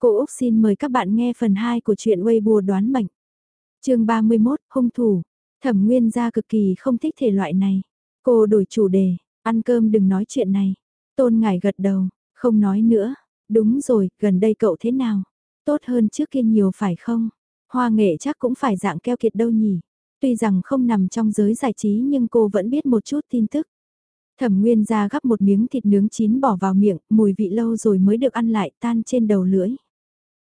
Cô Úc xin mời các bạn nghe phần 2 của truyện Weibo đoán mệnh. chương 31, hung thủ. Thẩm Nguyên gia cực kỳ không thích thể loại này. Cô đổi chủ đề, ăn cơm đừng nói chuyện này. Tôn Ngải gật đầu, không nói nữa. Đúng rồi, gần đây cậu thế nào? Tốt hơn trước kia nhiều phải không? Hoa nghệ chắc cũng phải dạng keo kiệt đâu nhỉ? Tuy rằng không nằm trong giới giải trí nhưng cô vẫn biết một chút tin tức. Thẩm Nguyên ra gắp một miếng thịt nướng chín bỏ vào miệng, mùi vị lâu rồi mới được ăn lại tan trên đầu lưỡi.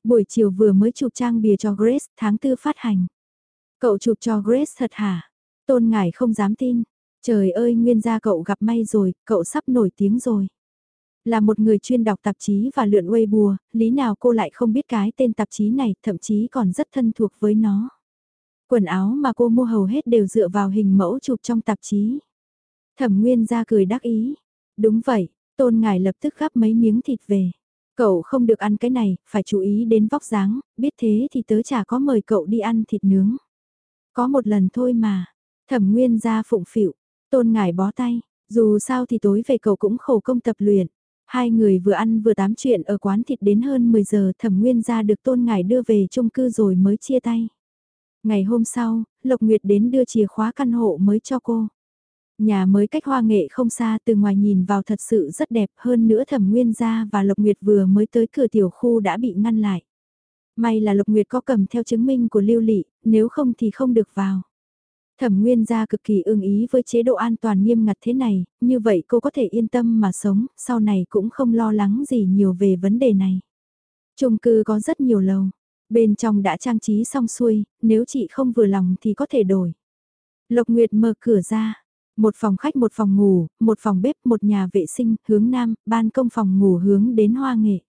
Buổi chiều vừa mới chụp trang bìa cho Grace, tháng tư phát hành. Cậu chụp cho Grace thật hả? Tôn Ngải không dám tin. Trời ơi Nguyên gia cậu gặp may rồi, cậu sắp nổi tiếng rồi. Là một người chuyên đọc tạp chí và lượn Weibo, lý nào cô lại không biết cái tên tạp chí này, thậm chí còn rất thân thuộc với nó. Quần áo mà cô mua hầu hết đều dựa vào hình mẫu chụp trong tạp chí. Thẩm Nguyên ra cười đắc ý. Đúng vậy, Tôn Ngải lập tức gắp mấy miếng thịt về. Cậu không được ăn cái này, phải chú ý đến vóc dáng, biết thế thì tớ chả có mời cậu đi ăn thịt nướng. Có một lần thôi mà, thẩm nguyên ra phụng phịu, tôn ngải bó tay, dù sao thì tối về cậu cũng khổ công tập luyện. Hai người vừa ăn vừa tám chuyện ở quán thịt đến hơn 10 giờ thẩm nguyên ra được tôn ngải đưa về chung cư rồi mới chia tay. Ngày hôm sau, Lộc Nguyệt đến đưa chìa khóa căn hộ mới cho cô. Nhà mới cách hoa nghệ không xa từ ngoài nhìn vào thật sự rất đẹp hơn nữa thẩm nguyên gia và Lộc Nguyệt vừa mới tới cửa tiểu khu đã bị ngăn lại. May là Lộc Nguyệt có cầm theo chứng minh của lưu lị, nếu không thì không được vào. Thẩm Nguyên gia cực kỳ ưng ý với chế độ an toàn nghiêm ngặt thế này, như vậy cô có thể yên tâm mà sống, sau này cũng không lo lắng gì nhiều về vấn đề này. Trung cư có rất nhiều lầu, bên trong đã trang trí xong xuôi, nếu chị không vừa lòng thì có thể đổi. Lộc Nguyệt mở cửa ra, một phòng khách một phòng ngủ, một phòng bếp một nhà vệ sinh hướng nam, ban công phòng ngủ hướng đến hoa nghệ.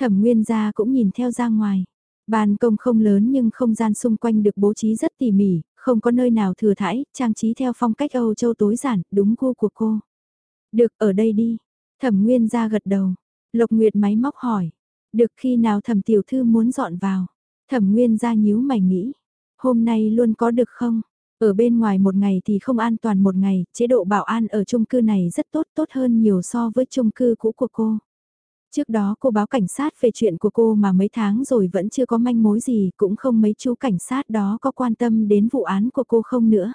Thẩm Nguyên gia cũng nhìn theo ra ngoài. Ban công không lớn nhưng không gian xung quanh được bố trí rất tỉ mỉ, không có nơi nào thừa thãi, trang trí theo phong cách Âu Châu tối giản, đúng gu của cô. Được, ở đây đi. Thẩm Nguyên gia gật đầu. Lộc Nguyệt máy móc hỏi. Được khi nào thẩm tiểu thư muốn dọn vào. Thẩm Nguyên gia nhíu mày nghĩ. Hôm nay luôn có được không? Ở bên ngoài một ngày thì không an toàn một ngày, chế độ bảo an ở chung cư này rất tốt, tốt hơn nhiều so với chung cư cũ của cô. Trước đó cô báo cảnh sát về chuyện của cô mà mấy tháng rồi vẫn chưa có manh mối gì, cũng không mấy chú cảnh sát đó có quan tâm đến vụ án của cô không nữa.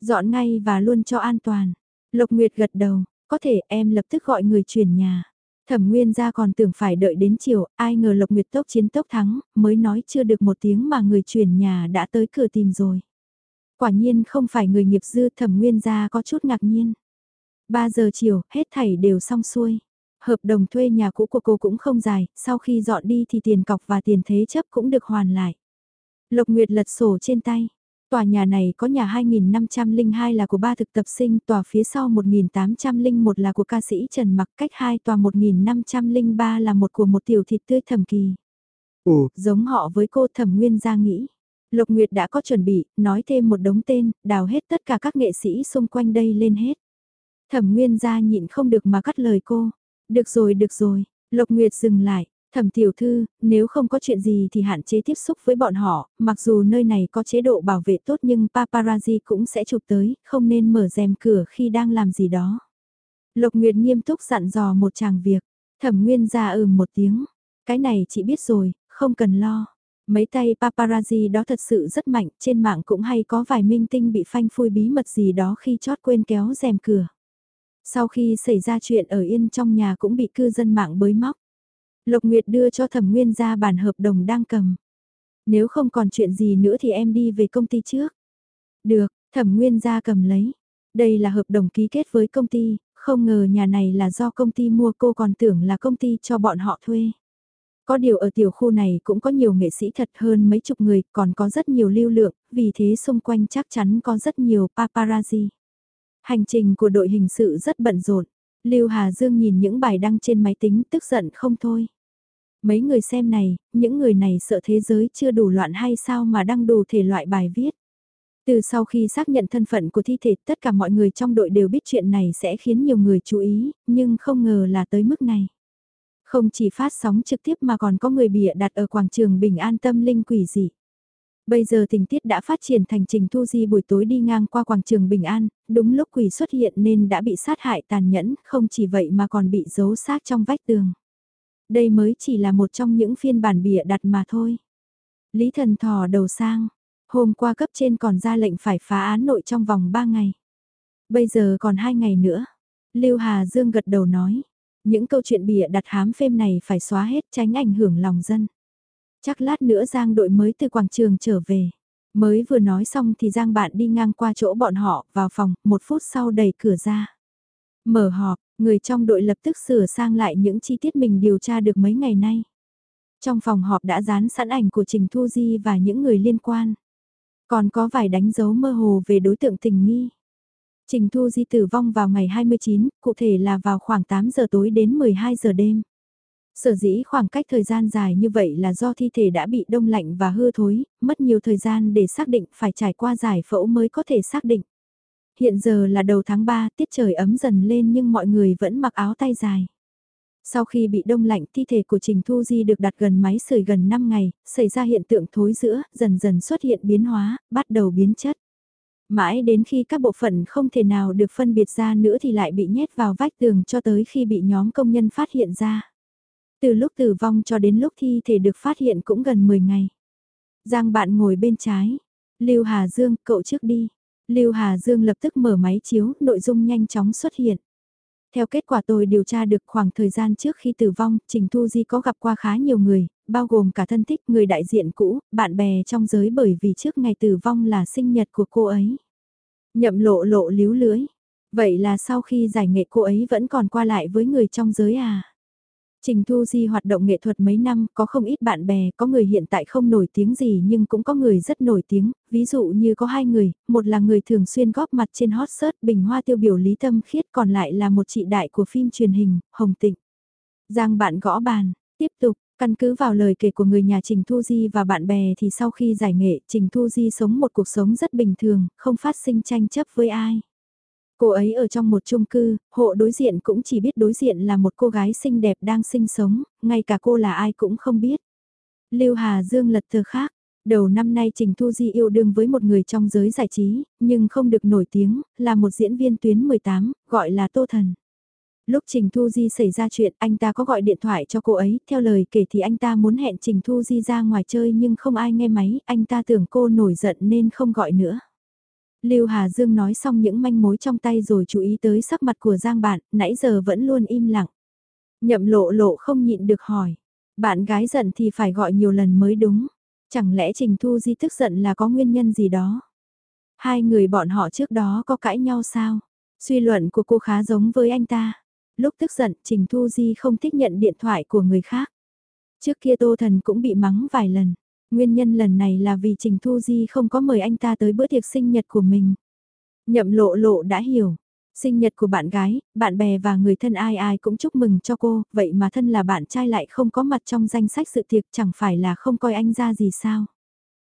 Dọn ngay và luôn cho an toàn. Lộc Nguyệt gật đầu, có thể em lập tức gọi người chuyển nhà. Thẩm Nguyên ra còn tưởng phải đợi đến chiều, ai ngờ Lộc Nguyệt tốc chiến tốc thắng, mới nói chưa được một tiếng mà người chuyển nhà đã tới cửa tìm rồi. Quả nhiên không phải người nghiệp dư thẩm nguyên gia có chút ngạc nhiên. 3 giờ chiều, hết thảy đều xong xuôi. Hợp đồng thuê nhà cũ của cô cũng không dài, sau khi dọn đi thì tiền cọc và tiền thế chấp cũng được hoàn lại. Lộc Nguyệt lật sổ trên tay. Tòa nhà này có nhà 2502 là của ba thực tập sinh, tòa phía sau 1801 là của ca sĩ Trần Mặc, cách hai tòa 1503 là một của một tiểu thịt tươi thẩm kỳ. Ồ, giống họ với cô thẩm nguyên gia nghĩ. Lộc Nguyệt đã có chuẩn bị, nói thêm một đống tên, đào hết tất cả các nghệ sĩ xung quanh đây lên hết. Thẩm Nguyên gia nhịn không được mà cắt lời cô. Được rồi, được rồi, Lộc Nguyệt dừng lại. Thẩm tiểu thư, nếu không có chuyện gì thì hạn chế tiếp xúc với bọn họ, mặc dù nơi này có chế độ bảo vệ tốt nhưng paparazzi cũng sẽ chụp tới, không nên mở rèm cửa khi đang làm gì đó. Lộc Nguyệt nghiêm túc dặn dò một chàng việc, thẩm nguyên ra ừ một tiếng, cái này chị biết rồi, không cần lo. Mấy tay paparazzi đó thật sự rất mạnh, trên mạng cũng hay có vài minh tinh bị phanh phui bí mật gì đó khi chót quên kéo rèm cửa. Sau khi xảy ra chuyện ở yên trong nhà cũng bị cư dân mạng bới móc. Lộc Nguyệt đưa cho thẩm nguyên ra bản hợp đồng đang cầm. Nếu không còn chuyện gì nữa thì em đi về công ty trước. Được, thẩm nguyên ra cầm lấy. Đây là hợp đồng ký kết với công ty, không ngờ nhà này là do công ty mua cô còn tưởng là công ty cho bọn họ thuê. Có điều ở tiểu khu này cũng có nhiều nghệ sĩ thật hơn mấy chục người, còn có rất nhiều lưu lượng, vì thế xung quanh chắc chắn có rất nhiều paparazzi. Hành trình của đội hình sự rất bận rộn. Lưu Hà Dương nhìn những bài đăng trên máy tính tức giận không thôi. Mấy người xem này, những người này sợ thế giới chưa đủ loạn hay sao mà đăng đủ thể loại bài viết. Từ sau khi xác nhận thân phận của thi thể tất cả mọi người trong đội đều biết chuyện này sẽ khiến nhiều người chú ý, nhưng không ngờ là tới mức này. Không chỉ phát sóng trực tiếp mà còn có người bịa đặt ở quảng trường Bình An Tâm Linh quỷ dị. Bây giờ tình tiết đã phát triển thành trình thu di buổi tối đi ngang qua quảng trường Bình An, đúng lúc quỷ xuất hiện nên đã bị sát hại tàn nhẫn, không chỉ vậy mà còn bị giấu xác trong vách tường. Đây mới chỉ là một trong những phiên bản bịa đặt mà thôi. Lý thần thò đầu sang, hôm qua cấp trên còn ra lệnh phải phá án nội trong vòng 3 ngày. Bây giờ còn 2 ngày nữa. Lưu Hà Dương gật đầu nói, những câu chuyện bịa đặt hám phêm này phải xóa hết tránh ảnh hưởng lòng dân. Chắc lát nữa Giang đội mới từ quảng trường trở về. Mới vừa nói xong thì Giang bạn đi ngang qua chỗ bọn họ, vào phòng, một phút sau đẩy cửa ra. Mở họp, người trong đội lập tức sửa sang lại những chi tiết mình điều tra được mấy ngày nay. Trong phòng họp đã dán sẵn ảnh của Trình Thu Di và những người liên quan. Còn có vài đánh dấu mơ hồ về đối tượng tình nghi. Trình Thu Di tử vong vào ngày 29, cụ thể là vào khoảng 8 giờ tối đến 12 giờ đêm. Sở dĩ khoảng cách thời gian dài như vậy là do thi thể đã bị đông lạnh và hư thối, mất nhiều thời gian để xác định phải trải qua giải phẫu mới có thể xác định. Hiện giờ là đầu tháng 3, tiết trời ấm dần lên nhưng mọi người vẫn mặc áo tay dài. Sau khi bị đông lạnh thi thể của Trình Thu Di được đặt gần máy sưởi gần 5 ngày, xảy ra hiện tượng thối giữa, dần dần xuất hiện biến hóa, bắt đầu biến chất. Mãi đến khi các bộ phận không thể nào được phân biệt ra nữa thì lại bị nhét vào vách tường cho tới khi bị nhóm công nhân phát hiện ra. Từ lúc tử vong cho đến lúc thi thể được phát hiện cũng gần 10 ngày. Giang bạn ngồi bên trái. Lưu Hà Dương, cậu trước đi. Lưu Hà Dương lập tức mở máy chiếu, nội dung nhanh chóng xuất hiện. Theo kết quả tôi điều tra được khoảng thời gian trước khi tử vong, Trình Thu Di có gặp qua khá nhiều người, bao gồm cả thân thích, người đại diện cũ, bạn bè trong giới bởi vì trước ngày tử vong là sinh nhật của cô ấy. Nhậm lộ lộ líu lưới. Vậy là sau khi giải nghệ cô ấy vẫn còn qua lại với người trong giới à? Trình Thu Di hoạt động nghệ thuật mấy năm, có không ít bạn bè, có người hiện tại không nổi tiếng gì nhưng cũng có người rất nổi tiếng, ví dụ như có hai người, một là người thường xuyên góp mặt trên hot search bình hoa tiêu biểu Lý Tâm Khiết còn lại là một chị đại của phim truyền hình, Hồng Tịnh. Giang bạn gõ bàn, tiếp tục, căn cứ vào lời kể của người nhà Trình Thu Di và bạn bè thì sau khi giải nghệ, Trình Thu Di sống một cuộc sống rất bình thường, không phát sinh tranh chấp với ai. Cô ấy ở trong một chung cư, hộ đối diện cũng chỉ biết đối diện là một cô gái xinh đẹp đang sinh sống, ngay cả cô là ai cũng không biết. Lưu Hà Dương lật tờ khác, đầu năm nay Trình Thu Di yêu đương với một người trong giới giải trí, nhưng không được nổi tiếng, là một diễn viên tuyến 18, gọi là Tô Thần. Lúc Trình Thu Di xảy ra chuyện, anh ta có gọi điện thoại cho cô ấy, theo lời kể thì anh ta muốn hẹn Trình Thu Di ra ngoài chơi nhưng không ai nghe máy, anh ta tưởng cô nổi giận nên không gọi nữa. Lưu Hà Dương nói xong những manh mối trong tay rồi chú ý tới sắc mặt của Giang bạn, nãy giờ vẫn luôn im lặng. Nhậm lộ lộ không nhịn được hỏi. Bạn gái giận thì phải gọi nhiều lần mới đúng. Chẳng lẽ Trình Thu Di tức giận là có nguyên nhân gì đó? Hai người bọn họ trước đó có cãi nhau sao? Suy luận của cô khá giống với anh ta. Lúc tức giận Trình Thu Di không thích nhận điện thoại của người khác. Trước kia Tô Thần cũng bị mắng vài lần. Nguyên nhân lần này là vì Trình Thu Di không có mời anh ta tới bữa tiệc sinh nhật của mình. Nhậm lộ lộ đã hiểu. Sinh nhật của bạn gái, bạn bè và người thân ai ai cũng chúc mừng cho cô, vậy mà thân là bạn trai lại không có mặt trong danh sách sự tiệc chẳng phải là không coi anh ra gì sao.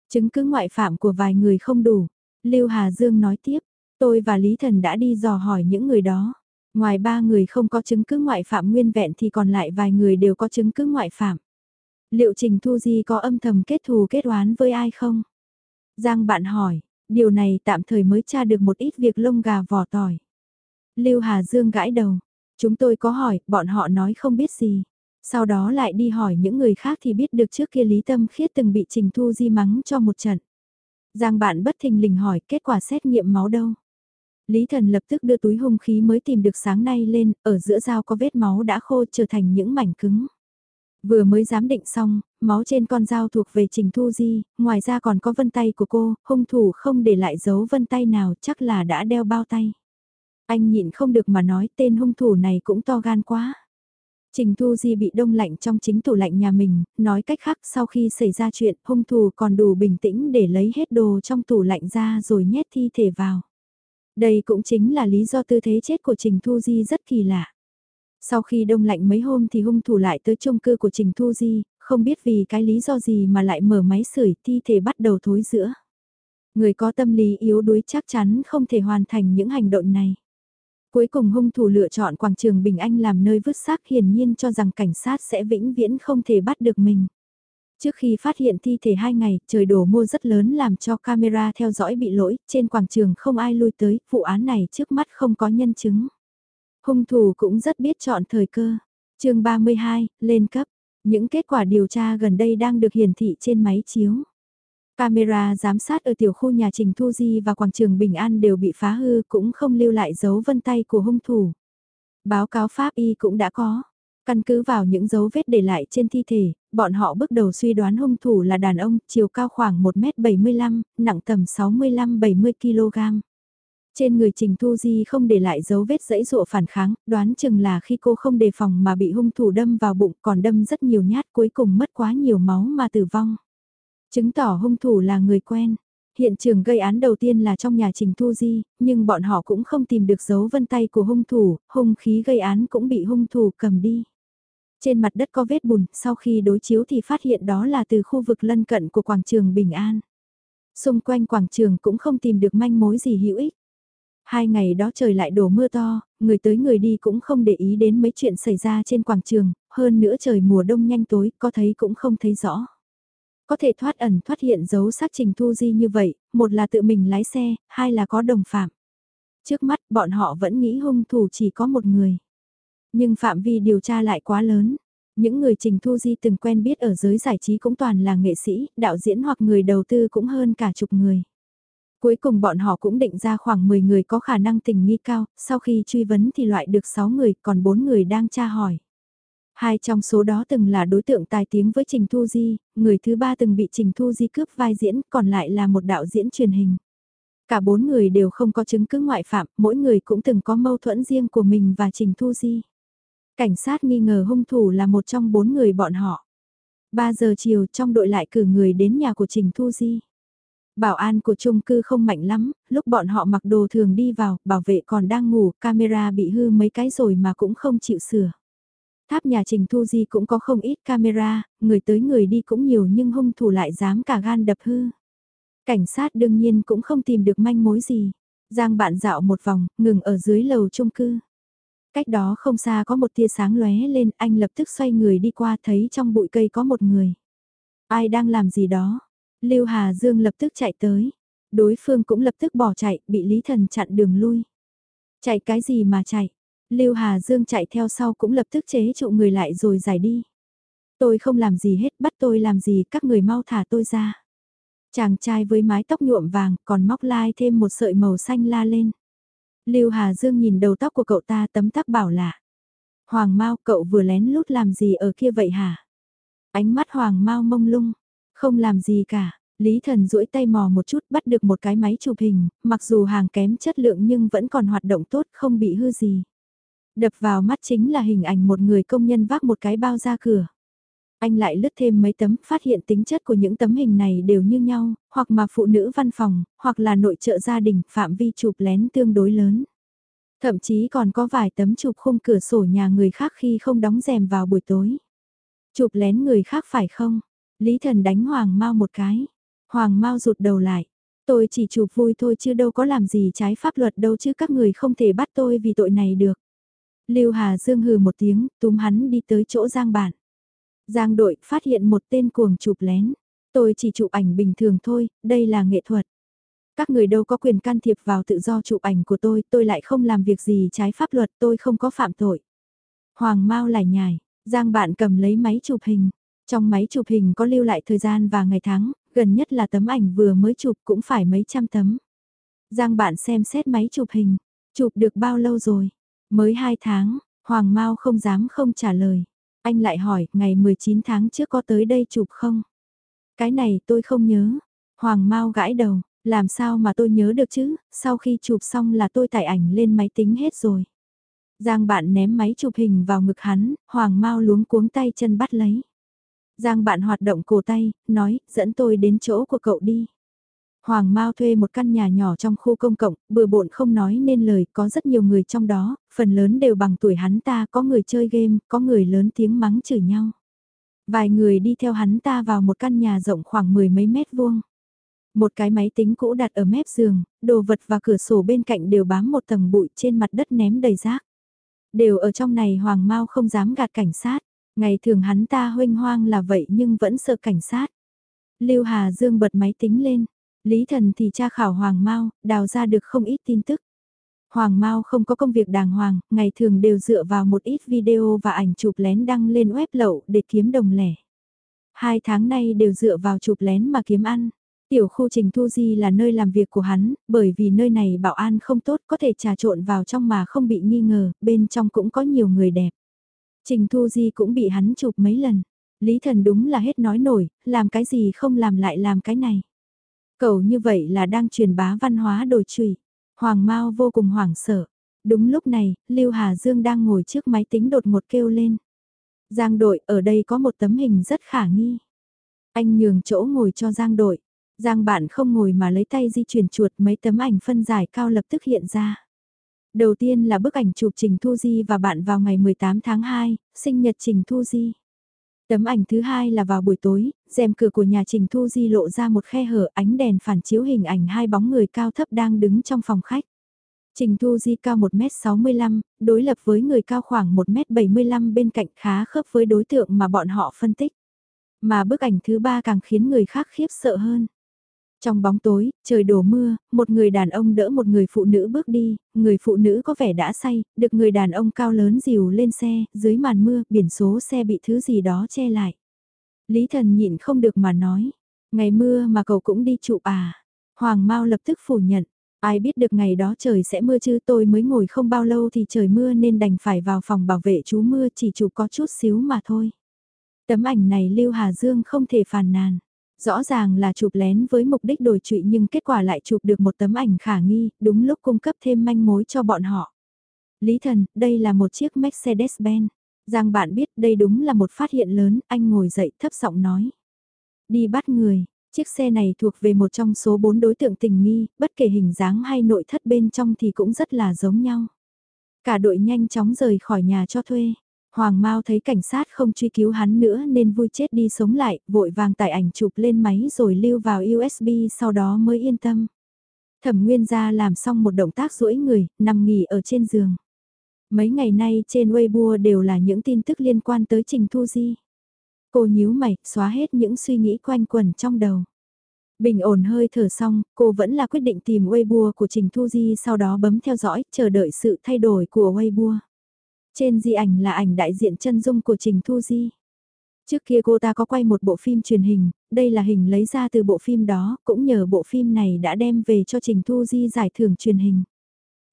Chứng cứ ngoại phạm của vài người không đủ. Lưu Hà Dương nói tiếp, tôi và Lý Thần đã đi dò hỏi những người đó. Ngoài ba người không có chứng cứ ngoại phạm nguyên vẹn thì còn lại vài người đều có chứng cứ ngoại phạm. Liệu Trình Thu Di có âm thầm kết thù kết oán với ai không? Giang bạn hỏi, điều này tạm thời mới tra được một ít việc lông gà vỏ tỏi. Lưu Hà Dương gãi đầu, chúng tôi có hỏi, bọn họ nói không biết gì. Sau đó lại đi hỏi những người khác thì biết được trước kia Lý Tâm Khiết từng bị Trình Thu Di mắng cho một trận. Giang bạn bất thình lình hỏi kết quả xét nghiệm máu đâu. Lý Thần lập tức đưa túi hung khí mới tìm được sáng nay lên, ở giữa dao có vết máu đã khô trở thành những mảnh cứng. Vừa mới giám định xong, máu trên con dao thuộc về Trình Thu Di, ngoài ra còn có vân tay của cô, hung thủ không để lại dấu vân tay nào chắc là đã đeo bao tay. Anh nhịn không được mà nói tên hung thủ này cũng to gan quá. Trình Thu Di bị đông lạnh trong chính tủ lạnh nhà mình, nói cách khác sau khi xảy ra chuyện hung thủ còn đủ bình tĩnh để lấy hết đồ trong tủ lạnh ra rồi nhét thi thể vào. Đây cũng chính là lý do tư thế chết của Trình Thu Di rất kỳ lạ. Sau khi đông lạnh mấy hôm thì hung thủ lại tới chung cư của Trình Thu Di, không biết vì cái lý do gì mà lại mở máy sưởi thi thể bắt đầu thối giữa. Người có tâm lý yếu đuối chắc chắn không thể hoàn thành những hành động này. Cuối cùng hung thủ lựa chọn quảng trường Bình Anh làm nơi vứt xác hiển nhiên cho rằng cảnh sát sẽ vĩnh viễn không thể bắt được mình. Trước khi phát hiện thi thể hai ngày, trời đổ mưa rất lớn làm cho camera theo dõi bị lỗi, trên quảng trường không ai lui tới, vụ án này trước mắt không có nhân chứng. Hung thủ cũng rất biết chọn thời cơ. chương 32, lên cấp. Những kết quả điều tra gần đây đang được hiển thị trên máy chiếu. Camera giám sát ở tiểu khu nhà Trình Thu Di và quảng trường Bình An đều bị phá hư cũng không lưu lại dấu vân tay của hung thủ. Báo cáo pháp y cũng đã có. Căn cứ vào những dấu vết để lại trên thi thể, bọn họ bước đầu suy đoán hung thủ là đàn ông, chiều cao khoảng 1m75, nặng tầm 65-70 kg. Trên người Trình Thu Di không để lại dấu vết dẫy dụa phản kháng, đoán chừng là khi cô không đề phòng mà bị hung thủ đâm vào bụng còn đâm rất nhiều nhát cuối cùng mất quá nhiều máu mà tử vong. Chứng tỏ hung thủ là người quen. Hiện trường gây án đầu tiên là trong nhà Trình Thu Di, nhưng bọn họ cũng không tìm được dấu vân tay của hung thủ, hung khí gây án cũng bị hung thủ cầm đi. Trên mặt đất có vết bùn, sau khi đối chiếu thì phát hiện đó là từ khu vực lân cận của quảng trường Bình An. Xung quanh quảng trường cũng không tìm được manh mối gì hữu ích. Hai ngày đó trời lại đổ mưa to, người tới người đi cũng không để ý đến mấy chuyện xảy ra trên quảng trường, hơn nữa trời mùa đông nhanh tối, có thấy cũng không thấy rõ. Có thể thoát ẩn thoát hiện dấu xác trình thu di như vậy, một là tự mình lái xe, hai là có đồng phạm. Trước mắt bọn họ vẫn nghĩ hung thủ chỉ có một người. Nhưng phạm vi điều tra lại quá lớn. Những người Trình Thu Di từng quen biết ở giới giải trí cũng toàn là nghệ sĩ, đạo diễn hoặc người đầu tư cũng hơn cả chục người. Cuối cùng bọn họ cũng định ra khoảng 10 người có khả năng tình nghi cao, sau khi truy vấn thì loại được 6 người, còn 4 người đang tra hỏi. Hai trong số đó từng là đối tượng tài tiếng với Trình Thu Di, người thứ ba từng bị Trình Thu Di cướp vai diễn, còn lại là một đạo diễn truyền hình. Cả bốn người đều không có chứng cứ ngoại phạm, mỗi người cũng từng có mâu thuẫn riêng của mình và Trình Thu Di. Cảnh sát nghi ngờ hung thủ là một trong bốn người bọn họ. 3 giờ chiều trong đội lại cử người đến nhà của Trình Thu Di. Bảo an của chung cư không mạnh lắm, lúc bọn họ mặc đồ thường đi vào, bảo vệ còn đang ngủ, camera bị hư mấy cái rồi mà cũng không chịu sửa. Tháp nhà Trình Thu Di cũng có không ít camera, người tới người đi cũng nhiều nhưng hung thủ lại dám cả gan đập hư. Cảnh sát đương nhiên cũng không tìm được manh mối gì. Giang bạn dạo một vòng, ngừng ở dưới lầu chung cư. Cách đó không xa có một tia sáng lóe lên, anh lập tức xoay người đi qua thấy trong bụi cây có một người. Ai đang làm gì đó? Lưu Hà Dương lập tức chạy tới. Đối phương cũng lập tức bỏ chạy, bị Lý Thần chặn đường lui. Chạy cái gì mà chạy? Lưu Hà Dương chạy theo sau cũng lập tức chế trụ người lại rồi giải đi. Tôi không làm gì hết, bắt tôi làm gì, các người mau thả tôi ra. Chàng trai với mái tóc nhuộm vàng còn móc lai thêm một sợi màu xanh la lên. Lưu Hà Dương nhìn đầu tóc của cậu ta tấm tắc bảo lạ. Hoàng Mao cậu vừa lén lút làm gì ở kia vậy hả? Ánh mắt Hoàng Mao mông lung, không làm gì cả. Lý Thần duỗi tay mò một chút bắt được một cái máy chụp hình, mặc dù hàng kém chất lượng nhưng vẫn còn hoạt động tốt không bị hư gì. Đập vào mắt chính là hình ảnh một người công nhân vác một cái bao ra cửa. Anh lại lướt thêm mấy tấm, phát hiện tính chất của những tấm hình này đều như nhau, hoặc mà phụ nữ văn phòng, hoặc là nội trợ gia đình, phạm vi chụp lén tương đối lớn. Thậm chí còn có vài tấm chụp khung cửa sổ nhà người khác khi không đóng rèm vào buổi tối. Chụp lén người khác phải không? Lý thần đánh Hoàng Mao một cái. Hoàng Mao rụt đầu lại. Tôi chỉ chụp vui thôi chứ đâu có làm gì trái pháp luật đâu chứ các người không thể bắt tôi vì tội này được. Lưu Hà Dương hừ một tiếng, túm hắn đi tới chỗ Giang Bản. Giang đội phát hiện một tên cuồng chụp lén. Tôi chỉ chụp ảnh bình thường thôi, đây là nghệ thuật. Các người đâu có quyền can thiệp vào tự do chụp ảnh của tôi, tôi lại không làm việc gì trái pháp luật, tôi không có phạm tội. Hoàng Mao lại nhài, Giang bạn cầm lấy máy chụp hình. Trong máy chụp hình có lưu lại thời gian và ngày tháng, gần nhất là tấm ảnh vừa mới chụp cũng phải mấy trăm tấm. Giang bạn xem xét máy chụp hình, chụp được bao lâu rồi? Mới 2 tháng, Hoàng Mao không dám không trả lời. Anh lại hỏi, ngày 19 tháng trước có tới đây chụp không? Cái này tôi không nhớ. Hoàng Mao gãi đầu, làm sao mà tôi nhớ được chứ, sau khi chụp xong là tôi tải ảnh lên máy tính hết rồi. Giang bạn ném máy chụp hình vào ngực hắn, Hoàng Mao luống cuống tay chân bắt lấy. Giang bạn hoạt động cổ tay, nói, dẫn tôi đến chỗ của cậu đi. Hoàng Mao thuê một căn nhà nhỏ trong khu công cộng, bừa bộn không nói nên lời, có rất nhiều người trong đó, phần lớn đều bằng tuổi hắn ta, có người chơi game, có người lớn tiếng mắng chửi nhau. Vài người đi theo hắn ta vào một căn nhà rộng khoảng mười mấy mét vuông. Một cái máy tính cũ đặt ở mép giường, đồ vật và cửa sổ bên cạnh đều bám một tầng bụi trên mặt đất ném đầy rác. Đều ở trong này Hoàng Mao không dám gạt cảnh sát, ngày thường hắn ta huênh hoang là vậy nhưng vẫn sợ cảnh sát. Lưu Hà Dương bật máy tính lên, Lý Thần thì tra khảo Hoàng Mao, đào ra được không ít tin tức. Hoàng Mao không có công việc đàng hoàng, ngày thường đều dựa vào một ít video và ảnh chụp lén đăng lên web lậu để kiếm đồng lẻ. Hai tháng nay đều dựa vào chụp lén mà kiếm ăn. Tiểu khu Trình Thu Di là nơi làm việc của hắn, bởi vì nơi này bảo an không tốt có thể trà trộn vào trong mà không bị nghi ngờ, bên trong cũng có nhiều người đẹp. Trình Thu Di cũng bị hắn chụp mấy lần. Lý thần đúng là hết nói nổi, làm cái gì không làm lại làm cái này. Cậu như vậy là đang truyền bá văn hóa đồi trùy. Hoàng Mao vô cùng hoảng sợ. Đúng lúc này, Lưu Hà Dương đang ngồi trước máy tính đột ngột kêu lên. Giang đội, ở đây có một tấm hình rất khả nghi. Anh nhường chỗ ngồi cho Giang đội. Giang bạn không ngồi mà lấy tay di chuyển chuột mấy tấm ảnh phân giải cao lập tức hiện ra. Đầu tiên là bức ảnh chụp Trình Thu Di và bạn vào ngày 18 tháng 2, sinh nhật Trình Thu Di. Tấm ảnh thứ hai là vào buổi tối, rèm cửa của nhà Trình Thu Di lộ ra một khe hở ánh đèn phản chiếu hình ảnh hai bóng người cao thấp đang đứng trong phòng khách. Trình Thu Di cao 1m65, đối lập với người cao khoảng 1m75 bên cạnh khá khớp với đối tượng mà bọn họ phân tích. Mà bức ảnh thứ ba càng khiến người khác khiếp sợ hơn. Trong bóng tối, trời đổ mưa, một người đàn ông đỡ một người phụ nữ bước đi, người phụ nữ có vẻ đã say, được người đàn ông cao lớn dìu lên xe, dưới màn mưa, biển số xe bị thứ gì đó che lại. Lý thần nhịn không được mà nói, ngày mưa mà cậu cũng đi chụp à. Hoàng Mao lập tức phủ nhận, ai biết được ngày đó trời sẽ mưa chứ tôi mới ngồi không bao lâu thì trời mưa nên đành phải vào phòng bảo vệ chú mưa chỉ chụp có chút xíu mà thôi. Tấm ảnh này Lưu Hà Dương không thể phàn nàn. Rõ ràng là chụp lén với mục đích đổi trụy nhưng kết quả lại chụp được một tấm ảnh khả nghi, đúng lúc cung cấp thêm manh mối cho bọn họ. Lý thần, đây là một chiếc Mercedes-Benz. Giang bạn biết đây đúng là một phát hiện lớn, anh ngồi dậy thấp giọng nói. Đi bắt người, chiếc xe này thuộc về một trong số bốn đối tượng tình nghi, bất kể hình dáng hay nội thất bên trong thì cũng rất là giống nhau. Cả đội nhanh chóng rời khỏi nhà cho thuê. Hoàng Mao thấy cảnh sát không truy cứu hắn nữa nên vui chết đi sống lại, vội vàng tải ảnh chụp lên máy rồi lưu vào USB sau đó mới yên tâm. Thẩm Nguyên gia làm xong một động tác duỗi người, nằm nghỉ ở trên giường. Mấy ngày nay trên Weibo đều là những tin tức liên quan tới Trình Thu Di. Cô nhíu mày, xóa hết những suy nghĩ quanh quẩn trong đầu. Bình ổn hơi thở xong, cô vẫn là quyết định tìm Weibo của Trình Thu Di sau đó bấm theo dõi, chờ đợi sự thay đổi của Weibo. Trên di ảnh là ảnh đại diện chân dung của Trình Thu Di. Trước kia cô ta có quay một bộ phim truyền hình, đây là hình lấy ra từ bộ phim đó, cũng nhờ bộ phim này đã đem về cho Trình Thu Di giải thưởng truyền hình.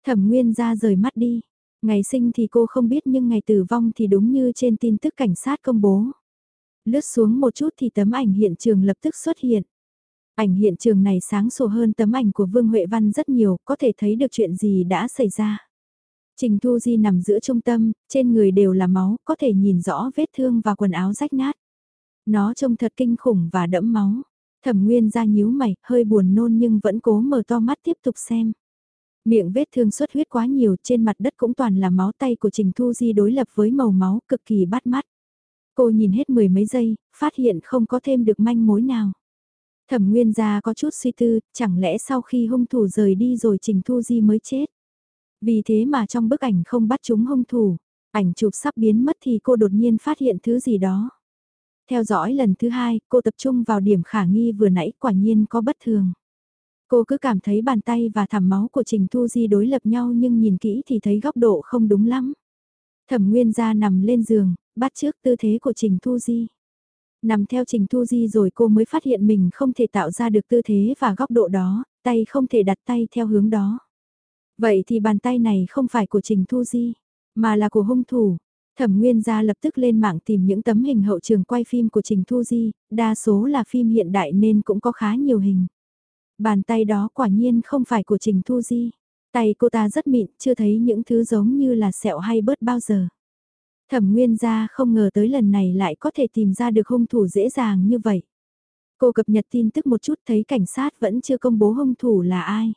Thẩm Nguyên ra rời mắt đi. Ngày sinh thì cô không biết nhưng ngày tử vong thì đúng như trên tin tức cảnh sát công bố. Lướt xuống một chút thì tấm ảnh hiện trường lập tức xuất hiện. Ảnh hiện trường này sáng sủa hơn tấm ảnh của Vương Huệ Văn rất nhiều, có thể thấy được chuyện gì đã xảy ra. Trình Thu Di nằm giữa trung tâm, trên người đều là máu, có thể nhìn rõ vết thương và quần áo rách nát. Nó trông thật kinh khủng và đẫm máu. Thẩm Nguyên ra nhíu mày, hơi buồn nôn nhưng vẫn cố mở to mắt tiếp tục xem. Miệng vết thương xuất huyết quá nhiều, trên mặt đất cũng toàn là máu tay của Trình Thu Di đối lập với màu máu cực kỳ bắt mắt. Cô nhìn hết mười mấy giây, phát hiện không có thêm được manh mối nào. Thẩm Nguyên gia có chút suy tư, chẳng lẽ sau khi hung thủ rời đi rồi Trình Thu Di mới chết? Vì thế mà trong bức ảnh không bắt chúng hung thủ, ảnh chụp sắp biến mất thì cô đột nhiên phát hiện thứ gì đó. Theo dõi lần thứ hai, cô tập trung vào điểm khả nghi vừa nãy quả nhiên có bất thường. Cô cứ cảm thấy bàn tay và thảm máu của Trình Thu Di đối lập nhau nhưng nhìn kỹ thì thấy góc độ không đúng lắm. Thẩm Nguyên gia nằm lên giường, bắt trước tư thế của Trình Thu Di. Nằm theo Trình Thu Di rồi cô mới phát hiện mình không thể tạo ra được tư thế và góc độ đó, tay không thể đặt tay theo hướng đó. Vậy thì bàn tay này không phải của Trình Thu Di, mà là của hung thủ. Thẩm Nguyên gia lập tức lên mạng tìm những tấm hình hậu trường quay phim của Trình Thu Di, đa số là phim hiện đại nên cũng có khá nhiều hình. Bàn tay đó quả nhiên không phải của Trình Thu Di. Tay cô ta rất mịn, chưa thấy những thứ giống như là sẹo hay bớt bao giờ. Thẩm Nguyên gia không ngờ tới lần này lại có thể tìm ra được hung thủ dễ dàng như vậy. Cô cập nhật tin tức một chút thấy cảnh sát vẫn chưa công bố hung thủ là ai.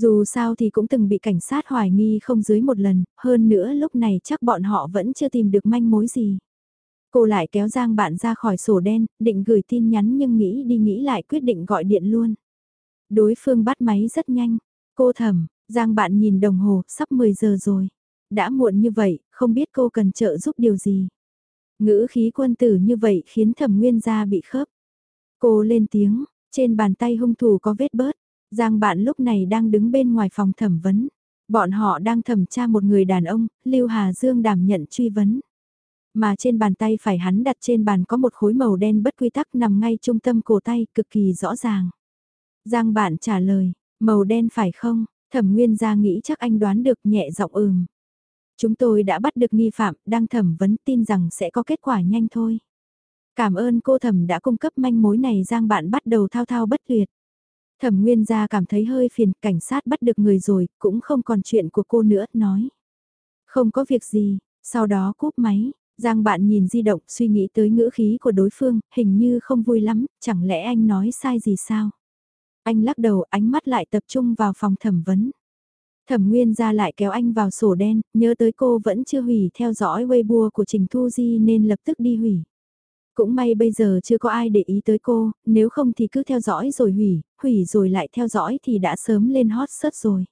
Dù sao thì cũng từng bị cảnh sát hoài nghi không dưới một lần, hơn nữa lúc này chắc bọn họ vẫn chưa tìm được manh mối gì. Cô lại kéo Giang bạn ra khỏi sổ đen, định gửi tin nhắn nhưng nghĩ đi nghĩ lại quyết định gọi điện luôn. Đối phương bắt máy rất nhanh. Cô thầm, Giang bạn nhìn đồng hồ, sắp 10 giờ rồi. Đã muộn như vậy, không biết cô cần trợ giúp điều gì. Ngữ khí quân tử như vậy khiến thẩm nguyên gia bị khớp. Cô lên tiếng, trên bàn tay hung thủ có vết bớt. Giang bạn lúc này đang đứng bên ngoài phòng thẩm vấn. Bọn họ đang thẩm tra một người đàn ông, Lưu Hà Dương đảm nhận truy vấn. Mà trên bàn tay phải hắn đặt trên bàn có một khối màu đen bất quy tắc nằm ngay trung tâm cổ tay cực kỳ rõ ràng. Giang bạn trả lời, màu đen phải không? Thẩm Nguyên ra nghĩ chắc anh đoán được nhẹ giọng ừm. Chúng tôi đã bắt được nghi phạm, đang thẩm vấn tin rằng sẽ có kết quả nhanh thôi. Cảm ơn cô thẩm đã cung cấp manh mối này Giang bạn bắt đầu thao thao bất tuyệt. Thẩm Nguyên gia cảm thấy hơi phiền, cảnh sát bắt được người rồi, cũng không còn chuyện của cô nữa, nói. Không có việc gì, sau đó cúp máy, Giang bạn nhìn di động suy nghĩ tới ngữ khí của đối phương, hình như không vui lắm, chẳng lẽ anh nói sai gì sao? Anh lắc đầu ánh mắt lại tập trung vào phòng thẩm vấn. Thẩm Nguyên ra lại kéo anh vào sổ đen, nhớ tới cô vẫn chưa hủy theo dõi Weibo của Trình Thu Di nên lập tức đi hủy. Cũng may bây giờ chưa có ai để ý tới cô, nếu không thì cứ theo dõi rồi hủy, hủy rồi lại theo dõi thì đã sớm lên hot search rồi.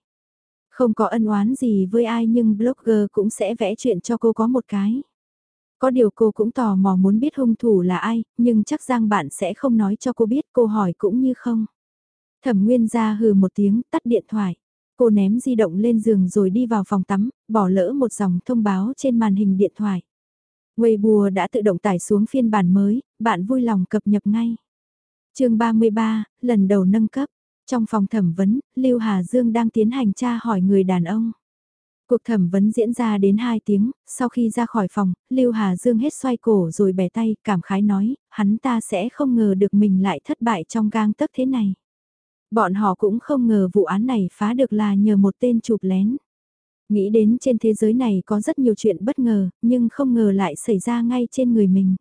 Không có ân oán gì với ai nhưng blogger cũng sẽ vẽ chuyện cho cô có một cái. Có điều cô cũng tò mò muốn biết hung thủ là ai, nhưng chắc Giang bạn sẽ không nói cho cô biết cô hỏi cũng như không. Thẩm Nguyên ra hừ một tiếng tắt điện thoại. Cô ném di động lên giường rồi đi vào phòng tắm, bỏ lỡ một dòng thông báo trên màn hình điện thoại. Weibo đã tự động tải xuống phiên bản mới, bạn vui lòng cập nhật ngay. chương 33, lần đầu nâng cấp. Trong phòng thẩm vấn, Lưu Hà Dương đang tiến hành tra hỏi người đàn ông. Cuộc thẩm vấn diễn ra đến 2 tiếng, sau khi ra khỏi phòng, Lưu Hà Dương hết xoay cổ rồi bẻ tay, cảm khái nói, hắn ta sẽ không ngờ được mình lại thất bại trong gang tấc thế này. Bọn họ cũng không ngờ vụ án này phá được là nhờ một tên chụp lén. Nghĩ đến trên thế giới này có rất nhiều chuyện bất ngờ, nhưng không ngờ lại xảy ra ngay trên người mình.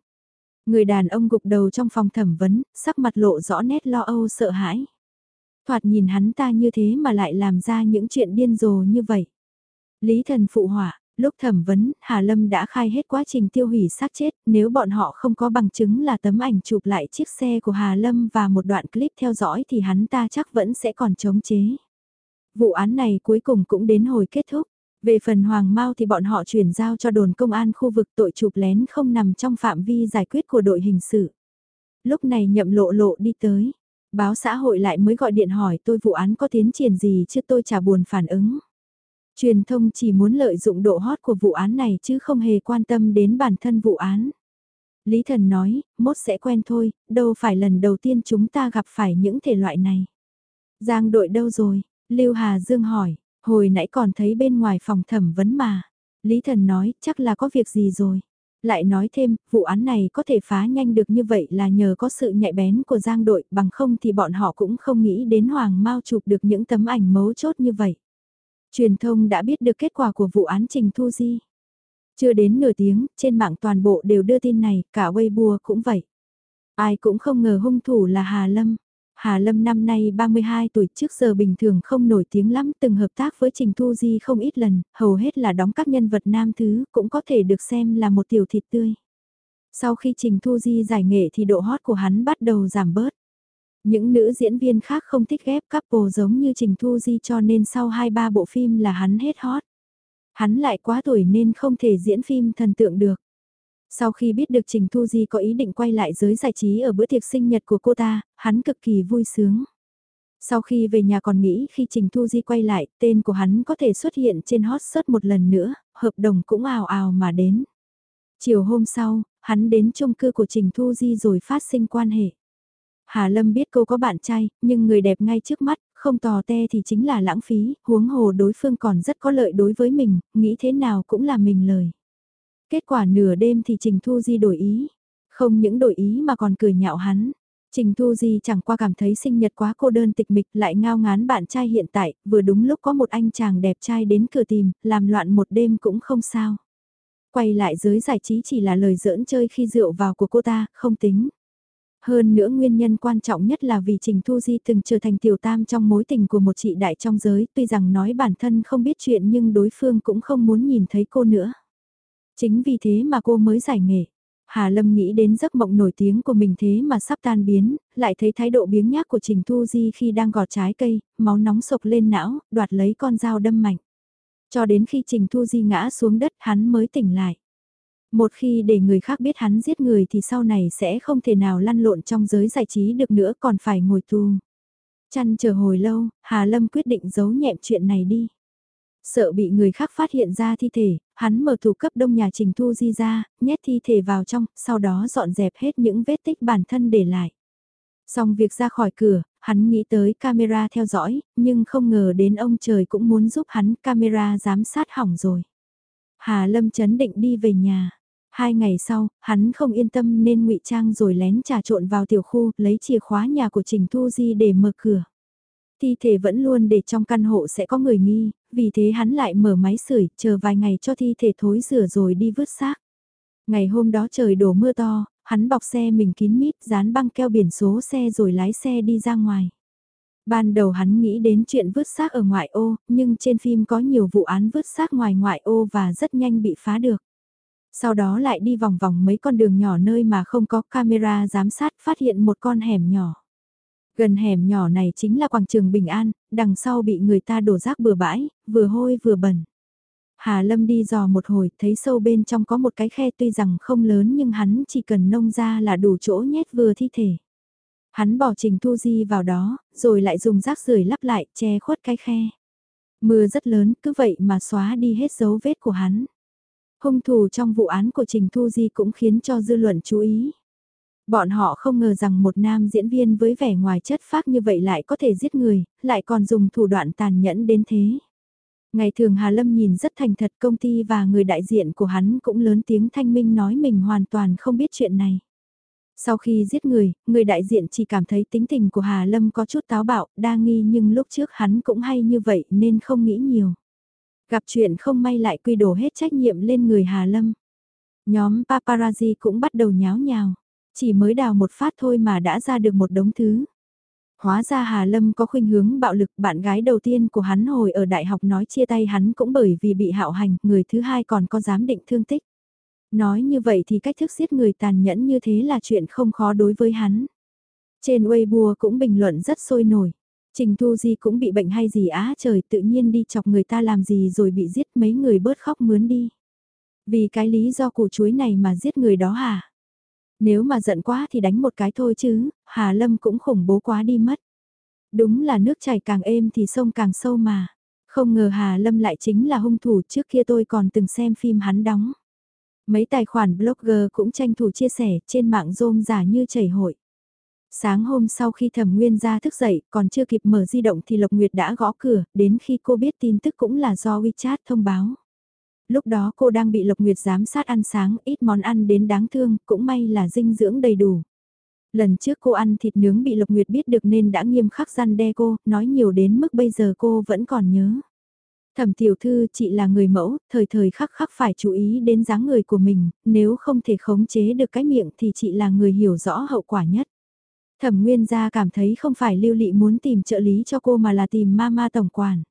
Người đàn ông gục đầu trong phòng thẩm vấn, sắc mặt lộ rõ nét lo âu sợ hãi. Thoạt nhìn hắn ta như thế mà lại làm ra những chuyện điên rồ như vậy. Lý thần phụ hỏa, lúc thẩm vấn, Hà Lâm đã khai hết quá trình tiêu hủy xác chết, nếu bọn họ không có bằng chứng là tấm ảnh chụp lại chiếc xe của Hà Lâm và một đoạn clip theo dõi thì hắn ta chắc vẫn sẽ còn chống chế. Vụ án này cuối cùng cũng đến hồi kết thúc. Về phần Hoàng Mao thì bọn họ chuyển giao cho đồn công an khu vực tội chụp lén không nằm trong phạm vi giải quyết của đội hình sự. Lúc này nhậm lộ lộ đi tới. Báo xã hội lại mới gọi điện hỏi tôi vụ án có tiến triển gì chứ tôi chả buồn phản ứng. Truyền thông chỉ muốn lợi dụng độ hot của vụ án này chứ không hề quan tâm đến bản thân vụ án. Lý Thần nói, mốt sẽ quen thôi, đâu phải lần đầu tiên chúng ta gặp phải những thể loại này. Giang đội đâu rồi? Lưu Hà Dương hỏi, hồi nãy còn thấy bên ngoài phòng thẩm vấn mà. Lý Thần nói, chắc là có việc gì rồi. Lại nói thêm, vụ án này có thể phá nhanh được như vậy là nhờ có sự nhạy bén của Giang đội, bằng không thì bọn họ cũng không nghĩ đến Hoàng Mao chụp được những tấm ảnh mấu chốt như vậy. Truyền thông đã biết được kết quả của vụ án Trình Thu Di. Chưa đến nửa tiếng, trên mạng toàn bộ đều đưa tin này, cả Weibo cũng vậy. Ai cũng không ngờ hung thủ là Hà Lâm. Hà Lâm năm nay 32 tuổi trước giờ bình thường không nổi tiếng lắm, từng hợp tác với Trình Thu Di không ít lần, hầu hết là đóng các nhân vật nam thứ, cũng có thể được xem là một tiểu thịt tươi. Sau khi Trình Thu Di giải nghệ thì độ hot của hắn bắt đầu giảm bớt. Những nữ diễn viên khác không thích ghép couple giống như Trình Thu Di cho nên sau 2-3 bộ phim là hắn hết hot. Hắn lại quá tuổi nên không thể diễn phim thần tượng được. Sau khi biết được Trình Thu Di có ý định quay lại giới giải trí ở bữa tiệc sinh nhật của cô ta, hắn cực kỳ vui sướng. Sau khi về nhà còn nghĩ khi Trình Thu Di quay lại, tên của hắn có thể xuất hiện trên hot search một lần nữa, hợp đồng cũng ào ào mà đến. Chiều hôm sau, hắn đến chung cư của Trình Thu Di rồi phát sinh quan hệ. Hà Lâm biết cô có bạn trai, nhưng người đẹp ngay trước mắt, không tò te thì chính là lãng phí, huống hồ đối phương còn rất có lợi đối với mình, nghĩ thế nào cũng là mình lời. Kết quả nửa đêm thì Trình Thu Di đổi ý, không những đổi ý mà còn cười nhạo hắn. Trình Thu Di chẳng qua cảm thấy sinh nhật quá cô đơn tịch mịch lại ngao ngán bạn trai hiện tại, vừa đúng lúc có một anh chàng đẹp trai đến cửa tìm, làm loạn một đêm cũng không sao. Quay lại giới giải trí chỉ là lời giỡn chơi khi rượu vào của cô ta, không tính. Hơn nữa nguyên nhân quan trọng nhất là vì Trình Thu Di từng trở thành tiểu tam trong mối tình của một chị đại trong giới, tuy rằng nói bản thân không biết chuyện nhưng đối phương cũng không muốn nhìn thấy cô nữa. Chính vì thế mà cô mới giải nghệ. Hà Lâm nghĩ đến giấc mộng nổi tiếng của mình thế mà sắp tan biến, lại thấy thái độ biếng nhác của Trình Thu Di khi đang gọt trái cây, máu nóng sộc lên não, đoạt lấy con dao đâm mạnh. Cho đến khi Trình Thu Di ngã xuống đất hắn mới tỉnh lại. Một khi để người khác biết hắn giết người thì sau này sẽ không thể nào lăn lộn trong giới giải trí được nữa còn phải ngồi tù. Chăn chờ hồi lâu, Hà Lâm quyết định giấu nhẹm chuyện này đi. Sợ bị người khác phát hiện ra thi thể, hắn mở tủ cấp đông nhà Trình Thu Di ra, nhét thi thể vào trong, sau đó dọn dẹp hết những vết tích bản thân để lại. Xong việc ra khỏi cửa, hắn nghĩ tới camera theo dõi, nhưng không ngờ đến ông trời cũng muốn giúp hắn camera giám sát hỏng rồi. Hà Lâm chấn định đi về nhà. Hai ngày sau, hắn không yên tâm nên ngụy trang rồi lén trà trộn vào tiểu khu, lấy chìa khóa nhà của Trình Thu Di để mở cửa. Thi thể vẫn luôn để trong căn hộ sẽ có người nghi, vì thế hắn lại mở máy sưởi, chờ vài ngày cho thi thể thối rửa rồi đi vứt xác. Ngày hôm đó trời đổ mưa to, hắn bọc xe mình kín mít, dán băng keo biển số xe rồi lái xe đi ra ngoài. Ban đầu hắn nghĩ đến chuyện vứt xác ở ngoại ô, nhưng trên phim có nhiều vụ án vứt xác ngoài ngoại ô và rất nhanh bị phá được. Sau đó lại đi vòng vòng mấy con đường nhỏ nơi mà không có camera giám sát phát hiện một con hẻm nhỏ. Gần hẻm nhỏ này chính là quảng trường Bình An, đằng sau bị người ta đổ rác bừa bãi, vừa hôi vừa bẩn. Hà Lâm đi dò một hồi, thấy sâu bên trong có một cái khe tuy rằng không lớn nhưng hắn chỉ cần nông ra là đủ chỗ nhét vừa thi thể. Hắn bỏ Trình Thu Di vào đó, rồi lại dùng rác rưởi lắp lại, che khuất cái khe. Mưa rất lớn, cứ vậy mà xóa đi hết dấu vết của hắn. Hung thủ trong vụ án của Trình Thu Di cũng khiến cho dư luận chú ý. Bọn họ không ngờ rằng một nam diễn viên với vẻ ngoài chất phác như vậy lại có thể giết người, lại còn dùng thủ đoạn tàn nhẫn đến thế. Ngày thường Hà Lâm nhìn rất thành thật công ty và người đại diện của hắn cũng lớn tiếng thanh minh nói mình hoàn toàn không biết chuyện này. Sau khi giết người, người đại diện chỉ cảm thấy tính tình của Hà Lâm có chút táo bạo, đa nghi nhưng lúc trước hắn cũng hay như vậy nên không nghĩ nhiều. Gặp chuyện không may lại quy đổ hết trách nhiệm lên người Hà Lâm. Nhóm paparazzi cũng bắt đầu nháo nhào. Chỉ mới đào một phát thôi mà đã ra được một đống thứ. Hóa ra Hà Lâm có khuynh hướng bạo lực, bạn gái đầu tiên của hắn hồi ở đại học nói chia tay hắn cũng bởi vì bị hạo hành, người thứ hai còn có giám định thương tích. Nói như vậy thì cách thức giết người tàn nhẫn như thế là chuyện không khó đối với hắn. Trên Weibo cũng bình luận rất sôi nổi. Trình Thu Di cũng bị bệnh hay gì á trời tự nhiên đi chọc người ta làm gì rồi bị giết mấy người bớt khóc mướn đi. Vì cái lý do củ chuối này mà giết người đó hả? Nếu mà giận quá thì đánh một cái thôi chứ, Hà Lâm cũng khủng bố quá đi mất. Đúng là nước chảy càng êm thì sông càng sâu mà. Không ngờ Hà Lâm lại chính là hung thủ trước kia tôi còn từng xem phim hắn đóng. Mấy tài khoản blogger cũng tranh thủ chia sẻ trên mạng rôm giả như chảy hội. Sáng hôm sau khi thẩm nguyên ra thức dậy, còn chưa kịp mở di động thì Lộc Nguyệt đã gõ cửa, đến khi cô biết tin tức cũng là do WeChat thông báo. Lúc đó cô đang bị Lộc Nguyệt giám sát ăn sáng, ít món ăn đến đáng thương, cũng may là dinh dưỡng đầy đủ. Lần trước cô ăn thịt nướng bị Lộc Nguyệt biết được nên đã nghiêm khắc gian đe cô, nói nhiều đến mức bây giờ cô vẫn còn nhớ. Thẩm tiểu thư chị là người mẫu, thời thời khắc khắc phải chú ý đến dáng người của mình, nếu không thể khống chế được cái miệng thì chị là người hiểu rõ hậu quả nhất. Thẩm Nguyên gia cảm thấy không phải lưu lị muốn tìm trợ lý cho cô mà là tìm mama tổng quản.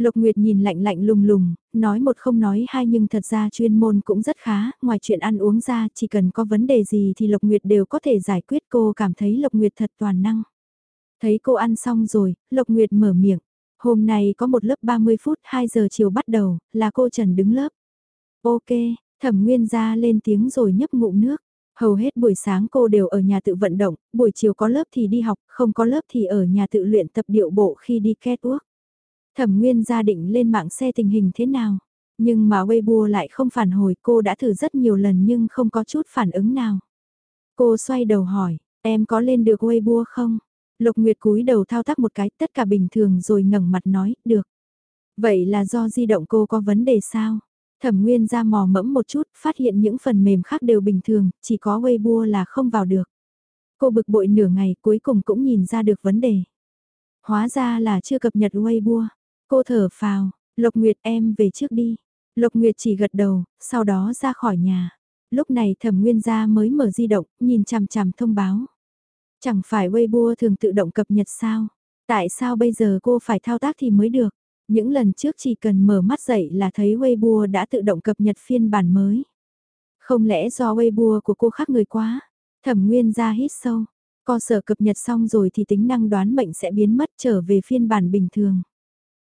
Lục Nguyệt nhìn lạnh lạnh lùng lùng, nói một không nói hai nhưng thật ra chuyên môn cũng rất khá, ngoài chuyện ăn uống ra chỉ cần có vấn đề gì thì Lục Nguyệt đều có thể giải quyết cô cảm thấy Lục Nguyệt thật toàn năng. Thấy cô ăn xong rồi, Lục Nguyệt mở miệng, hôm nay có một lớp 30 phút 2 giờ chiều bắt đầu, là cô Trần đứng lớp. Ok, thẩm nguyên ra lên tiếng rồi nhấp ngụm nước. Hầu hết buổi sáng cô đều ở nhà tự vận động, buổi chiều có lớp thì đi học, không có lớp thì ở nhà tự luyện tập điệu bộ khi đi catwalk. Thẩm Nguyên gia định lên mạng xe tình hình thế nào, nhưng mà Weibo lại không phản hồi cô đã thử rất nhiều lần nhưng không có chút phản ứng nào. Cô xoay đầu hỏi, em có lên được Weibo không? Lục Nguyệt cúi đầu thao tác một cái tất cả bình thường rồi ngẩng mặt nói, được. Vậy là do di động cô có vấn đề sao? Thẩm Nguyên ra mò mẫm một chút, phát hiện những phần mềm khác đều bình thường, chỉ có Weibo là không vào được. Cô bực bội nửa ngày cuối cùng cũng nhìn ra được vấn đề. Hóa ra là chưa cập nhật Weibo. Cô thở phào, Lộc Nguyệt em về trước đi. Lộc Nguyệt chỉ gật đầu, sau đó ra khỏi nhà. Lúc này thẩm nguyên gia mới mở di động, nhìn chằm chằm thông báo. Chẳng phải Weibo thường tự động cập nhật sao? Tại sao bây giờ cô phải thao tác thì mới được? Những lần trước chỉ cần mở mắt dậy là thấy Weibo đã tự động cập nhật phiên bản mới. Không lẽ do Weibo của cô khác người quá? Thẩm Nguyên ra hít sâu. Co sở cập nhật xong rồi thì tính năng đoán mệnh sẽ biến mất trở về phiên bản bình thường.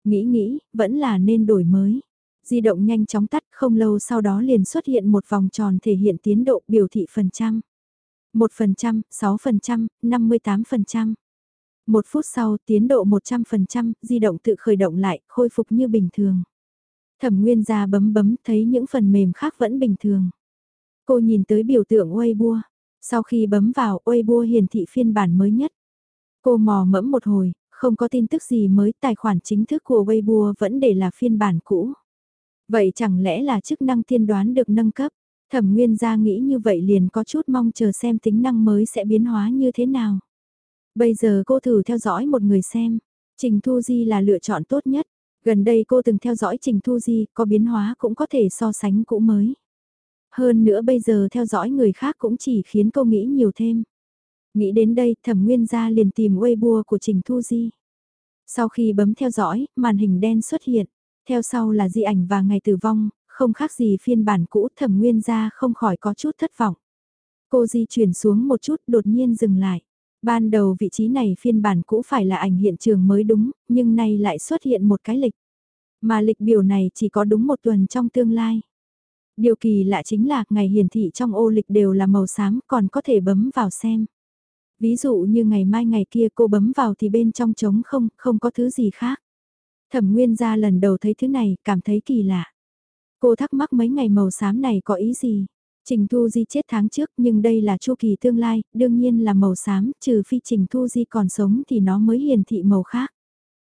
Nghĩ nghĩ, vẫn là nên đổi mới. Di động nhanh chóng tắt không lâu sau đó liền xuất hiện một vòng tròn thể hiện tiến độ biểu thị phần trăm. 1%, 6%, 58%. Một phút sau tiến độ 100%, di động tự khởi động lại, khôi phục như bình thường. Thẩm Nguyên ra bấm bấm thấy những phần mềm khác vẫn bình thường. Cô nhìn tới biểu tượng Weibo. Sau khi bấm vào Weibo hiển thị phiên bản mới nhất. Cô mò mẫm một hồi, không có tin tức gì mới tài khoản chính thức của Weibo vẫn để là phiên bản cũ. Vậy chẳng lẽ là chức năng tiên đoán được nâng cấp? Thẩm Nguyên gia nghĩ như vậy liền có chút mong chờ xem tính năng mới sẽ biến hóa như thế nào. Bây giờ cô thử theo dõi một người xem. Trình Thu Di là lựa chọn tốt nhất. Gần đây cô từng theo dõi Trình Thu Di, có biến hóa cũng có thể so sánh cũ mới. Hơn nữa bây giờ theo dõi người khác cũng chỉ khiến cô nghĩ nhiều thêm. Nghĩ đến đây, thẩm nguyên gia liền tìm Weibo của Trình Thu Di. Sau khi bấm theo dõi, màn hình đen xuất hiện. Theo sau là di ảnh và ngày tử vong, không khác gì phiên bản cũ thẩm nguyên gia không khỏi có chút thất vọng. Cô di chuyển xuống một chút đột nhiên dừng lại. Ban đầu vị trí này phiên bản cũ phải là ảnh hiện trường mới đúng, nhưng nay lại xuất hiện một cái lịch. Mà lịch biểu này chỉ có đúng một tuần trong tương lai. Điều kỳ lạ chính là ngày hiển thị trong ô lịch đều là màu xám còn có thể bấm vào xem. Ví dụ như ngày mai ngày kia cô bấm vào thì bên trong trống không, không có thứ gì khác. Thẩm Nguyên ra lần đầu thấy thứ này, cảm thấy kỳ lạ. Cô thắc mắc mấy ngày màu xám này có ý gì? Trình Thu Di chết tháng trước nhưng đây là chu kỳ tương lai, đương nhiên là màu xám, trừ phi Trình Thu Di còn sống thì nó mới hiển thị màu khác.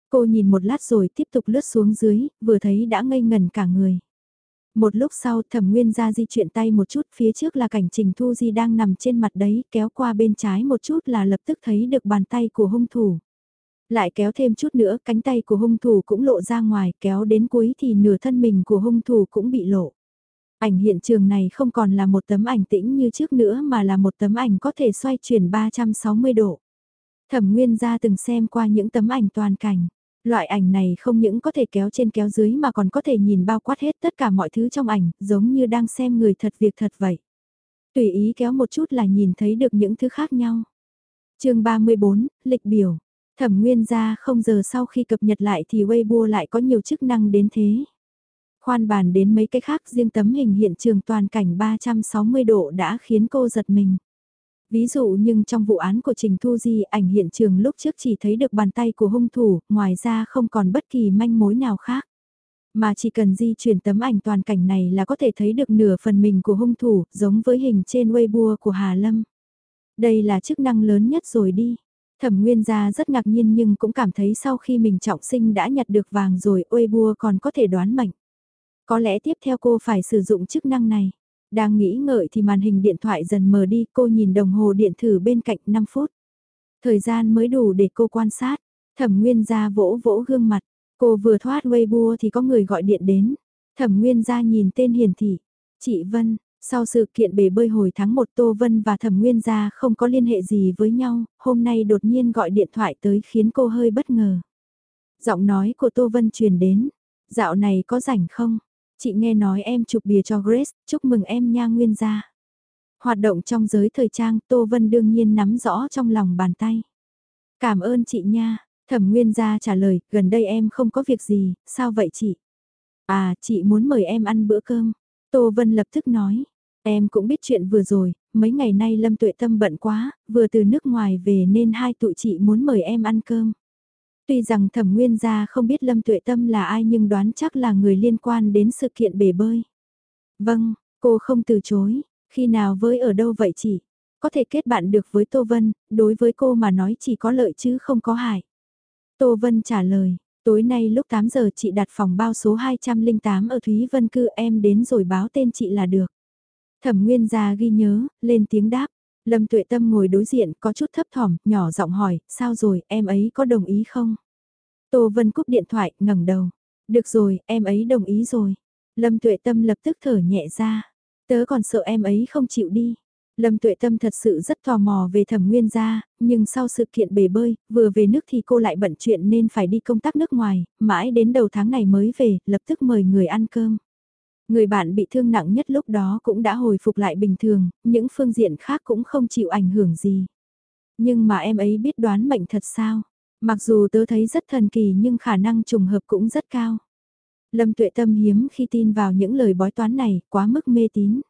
Cô nhìn một lát rồi tiếp tục lướt xuống dưới, vừa thấy đã ngây ngần cả người. Một lúc sau, thẩm nguyên ra di chuyển tay một chút, phía trước là cảnh Trình Thu Di đang nằm trên mặt đấy, kéo qua bên trái một chút là lập tức thấy được bàn tay của hung thủ. Lại kéo thêm chút nữa, cánh tay của hung thủ cũng lộ ra ngoài, kéo đến cuối thì nửa thân mình của hung thủ cũng bị lộ. Ảnh hiện trường này không còn là một tấm ảnh tĩnh như trước nữa mà là một tấm ảnh có thể xoay chuyển 360 độ. Thẩm Nguyên gia từng xem qua những tấm ảnh toàn cảnh. Loại ảnh này không những có thể kéo trên kéo dưới mà còn có thể nhìn bao quát hết tất cả mọi thứ trong ảnh, giống như đang xem người thật việc thật vậy. Tùy ý kéo một chút là nhìn thấy được những thứ khác nhau. chương 34, lịch biểu. Thẩm Nguyên gia không giờ sau khi cập nhật lại thì Weibo lại có nhiều chức năng đến thế. Khoan bàn đến mấy cái khác riêng tấm hình hiện trường toàn cảnh 360 độ đã khiến cô giật mình. Ví dụ nhưng trong vụ án của Trình Thu Di ảnh hiện trường lúc trước chỉ thấy được bàn tay của hung thủ, ngoài ra không còn bất kỳ manh mối nào khác. Mà chỉ cần di chuyển tấm ảnh toàn cảnh này là có thể thấy được nửa phần mình của hung thủ, giống với hình trên Weibo của Hà Lâm. Đây là chức năng lớn nhất rồi đi. Thẩm Nguyên gia rất ngạc nhiên nhưng cũng cảm thấy sau khi mình trọng sinh đã nhặt được vàng rồi Weibo còn có thể đoán mệnh. Có lẽ tiếp theo cô phải sử dụng chức năng này. Đang nghĩ ngợi thì màn hình điện thoại dần mờ đi, cô nhìn đồng hồ điện thử bên cạnh 5 phút. Thời gian mới đủ để cô quan sát. Thẩm Nguyên gia vỗ vỗ gương mặt. Cô vừa thoát Weibo thì có người gọi điện đến. Thẩm Nguyên gia nhìn tên hiển thị. Chị Vân, sau sự kiện bể bơi hồi tháng 1 Tô Vân và Thẩm Nguyên gia không có liên hệ gì với nhau, hôm nay đột nhiên gọi điện thoại tới khiến cô hơi bất ngờ. Giọng nói của Tô Vân truyền đến. Dạo này có rảnh không? Chị nghe nói em chụp bìa cho Grace, chúc mừng em nha nguyên gia. Hoạt động trong giới thời trang Tô Vân đương nhiên nắm rõ trong lòng bàn tay. Cảm ơn chị nha, thẩm nguyên gia trả lời, gần đây em không có việc gì, sao vậy chị? À, chị muốn mời em ăn bữa cơm. Tô Vân lập tức nói, em cũng biết chuyện vừa rồi, mấy ngày nay Lâm Tuệ Tâm bận quá, vừa từ nước ngoài về nên hai tụi chị muốn mời em ăn cơm. Tuy rằng thẩm nguyên gia không biết Lâm Tuệ Tâm là ai nhưng đoán chắc là người liên quan đến sự kiện bể bơi. Vâng, cô không từ chối, khi nào với ở đâu vậy chị? Có thể kết bạn được với Tô Vân, đối với cô mà nói chỉ có lợi chứ không có hại. Tô Vân trả lời, tối nay lúc 8 giờ chị đặt phòng bao số 208 ở Thúy Vân Cư em đến rồi báo tên chị là được. Thẩm Nguyên gia ghi nhớ, lên tiếng đáp. Lâm Tuệ Tâm ngồi đối diện có chút thấp thỏm, nhỏ giọng hỏi, sao rồi, em ấy có đồng ý không? Tô Vân cúp điện thoại, ngẩng đầu. Được rồi, em ấy đồng ý rồi. Lâm Tuệ Tâm lập tức thở nhẹ ra. Tớ còn sợ em ấy không chịu đi. Lâm Tuệ Tâm thật sự rất tò mò về thẩm nguyên gia, nhưng sau sự kiện bể bơi, vừa về nước thì cô lại bận chuyện nên phải đi công tác nước ngoài, mãi đến đầu tháng này mới về, lập tức mời người ăn cơm. Người bạn bị thương nặng nhất lúc đó cũng đã hồi phục lại bình thường, những phương diện khác cũng không chịu ảnh hưởng gì. Nhưng mà em ấy biết đoán mệnh thật sao? Mặc dù tớ thấy rất thần kỳ nhưng khả năng trùng hợp cũng rất cao. Lâm tuệ tâm hiếm khi tin vào những lời bói toán này, quá mức mê tín.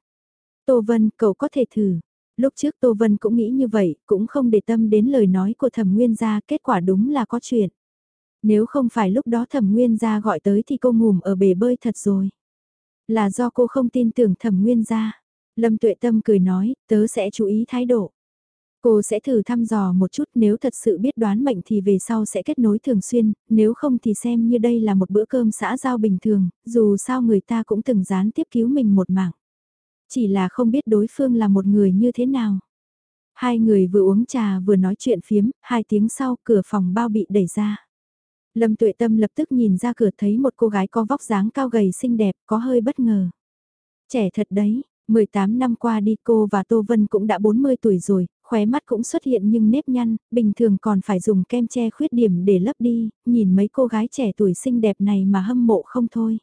Tô Vân, cậu có thể thử. Lúc trước Tô Vân cũng nghĩ như vậy, cũng không để tâm đến lời nói của thẩm nguyên gia, kết quả đúng là có chuyện. Nếu không phải lúc đó thẩm nguyên gia gọi tới thì cô ngủm ở bể bơi thật rồi. Là do cô không tin tưởng thẩm nguyên gia. Lâm tuệ tâm cười nói, tớ sẽ chú ý thái độ. Cô sẽ thử thăm dò một chút nếu thật sự biết đoán mệnh thì về sau sẽ kết nối thường xuyên, nếu không thì xem như đây là một bữa cơm xã giao bình thường, dù sao người ta cũng từng gián tiếp cứu mình một mạng. Chỉ là không biết đối phương là một người như thế nào. Hai người vừa uống trà vừa nói chuyện phiếm, hai tiếng sau cửa phòng bao bị đẩy ra. Lâm tuệ tâm lập tức nhìn ra cửa thấy một cô gái có vóc dáng cao gầy xinh đẹp, có hơi bất ngờ. Trẻ thật đấy, 18 năm qua đi cô và Tô Vân cũng đã 40 tuổi rồi, khóe mắt cũng xuất hiện nhưng nếp nhăn, bình thường còn phải dùng kem che khuyết điểm để lấp đi, nhìn mấy cô gái trẻ tuổi xinh đẹp này mà hâm mộ không thôi.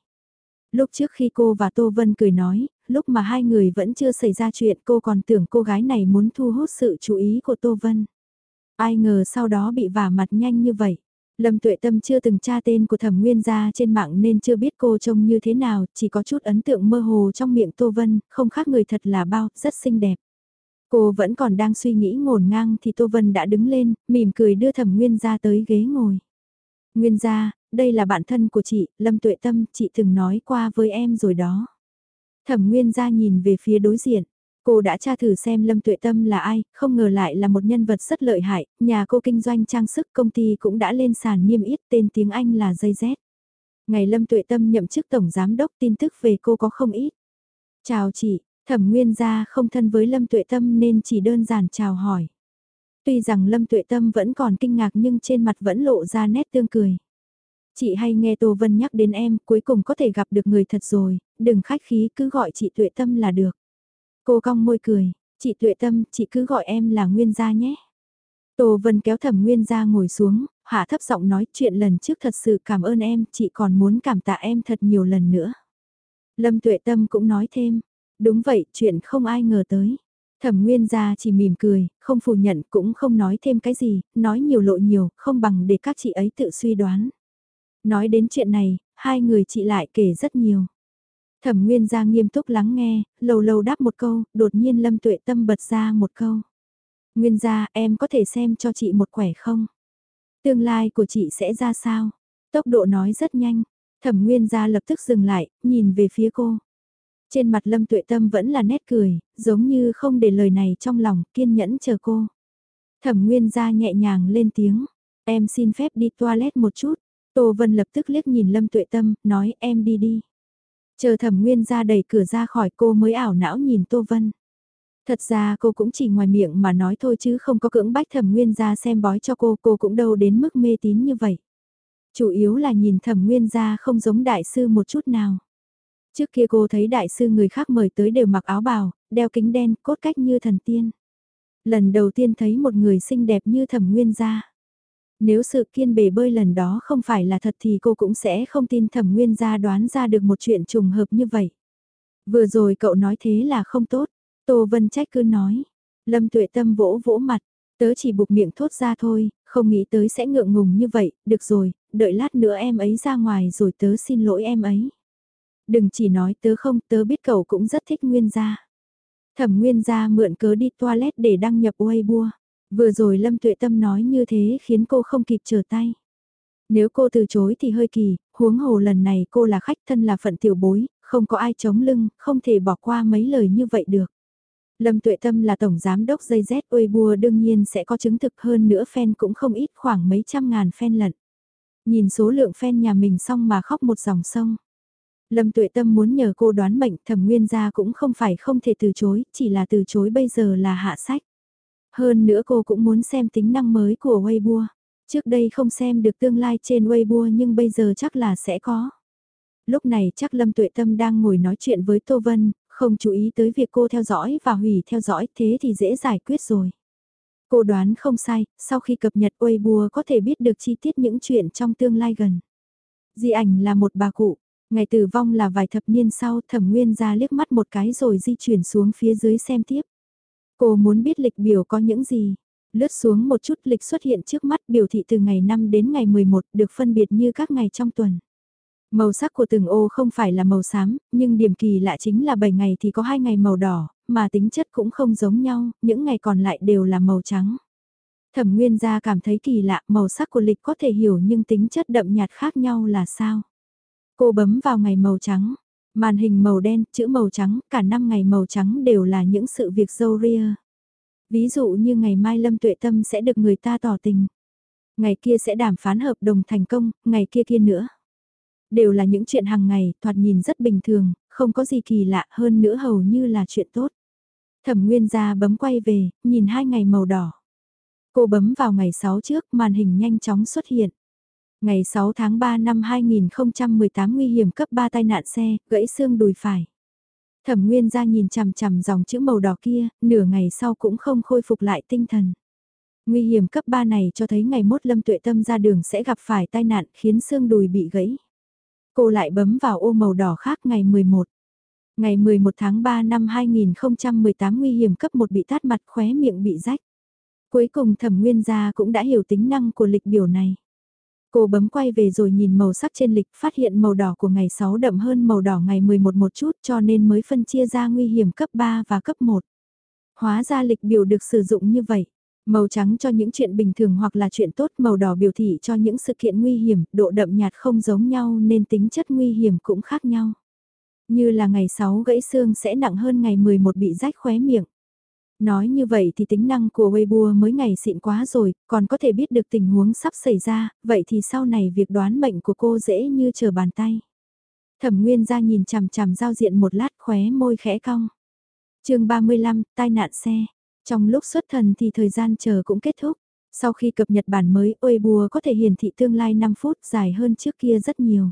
Lúc trước khi cô và Tô Vân cười nói, lúc mà hai người vẫn chưa xảy ra chuyện cô còn tưởng cô gái này muốn thu hút sự chú ý của Tô Vân. Ai ngờ sau đó bị vả mặt nhanh như vậy. Lâm Tuệ Tâm chưa từng tra tên của thẩm nguyên gia trên mạng nên chưa biết cô trông như thế nào, chỉ có chút ấn tượng mơ hồ trong miệng Tô Vân, không khác người thật là bao, rất xinh đẹp. Cô vẫn còn đang suy nghĩ ngổn ngang thì Tô Vân đã đứng lên, mỉm cười đưa thẩm nguyên gia tới ghế ngồi. Nguyên gia, đây là bạn thân của chị, Lâm Tuệ Tâm, chị từng nói qua với em rồi đó. Thẩm Nguyên gia nhìn về phía đối diện. Cô đã tra thử xem Lâm Tuệ Tâm là ai, không ngờ lại là một nhân vật rất lợi hại, nhà cô kinh doanh trang sức công ty cũng đã lên sàn niêm yết tên tiếng Anh là dây Z. Ngày Lâm Tuệ Tâm nhậm chức tổng giám đốc tin tức về cô có không ít. Chào chị, thẩm nguyên gia không thân với Lâm Tuệ Tâm nên chỉ đơn giản chào hỏi. Tuy rằng Lâm Tuệ Tâm vẫn còn kinh ngạc nhưng trên mặt vẫn lộ ra nét tương cười. Chị hay nghe Tô Vân nhắc đến em, cuối cùng có thể gặp được người thật rồi, đừng khách khí cứ gọi chị Tuệ Tâm là được. Cô cong môi cười, chị Tuệ Tâm, chị cứ gọi em là Nguyên gia nhé. Tô Vân kéo thẩm Nguyên gia ngồi xuống, hạ thấp giọng nói chuyện lần trước thật sự cảm ơn em, chị còn muốn cảm tạ em thật nhiều lần nữa. Lâm Tuệ Tâm cũng nói thêm, đúng vậy, chuyện không ai ngờ tới. Thẩm Nguyên gia chỉ mỉm cười, không phủ nhận cũng không nói thêm cái gì, nói nhiều lộ nhiều, không bằng để các chị ấy tự suy đoán. Nói đến chuyện này, hai người chị lại kể rất nhiều. Thẩm Nguyên gia nghiêm túc lắng nghe, lâu lâu đáp một câu, đột nhiên Lâm Tuệ Tâm bật ra một câu. Nguyên gia, em có thể xem cho chị một quẻ không? Tương lai của chị sẽ ra sao? Tốc độ nói rất nhanh. Thẩm Nguyên gia lập tức dừng lại, nhìn về phía cô. Trên mặt Lâm Tuệ Tâm vẫn là nét cười, giống như không để lời này trong lòng, kiên nhẫn chờ cô. Thẩm Nguyên gia nhẹ nhàng lên tiếng, em xin phép đi toilet một chút. Tô Vân lập tức liếc nhìn Lâm Tuệ Tâm, nói em đi đi. Chờ thẩm nguyên ra đẩy cửa ra khỏi cô mới ảo não nhìn Tô Vân. Thật ra cô cũng chỉ ngoài miệng mà nói thôi chứ không có cưỡng bách thẩm nguyên ra xem bói cho cô, cô cũng đâu đến mức mê tín như vậy. Chủ yếu là nhìn thẩm nguyên ra không giống đại sư một chút nào. Trước kia cô thấy đại sư người khác mời tới đều mặc áo bào, đeo kính đen, cốt cách như thần tiên. Lần đầu tiên thấy một người xinh đẹp như thẩm nguyên gia. Nếu sự kiên bể bơi lần đó không phải là thật thì cô cũng sẽ không tin thẩm nguyên gia đoán ra được một chuyện trùng hợp như vậy. Vừa rồi cậu nói thế là không tốt. Tô Vân trách cứ nói. Lâm tuệ tâm vỗ vỗ mặt. Tớ chỉ buộc miệng thốt ra thôi, không nghĩ tới sẽ ngượng ngùng như vậy. Được rồi, đợi lát nữa em ấy ra ngoài rồi tớ xin lỗi em ấy. Đừng chỉ nói tớ không, tớ biết cậu cũng rất thích Nguyên gia. Thẩm Nguyên gia mượn cớ đi toilet để đăng nhập Weibo. Vừa rồi Lâm Tuệ Tâm nói như thế khiến cô không kịp trở tay. Nếu cô từ chối thì hơi kỳ, huống hồ lần này cô là khách thân là phận tiểu bối, không có ai chống lưng, không thể bỏ qua mấy lời như vậy được. Lâm Tuệ Tâm là tổng giám đốc dây Z Weibo đương nhiên sẽ có chứng thực hơn nữa fan cũng không ít khoảng mấy trăm ngàn fan lận. Nhìn số lượng fan nhà mình xong mà khóc một dòng sông. Lâm Tuệ Tâm muốn nhờ cô đoán mệnh thẩm nguyên gia cũng không phải không thể từ chối, chỉ là từ chối bây giờ là hạ sách. Hơn nữa cô cũng muốn xem tính năng mới của Weibo. Trước đây không xem được tương lai trên Weibo nhưng bây giờ chắc là sẽ có. Lúc này chắc Lâm Tuệ Tâm đang ngồi nói chuyện với Tô Vân, không chú ý tới việc cô theo dõi và hủy theo dõi thế thì dễ giải quyết rồi. Cô đoán không sai, sau khi cập nhật Weibo có thể biết được chi tiết những chuyện trong tương lai gần. Di ảnh là một bà cụ, ngày tử vong là vài thập niên sau thẩm nguyên ra liếc mắt một cái rồi di chuyển xuống phía dưới xem tiếp. Cô muốn biết lịch biểu có những gì? Lướt xuống một chút lịch xuất hiện trước mắt biểu thị từ ngày 5 đến ngày 11 được phân biệt như các ngày trong tuần. Màu sắc của từng ô không phải là màu xám, nhưng điểm kỳ lạ chính là 7 ngày thì có 2 ngày màu đỏ, mà tính chất cũng không giống nhau, những ngày còn lại đều là màu trắng. Thẩm Nguyên gia cảm thấy kỳ lạ, màu sắc của lịch có thể hiểu nhưng tính chất đậm nhạt khác nhau là sao? Cô bấm vào ngày màu trắng, màn hình màu đen, chữ màu trắng, cả năm ngày màu trắng đều là những sự việc dâu ria. Ví dụ như ngày mai Lâm Tuệ Tâm sẽ được người ta tỏ tình. Ngày kia sẽ đàm phán hợp đồng thành công, ngày kia kia nữa. Đều là những chuyện hàng ngày, thoạt nhìn rất bình thường, không có gì kỳ lạ hơn nữa hầu như là chuyện tốt. Thẩm Nguyên ra bấm quay về, nhìn hai ngày màu đỏ. Cô bấm vào ngày 6 trước, màn hình nhanh chóng xuất hiện. Ngày 6 tháng 3 năm 2018 nguy hiểm cấp 3 tai nạn xe, gãy xương đùi phải. Thẩm Nguyên ra nhìn chằm chằm dòng chữ màu đỏ kia, nửa ngày sau cũng không khôi phục lại tinh thần. Nguy hiểm cấp 3 này cho thấy ngày mốt Lâm Tuệ Tâm ra đường sẽ gặp phải tai nạn khiến xương đùi bị gãy. Cô lại bấm vào ô màu đỏ khác ngày 11. Ngày 11 tháng 3 năm 2018 nguy hiểm cấp 1 bị tát mặt khóe miệng bị rách. Cuối cùng thẩm nguyên gia cũng đã hiểu tính năng của lịch biểu này. Cô bấm quay về rồi nhìn màu sắc trên lịch phát hiện màu đỏ của ngày 6 đậm hơn màu đỏ ngày 11 một chút cho nên mới phân chia ra nguy hiểm cấp 3 và cấp 1. Hóa ra lịch biểu được sử dụng như vậy. Màu trắng cho những chuyện bình thường hoặc là chuyện tốt, màu đỏ biểu thị cho những sự kiện nguy hiểm, độ đậm nhạt không giống nhau nên tính chất nguy hiểm cũng khác nhau. Như là ngày 6 gãy xương sẽ nặng hơn ngày 11 bị rách khóe miệng. Nói như vậy thì tính năng của Weibo mới ngày xịn quá rồi, còn có thể biết được tình huống sắp xảy ra, vậy thì sau này việc đoán mệnh của cô dễ như chờ bàn tay. Thẩm Nguyên ra nhìn chằm chằm giao diện một lát khóe môi khẽ cong. chương 35, tai nạn xe. Trong lúc xuất thần thì thời gian chờ cũng kết thúc. Sau khi cập nhật bản mới, Weibo có thể hiển thị tương lai 5 phút dài hơn trước kia rất nhiều.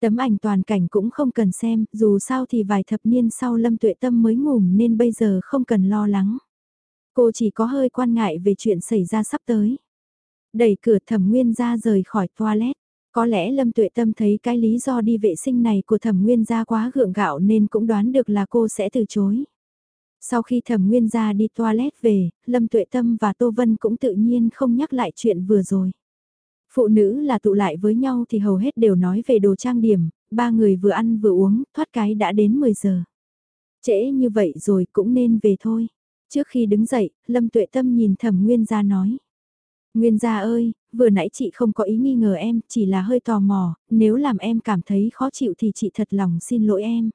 Tấm ảnh toàn cảnh cũng không cần xem, dù sao thì vài thập niên sau Lâm Tuệ Tâm mới ngủm nên bây giờ không cần lo lắng. Cô chỉ có hơi quan ngại về chuyện xảy ra sắp tới. Đẩy cửa thẩm nguyên ra rời khỏi toilet. Có lẽ Lâm Tuệ Tâm thấy cái lý do đi vệ sinh này của thẩm nguyên ra quá gượng gạo nên cũng đoán được là cô sẽ từ chối. Sau khi thẩm nguyên ra đi toilet về, Lâm Tuệ Tâm và Tô Vân cũng tự nhiên không nhắc lại chuyện vừa rồi. Phụ nữ là tụ lại với nhau thì hầu hết đều nói về đồ trang điểm, ba người vừa ăn vừa uống, thoát cái đã đến 10 giờ. Trễ như vậy rồi cũng nên về thôi. Trước khi đứng dậy, Lâm Tuệ Tâm nhìn thẩm Nguyên Gia nói. Nguyên Gia ơi, vừa nãy chị không có ý nghi ngờ em, chỉ là hơi tò mò, nếu làm em cảm thấy khó chịu thì chị thật lòng xin lỗi em.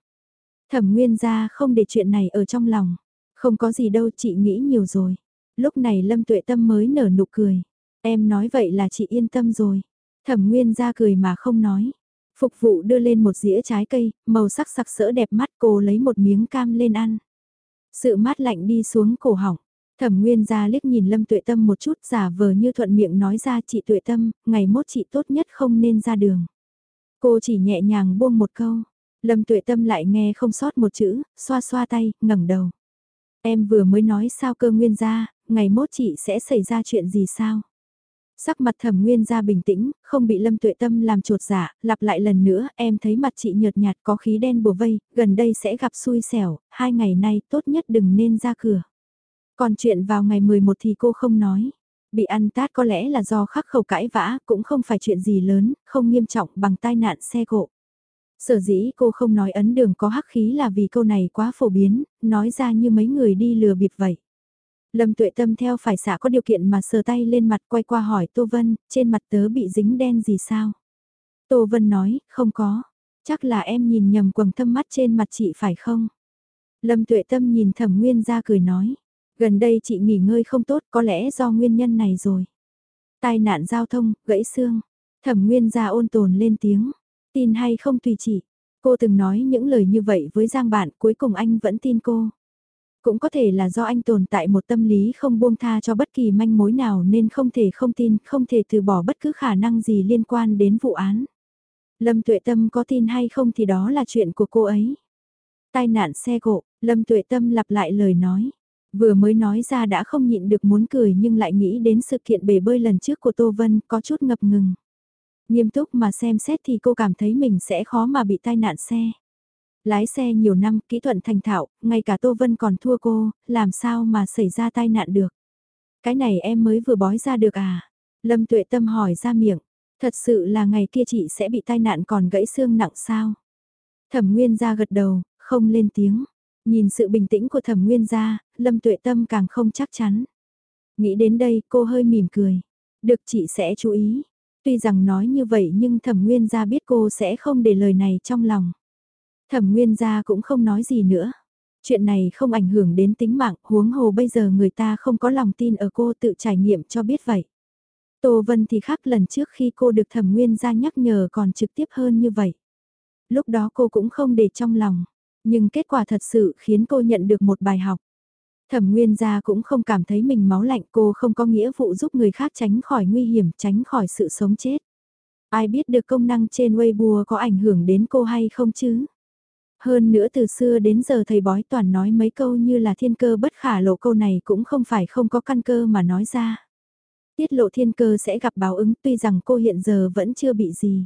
Thẩm Nguyên Gia không để chuyện này ở trong lòng. Không có gì đâu chị nghĩ nhiều rồi. Lúc này Lâm Tuệ Tâm mới nở nụ cười. Em nói vậy là chị yên tâm rồi. Thẩm Nguyên ra cười mà không nói. Phục vụ đưa lên một dĩa trái cây, màu sắc sặc sỡ đẹp mắt cô lấy một miếng cam lên ăn. Sự mát lạnh đi xuống cổ họng. Thẩm Nguyên ra liếc nhìn Lâm Tuệ Tâm một chút giả vờ như thuận miệng nói ra chị Tuệ Tâm, ngày mốt chị tốt nhất không nên ra đường. Cô chỉ nhẹ nhàng buông một câu. Lâm Tuệ Tâm lại nghe không sót một chữ, xoa xoa tay, ngẩng đầu. Em vừa mới nói sao cơ Nguyên ra, ngày mốt chị sẽ xảy ra chuyện gì sao? Sắc mặt thẩm nguyên ra bình tĩnh, không bị lâm tuệ tâm làm trột giả. lặp lại lần nữa, em thấy mặt chị nhợt nhạt có khí đen bùa vây, gần đây sẽ gặp xui xẻo, hai ngày nay tốt nhất đừng nên ra cửa. Còn chuyện vào ngày 11 thì cô không nói. Bị ăn tát có lẽ là do khắc khẩu cãi vã, cũng không phải chuyện gì lớn, không nghiêm trọng bằng tai nạn xe cộ. Sở dĩ cô không nói ấn đường có hắc khí là vì câu này quá phổ biến, nói ra như mấy người đi lừa bịp vậy. Lâm tuệ tâm theo phải xả có điều kiện mà sờ tay lên mặt quay qua hỏi Tô Vân, trên mặt tớ bị dính đen gì sao? Tô Vân nói, không có. Chắc là em nhìn nhầm quầng thâm mắt trên mặt chị phải không? Lâm tuệ tâm nhìn thẩm nguyên ra cười nói. Gần đây chị nghỉ ngơi không tốt có lẽ do nguyên nhân này rồi. Tai nạn giao thông, gãy xương. Thẩm nguyên ra ôn tồn lên tiếng. Tin hay không tùy chị. Cô từng nói những lời như vậy với Giang bạn cuối cùng anh vẫn tin cô. Cũng có thể là do anh tồn tại một tâm lý không buông tha cho bất kỳ manh mối nào nên không thể không tin, không thể từ bỏ bất cứ khả năng gì liên quan đến vụ án. Lâm Tuệ Tâm có tin hay không thì đó là chuyện của cô ấy. Tai nạn xe cộ, Lâm Tuệ Tâm lặp lại lời nói. Vừa mới nói ra đã không nhịn được muốn cười nhưng lại nghĩ đến sự kiện bể bơi lần trước của Tô Vân có chút ngập ngừng. Nghiêm túc mà xem xét thì cô cảm thấy mình sẽ khó mà bị tai nạn xe. Lái xe nhiều năm, kỹ thuật thành thạo, ngay cả Tô Vân còn thua cô, làm sao mà xảy ra tai nạn được. Cái này em mới vừa bói ra được à? Lâm Tuệ Tâm hỏi ra miệng, thật sự là ngày kia chị sẽ bị tai nạn còn gãy xương nặng sao? Thẩm Nguyên ra gật đầu, không lên tiếng. Nhìn sự bình tĩnh của Thẩm Nguyên ra, Lâm Tuệ Tâm càng không chắc chắn. Nghĩ đến đây cô hơi mỉm cười. Được chị sẽ chú ý. Tuy rằng nói như vậy nhưng thẩm nguyên gia biết cô sẽ không để lời này trong lòng. Thẩm nguyên gia cũng không nói gì nữa. Chuyện này không ảnh hưởng đến tính mạng, huống hồ bây giờ người ta không có lòng tin ở cô tự trải nghiệm cho biết vậy. Tô Vân thì khác lần trước khi cô được thẩm nguyên gia nhắc nhở còn trực tiếp hơn như vậy. Lúc đó cô cũng không để trong lòng, nhưng kết quả thật sự khiến cô nhận được một bài học. Thẩm Nguyên gia cũng không cảm thấy mình máu lạnh cô không có nghĩa vụ giúp người khác tránh khỏi nguy hiểm, tránh khỏi sự sống chết. Ai biết được công năng trên Weibo có ảnh hưởng đến cô hay không chứ? Hơn nữa từ xưa đến giờ thầy bói toàn nói mấy câu như là thiên cơ bất khả lộ câu này cũng không phải không có căn cơ mà nói ra. Tiết lộ thiên cơ sẽ gặp báo ứng tuy rằng cô hiện giờ vẫn chưa bị gì.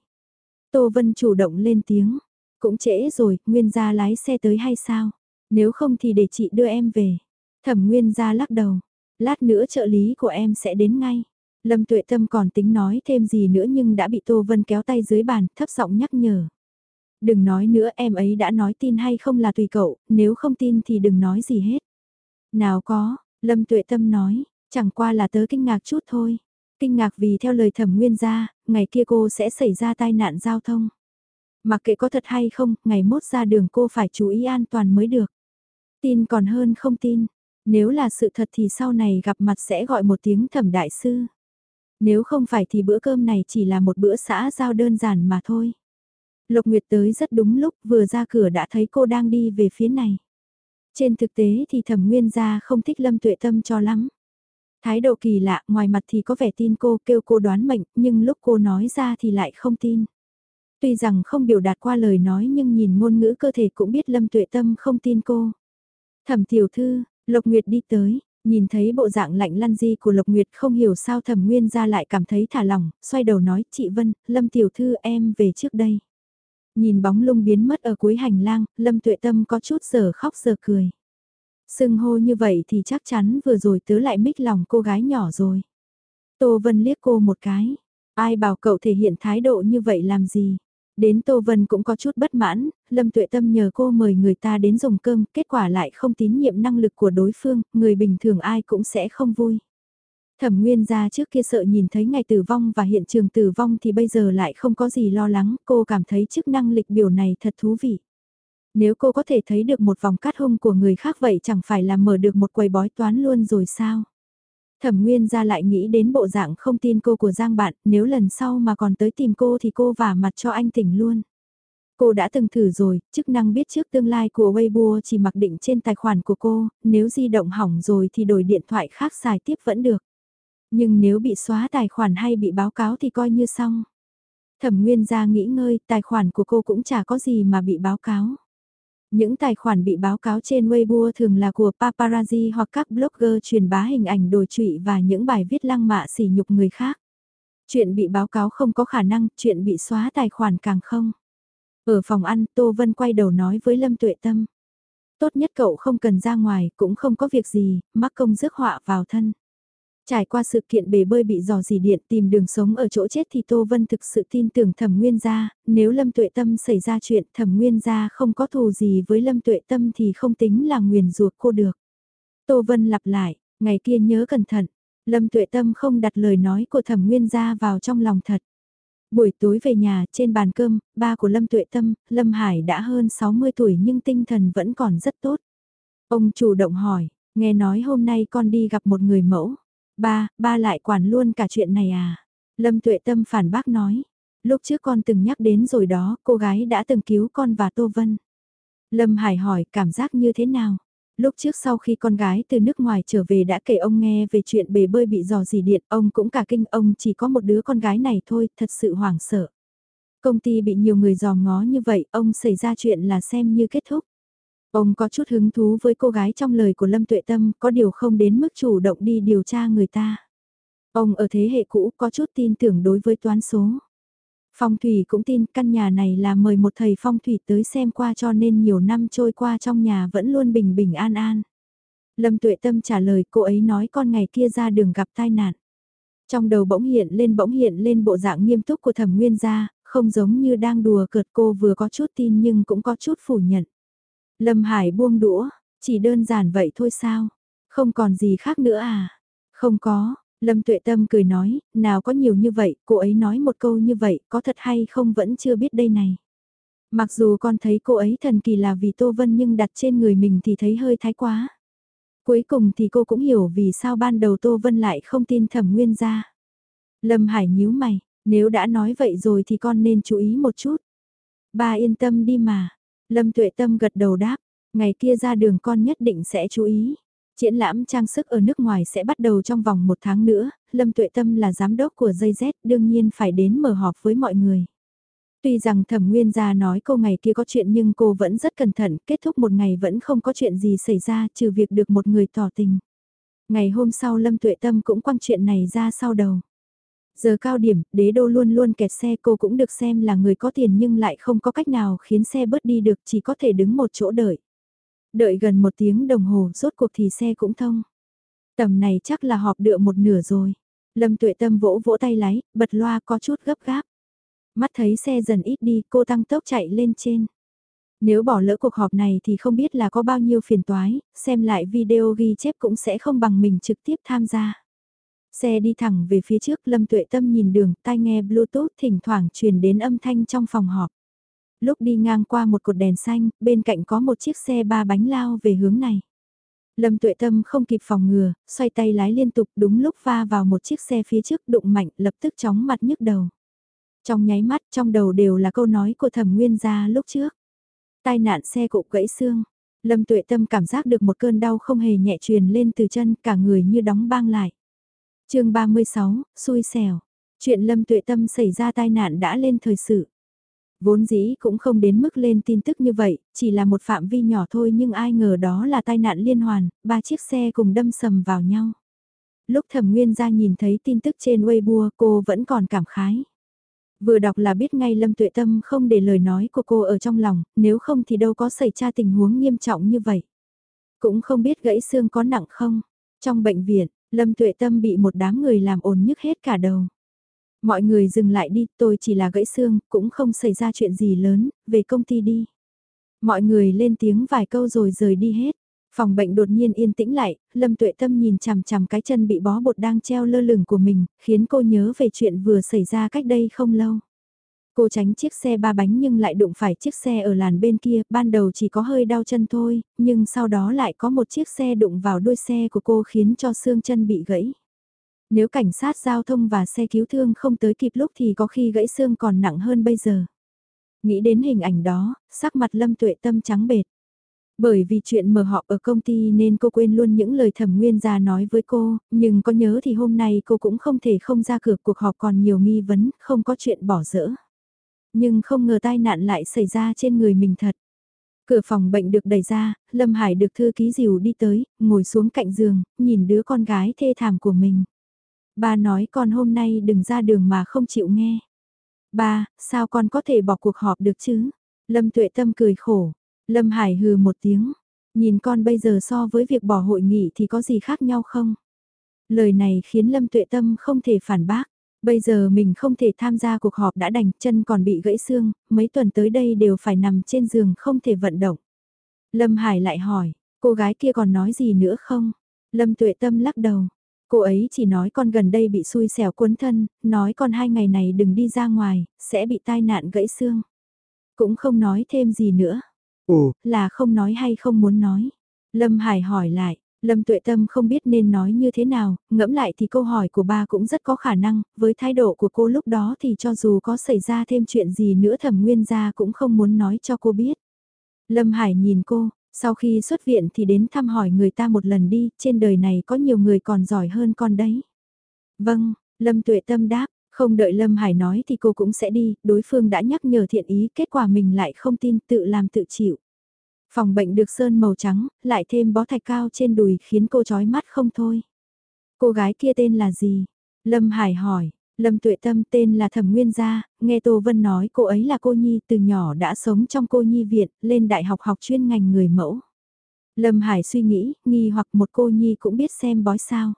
Tô Vân chủ động lên tiếng. Cũng trễ rồi, Nguyên gia lái xe tới hay sao? Nếu không thì để chị đưa em về. Thẩm Nguyên gia lắc đầu. Lát nữa trợ lý của em sẽ đến ngay. Lâm Tuệ Tâm còn tính nói thêm gì nữa nhưng đã bị Tô Vân kéo tay dưới bàn, thấp giọng nhắc nhở. Đừng nói nữa em ấy đã nói tin hay không là tùy cậu, nếu không tin thì đừng nói gì hết. Nào có, Lâm Tuệ Tâm nói, chẳng qua là tớ kinh ngạc chút thôi. Kinh ngạc vì theo lời thẩm nguyên gia, ngày kia cô sẽ xảy ra tai nạn giao thông. Mặc kệ có thật hay không, ngày mốt ra đường cô phải chú ý an toàn mới được. Tin còn hơn không tin, nếu là sự thật thì sau này gặp mặt sẽ gọi một tiếng thẩm đại sư. Nếu không phải thì bữa cơm này chỉ là một bữa xã giao đơn giản mà thôi. Lục Nguyệt tới rất đúng lúc vừa ra cửa đã thấy cô đang đi về phía này. Trên thực tế thì thẩm nguyên gia không thích lâm tuệ tâm cho lắm. Thái độ kỳ lạ, ngoài mặt thì có vẻ tin cô kêu cô đoán mệnh, nhưng lúc cô nói ra thì lại không tin. Tuy rằng không biểu đạt qua lời nói nhưng nhìn ngôn ngữ cơ thể cũng biết Lâm Tuệ Tâm không tin cô. Thẩm tiểu thư, Lộc Nguyệt đi tới, nhìn thấy bộ dạng lạnh lăn di của Lộc Nguyệt không hiểu sao thẩm nguyên ra lại cảm thấy thả lỏng, xoay đầu nói chị Vân, Lâm tiểu thư em về trước đây. Nhìn bóng lung biến mất ở cuối hành lang, Lâm Tuệ Tâm có chút giờ khóc giờ cười. Sưng hô như vậy thì chắc chắn vừa rồi tớ lại mít lòng cô gái nhỏ rồi. Tô Vân liếc cô một cái. Ai bảo cậu thể hiện thái độ như vậy làm gì? Đến Tô Vân cũng có chút bất mãn, Lâm Tuệ Tâm nhờ cô mời người ta đến dùng cơm, kết quả lại không tín nhiệm năng lực của đối phương, người bình thường ai cũng sẽ không vui. Thẩm Nguyên ra trước kia sợ nhìn thấy ngày tử vong và hiện trường tử vong thì bây giờ lại không có gì lo lắng, cô cảm thấy chức năng lịch biểu này thật thú vị. Nếu cô có thể thấy được một vòng cắt hung của người khác vậy chẳng phải là mở được một quầy bói toán luôn rồi sao? Thẩm Nguyên ra lại nghĩ đến bộ dạng không tin cô của Giang bạn, nếu lần sau mà còn tới tìm cô thì cô vả mặt cho anh tỉnh luôn. Cô đã từng thử rồi, chức năng biết trước tương lai của Weibo chỉ mặc định trên tài khoản của cô, nếu di động hỏng rồi thì đổi điện thoại khác xài tiếp vẫn được. Nhưng nếu bị xóa tài khoản hay bị báo cáo thì coi như xong. Thẩm Nguyên ra nghĩ ngơi, tài khoản của cô cũng chả có gì mà bị báo cáo. Những tài khoản bị báo cáo trên Weibo thường là của paparazzi hoặc các blogger truyền bá hình ảnh đồi trụy và những bài viết lăng mạ sỉ nhục người khác. Chuyện bị báo cáo không có khả năng, chuyện bị xóa tài khoản càng không. Ở phòng ăn, Tô Vân quay đầu nói với Lâm Tuệ Tâm. Tốt nhất cậu không cần ra ngoài, cũng không có việc gì, mắc công rước họa vào thân. Trải qua sự kiện bể bơi bị dò dỉ điện tìm đường sống ở chỗ chết thì Tô Vân thực sự tin tưởng thẩm nguyên gia, nếu Lâm Tuệ Tâm xảy ra chuyện thẩm nguyên gia không có thù gì với Lâm Tuệ Tâm thì không tính là nguyền ruột cô được. Tô Vân lặp lại, ngày kia nhớ cẩn thận, Lâm Tuệ Tâm không đặt lời nói của thẩm nguyên gia vào trong lòng thật. Buổi tối về nhà, trên bàn cơm, ba của Lâm Tuệ Tâm, Lâm Hải đã hơn 60 tuổi nhưng tinh thần vẫn còn rất tốt. Ông chủ động hỏi, nghe nói hôm nay con đi gặp một người mẫu. Ba, ba lại quản luôn cả chuyện này à? Lâm Tuệ Tâm phản bác nói. Lúc trước con từng nhắc đến rồi đó, cô gái đã từng cứu con và Tô Vân. Lâm Hải hỏi cảm giác như thế nào? Lúc trước sau khi con gái từ nước ngoài trở về đã kể ông nghe về chuyện bể bơi bị dò dỉ điện, ông cũng cả kinh ông chỉ có một đứa con gái này thôi, thật sự hoảng sợ. Công ty bị nhiều người dò ngó như vậy, ông xảy ra chuyện là xem như kết thúc. Ông có chút hứng thú với cô gái trong lời của Lâm Tuệ Tâm, có điều không đến mức chủ động đi điều tra người ta. Ông ở thế hệ cũ có chút tin tưởng đối với toán số. Phong thủy cũng tin căn nhà này là mời một thầy phong thủy tới xem qua cho nên nhiều năm trôi qua trong nhà vẫn luôn bình bình an an. Lâm Tuệ Tâm trả lời cô ấy nói con ngày kia ra đường gặp tai nạn. Trong đầu bỗng hiện lên bỗng hiện lên bộ dạng nghiêm túc của thẩm nguyên gia, không giống như đang đùa cợt cô vừa có chút tin nhưng cũng có chút phủ nhận. Lâm Hải buông đũa, chỉ đơn giản vậy thôi sao? Không còn gì khác nữa à? Không có, Lâm Tuệ Tâm cười nói, nào có nhiều như vậy, cô ấy nói một câu như vậy, có thật hay không vẫn chưa biết đây này. Mặc dù con thấy cô ấy thần kỳ là vì Tô Vân nhưng đặt trên người mình thì thấy hơi thái quá. Cuối cùng thì cô cũng hiểu vì sao ban đầu Tô Vân lại không tin thẩm nguyên ra. Lâm Hải nhíu mày, nếu đã nói vậy rồi thì con nên chú ý một chút. Ba yên tâm đi mà. Lâm Tuệ Tâm gật đầu đáp, ngày kia ra đường con nhất định sẽ chú ý. Triển lãm trang sức ở nước ngoài sẽ bắt đầu trong vòng một tháng nữa, Lâm Tuệ Tâm là giám đốc của dây Z đương nhiên phải đến mở họp với mọi người. Tuy rằng thẩm nguyên gia nói cô ngày kia có chuyện nhưng cô vẫn rất cẩn thận, kết thúc một ngày vẫn không có chuyện gì xảy ra trừ việc được một người tỏ tình. Ngày hôm sau Lâm Tuệ Tâm cũng quăng chuyện này ra sau đầu. Giờ cao điểm, đế đô luôn luôn kẹt xe cô cũng được xem là người có tiền nhưng lại không có cách nào khiến xe bớt đi được chỉ có thể đứng một chỗ đợi. Đợi gần một tiếng đồng hồ rốt cuộc thì xe cũng thông. Tầm này chắc là họp đựa một nửa rồi. Lâm tuệ tâm vỗ vỗ tay lái, bật loa có chút gấp gáp. Mắt thấy xe dần ít đi, cô tăng tốc chạy lên trên. Nếu bỏ lỡ cuộc họp này thì không biết là có bao nhiêu phiền toái, xem lại video ghi chép cũng sẽ không bằng mình trực tiếp tham gia. Xe đi thẳng về phía trước, Lâm Tuệ Tâm nhìn đường, tai nghe Bluetooth thỉnh thoảng truyền đến âm thanh trong phòng họp. Lúc đi ngang qua một cột đèn xanh, bên cạnh có một chiếc xe ba bánh lao về hướng này. Lâm Tuệ Tâm không kịp phòng ngừa, xoay tay lái liên tục đúng lúc va vào một chiếc xe phía trước đụng mạnh lập tức chóng mặt nhức đầu. Trong nháy mắt trong đầu đều là câu nói của thẩm nguyên gia lúc trước. Tai nạn xe cộ gãy xương. Lâm Tuệ Tâm cảm giác được một cơn đau không hề nhẹ truyền lên từ chân cả người như đóng băng lại chương 36, xui xẻo. Chuyện Lâm Tuệ Tâm xảy ra tai nạn đã lên thời sự. Vốn dĩ cũng không đến mức lên tin tức như vậy, chỉ là một phạm vi nhỏ thôi nhưng ai ngờ đó là tai nạn liên hoàn, ba chiếc xe cùng đâm sầm vào nhau. Lúc thẩm nguyên ra nhìn thấy tin tức trên Weibo cô vẫn còn cảm khái. Vừa đọc là biết ngay Lâm Tuệ Tâm không để lời nói của cô ở trong lòng, nếu không thì đâu có xảy ra tình huống nghiêm trọng như vậy. Cũng không biết gãy xương có nặng không. Trong bệnh viện, Lâm Tuệ Tâm bị một đám người làm ồn nhức hết cả đầu. Mọi người dừng lại đi, tôi chỉ là gãy xương, cũng không xảy ra chuyện gì lớn, về công ty đi. Mọi người lên tiếng vài câu rồi rời đi hết. Phòng bệnh đột nhiên yên tĩnh lại, Lâm Tuệ Tâm nhìn chằm chằm cái chân bị bó bột đang treo lơ lửng của mình, khiến cô nhớ về chuyện vừa xảy ra cách đây không lâu. Cô tránh chiếc xe ba bánh nhưng lại đụng phải chiếc xe ở làn bên kia, ban đầu chỉ có hơi đau chân thôi, nhưng sau đó lại có một chiếc xe đụng vào đuôi xe của cô khiến cho xương chân bị gãy. Nếu cảnh sát giao thông và xe cứu thương không tới kịp lúc thì có khi gãy xương còn nặng hơn bây giờ. Nghĩ đến hình ảnh đó, sắc mặt Lâm Tuệ Tâm trắng bệt. Bởi vì chuyện mở họp ở công ty nên cô quên luôn những lời thẩm nguyên ra nói với cô, nhưng có nhớ thì hôm nay cô cũng không thể không ra cửa cuộc họp còn nhiều nghi vấn, không có chuyện bỏ dỡ. Nhưng không ngờ tai nạn lại xảy ra trên người mình thật. Cửa phòng bệnh được đẩy ra, Lâm Hải được thư ký dìu đi tới, ngồi xuống cạnh giường, nhìn đứa con gái thê thảm của mình. Ba nói con hôm nay đừng ra đường mà không chịu nghe. Ba, sao con có thể bỏ cuộc họp được chứ? Lâm Tuệ Tâm cười khổ. Lâm Hải hừ một tiếng. Nhìn con bây giờ so với việc bỏ hội nghị thì có gì khác nhau không? Lời này khiến Lâm Tuệ Tâm không thể phản bác. Bây giờ mình không thể tham gia cuộc họp đã đành, chân còn bị gãy xương, mấy tuần tới đây đều phải nằm trên giường không thể vận động. Lâm Hải lại hỏi, cô gái kia còn nói gì nữa không? Lâm Tuệ Tâm lắc đầu. Cô ấy chỉ nói con gần đây bị xui xẻo cuốn thân, nói con hai ngày này đừng đi ra ngoài, sẽ bị tai nạn gãy xương. Cũng không nói thêm gì nữa. Ồ, là không nói hay không muốn nói. Lâm Hải hỏi lại, Lâm Tuệ Tâm không biết nên nói như thế nào, ngẫm lại thì câu hỏi của ba cũng rất có khả năng, với thái độ của cô lúc đó thì cho dù có xảy ra thêm chuyện gì nữa thẩm nguyên gia cũng không muốn nói cho cô biết. Lâm Hải nhìn cô, sau khi xuất viện thì đến thăm hỏi người ta một lần đi, trên đời này có nhiều người còn giỏi hơn con đấy. Vâng, Lâm Tuệ Tâm đáp, không đợi Lâm Hải nói thì cô cũng sẽ đi, đối phương đã nhắc nhở thiện ý, kết quả mình lại không tin tự làm tự chịu. Phòng bệnh được sơn màu trắng, lại thêm bó thạch cao trên đùi khiến cô chói mắt không thôi. Cô gái kia tên là gì? Lâm Hải hỏi, Lâm Tuệ Tâm tên là Thẩm Nguyên Gia, nghe Tô Vân nói cô ấy là cô Nhi từ nhỏ đã sống trong cô Nhi viện, lên đại học học chuyên ngành người mẫu. Lâm Hải suy nghĩ, nghi hoặc một cô Nhi cũng biết xem bói sao.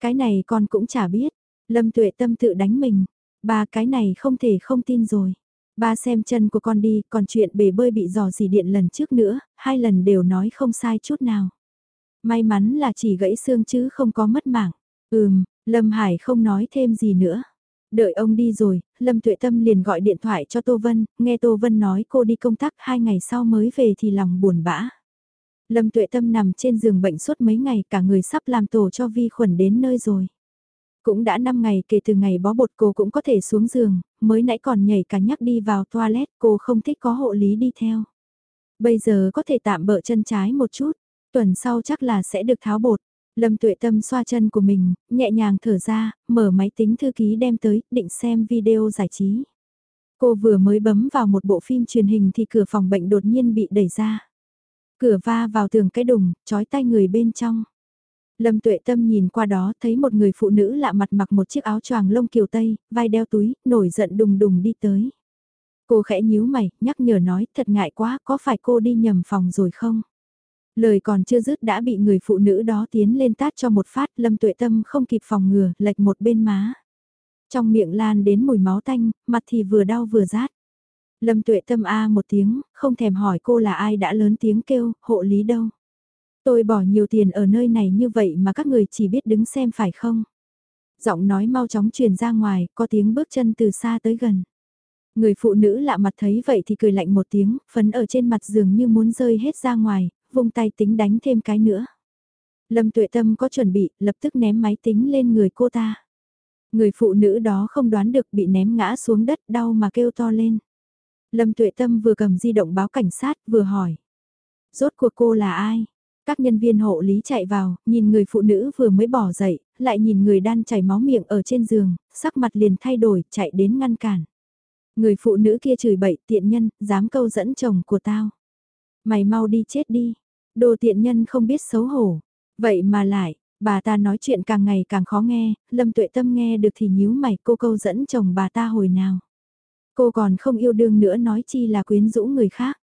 Cái này con cũng chả biết, Lâm Tuệ Tâm tự đánh mình, ba cái này không thể không tin rồi. Ba xem chân của con đi, còn chuyện bể bơi bị dò dỉ điện lần trước nữa, hai lần đều nói không sai chút nào. May mắn là chỉ gãy xương chứ không có mất mạng. Ừm, Lâm Hải không nói thêm gì nữa. Đợi ông đi rồi, Lâm Tuệ Tâm liền gọi điện thoại cho Tô Vân, nghe Tô Vân nói cô đi công tác hai ngày sau mới về thì lòng buồn bã. Lâm Tuệ Tâm nằm trên giường bệnh suốt mấy ngày cả người sắp làm tổ cho vi khuẩn đến nơi rồi. Cũng đã 5 ngày kể từ ngày bó bột cô cũng có thể xuống giường, mới nãy còn nhảy cả nhắc đi vào toilet cô không thích có hộ lý đi theo. Bây giờ có thể tạm bỡ chân trái một chút, tuần sau chắc là sẽ được tháo bột. Lâm tuệ tâm xoa chân của mình, nhẹ nhàng thở ra, mở máy tính thư ký đem tới, định xem video giải trí. Cô vừa mới bấm vào một bộ phim truyền hình thì cửa phòng bệnh đột nhiên bị đẩy ra. Cửa va vào tường cái đùng, chói tay người bên trong. Lâm tuệ tâm nhìn qua đó thấy một người phụ nữ lạ mặt mặc một chiếc áo choàng lông kiều tây, vai đeo túi, nổi giận đùng đùng đi tới. Cô khẽ nhíu mày, nhắc nhở nói thật ngại quá, có phải cô đi nhầm phòng rồi không? Lời còn chưa dứt đã bị người phụ nữ đó tiến lên tát cho một phát, lâm tuệ tâm không kịp phòng ngừa, lệch một bên má. Trong miệng lan đến mùi máu tanh, mặt thì vừa đau vừa rát. Lâm tuệ tâm a một tiếng, không thèm hỏi cô là ai đã lớn tiếng kêu, hộ lý đâu. Tôi bỏ nhiều tiền ở nơi này như vậy mà các người chỉ biết đứng xem phải không? Giọng nói mau chóng truyền ra ngoài, có tiếng bước chân từ xa tới gần. Người phụ nữ lạ mặt thấy vậy thì cười lạnh một tiếng, phấn ở trên mặt giường như muốn rơi hết ra ngoài, vung tay tính đánh thêm cái nữa. Lâm tuệ tâm có chuẩn bị, lập tức ném máy tính lên người cô ta. Người phụ nữ đó không đoán được bị ném ngã xuống đất đau mà kêu to lên. Lâm tuệ tâm vừa cầm di động báo cảnh sát vừa hỏi. Rốt cuộc cô là ai? Các nhân viên hộ lý chạy vào, nhìn người phụ nữ vừa mới bỏ dậy, lại nhìn người đan chảy máu miệng ở trên giường, sắc mặt liền thay đổi, chạy đến ngăn cản. Người phụ nữ kia chửi bậy tiện nhân, dám câu dẫn chồng của tao. Mày mau đi chết đi, đồ tiện nhân không biết xấu hổ. Vậy mà lại, bà ta nói chuyện càng ngày càng khó nghe, Lâm Tuệ Tâm nghe được thì nhíu mày cô câu dẫn chồng bà ta hồi nào. Cô còn không yêu đương nữa nói chi là quyến rũ người khác.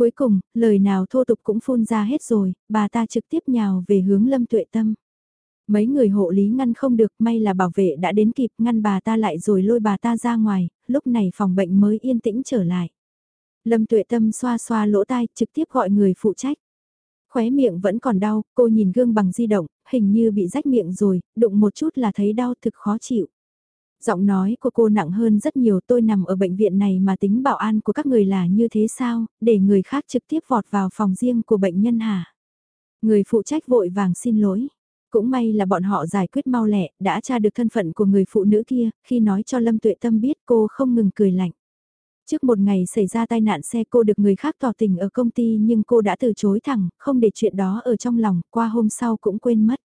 Cuối cùng, lời nào thô tục cũng phun ra hết rồi, bà ta trực tiếp nhào về hướng Lâm Tuệ Tâm. Mấy người hộ lý ngăn không được, may là bảo vệ đã đến kịp ngăn bà ta lại rồi lôi bà ta ra ngoài, lúc này phòng bệnh mới yên tĩnh trở lại. Lâm Tuệ Tâm xoa xoa lỗ tai, trực tiếp gọi người phụ trách. Khóe miệng vẫn còn đau, cô nhìn gương bằng di động, hình như bị rách miệng rồi, đụng một chút là thấy đau thực khó chịu. Giọng nói của cô nặng hơn rất nhiều tôi nằm ở bệnh viện này mà tính bảo an của các người là như thế sao, để người khác trực tiếp vọt vào phòng riêng của bệnh nhân hả? Người phụ trách vội vàng xin lỗi. Cũng may là bọn họ giải quyết mau lẹ, đã tra được thân phận của người phụ nữ kia, khi nói cho Lâm Tuệ Tâm biết cô không ngừng cười lạnh. Trước một ngày xảy ra tai nạn xe cô được người khác tỏ tình ở công ty nhưng cô đã từ chối thẳng, không để chuyện đó ở trong lòng, qua hôm sau cũng quên mất.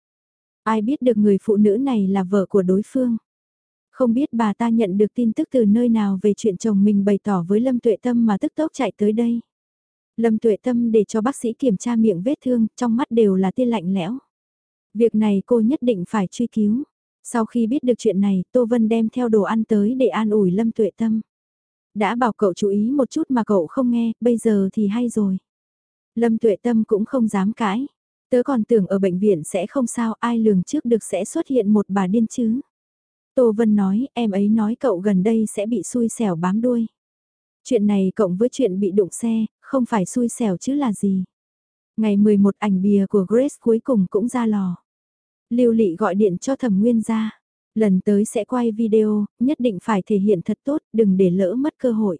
Ai biết được người phụ nữ này là vợ của đối phương. Không biết bà ta nhận được tin tức từ nơi nào về chuyện chồng mình bày tỏ với Lâm Tuệ Tâm mà tức tốc chạy tới đây. Lâm Tuệ Tâm để cho bác sĩ kiểm tra miệng vết thương, trong mắt đều là tia lạnh lẽo. Việc này cô nhất định phải truy cứu. Sau khi biết được chuyện này, Tô Vân đem theo đồ ăn tới để an ủi Lâm Tuệ Tâm. Đã bảo cậu chú ý một chút mà cậu không nghe, bây giờ thì hay rồi. Lâm Tuệ Tâm cũng không dám cãi. Tớ còn tưởng ở bệnh viện sẽ không sao, ai lường trước được sẽ xuất hiện một bà điên chứ. Tô Vân nói, em ấy nói cậu gần đây sẽ bị xui xẻo bám đuôi. Chuyện này cộng với chuyện bị đụng xe, không phải xui xẻo chứ là gì. Ngày 11 ảnh bìa của Grace cuối cùng cũng ra lò. Lưu Lị gọi điện cho Thẩm Nguyên ra. Lần tới sẽ quay video, nhất định phải thể hiện thật tốt, đừng để lỡ mất cơ hội.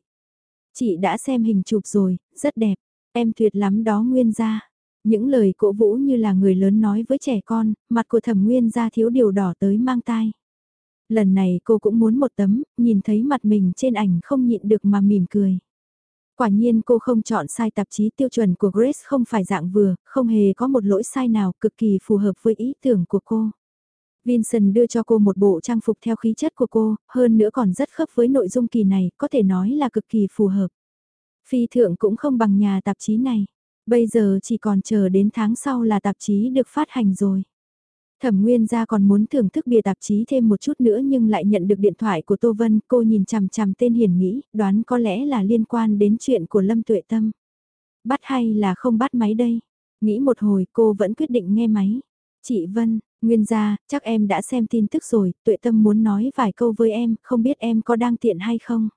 Chị đã xem hình chụp rồi, rất đẹp. Em tuyệt lắm đó Nguyên ra. Những lời cổ vũ như là người lớn nói với trẻ con, mặt của Thẩm Nguyên ra thiếu điều đỏ tới mang tai. Lần này cô cũng muốn một tấm, nhìn thấy mặt mình trên ảnh không nhịn được mà mỉm cười. Quả nhiên cô không chọn sai tạp chí tiêu chuẩn của Grace không phải dạng vừa, không hề có một lỗi sai nào cực kỳ phù hợp với ý tưởng của cô. Vincent đưa cho cô một bộ trang phục theo khí chất của cô, hơn nữa còn rất khớp với nội dung kỳ này, có thể nói là cực kỳ phù hợp. Phi thượng cũng không bằng nhà tạp chí này. Bây giờ chỉ còn chờ đến tháng sau là tạp chí được phát hành rồi. Thẩm Nguyên gia còn muốn thưởng thức bìa tạp chí thêm một chút nữa nhưng lại nhận được điện thoại của Tô Vân, cô nhìn chằm chằm tên hiền nghĩ, đoán có lẽ là liên quan đến chuyện của Lâm Tuệ Tâm. Bắt hay là không bắt máy đây? Nghĩ một hồi cô vẫn quyết định nghe máy. Chị Vân, Nguyên gia, chắc em đã xem tin tức rồi, Tuệ Tâm muốn nói vài câu với em, không biết em có đang tiện hay không?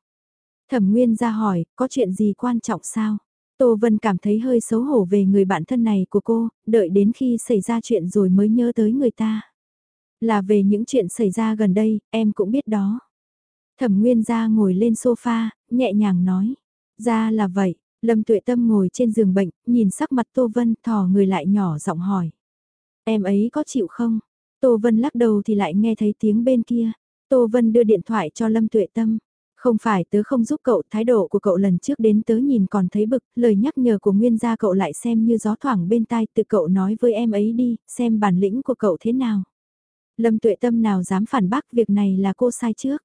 Thẩm Nguyên gia hỏi, có chuyện gì quan trọng sao? Tô Vân cảm thấy hơi xấu hổ về người bạn thân này của cô, đợi đến khi xảy ra chuyện rồi mới nhớ tới người ta. Là về những chuyện xảy ra gần đây, em cũng biết đó. Thẩm Nguyên gia ngồi lên sofa, nhẹ nhàng nói. Ra là vậy, Lâm Tuệ Tâm ngồi trên giường bệnh, nhìn sắc mặt Tô Vân thò người lại nhỏ giọng hỏi. Em ấy có chịu không? Tô Vân lắc đầu thì lại nghe thấy tiếng bên kia. Tô Vân đưa điện thoại cho Lâm Tuệ Tâm. Không phải tớ không giúp cậu, thái độ của cậu lần trước đến tớ nhìn còn thấy bực, lời nhắc nhở của Nguyên gia cậu lại xem như gió thoảng bên tai, tự cậu nói với em ấy đi, xem bản lĩnh của cậu thế nào. Lâm tuệ tâm nào dám phản bác việc này là cô sai trước.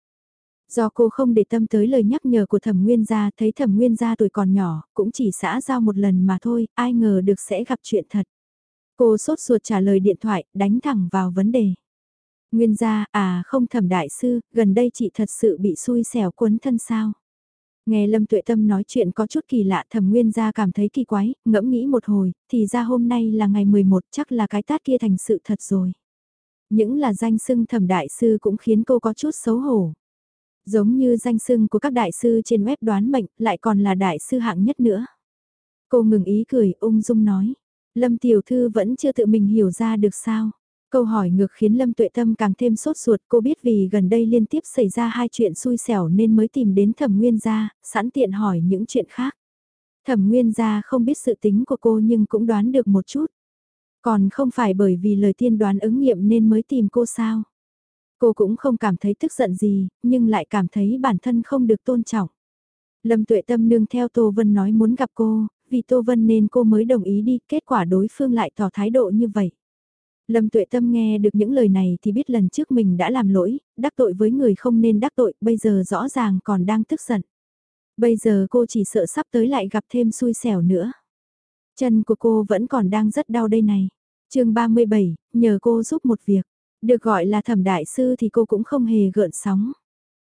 Do cô không để tâm tới lời nhắc nhở của thẩm nguyên gia, thấy thẩm nguyên gia tuổi còn nhỏ, cũng chỉ xã giao một lần mà thôi, ai ngờ được sẽ gặp chuyện thật. Cô sốt ruột trả lời điện thoại, đánh thẳng vào vấn đề. Nguyên gia, à không thẩm đại sư, gần đây chị thật sự bị xui xẻo cuốn thân sao. Nghe Lâm Tuệ Tâm nói chuyện có chút kỳ lạ thẩm nguyên gia cảm thấy kỳ quái, ngẫm nghĩ một hồi, thì ra hôm nay là ngày 11 chắc là cái tát kia thành sự thật rồi. Những là danh sưng thẩm đại sư cũng khiến cô có chút xấu hổ. Giống như danh sưng của các đại sư trên web đoán mệnh, lại còn là đại sư hạng nhất nữa. Cô ngừng ý cười, ung dung nói. Lâm tiểu thư vẫn chưa tự mình hiểu ra được sao. Câu hỏi ngược khiến Lâm Tuệ Tâm càng thêm sốt ruột cô biết vì gần đây liên tiếp xảy ra hai chuyện xui xẻo nên mới tìm đến thẩm nguyên gia, sẵn tiện hỏi những chuyện khác. Thẩm nguyên gia không biết sự tính của cô nhưng cũng đoán được một chút. Còn không phải bởi vì lời tiên đoán ứng nghiệm nên mới tìm cô sao. Cô cũng không cảm thấy tức giận gì, nhưng lại cảm thấy bản thân không được tôn trọng. Lâm Tuệ Tâm nương theo Tô Vân nói muốn gặp cô, vì Tô Vân nên cô mới đồng ý đi, kết quả đối phương lại tỏ thái độ như vậy. Lâm Tuệ Tâm nghe được những lời này thì biết lần trước mình đã làm lỗi, đắc tội với người không nên đắc tội, bây giờ rõ ràng còn đang tức giận. Bây giờ cô chỉ sợ sắp tới lại gặp thêm xui xẻo nữa. Chân của cô vẫn còn đang rất đau đây này. chương 37, nhờ cô giúp một việc. Được gọi là thẩm đại sư thì cô cũng không hề gợn sóng.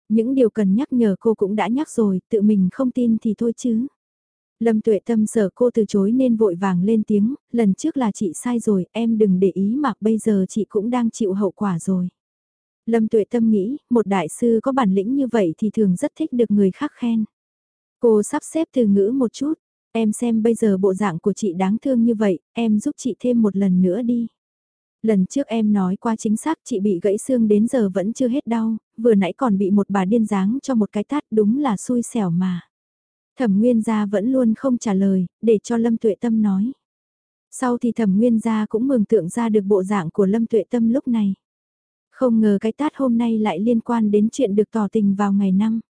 Những điều cần nhắc nhở cô cũng đã nhắc rồi, tự mình không tin thì thôi chứ. Lâm tuệ tâm sợ cô từ chối nên vội vàng lên tiếng, lần trước là chị sai rồi, em đừng để ý mà bây giờ chị cũng đang chịu hậu quả rồi. Lâm tuệ tâm nghĩ, một đại sư có bản lĩnh như vậy thì thường rất thích được người khác khen. Cô sắp xếp từ ngữ một chút, em xem bây giờ bộ dạng của chị đáng thương như vậy, em giúp chị thêm một lần nữa đi. Lần trước em nói qua chính xác chị bị gãy xương đến giờ vẫn chưa hết đau, vừa nãy còn bị một bà điên dáng cho một cái tát đúng là xui xẻo mà. Thẩm Nguyên Gia vẫn luôn không trả lời, để cho Lâm Tuệ Tâm nói. Sau thì Thẩm Nguyên Gia cũng mường tượng ra được bộ dạng của Lâm Tuệ Tâm lúc này. Không ngờ cái tát hôm nay lại liên quan đến chuyện được tỏ tình vào ngày năm.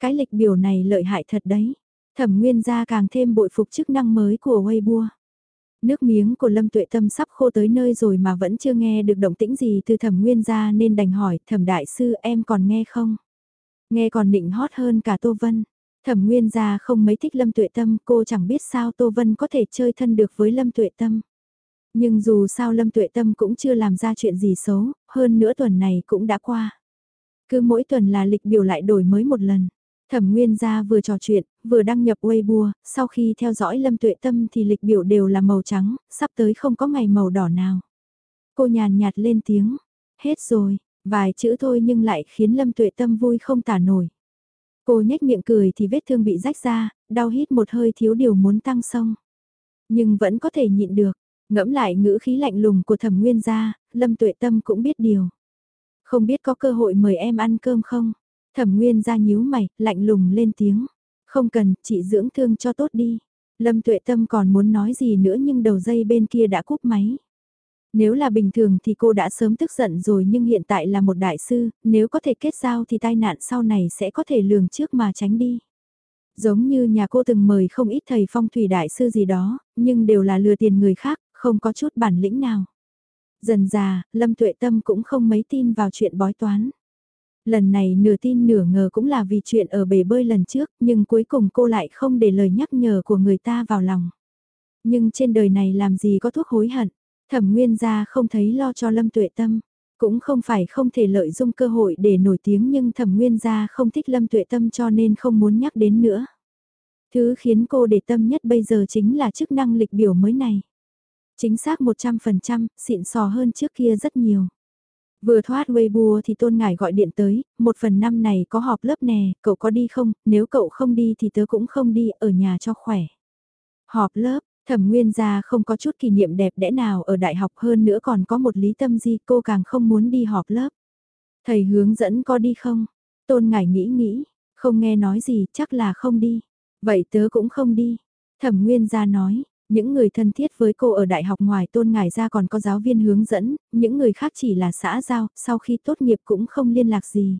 Cái lịch biểu này lợi hại thật đấy. Thẩm Nguyên Gia càng thêm bội phục chức năng mới của Weibo. Nước miếng của Lâm Tuệ Tâm sắp khô tới nơi rồi mà vẫn chưa nghe được động tĩnh gì từ Thẩm Nguyên Gia nên đành hỏi Thẩm Đại Sư em còn nghe không? Nghe còn định hót hơn cả Tô Vân. Thẩm Nguyên gia không mấy thích Lâm Tuệ Tâm, cô chẳng biết sao Tô Vân có thể chơi thân được với Lâm Tuệ Tâm. Nhưng dù sao Lâm Tuệ Tâm cũng chưa làm ra chuyện gì xấu, hơn nữa tuần này cũng đã qua. Cứ mỗi tuần là lịch biểu lại đổi mới một lần. Thẩm Nguyên gia vừa trò chuyện, vừa đăng nhập Weibo, sau khi theo dõi Lâm Tuệ Tâm thì lịch biểu đều là màu trắng, sắp tới không có ngày màu đỏ nào. Cô nhàn nhạt lên tiếng, hết rồi, vài chữ thôi nhưng lại khiến Lâm Tuệ Tâm vui không tả nổi. Cô nhếch miệng cười thì vết thương bị rách ra, đau hít một hơi thiếu điều muốn tăng sông. Nhưng vẫn có thể nhịn được, ngẫm lại ngữ khí lạnh lùng của thẩm nguyên gia, lâm tuệ tâm cũng biết điều. Không biết có cơ hội mời em ăn cơm không? Thẩm nguyên gia nhíu mày, lạnh lùng lên tiếng. Không cần, chị dưỡng thương cho tốt đi. Lâm tuệ tâm còn muốn nói gì nữa nhưng đầu dây bên kia đã cúp máy. Nếu là bình thường thì cô đã sớm tức giận rồi nhưng hiện tại là một đại sư, nếu có thể kết giao thì tai nạn sau này sẽ có thể lường trước mà tránh đi. Giống như nhà cô từng mời không ít thầy phong thủy đại sư gì đó, nhưng đều là lừa tiền người khác, không có chút bản lĩnh nào. Dần già, Lâm Tuệ Tâm cũng không mấy tin vào chuyện bói toán. Lần này nửa tin nửa ngờ cũng là vì chuyện ở bể bơi lần trước, nhưng cuối cùng cô lại không để lời nhắc nhở của người ta vào lòng. Nhưng trên đời này làm gì có thuốc hối hận. Thẩm Nguyên gia không thấy lo cho Lâm Tuệ Tâm, cũng không phải không thể lợi dụng cơ hội để nổi tiếng nhưng Thẩm Nguyên gia không thích Lâm Tuệ Tâm cho nên không muốn nhắc đến nữa. Thứ khiến cô để tâm nhất bây giờ chính là chức năng lịch biểu mới này. Chính xác 100%, xịn sò hơn trước kia rất nhiều. Vừa thoát Weibo thì Tôn Ngải gọi điện tới, một phần năm này có họp lớp nè, cậu có đi không, nếu cậu không đi thì tớ cũng không đi, ở nhà cho khỏe. Họp lớp, Thẩm Nguyên gia không có chút kỷ niệm đẹp đẽ nào ở đại học hơn nữa còn có một lý tâm gì cô càng không muốn đi họp lớp. Thầy hướng dẫn có đi không? Tôn Ngải nghĩ nghĩ, không nghe nói gì chắc là không đi. Vậy tớ cũng không đi. Thẩm Nguyên gia nói, những người thân thiết với cô ở đại học ngoài tôn ngải ra còn có giáo viên hướng dẫn, những người khác chỉ là xã giao, sau khi tốt nghiệp cũng không liên lạc gì.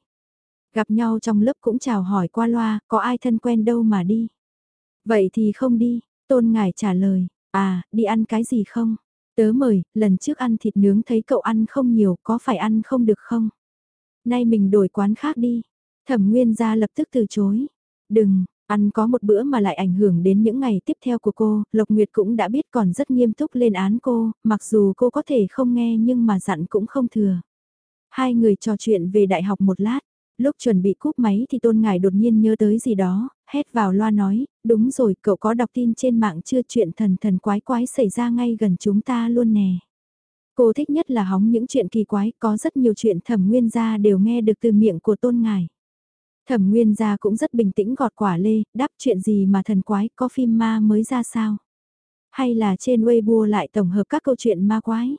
Gặp nhau trong lớp cũng chào hỏi qua loa, có ai thân quen đâu mà đi. Vậy thì không đi, tôn ngải trả lời, à, đi ăn cái gì không? Tớ mời, lần trước ăn thịt nướng thấy cậu ăn không nhiều, có phải ăn không được không? Nay mình đổi quán khác đi. Thẩm Nguyên gia lập tức từ chối. Đừng, Ăn có một bữa mà lại ảnh hưởng đến những ngày tiếp theo của cô, Lộc Nguyệt cũng đã biết còn rất nghiêm túc lên án cô, mặc dù cô có thể không nghe nhưng mà dặn cũng không thừa. Hai người trò chuyện về đại học một lát, lúc chuẩn bị cúp máy thì Tôn Ngải đột nhiên nhớ tới gì đó, hét vào loa nói, đúng rồi cậu có đọc tin trên mạng chưa chuyện thần thần quái quái xảy ra ngay gần chúng ta luôn nè. Cô thích nhất là hóng những chuyện kỳ quái, có rất nhiều chuyện thẩm nguyên gia đều nghe được từ miệng của Tôn Ngải. Thẩm Nguyên gia cũng rất bình tĩnh gọt quả lê, đáp chuyện gì mà thần quái, có phim ma mới ra sao? Hay là trên Weibo lại tổng hợp các câu chuyện ma quái?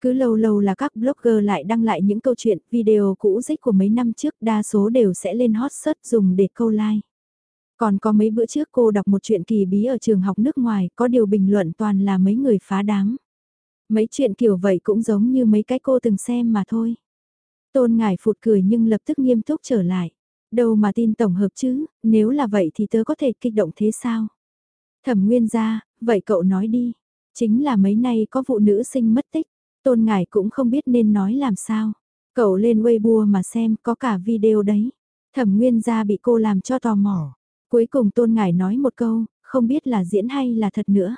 Cứ lâu lâu là các blogger lại đăng lại những câu chuyện, video cũ dích của mấy năm trước đa số đều sẽ lên hot search dùng để câu like. Còn có mấy bữa trước cô đọc một chuyện kỳ bí ở trường học nước ngoài, có điều bình luận toàn là mấy người phá đám. Mấy chuyện kiểu vậy cũng giống như mấy cái cô từng xem mà thôi. Tôn ngải phụt cười nhưng lập tức nghiêm túc trở lại. Đâu mà tin tổng hợp chứ, nếu là vậy thì tớ có thể kích động thế sao? Thẩm nguyên ra, vậy cậu nói đi. Chính là mấy nay có vụ nữ sinh mất tích, tôn ngải cũng không biết nên nói làm sao. Cậu lên Weibo mà xem có cả video đấy. Thẩm nguyên gia bị cô làm cho tò mò. Cuối cùng tôn ngải nói một câu, không biết là diễn hay là thật nữa.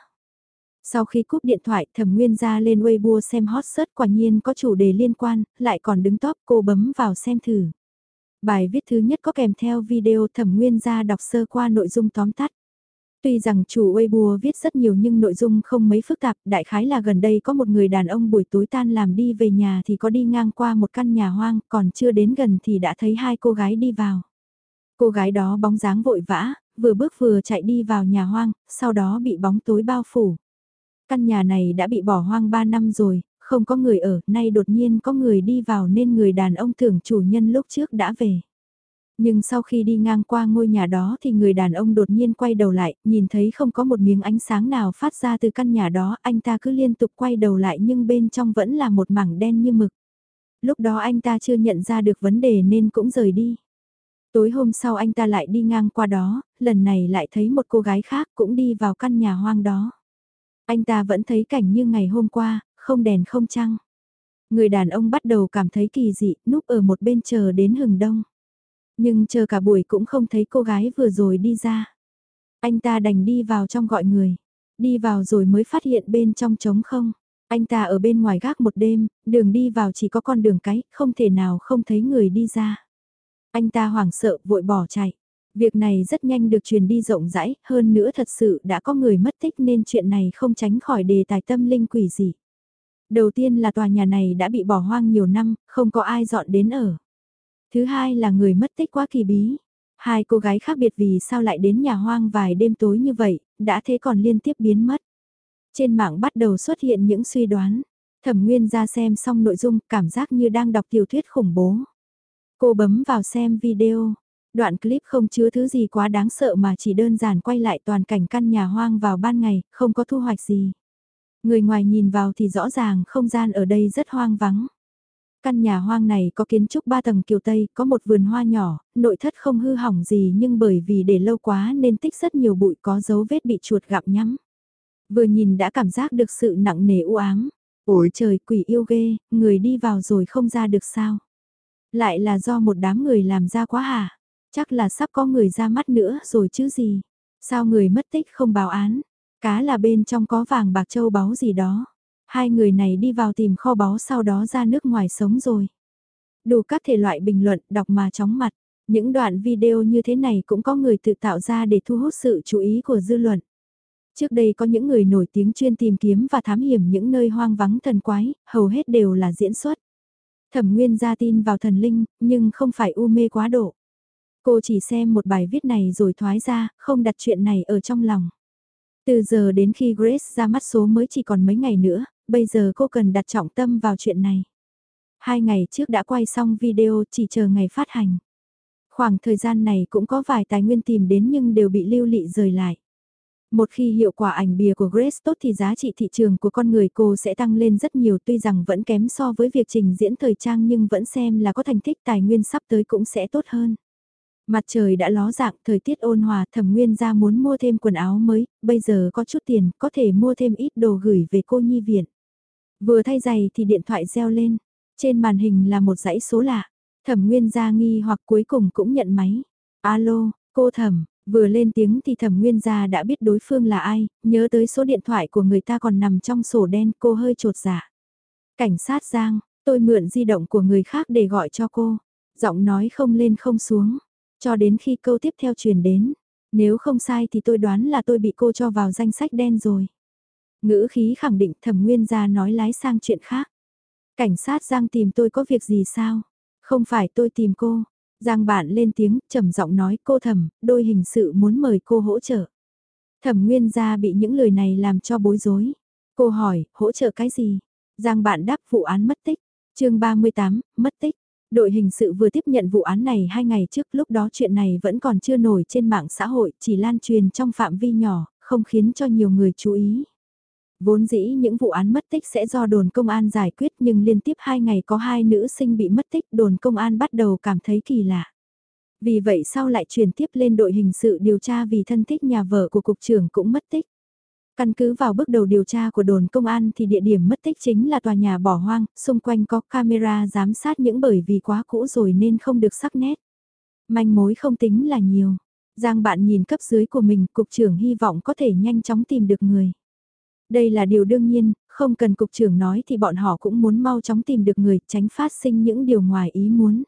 Sau khi cúp điện thoại thẩm nguyên ra lên Weibo xem hot search quả nhiên có chủ đề liên quan, lại còn đứng top cô bấm vào xem thử. Bài viết thứ nhất có kèm theo video thẩm nguyên ra đọc sơ qua nội dung tóm tắt. Tuy rằng chủ Weibo viết rất nhiều nhưng nội dung không mấy phức tạp, đại khái là gần đây có một người đàn ông buổi tối tan làm đi về nhà thì có đi ngang qua một căn nhà hoang, còn chưa đến gần thì đã thấy hai cô gái đi vào. Cô gái đó bóng dáng vội vã, vừa bước vừa chạy đi vào nhà hoang, sau đó bị bóng tối bao phủ. Căn nhà này đã bị bỏ hoang 3 năm rồi, không có người ở, nay đột nhiên có người đi vào nên người đàn ông tưởng chủ nhân lúc trước đã về. Nhưng sau khi đi ngang qua ngôi nhà đó thì người đàn ông đột nhiên quay đầu lại, nhìn thấy không có một miếng ánh sáng nào phát ra từ căn nhà đó, anh ta cứ liên tục quay đầu lại nhưng bên trong vẫn là một mảng đen như mực. Lúc đó anh ta chưa nhận ra được vấn đề nên cũng rời đi. Tối hôm sau anh ta lại đi ngang qua đó, lần này lại thấy một cô gái khác cũng đi vào căn nhà hoang đó. Anh ta vẫn thấy cảnh như ngày hôm qua, không đèn không trăng. Người đàn ông bắt đầu cảm thấy kỳ dị, núp ở một bên chờ đến hừng đông. Nhưng chờ cả buổi cũng không thấy cô gái vừa rồi đi ra. Anh ta đành đi vào trong gọi người. Đi vào rồi mới phát hiện bên trong trống không. Anh ta ở bên ngoài gác một đêm, đường đi vào chỉ có con đường cái, không thể nào không thấy người đi ra. Anh ta hoảng sợ vội bỏ chạy. Việc này rất nhanh được truyền đi rộng rãi, hơn nữa thật sự đã có người mất tích nên chuyện này không tránh khỏi đề tài tâm linh quỷ gì. Đầu tiên là tòa nhà này đã bị bỏ hoang nhiều năm, không có ai dọn đến ở. Thứ hai là người mất tích quá kỳ bí. Hai cô gái khác biệt vì sao lại đến nhà hoang vài đêm tối như vậy, đã thế còn liên tiếp biến mất. Trên mạng bắt đầu xuất hiện những suy đoán. Thẩm Nguyên ra xem xong nội dung, cảm giác như đang đọc tiểu thuyết khủng bố. Cô bấm vào xem video. Đoạn clip không chứa thứ gì quá đáng sợ mà chỉ đơn giản quay lại toàn cảnh căn nhà hoang vào ban ngày, không có thu hoạch gì. Người ngoài nhìn vào thì rõ ràng không gian ở đây rất hoang vắng. Căn nhà hoang này có kiến trúc 3 tầng kiều Tây, có một vườn hoa nhỏ, nội thất không hư hỏng gì nhưng bởi vì để lâu quá nên tích rất nhiều bụi có dấu vết bị chuột gặm nhắm. Vừa nhìn đã cảm giác được sự nặng nề u ám. Ôi trời quỷ yêu ghê, người đi vào rồi không ra được sao. Lại là do một đám người làm ra quá hả? Chắc là sắp có người ra mắt nữa rồi chứ gì. Sao người mất tích không báo án? Cá là bên trong có vàng bạc châu báu gì đó. Hai người này đi vào tìm kho báu sau đó ra nước ngoài sống rồi. Đủ các thể loại bình luận đọc mà chóng mặt. Những đoạn video như thế này cũng có người tự tạo ra để thu hút sự chú ý của dư luận. Trước đây có những người nổi tiếng chuyên tìm kiếm và thám hiểm những nơi hoang vắng thần quái, hầu hết đều là diễn xuất. Thẩm Nguyên ra tin vào thần linh, nhưng không phải u mê quá độ. Cô chỉ xem một bài viết này rồi thoái ra, không đặt chuyện này ở trong lòng. Từ giờ đến khi Grace ra mắt số mới chỉ còn mấy ngày nữa, bây giờ cô cần đặt trọng tâm vào chuyện này. Hai ngày trước đã quay xong video chỉ chờ ngày phát hành. Khoảng thời gian này cũng có vài tài nguyên tìm đến nhưng đều bị lưu lị rời lại. Một khi hiệu quả ảnh bìa của Grace tốt thì giá trị thị trường của con người cô sẽ tăng lên rất nhiều tuy rằng vẫn kém so với việc trình diễn thời trang nhưng vẫn xem là có thành tích tài nguyên sắp tới cũng sẽ tốt hơn. Mặt trời đã ló dạng, thời tiết ôn hòa, thẩm nguyên ra muốn mua thêm quần áo mới, bây giờ có chút tiền, có thể mua thêm ít đồ gửi về cô nhi viện. Vừa thay giày thì điện thoại reo lên, trên màn hình là một dãy số lạ, thẩm nguyên gia nghi hoặc cuối cùng cũng nhận máy. Alo, cô thẩm, vừa lên tiếng thì thẩm nguyên gia đã biết đối phương là ai, nhớ tới số điện thoại của người ta còn nằm trong sổ đen cô hơi trột dạ. Cảnh sát Giang, tôi mượn di động của người khác để gọi cho cô, giọng nói không lên không xuống. Cho đến khi câu tiếp theo truyền đến, nếu không sai thì tôi đoán là tôi bị cô cho vào danh sách đen rồi. Ngữ khí khẳng định thẩm nguyên gia nói lái sang chuyện khác. Cảnh sát Giang tìm tôi có việc gì sao? Không phải tôi tìm cô. Giang bạn lên tiếng, trầm giọng nói cô thẩm, đôi hình sự muốn mời cô hỗ trợ. Thẩm nguyên gia bị những lời này làm cho bối rối. Cô hỏi, hỗ trợ cái gì? Giang bạn đáp vụ án mất tích. chương 38, mất tích. Đội hình sự vừa tiếp nhận vụ án này hai ngày trước lúc đó chuyện này vẫn còn chưa nổi trên mạng xã hội, chỉ lan truyền trong phạm vi nhỏ, không khiến cho nhiều người chú ý. Vốn dĩ những vụ án mất tích sẽ do đồn công an giải quyết nhưng liên tiếp hai ngày có hai nữ sinh bị mất tích đồn công an bắt đầu cảm thấy kỳ lạ. Vì vậy sau lại chuyển tiếp lên đội hình sự điều tra vì thân thích nhà vợ của cục trưởng cũng mất tích. Căn cứ vào bước đầu điều tra của đồn công an thì địa điểm mất tích chính là tòa nhà bỏ hoang, xung quanh có camera giám sát những bởi vì quá cũ rồi nên không được sắc nét. Manh mối không tính là nhiều. Giang bạn nhìn cấp dưới của mình, cục trưởng hy vọng có thể nhanh chóng tìm được người. Đây là điều đương nhiên, không cần cục trưởng nói thì bọn họ cũng muốn mau chóng tìm được người, tránh phát sinh những điều ngoài ý muốn.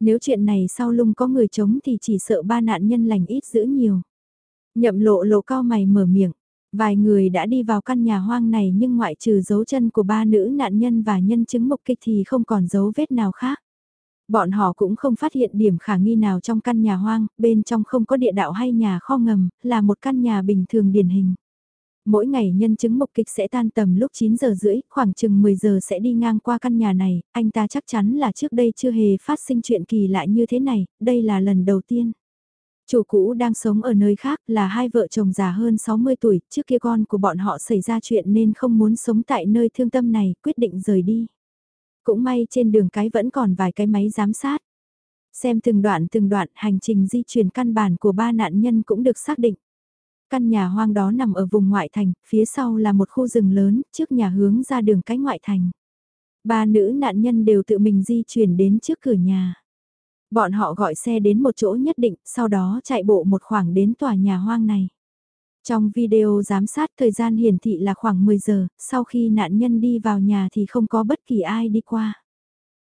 Nếu chuyện này sau lưng có người chống thì chỉ sợ ba nạn nhân lành ít giữ nhiều. Nhậm lộ lộ cao mày mở miệng. Vài người đã đi vào căn nhà hoang này nhưng ngoại trừ dấu chân của ba nữ nạn nhân và nhân chứng mục kích thì không còn dấu vết nào khác. Bọn họ cũng không phát hiện điểm khả nghi nào trong căn nhà hoang, bên trong không có địa đạo hay nhà kho ngầm, là một căn nhà bình thường điển hình. Mỗi ngày nhân chứng mục kịch sẽ tan tầm lúc 9 giờ rưỡi, khoảng chừng 10 giờ sẽ đi ngang qua căn nhà này, anh ta chắc chắn là trước đây chưa hề phát sinh chuyện kỳ lạ như thế này, đây là lần đầu tiên. Chủ cũ đang sống ở nơi khác là hai vợ chồng già hơn 60 tuổi, trước kia con của bọn họ xảy ra chuyện nên không muốn sống tại nơi thương tâm này, quyết định rời đi. Cũng may trên đường cái vẫn còn vài cái máy giám sát. Xem từng đoạn từng đoạn hành trình di chuyển căn bản của ba nạn nhân cũng được xác định. Căn nhà hoang đó nằm ở vùng ngoại thành, phía sau là một khu rừng lớn, trước nhà hướng ra đường cái ngoại thành. Ba nữ nạn nhân đều tự mình di chuyển đến trước cửa nhà. Bọn họ gọi xe đến một chỗ nhất định, sau đó chạy bộ một khoảng đến tòa nhà hoang này. Trong video giám sát thời gian hiển thị là khoảng 10 giờ, sau khi nạn nhân đi vào nhà thì không có bất kỳ ai đi qua.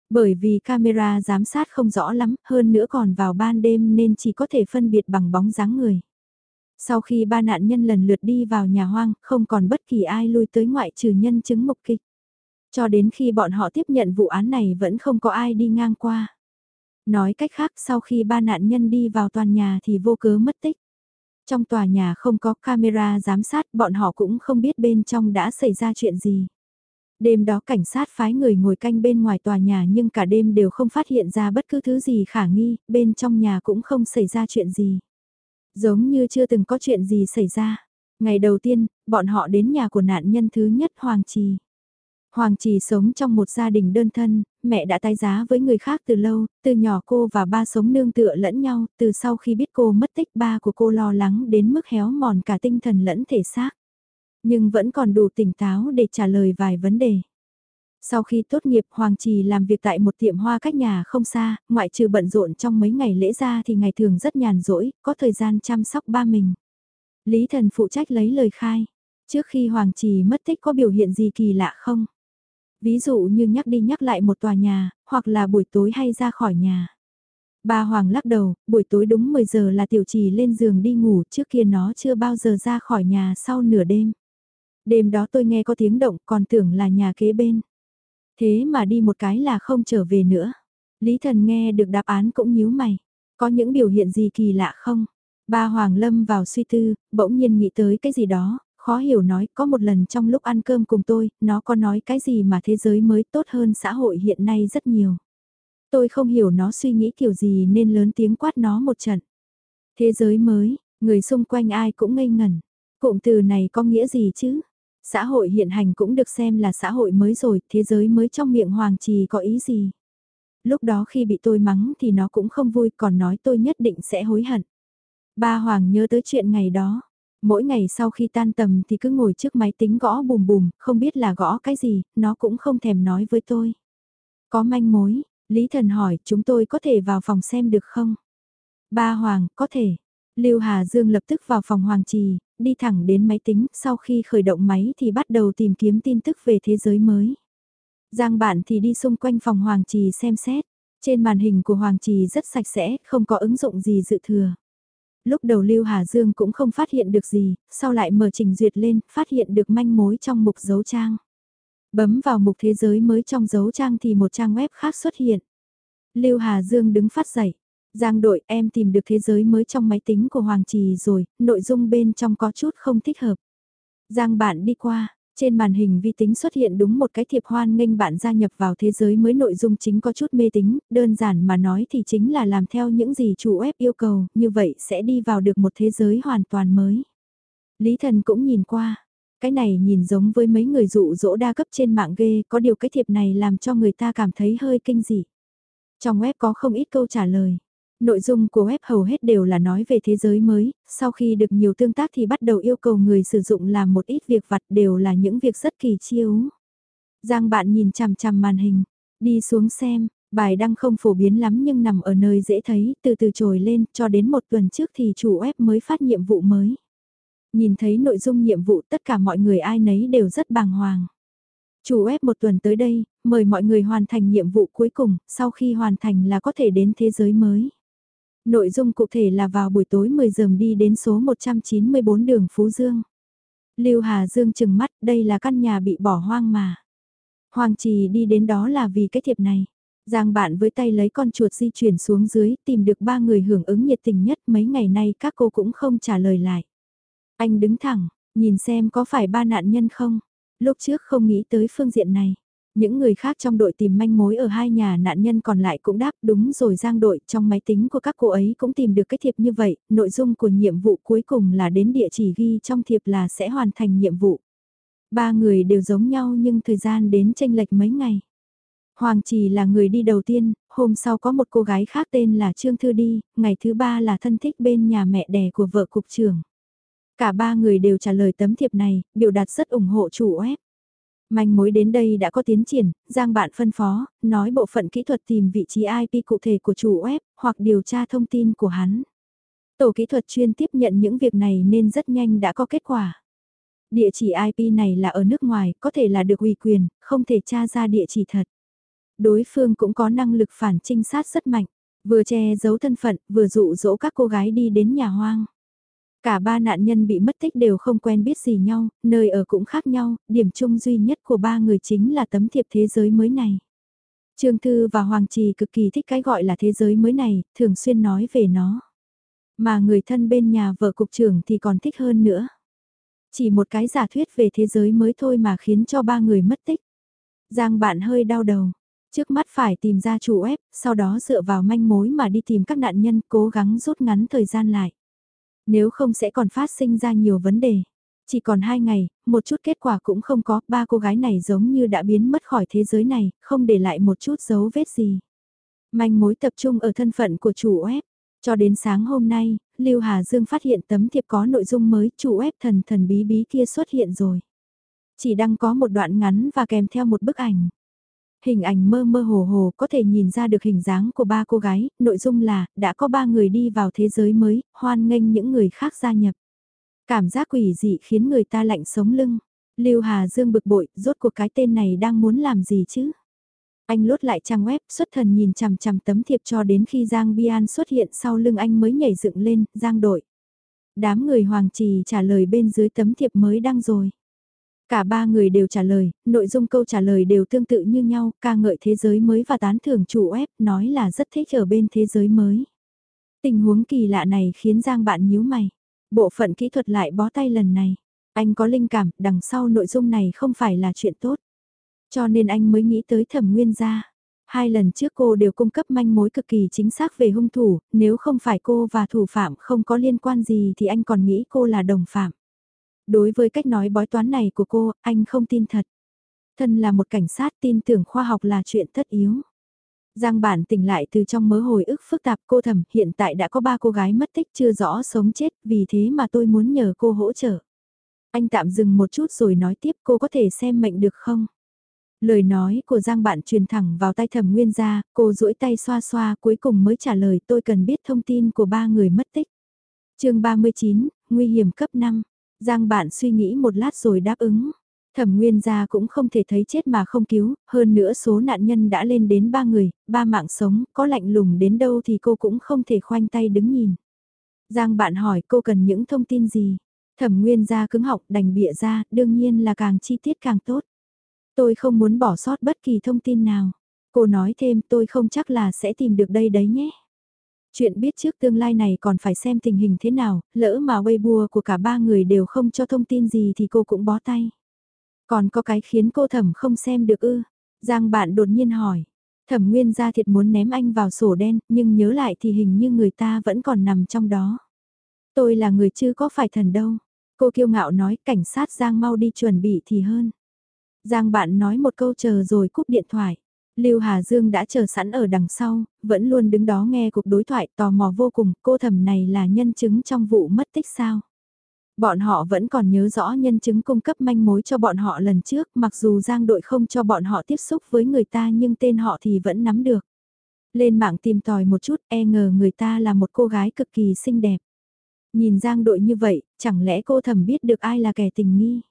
Bởi vì camera giám sát không rõ lắm, hơn nữa còn vào ban đêm nên chỉ có thể phân biệt bằng bóng dáng người. Sau khi ba nạn nhân lần lượt đi vào nhà hoang, không còn bất kỳ ai lui tới ngoại trừ nhân chứng mục kịch. Cho đến khi bọn họ tiếp nhận vụ án này vẫn không có ai đi ngang qua. Nói cách khác sau khi ba nạn nhân đi vào toàn nhà thì vô cớ mất tích. Trong tòa nhà không có camera giám sát bọn họ cũng không biết bên trong đã xảy ra chuyện gì. Đêm đó cảnh sát phái người ngồi canh bên ngoài tòa nhà nhưng cả đêm đều không phát hiện ra bất cứ thứ gì khả nghi, bên trong nhà cũng không xảy ra chuyện gì. Giống như chưa từng có chuyện gì xảy ra. Ngày đầu tiên, bọn họ đến nhà của nạn nhân thứ nhất Hoàng Trì. Hoàng Trì sống trong một gia đình đơn thân, mẹ đã tái giá với người khác từ lâu, từ nhỏ cô và ba sống nương tựa lẫn nhau, từ sau khi biết cô mất tích ba của cô lo lắng đến mức héo mòn cả tinh thần lẫn thể xác. Nhưng vẫn còn đủ tỉnh táo để trả lời vài vấn đề. Sau khi tốt nghiệp Hoàng Trì làm việc tại một tiệm hoa cách nhà không xa, ngoại trừ bận rộn trong mấy ngày lễ ra thì ngày thường rất nhàn rỗi, có thời gian chăm sóc ba mình. Lý Thần phụ trách lấy lời khai. Trước khi Hoàng Trì mất tích có biểu hiện gì kỳ lạ không? Ví dụ như nhắc đi nhắc lại một tòa nhà, hoặc là buổi tối hay ra khỏi nhà. bà Hoàng lắc đầu, buổi tối đúng 10 giờ là tiểu trì lên giường đi ngủ, trước kia nó chưa bao giờ ra khỏi nhà sau nửa đêm. Đêm đó tôi nghe có tiếng động còn tưởng là nhà kế bên. Thế mà đi một cái là không trở về nữa. Lý thần nghe được đáp án cũng nhíu mày. Có những biểu hiện gì kỳ lạ không? Ba Hoàng Lâm vào suy tư, bỗng nhiên nghĩ tới cái gì đó, khó hiểu nói, có một lần trong lúc ăn cơm cùng tôi, nó có nói cái gì mà thế giới mới tốt hơn xã hội hiện nay rất nhiều. Tôi không hiểu nó suy nghĩ kiểu gì nên lớn tiếng quát nó một trận. Thế giới mới, người xung quanh ai cũng ngây ngẩn. Cụm từ này có nghĩa gì chứ? Xã hội hiện hành cũng được xem là xã hội mới rồi, thế giới mới trong miệng Hoàng Trì có ý gì? Lúc đó khi bị tôi mắng thì nó cũng không vui còn nói tôi nhất định sẽ hối hận. Ba Hoàng nhớ tới chuyện ngày đó. Mỗi ngày sau khi tan tầm thì cứ ngồi trước máy tính gõ bùm bùm, không biết là gõ cái gì, nó cũng không thèm nói với tôi. Có manh mối, Lý Thần hỏi chúng tôi có thể vào phòng xem được không? Ba Hoàng, có thể. Lưu Hà Dương lập tức vào phòng Hoàng Trì, đi thẳng đến máy tính, sau khi khởi động máy thì bắt đầu tìm kiếm tin tức về thế giới mới. Giang bạn thì đi xung quanh phòng Hoàng Trì xem xét. Trên màn hình của Hoàng Trì rất sạch sẽ, không có ứng dụng gì dự thừa. Lúc đầu Lưu Hà Dương cũng không phát hiện được gì, sau lại mở trình duyệt lên, phát hiện được manh mối trong mục dấu trang. Bấm vào mục thế giới mới trong dấu trang thì một trang web khác xuất hiện. Lưu Hà Dương đứng phát dậy. Giang đội em tìm được thế giới mới trong máy tính của Hoàng Trì rồi, nội dung bên trong có chút không thích hợp. Giang bạn đi qua, trên màn hình vi tính xuất hiện đúng một cái thiệp hoan nghênh bạn gia nhập vào thế giới mới nội dung chính có chút mê tính, đơn giản mà nói thì chính là làm theo những gì chủ web yêu cầu, như vậy sẽ đi vào được một thế giới hoàn toàn mới. Lý thần cũng nhìn qua, cái này nhìn giống với mấy người dụ dỗ đa cấp trên mạng ghê, có điều cái thiệp này làm cho người ta cảm thấy hơi kinh dị. Trong web có không ít câu trả lời. Nội dung của web hầu hết đều là nói về thế giới mới, sau khi được nhiều tương tác thì bắt đầu yêu cầu người sử dụng làm một ít việc vặt đều là những việc rất kỳ chiếu. Giang bạn nhìn chằm chằm màn hình, đi xuống xem, bài đăng không phổ biến lắm nhưng nằm ở nơi dễ thấy, từ từ trồi lên cho đến một tuần trước thì chủ web mới phát nhiệm vụ mới. Nhìn thấy nội dung nhiệm vụ tất cả mọi người ai nấy đều rất bàng hoàng. Chủ web một tuần tới đây, mời mọi người hoàn thành nhiệm vụ cuối cùng, sau khi hoàn thành là có thể đến thế giới mới. Nội dung cụ thể là vào buổi tối 10 giờ đi đến số 194 đường Phú Dương. Lưu Hà Dương chừng mắt, đây là căn nhà bị bỏ hoang mà. Hoàng Trì đi đến đó là vì cái thiệp này. Giang bạn với tay lấy con chuột di chuyển xuống dưới, tìm được ba người hưởng ứng nhiệt tình nhất mấy ngày nay các cô cũng không trả lời lại. Anh đứng thẳng, nhìn xem có phải ba nạn nhân không? Lúc trước không nghĩ tới phương diện này. Những người khác trong đội tìm manh mối ở hai nhà nạn nhân còn lại cũng đáp đúng rồi giang đội trong máy tính của các cô ấy cũng tìm được cái thiệp như vậy, nội dung của nhiệm vụ cuối cùng là đến địa chỉ ghi trong thiệp là sẽ hoàn thành nhiệm vụ. Ba người đều giống nhau nhưng thời gian đến tranh lệch mấy ngày. Hoàng Trì là người đi đầu tiên, hôm sau có một cô gái khác tên là Trương Thư đi, ngày thứ ba là thân thích bên nhà mẹ đẻ của vợ cục trưởng. Cả ba người đều trả lời tấm thiệp này, biểu đạt rất ủng hộ chủ web. Manh mối đến đây đã có tiến triển, Giang bạn phân phó, nói bộ phận kỹ thuật tìm vị trí IP cụ thể của chủ web, hoặc điều tra thông tin của hắn. Tổ kỹ thuật chuyên tiếp nhận những việc này nên rất nhanh đã có kết quả. Địa chỉ IP này là ở nước ngoài, có thể là được ủy quyền, không thể tra ra địa chỉ thật. Đối phương cũng có năng lực phản trinh sát rất mạnh, vừa che giấu thân phận, vừa dụ dỗ các cô gái đi đến nhà hoang. Cả ba nạn nhân bị mất tích đều không quen biết gì nhau, nơi ở cũng khác nhau, điểm chung duy nhất của ba người chính là tấm thiệp thế giới mới này. Trương Thư và Hoàng Trì cực kỳ thích cái gọi là thế giới mới này, thường xuyên nói về nó. Mà người thân bên nhà vợ cục trưởng thì còn thích hơn nữa. Chỉ một cái giả thuyết về thế giới mới thôi mà khiến cho ba người mất tích. Giang bạn hơi đau đầu. Trước mắt phải tìm ra chủ web, sau đó dựa vào manh mối mà đi tìm các nạn nhân cố gắng rút ngắn thời gian lại. Nếu không sẽ còn phát sinh ra nhiều vấn đề. Chỉ còn hai ngày, một chút kết quả cũng không có, ba cô gái này giống như đã biến mất khỏi thế giới này, không để lại một chút dấu vết gì. Manh mối tập trung ở thân phận của chủ web. Cho đến sáng hôm nay, Lưu Hà Dương phát hiện tấm thiệp có nội dung mới, chủ web thần thần bí bí kia xuất hiện rồi. Chỉ đăng có một đoạn ngắn và kèm theo một bức ảnh. Hình ảnh mơ mơ hồ hồ có thể nhìn ra được hình dáng của ba cô gái, nội dung là, đã có ba người đi vào thế giới mới, hoan nghênh những người khác gia nhập. Cảm giác quỷ dị khiến người ta lạnh sống lưng. Lưu Hà Dương bực bội, rốt cuộc cái tên này đang muốn làm gì chứ? Anh lốt lại trang web, xuất thần nhìn chằm chằm tấm thiệp cho đến khi Giang Bian xuất hiện sau lưng anh mới nhảy dựng lên, Giang đội. Đám người Hoàng Trì trả lời bên dưới tấm thiệp mới đăng rồi. Cả ba người đều trả lời, nội dung câu trả lời đều tương tự như nhau, ca ngợi thế giới mới và tán thưởng chủ web, nói là rất thích ở bên thế giới mới. Tình huống kỳ lạ này khiến Giang bạn nhíu mày. Bộ phận kỹ thuật lại bó tay lần này. Anh có linh cảm, đằng sau nội dung này không phải là chuyện tốt. Cho nên anh mới nghĩ tới thẩm nguyên gia. Hai lần trước cô đều cung cấp manh mối cực kỳ chính xác về hung thủ, nếu không phải cô và thủ phạm không có liên quan gì thì anh còn nghĩ cô là đồng phạm. Đối với cách nói bói toán này của cô, anh không tin thật. Thân là một cảnh sát tin tưởng khoa học là chuyện tất yếu. Giang bản tỉnh lại từ trong mớ hồi ức phức tạp cô thầm hiện tại đã có ba cô gái mất tích chưa rõ sống chết vì thế mà tôi muốn nhờ cô hỗ trợ. Anh tạm dừng một chút rồi nói tiếp cô có thể xem mệnh được không? Lời nói của Giang bạn truyền thẳng vào tay thẩm nguyên gia, cô duỗi tay xoa xoa cuối cùng mới trả lời tôi cần biết thông tin của ba người mất tích. chương 39, nguy hiểm cấp 5. Giang bạn suy nghĩ một lát rồi đáp ứng. Thẩm nguyên gia cũng không thể thấy chết mà không cứu, hơn nữa số nạn nhân đã lên đến ba người, ba mạng sống, có lạnh lùng đến đâu thì cô cũng không thể khoanh tay đứng nhìn. Giang bạn hỏi cô cần những thông tin gì? Thẩm nguyên gia cứng học đành bịa ra, đương nhiên là càng chi tiết càng tốt. Tôi không muốn bỏ sót bất kỳ thông tin nào. Cô nói thêm tôi không chắc là sẽ tìm được đây đấy nhé. Chuyện biết trước tương lai này còn phải xem tình hình thế nào, lỡ mà Weibo của cả ba người đều không cho thông tin gì thì cô cũng bó tay. Còn có cái khiến cô thẩm không xem được ư. Giang bạn đột nhiên hỏi. Thẩm nguyên gia thiệt muốn ném anh vào sổ đen, nhưng nhớ lại thì hình như người ta vẫn còn nằm trong đó. Tôi là người chứ có phải thần đâu. Cô kiêu ngạo nói cảnh sát Giang mau đi chuẩn bị thì hơn. Giang bạn nói một câu chờ rồi cúp điện thoại. Lưu Hà Dương đã chờ sẵn ở đằng sau, vẫn luôn đứng đó nghe cuộc đối thoại tò mò vô cùng, cô thầm này là nhân chứng trong vụ mất tích sao. Bọn họ vẫn còn nhớ rõ nhân chứng cung cấp manh mối cho bọn họ lần trước, mặc dù Giang đội không cho bọn họ tiếp xúc với người ta nhưng tên họ thì vẫn nắm được. Lên mạng tìm tòi một chút, e ngờ người ta là một cô gái cực kỳ xinh đẹp. Nhìn Giang đội như vậy, chẳng lẽ cô thầm biết được ai là kẻ tình nghi?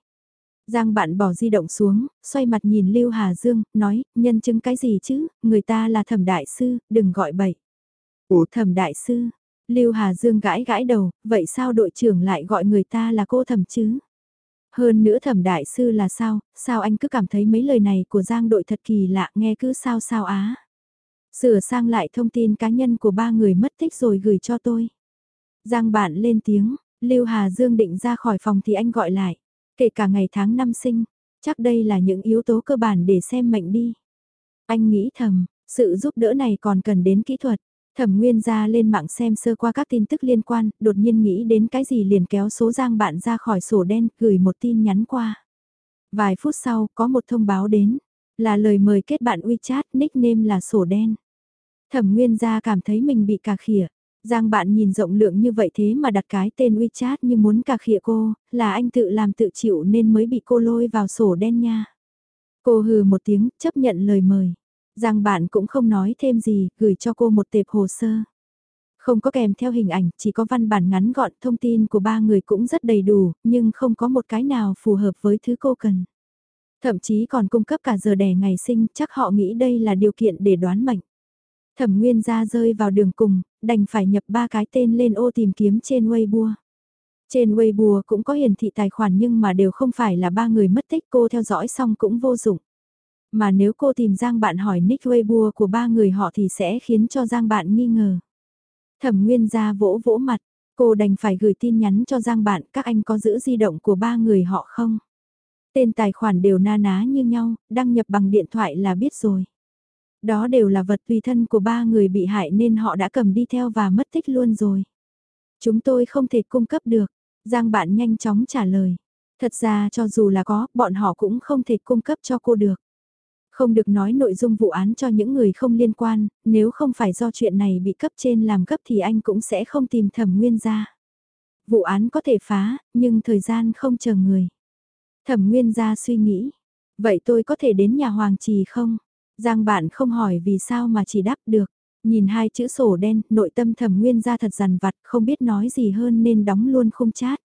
Giang bạn bỏ di động xuống, xoay mặt nhìn Lưu Hà Dương, nói, nhân chứng cái gì chứ, người ta là thẩm đại sư, đừng gọi bậy. Ủa thẩm đại sư, Lưu Hà Dương gãi gãi đầu, vậy sao đội trưởng lại gọi người ta là cô thẩm chứ? Hơn nữa thẩm đại sư là sao, sao anh cứ cảm thấy mấy lời này của Giang đội thật kỳ lạ nghe cứ sao sao á. Sửa sang lại thông tin cá nhân của ba người mất tích rồi gửi cho tôi. Giang bạn lên tiếng, Lưu Hà Dương định ra khỏi phòng thì anh gọi lại. Kể cả ngày tháng năm sinh, chắc đây là những yếu tố cơ bản để xem mệnh đi. Anh nghĩ thầm, sự giúp đỡ này còn cần đến kỹ thuật. Thẩm Nguyên ra lên mạng xem sơ qua các tin tức liên quan, đột nhiên nghĩ đến cái gì liền kéo số giang bạn ra khỏi sổ đen, gửi một tin nhắn qua. Vài phút sau, có một thông báo đến, là lời mời kết bạn WeChat, nickname là sổ đen. Thẩm Nguyên gia cảm thấy mình bị cà khỉa. Giang bạn nhìn rộng lượng như vậy thế mà đặt cái tên WeChat như muốn cà khịa cô, là anh tự làm tự chịu nên mới bị cô lôi vào sổ đen nha. Cô hừ một tiếng, chấp nhận lời mời. Giang bạn cũng không nói thêm gì, gửi cho cô một tệp hồ sơ. Không có kèm theo hình ảnh, chỉ có văn bản ngắn gọn, thông tin của ba người cũng rất đầy đủ, nhưng không có một cái nào phù hợp với thứ cô cần. Thậm chí còn cung cấp cả giờ đẻ ngày sinh, chắc họ nghĩ đây là điều kiện để đoán mệnh. Thẩm Nguyên ra rơi vào đường cùng, đành phải nhập ba cái tên lên ô tìm kiếm trên Weibo. Trên Weibo cũng có hiển thị tài khoản nhưng mà đều không phải là ba người mất tích cô theo dõi xong cũng vô dụng. Mà nếu cô tìm Giang bạn hỏi nick Weibo của ba người họ thì sẽ khiến cho Giang bạn nghi ngờ. Thẩm Nguyên ra vỗ vỗ mặt, cô đành phải gửi tin nhắn cho Giang bạn các anh có giữ di động của ba người họ không? Tên tài khoản đều na ná như nhau, đăng nhập bằng điện thoại là biết rồi. Đó đều là vật tùy thân của ba người bị hại nên họ đã cầm đi theo và mất tích luôn rồi. Chúng tôi không thể cung cấp được. Giang bạn nhanh chóng trả lời. Thật ra cho dù là có, bọn họ cũng không thể cung cấp cho cô được. Không được nói nội dung vụ án cho những người không liên quan, nếu không phải do chuyện này bị cấp trên làm cấp thì anh cũng sẽ không tìm thẩm nguyên ra. Vụ án có thể phá, nhưng thời gian không chờ người. Thẩm nguyên ra suy nghĩ. Vậy tôi có thể đến nhà Hoàng Trì không? Giang bạn không hỏi vì sao mà chỉ đáp được. Nhìn hai chữ sổ đen, nội tâm thẩm nguyên ra thật rằn vặt, không biết nói gì hơn nên đóng luôn không chat.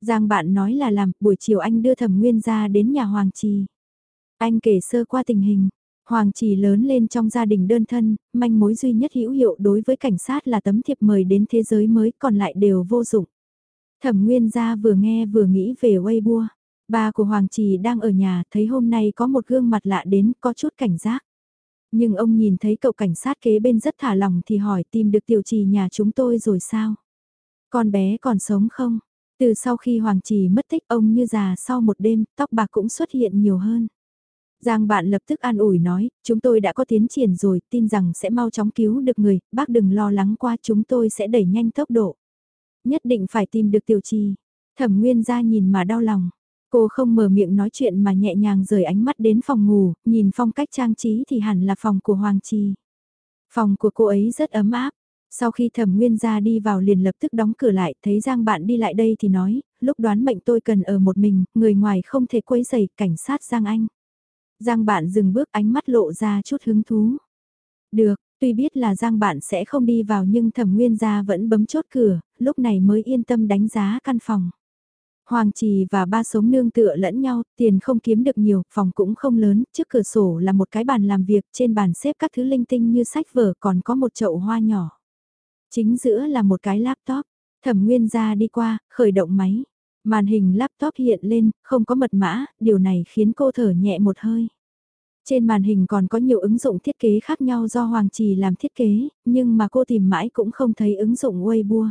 Giang bạn nói là làm, buổi chiều anh đưa thẩm nguyên ra đến nhà Hoàng Trì. Anh kể sơ qua tình hình, Hoàng Trì lớn lên trong gia đình đơn thân, manh mối duy nhất hữu hiệu đối với cảnh sát là tấm thiệp mời đến thế giới mới còn lại đều vô dụng. Thẩm Nguyên gia vừa nghe vừa nghĩ về Weibo. Ba của Hoàng Trì đang ở nhà thấy hôm nay có một gương mặt lạ đến có chút cảnh giác. Nhưng ông nhìn thấy cậu cảnh sát kế bên rất thả lòng thì hỏi tìm được tiểu trì nhà chúng tôi rồi sao? Con bé còn sống không? Từ sau khi Hoàng Trì mất tích ông như già sau một đêm, tóc bạc cũng xuất hiện nhiều hơn. Giang bạn lập tức an ủi nói, chúng tôi đã có tiến triển rồi, tin rằng sẽ mau chóng cứu được người, bác đừng lo lắng qua chúng tôi sẽ đẩy nhanh tốc độ. Nhất định phải tìm được tiểu trì. Thẩm Nguyên ra nhìn mà đau lòng. Cô không mở miệng nói chuyện mà nhẹ nhàng rời ánh mắt đến phòng ngủ, nhìn phong cách trang trí thì hẳn là phòng của Hoàng Trì. Phòng của cô ấy rất ấm áp. Sau khi thẩm nguyên ra đi vào liền lập tức đóng cửa lại, thấy Giang bạn đi lại đây thì nói, lúc đoán mệnh tôi cần ở một mình, người ngoài không thể quấy rầy cảnh sát Giang Anh. Giang bạn dừng bước ánh mắt lộ ra chút hứng thú. Được, tuy biết là Giang bạn sẽ không đi vào nhưng thẩm nguyên gia vẫn bấm chốt cửa, lúc này mới yên tâm đánh giá căn phòng. Hoàng Trì và ba sống nương tựa lẫn nhau, tiền không kiếm được nhiều, phòng cũng không lớn, trước cửa sổ là một cái bàn làm việc, trên bàn xếp các thứ linh tinh như sách vở còn có một chậu hoa nhỏ. Chính giữa là một cái laptop, thẩm nguyên gia đi qua, khởi động máy. Màn hình laptop hiện lên, không có mật mã, điều này khiến cô thở nhẹ một hơi. Trên màn hình còn có nhiều ứng dụng thiết kế khác nhau do Hoàng Trì làm thiết kế, nhưng mà cô tìm mãi cũng không thấy ứng dụng Weibo.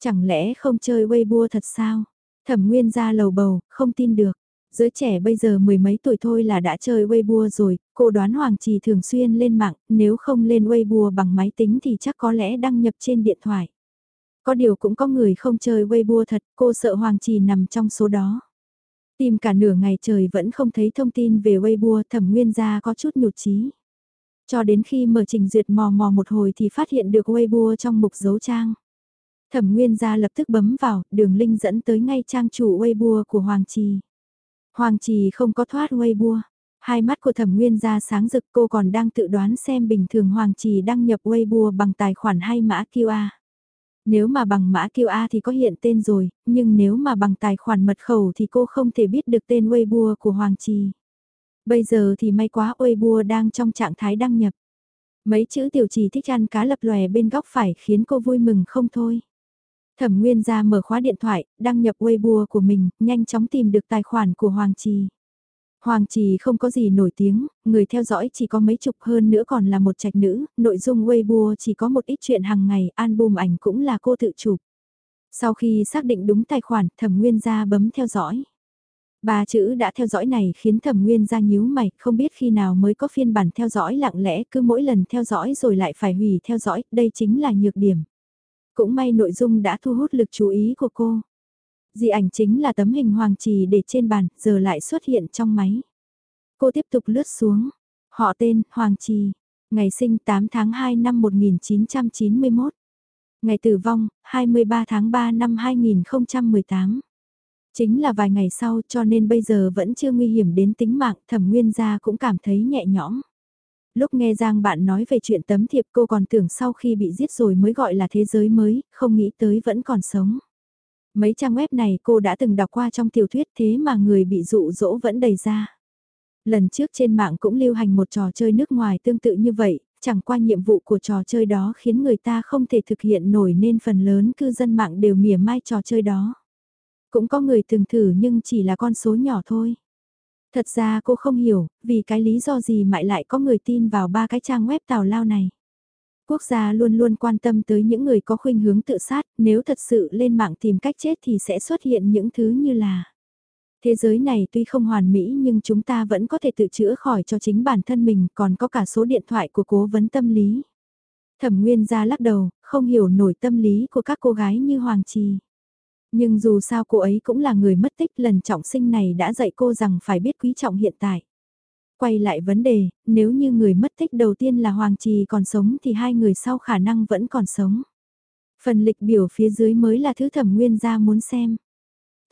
Chẳng lẽ không chơi Weibo thật sao? Thẩm Nguyên ra lầu bầu, không tin được. Giới trẻ bây giờ mười mấy tuổi thôi là đã chơi Weibo rồi, cô đoán Hoàng Trì thường xuyên lên mạng, nếu không lên Weibo bằng máy tính thì chắc có lẽ đăng nhập trên điện thoại. Có điều cũng có người không chơi Weibo thật, cô sợ Hoàng Trì nằm trong số đó. Tìm cả nửa ngày trời vẫn không thấy thông tin về Weibo thẩm nguyên gia có chút nhụt chí. Cho đến khi mở trình duyệt mò mò một hồi thì phát hiện được Weibo trong mục dấu trang. Thẩm nguyên gia lập tức bấm vào, đường link dẫn tới ngay trang chủ Weibo của Hoàng Trì. Hoàng Trì không có thoát Weibo. Hai mắt của thẩm nguyên gia sáng rực cô còn đang tự đoán xem bình thường Hoàng Trì đăng nhập Weibo bằng tài khoản hay mã QR. Nếu mà bằng mã QR thì có hiện tên rồi, nhưng nếu mà bằng tài khoản mật khẩu thì cô không thể biết được tên Weibo của Hoàng Trì. Bây giờ thì may quá Weibo đang trong trạng thái đăng nhập. Mấy chữ tiểu trì thích ăn cá lập lòe bên góc phải khiến cô vui mừng không thôi. Thẩm Nguyên ra mở khóa điện thoại, đăng nhập Weibo của mình, nhanh chóng tìm được tài khoản của Hoàng Trì. Hoàng Trì không có gì nổi tiếng, người theo dõi chỉ có mấy chục hơn nữa còn là một trạch nữ, nội dung Weibo chỉ có một ít chuyện hàng ngày, album ảnh cũng là cô tự chụp. Sau khi xác định đúng tài khoản, thẩm nguyên gia bấm theo dõi. Ba chữ đã theo dõi này khiến thẩm nguyên gia nhíu mày, không biết khi nào mới có phiên bản theo dõi lặng lẽ cứ mỗi lần theo dõi rồi lại phải hủy theo dõi, đây chính là nhược điểm. Cũng may nội dung đã thu hút lực chú ý của cô. Di ảnh chính là tấm hình hoàng trì để trên bàn, giờ lại xuất hiện trong máy. Cô tiếp tục lướt xuống. Họ tên, Hoàng Trì. Ngày sinh 8 tháng 2 năm 1991. Ngày tử vong, 23 tháng 3 năm 2018. Chính là vài ngày sau cho nên bây giờ vẫn chưa nguy hiểm đến tính mạng, thẩm nguyên gia cũng cảm thấy nhẹ nhõm. Lúc nghe Giang bạn nói về chuyện tấm thiệp cô còn tưởng sau khi bị giết rồi mới gọi là thế giới mới, không nghĩ tới vẫn còn sống. Mấy trang web này cô đã từng đọc qua trong tiểu thuyết thế mà người bị dụ dỗ vẫn đầy ra. Lần trước trên mạng cũng lưu hành một trò chơi nước ngoài tương tự như vậy, chẳng qua nhiệm vụ của trò chơi đó khiến người ta không thể thực hiện nổi nên phần lớn cư dân mạng đều mỉa mai trò chơi đó. Cũng có người từng thử nhưng chỉ là con số nhỏ thôi. Thật ra cô không hiểu, vì cái lý do gì mại lại có người tin vào ba cái trang web tào lao này. Quốc gia luôn luôn quan tâm tới những người có khuynh hướng tự sát, nếu thật sự lên mạng tìm cách chết thì sẽ xuất hiện những thứ như là Thế giới này tuy không hoàn mỹ nhưng chúng ta vẫn có thể tự chữa khỏi cho chính bản thân mình còn có cả số điện thoại của cố vấn tâm lý. Thẩm Nguyên ra lắc đầu, không hiểu nổi tâm lý của các cô gái như Hoàng Trì. Nhưng dù sao cô ấy cũng là người mất tích lần trọng sinh này đã dạy cô rằng phải biết quý trọng hiện tại. Quay lại vấn đề, nếu như người mất tích đầu tiên là Hoàng Trì còn sống thì hai người sau khả năng vẫn còn sống. Phần lịch biểu phía dưới mới là thứ thẩm nguyên gia muốn xem.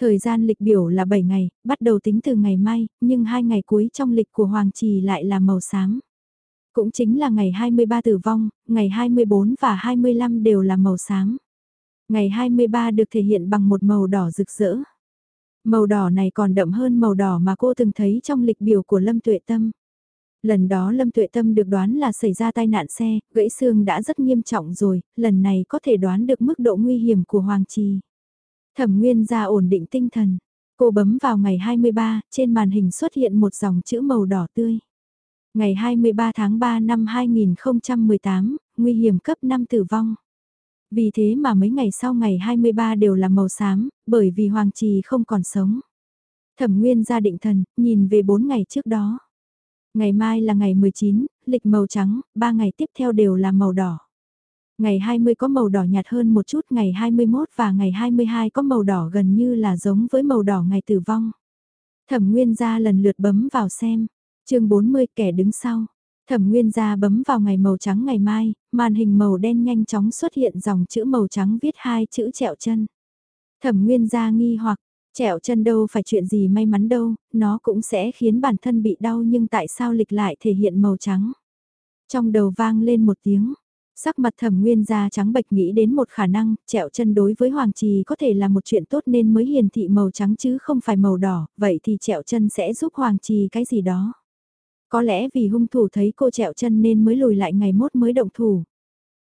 Thời gian lịch biểu là 7 ngày, bắt đầu tính từ ngày mai, nhưng hai ngày cuối trong lịch của Hoàng Trì lại là màu xám. Cũng chính là ngày 23 tử vong, ngày 24 và 25 đều là màu xám. Ngày 23 được thể hiện bằng một màu đỏ rực rỡ. Màu đỏ này còn đậm hơn màu đỏ mà cô từng thấy trong lịch biểu của Lâm Tuệ Tâm. Lần đó Lâm Tuệ Tâm được đoán là xảy ra tai nạn xe, gãy xương đã rất nghiêm trọng rồi, lần này có thể đoán được mức độ nguy hiểm của Hoàng Trì. Thẩm Nguyên ra ổn định tinh thần. Cô bấm vào ngày 23, trên màn hình xuất hiện một dòng chữ màu đỏ tươi. Ngày 23 tháng 3 năm 2018, nguy hiểm cấp 5 tử vong. Vì thế mà mấy ngày sau ngày 23 đều là màu xám, bởi vì Hoàng Trì không còn sống. Thẩm Nguyên ra định thần, nhìn về 4 ngày trước đó. Ngày mai là ngày 19, lịch màu trắng, 3 ngày tiếp theo đều là màu đỏ. Ngày 20 có màu đỏ nhạt hơn một chút, ngày 21 và ngày 22 có màu đỏ gần như là giống với màu đỏ ngày tử vong. Thẩm Nguyên ra lần lượt bấm vào xem. chương 40 kẻ đứng sau. Thẩm Nguyên ra bấm vào ngày màu trắng ngày mai, màn hình màu đen nhanh chóng xuất hiện dòng chữ màu trắng viết hai chữ trẹo chân. Thẩm Nguyên ra nghi hoặc, trẹo chân đâu phải chuyện gì may mắn đâu, nó cũng sẽ khiến bản thân bị đau nhưng tại sao lịch lại thể hiện màu trắng. Trong đầu vang lên một tiếng, sắc mặt thẩm nguyên da trắng bệch nghĩ đến một khả năng, trẹo chân đối với Hoàng Trì có thể là một chuyện tốt nên mới hiển thị màu trắng chứ không phải màu đỏ, vậy thì trẹo chân sẽ giúp Hoàng Trì cái gì đó. Có lẽ vì hung thủ thấy cô trẹo chân nên mới lùi lại ngày mốt mới động thủ.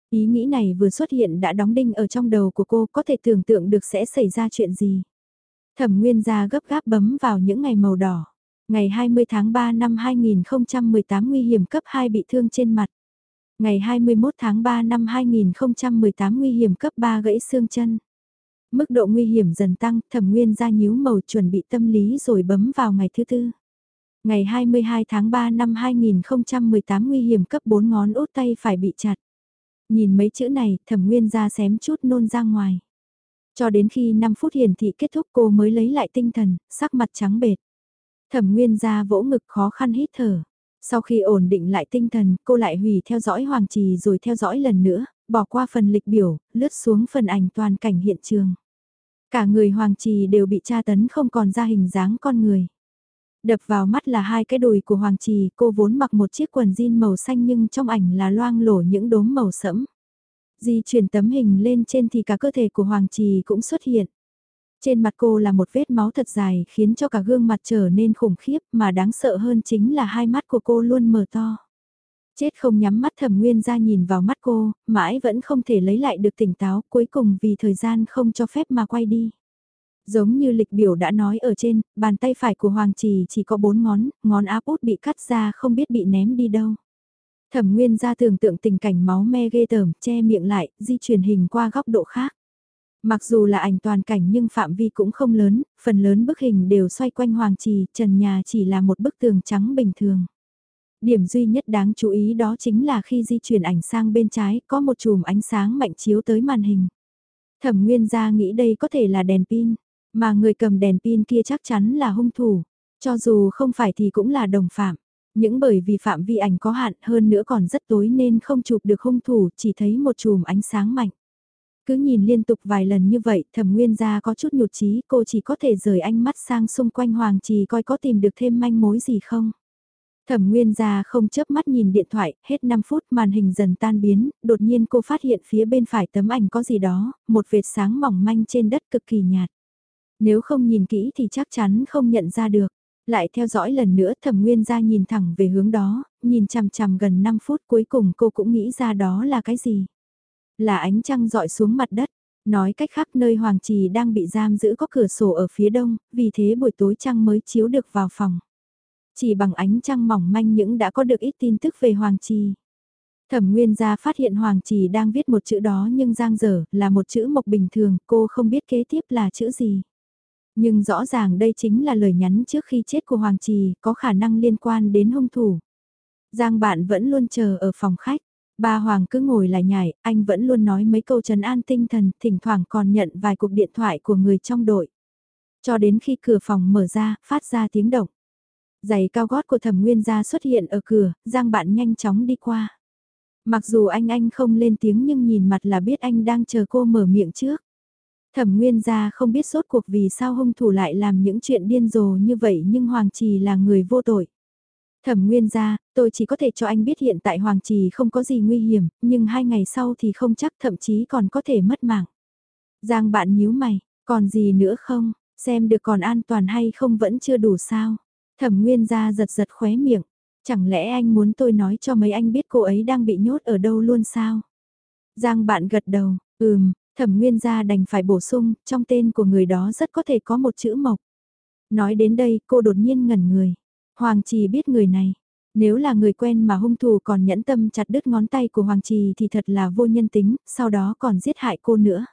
Ý nghĩ này vừa xuất hiện đã đóng đinh ở trong đầu của cô có thể tưởng tượng được sẽ xảy ra chuyện gì. Thẩm Nguyên gia gấp gáp bấm vào những ngày màu đỏ. Ngày 20 tháng 3 năm 2018 nguy hiểm cấp 2 bị thương trên mặt. Ngày 21 tháng 3 năm 2018 nguy hiểm cấp 3 gãy xương chân. Mức độ nguy hiểm dần tăng, thẩm nguyên gia nhíu màu chuẩn bị tâm lý rồi bấm vào ngày thứ tư. Ngày 22 tháng 3 năm 2018 nguy hiểm cấp 4 ngón út tay phải bị chặt. Nhìn mấy chữ này, thẩm nguyên gia xém chút nôn ra ngoài. Cho đến khi 5 phút hiển thị kết thúc cô mới lấy lại tinh thần, sắc mặt trắng bệt. Thẩm nguyên gia vỗ ngực khó khăn hít thở. Sau khi ổn định lại tinh thần, cô lại hủy theo dõi Hoàng Trì rồi theo dõi lần nữa, bỏ qua phần lịch biểu, lướt xuống phần ảnh toàn cảnh hiện trường. Cả người Hoàng Trì đều bị tra tấn không còn ra hình dáng con người. Đập vào mắt là hai cái đùi của Hoàng Trì, cô vốn mặc một chiếc quần jean màu xanh nhưng trong ảnh là loang lổ những đốm màu sẫm. Di chuyển tấm hình lên trên thì cả cơ thể của Hoàng Trì cũng xuất hiện. Trên mặt cô là một vết máu thật dài khiến cho cả gương mặt trở nên khủng khiếp mà đáng sợ hơn chính là hai mắt của cô luôn mở to. Chết không nhắm mắt thẩm nguyên ra nhìn vào mắt cô, mãi vẫn không thể lấy lại được tỉnh táo cuối cùng vì thời gian không cho phép mà quay đi. Giống như lịch biểu đã nói ở trên, bàn tay phải của Hoàng Trì chỉ có bốn ngón, ngón áp út bị cắt ra không biết bị ném đi đâu. Thẩm Nguyên ra tưởng tượng tình cảnh máu me ghê tởm, che miệng lại, di chuyển hình qua góc độ khác. Mặc dù là ảnh toàn cảnh nhưng phạm vi cũng không lớn, phần lớn bức hình đều xoay quanh Hoàng Trì, trần nhà chỉ là một bức tường trắng bình thường. Điểm duy nhất đáng chú ý đó chính là khi di chuyển ảnh sang bên trái có một chùm ánh sáng mạnh chiếu tới màn hình. Thẩm Nguyên gia nghĩ đây có thể là đèn pin, mà người cầm đèn pin kia chắc chắn là hung thủ, cho dù không phải thì cũng là đồng phạm. Những bởi vì phạm vi ảnh có hạn hơn nữa còn rất tối nên không chụp được hung thủ chỉ thấy một chùm ánh sáng mạnh. Cứ nhìn liên tục vài lần như vậy thẩm nguyên gia có chút nhụt chí cô chỉ có thể rời ánh mắt sang xung quanh hoàng trì coi có tìm được thêm manh mối gì không. Thẩm Nguyên gia không chớp mắt nhìn điện thoại, hết 5 phút màn hình dần tan biến, đột nhiên cô phát hiện phía bên phải tấm ảnh có gì đó, một vệt sáng mỏng manh trên đất cực kỳ nhạt. Nếu không nhìn kỹ thì chắc chắn không nhận ra được. Lại theo dõi lần nữa thẩm nguyên gia nhìn thẳng về hướng đó, nhìn chằm chằm gần 5 phút cuối cùng cô cũng nghĩ ra đó là cái gì. Là ánh trăng dọi xuống mặt đất. Nói cách khác nơi Hoàng Trì đang bị giam giữ có cửa sổ ở phía đông, vì thế buổi tối trăng mới chiếu được vào phòng. Chỉ bằng ánh trăng mỏng manh những đã có được ít tin tức về Hoàng Trì. Thẩm Nguyên gia phát hiện Hoàng Trì đang viết một chữ đó nhưng giang dở là một chữ mộc bình thường, cô không biết kế tiếp là chữ gì. Nhưng rõ ràng đây chính là lời nhắn trước khi chết của Hoàng Trì, có khả năng liên quan đến hung thủ. Giang bạn vẫn luôn chờ ở phòng khách. Ba Hoàng cứ ngồi lại nhảy, anh vẫn luôn nói mấy câu trấn an tinh thần, thỉnh thoảng còn nhận vài cuộc điện thoại của người trong đội. Cho đến khi cửa phòng mở ra, phát ra tiếng động. Giày cao gót của thẩm nguyên gia xuất hiện ở cửa, Giang bạn nhanh chóng đi qua. Mặc dù anh anh không lên tiếng nhưng nhìn mặt là biết anh đang chờ cô mở miệng trước. Thẩm Nguyên gia không biết sốt cuộc vì sao hung thủ lại làm những chuyện điên rồ như vậy nhưng Hoàng Trì là người vô tội. Thẩm Nguyên gia, tôi chỉ có thể cho anh biết hiện tại Hoàng Trì không có gì nguy hiểm, nhưng hai ngày sau thì không chắc thậm chí còn có thể mất mạng. Giang bạn nhíu mày, còn gì nữa không, xem được còn an toàn hay không vẫn chưa đủ sao. Thẩm Nguyên gia giật giật khóe miệng, chẳng lẽ anh muốn tôi nói cho mấy anh biết cô ấy đang bị nhốt ở đâu luôn sao? Giang bạn gật đầu, ừm, Thẩm Nguyên gia đành phải bổ sung, trong tên của người đó rất có thể có một chữ mộc. Nói đến đây, cô đột nhiên ngẩn người. Hoàng Trì biết người này. Nếu là người quen mà hung thủ còn nhẫn tâm chặt đứt ngón tay của Hoàng Trì thì thật là vô nhân tính, sau đó còn giết hại cô nữa.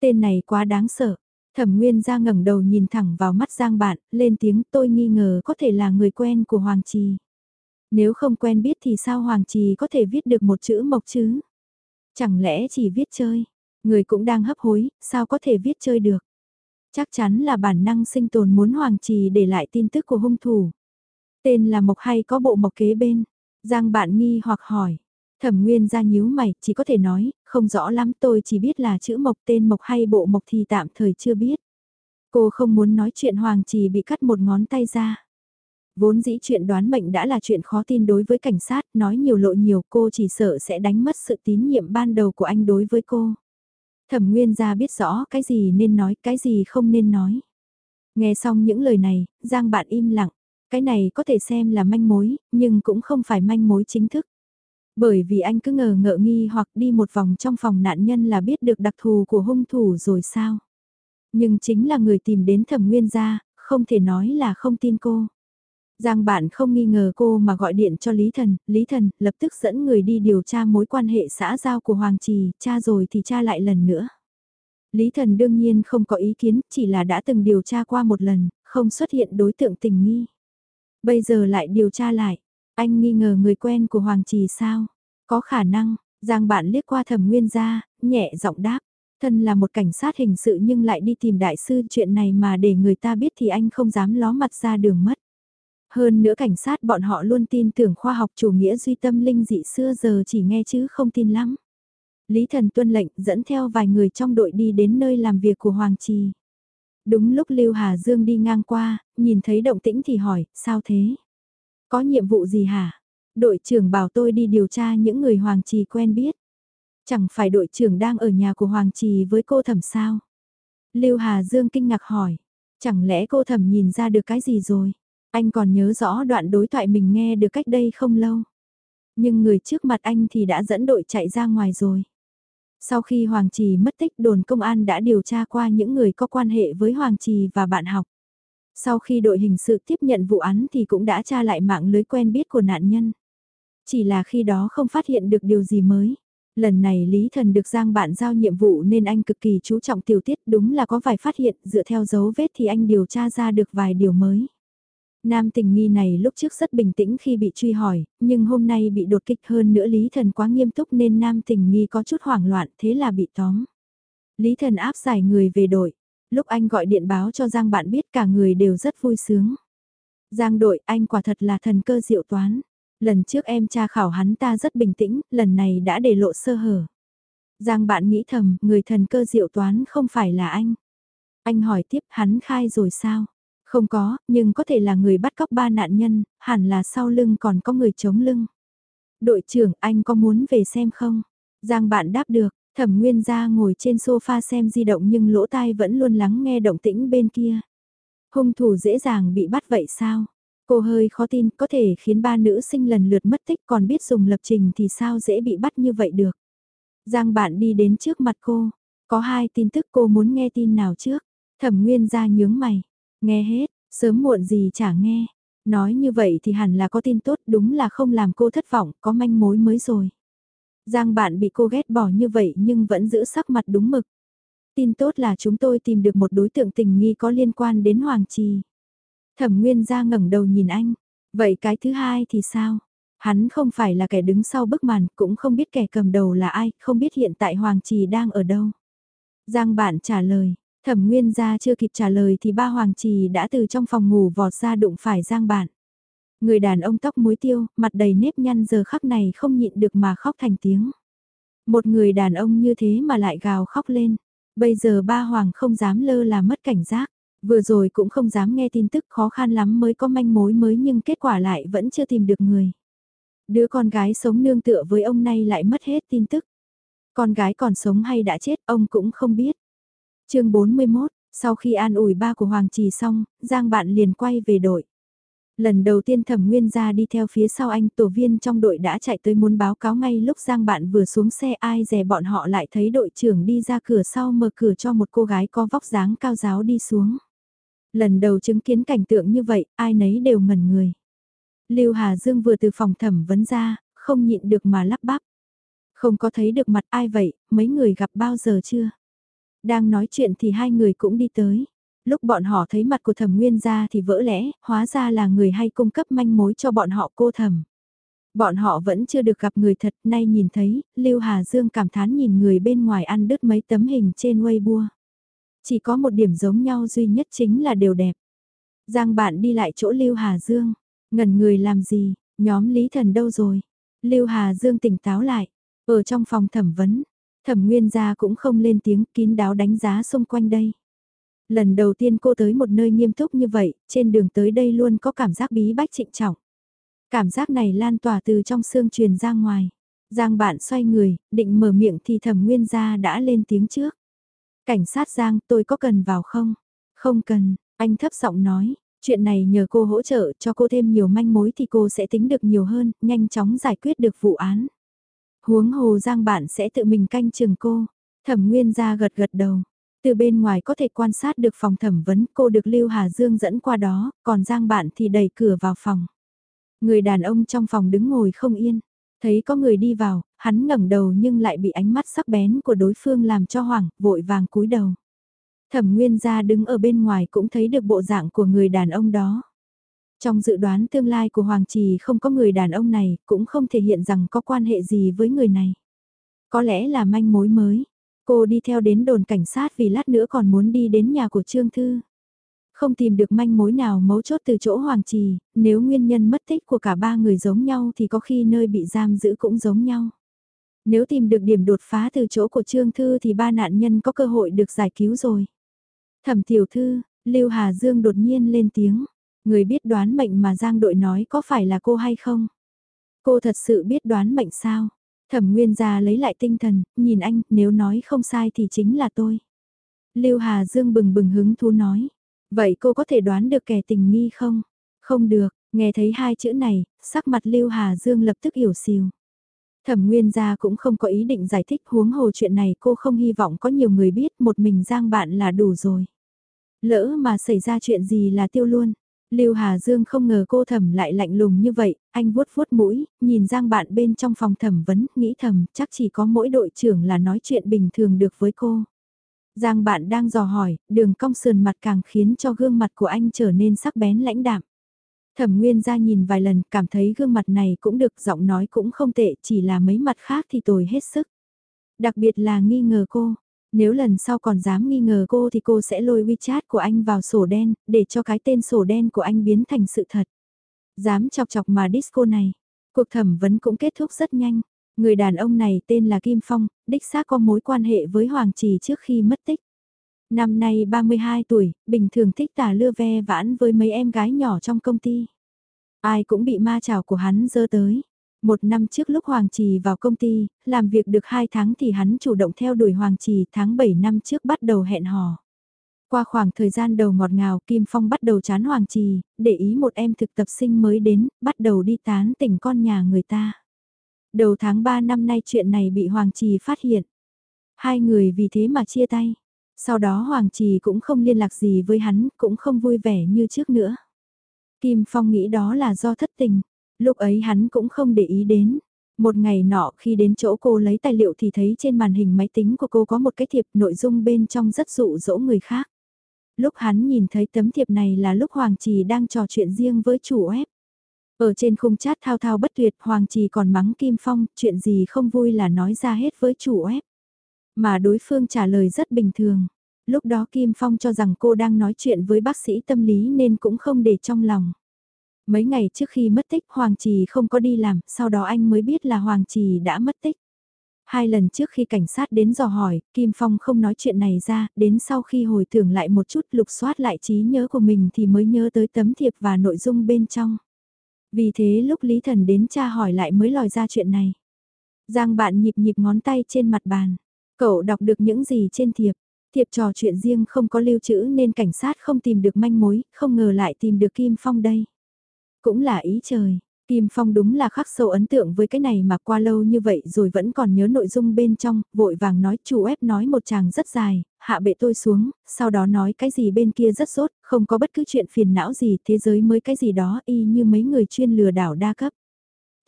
Tên này quá đáng sợ. Thẩm Nguyên ra ngẩng đầu nhìn thẳng vào mắt Giang Bạn, lên tiếng tôi nghi ngờ có thể là người quen của Hoàng Trì. Nếu không quen biết thì sao Hoàng Trì có thể viết được một chữ mộc chứ? Chẳng lẽ chỉ viết chơi? Người cũng đang hấp hối, sao có thể viết chơi được? Chắc chắn là bản năng sinh tồn muốn Hoàng Trì để lại tin tức của hung thủ. Tên là Mộc hay có bộ mộc kế bên? Giang bạn nghi hoặc hỏi. Thẩm Nguyên ra nhíu mày, chỉ có thể nói, không rõ lắm tôi chỉ biết là chữ mộc tên mộc hay bộ mộc thì tạm thời chưa biết. Cô không muốn nói chuyện Hoàng Trì bị cắt một ngón tay ra. Vốn dĩ chuyện đoán mệnh đã là chuyện khó tin đối với cảnh sát, nói nhiều lộ nhiều cô chỉ sợ sẽ đánh mất sự tín nhiệm ban đầu của anh đối với cô. Thẩm Nguyên ra biết rõ cái gì nên nói, cái gì không nên nói. Nghe xong những lời này, Giang bạn im lặng. Cái này có thể xem là manh mối, nhưng cũng không phải manh mối chính thức. Bởi vì anh cứ ngờ ngợ nghi hoặc đi một vòng trong phòng nạn nhân là biết được đặc thù của hung thủ rồi sao. Nhưng chính là người tìm đến thẩm nguyên gia, không thể nói là không tin cô. Giang bạn không nghi ngờ cô mà gọi điện cho Lý Thần, Lý Thần lập tức dẫn người đi điều tra mối quan hệ xã giao của Hoàng Trì, cha rồi thì cha lại lần nữa. Lý Thần đương nhiên không có ý kiến, chỉ là đã từng điều tra qua một lần, không xuất hiện đối tượng tình nghi. Bây giờ lại điều tra lại, anh nghi ngờ người quen của Hoàng Trì sao? Có khả năng, Giang bạn liếc qua thẩm nguyên ra nhẹ giọng đáp. Thân là một cảnh sát hình sự nhưng lại đi tìm đại sư chuyện này mà để người ta biết thì anh không dám ló mặt ra đường mất. Hơn nữa cảnh sát bọn họ luôn tin tưởng khoa học chủ nghĩa duy tâm linh dị xưa giờ chỉ nghe chứ không tin lắm. Lý Thần tuân lệnh dẫn theo vài người trong đội đi đến nơi làm việc của Hoàng Trì. Đúng lúc Lưu Hà Dương đi ngang qua, nhìn thấy động tĩnh thì hỏi, sao thế? Có nhiệm vụ gì hả? Đội trưởng bảo tôi đi điều tra những người Hoàng Trì quen biết. Chẳng phải đội trưởng đang ở nhà của Hoàng Trì với cô thẩm sao? Lưu Hà Dương kinh ngạc hỏi, chẳng lẽ cô thẩm nhìn ra được cái gì rồi? Anh còn nhớ rõ đoạn đối thoại mình nghe được cách đây không lâu. Nhưng người trước mặt anh thì đã dẫn đội chạy ra ngoài rồi. Sau khi Hoàng Trì mất tích, đồn công an đã điều tra qua những người có quan hệ với Hoàng Trì và bạn học. Sau khi đội hình sự tiếp nhận vụ án thì cũng đã tra lại mạng lưới quen biết của nạn nhân. Chỉ là khi đó không phát hiện được điều gì mới. Lần này Lý Thần được Giang bạn giao nhiệm vụ nên anh cực kỳ chú trọng tiểu tiết, đúng là có vài phát hiện, dựa theo dấu vết thì anh điều tra ra được vài điều mới. Nam tình nghi này lúc trước rất bình tĩnh khi bị truy hỏi, nhưng hôm nay bị đột kích hơn nữa Lý Thần quá nghiêm túc nên nam tình nghi có chút hoảng loạn thế là bị tóm. Lý Thần áp giải người về đội, lúc anh gọi điện báo cho Giang bạn biết cả người đều rất vui sướng. Giang đội anh quả thật là thần cơ diệu toán. Lần trước em tra khảo hắn ta rất bình tĩnh, lần này đã để lộ sơ hở. Giang bạn nghĩ thầm, người thần cơ diệu toán không phải là anh. Anh hỏi tiếp hắn khai rồi sao? Không có, nhưng có thể là người bắt cóc ba nạn nhân, hẳn là sau lưng còn có người chống lưng. Đội trưởng anh có muốn về xem không? Giang bạn đáp được, thẩm nguyên ra ngồi trên sofa xem di động nhưng lỗ tai vẫn luôn lắng nghe động tĩnh bên kia. Hung thủ dễ dàng bị bắt vậy sao? Cô hơi khó tin có thể khiến ba nữ sinh lần lượt mất tích còn biết dùng lập trình thì sao dễ bị bắt như vậy được. Giang bạn đi đến trước mặt cô, có hai tin tức cô muốn nghe tin nào trước. Thẩm Nguyên ra nhướng mày, nghe hết, sớm muộn gì chả nghe. Nói như vậy thì hẳn là có tin tốt đúng là không làm cô thất vọng, có manh mối mới rồi. Giang bạn bị cô ghét bỏ như vậy nhưng vẫn giữ sắc mặt đúng mực. Tin tốt là chúng tôi tìm được một đối tượng tình nghi có liên quan đến Hoàng Trì. Thẩm Nguyên ra ngẩng đầu nhìn anh. Vậy cái thứ hai thì sao? Hắn không phải là kẻ đứng sau bức màn, cũng không biết kẻ cầm đầu là ai, không biết hiện tại Hoàng Trì đang ở đâu. Giang bạn trả lời, thẩm nguyên gia chưa kịp trả lời thì ba Hoàng Trì đã từ trong phòng ngủ vọt ra đụng phải Giang bản Người đàn ông tóc muối tiêu, mặt đầy nếp nhăn giờ khắc này không nhịn được mà khóc thành tiếng. Một người đàn ông như thế mà lại gào khóc lên. Bây giờ ba Hoàng không dám lơ là mất cảnh giác. Vừa rồi cũng không dám nghe tin tức khó khăn lắm mới có manh mối mới nhưng kết quả lại vẫn chưa tìm được người. Đứa con gái sống nương tựa với ông nay lại mất hết tin tức. Con gái còn sống hay đã chết ông cũng không biết chương 41, sau khi an ủi ba của Hoàng Trì xong, Giang bạn liền quay về đội. Lần đầu tiên thẩm nguyên ra đi theo phía sau anh tổ viên trong đội đã chạy tới muốn báo cáo ngay lúc Giang bạn vừa xuống xe ai dè bọn họ lại thấy đội trưởng đi ra cửa sau mở cửa cho một cô gái có vóc dáng cao giáo đi xuống. Lần đầu chứng kiến cảnh tượng như vậy, ai nấy đều ngẩn người. Lưu Hà Dương vừa từ phòng thẩm vấn ra, không nhịn được mà lắp bắp. Không có thấy được mặt ai vậy, mấy người gặp bao giờ chưa? Đang nói chuyện thì hai người cũng đi tới. Lúc bọn họ thấy mặt của thẩm nguyên gia thì vỡ lẽ, hóa ra là người hay cung cấp manh mối cho bọn họ cô thẩm. Bọn họ vẫn chưa được gặp người thật, nay nhìn thấy, Lưu Hà Dương cảm thán nhìn người bên ngoài ăn đứt mấy tấm hình trên Weibo. Chỉ có một điểm giống nhau duy nhất chính là đều đẹp. Giang bạn đi lại chỗ Lưu Hà Dương, ngần người làm gì, nhóm Lý Thần đâu rồi? Lưu Hà Dương tỉnh táo lại, ở trong phòng thẩm vấn, thẩm nguyên gia cũng không lên tiếng kín đáo đánh giá xung quanh đây. Lần đầu tiên cô tới một nơi nghiêm túc như vậy, trên đường tới đây luôn có cảm giác bí bách trịnh trọng. Cảm giác này lan tỏa từ trong xương truyền ra ngoài. Giang bạn xoay người, định mở miệng thì thẩm nguyên gia đã lên tiếng trước. Cảnh sát Giang, tôi có cần vào không? Không cần, anh thấp giọng nói, chuyện này nhờ cô hỗ trợ cho cô thêm nhiều manh mối thì cô sẽ tính được nhiều hơn, nhanh chóng giải quyết được vụ án. Huống hồ Giang bạn sẽ tự mình canh chừng cô. Thẩm Nguyên gia gật gật đầu. Từ bên ngoài có thể quan sát được phòng thẩm vấn cô được Lưu Hà Dương dẫn qua đó, còn Giang bạn thì đẩy cửa vào phòng. Người đàn ông trong phòng đứng ngồi không yên. Thấy có người đi vào, hắn ngẩng đầu nhưng lại bị ánh mắt sắc bén của đối phương làm cho hoảng, vội vàng cúi đầu. Thẩm Nguyên gia đứng ở bên ngoài cũng thấy được bộ dạng của người đàn ông đó. Trong dự đoán tương lai của Hoàng Trì không có người đàn ông này, cũng không thể hiện rằng có quan hệ gì với người này. Có lẽ là manh mối mới. Cô đi theo đến đồn cảnh sát vì lát nữa còn muốn đi đến nhà của Trương Thư. Không tìm được manh mối nào mấu chốt từ chỗ Hoàng Trì, nếu nguyên nhân mất tích của cả ba người giống nhau thì có khi nơi bị giam giữ cũng giống nhau. Nếu tìm được điểm đột phá từ chỗ của Trương Thư thì ba nạn nhân có cơ hội được giải cứu rồi. Thẩm tiểu thư, Lưu Hà Dương đột nhiên lên tiếng. Người biết đoán mệnh mà Giang đội nói có phải là cô hay không? Cô thật sự biết đoán mệnh sao? Thẩm Nguyên gia lấy lại tinh thần, nhìn anh, nếu nói không sai thì chính là tôi. Lưu Hà Dương bừng bừng hứng thú nói. Vậy cô có thể đoán được kẻ tình nghi không? Không được, nghe thấy hai chữ này, sắc mặt Lưu Hà Dương lập tức hiểu xìu. Thẩm Nguyên gia cũng không có ý định giải thích huống hồ chuyện này cô không hy vọng có nhiều người biết một mình Giang bạn là đủ rồi. Lỡ mà xảy ra chuyện gì là tiêu luôn. Lưu Hà Dương không ngờ cô thẩm lại lạnh lùng như vậy, anh vuốt vuốt mũi, nhìn Giang bạn bên trong phòng thẩm vấn, nghĩ thầm, chắc chỉ có mỗi đội trưởng là nói chuyện bình thường được với cô. Giang bạn đang dò hỏi, đường cong sườn mặt càng khiến cho gương mặt của anh trở nên sắc bén lãnh đạm. Thẩm Nguyên ra nhìn vài lần, cảm thấy gương mặt này cũng được, giọng nói cũng không tệ, chỉ là mấy mặt khác thì tồi hết sức. Đặc biệt là nghi ngờ cô, nếu lần sau còn dám nghi ngờ cô thì cô sẽ lôi WeChat của anh vào sổ đen, để cho cái tên sổ đen của anh biến thành sự thật. Dám chọc chọc mà disco này. Cuộc thẩm vấn cũng kết thúc rất nhanh. Người đàn ông này tên là Kim Phong, đích xác có mối quan hệ với Hoàng Trì trước khi mất tích. Năm nay 32 tuổi, bình thường thích tả lưa ve vãn với mấy em gái nhỏ trong công ty. Ai cũng bị ma trào của hắn dơ tới. Một năm trước lúc Hoàng Trì vào công ty, làm việc được 2 tháng thì hắn chủ động theo đuổi Hoàng Trì tháng 7 năm trước bắt đầu hẹn hò. Qua khoảng thời gian đầu ngọt ngào Kim Phong bắt đầu chán Hoàng Trì, để ý một em thực tập sinh mới đến, bắt đầu đi tán tỉnh con nhà người ta. Đầu tháng 3 năm nay chuyện này bị Hoàng Trì phát hiện. Hai người vì thế mà chia tay. Sau đó Hoàng Trì cũng không liên lạc gì với hắn, cũng không vui vẻ như trước nữa. Kim Phong nghĩ đó là do thất tình. Lúc ấy hắn cũng không để ý đến. Một ngày nọ khi đến chỗ cô lấy tài liệu thì thấy trên màn hình máy tính của cô có một cái thiệp nội dung bên trong rất dụ dỗ người khác. Lúc hắn nhìn thấy tấm thiệp này là lúc Hoàng Trì đang trò chuyện riêng với chủ web. Ở trên khung chat thao thao bất tuyệt Hoàng Trì còn mắng Kim Phong, chuyện gì không vui là nói ra hết với chủ web. Mà đối phương trả lời rất bình thường. Lúc đó Kim Phong cho rằng cô đang nói chuyện với bác sĩ tâm lý nên cũng không để trong lòng. Mấy ngày trước khi mất tích Hoàng Trì không có đi làm, sau đó anh mới biết là Hoàng Trì đã mất tích. Hai lần trước khi cảnh sát đến dò hỏi, Kim Phong không nói chuyện này ra, đến sau khi hồi tưởng lại một chút lục soát lại trí nhớ của mình thì mới nhớ tới tấm thiệp và nội dung bên trong. Vì thế lúc Lý Thần đến tra hỏi lại mới lòi ra chuyện này. Giang bạn nhịp nhịp ngón tay trên mặt bàn. Cậu đọc được những gì trên thiệp. Thiệp trò chuyện riêng không có lưu trữ nên cảnh sát không tìm được manh mối, không ngờ lại tìm được Kim Phong đây. Cũng là ý trời. Kim Phong đúng là khắc sâu ấn tượng với cái này mà qua lâu như vậy rồi vẫn còn nhớ nội dung bên trong, vội vàng nói chủ ép nói một chàng rất dài, hạ bệ tôi xuống, sau đó nói cái gì bên kia rất sốt, không có bất cứ chuyện phiền não gì, thế giới mới cái gì đó y như mấy người chuyên lừa đảo đa cấp.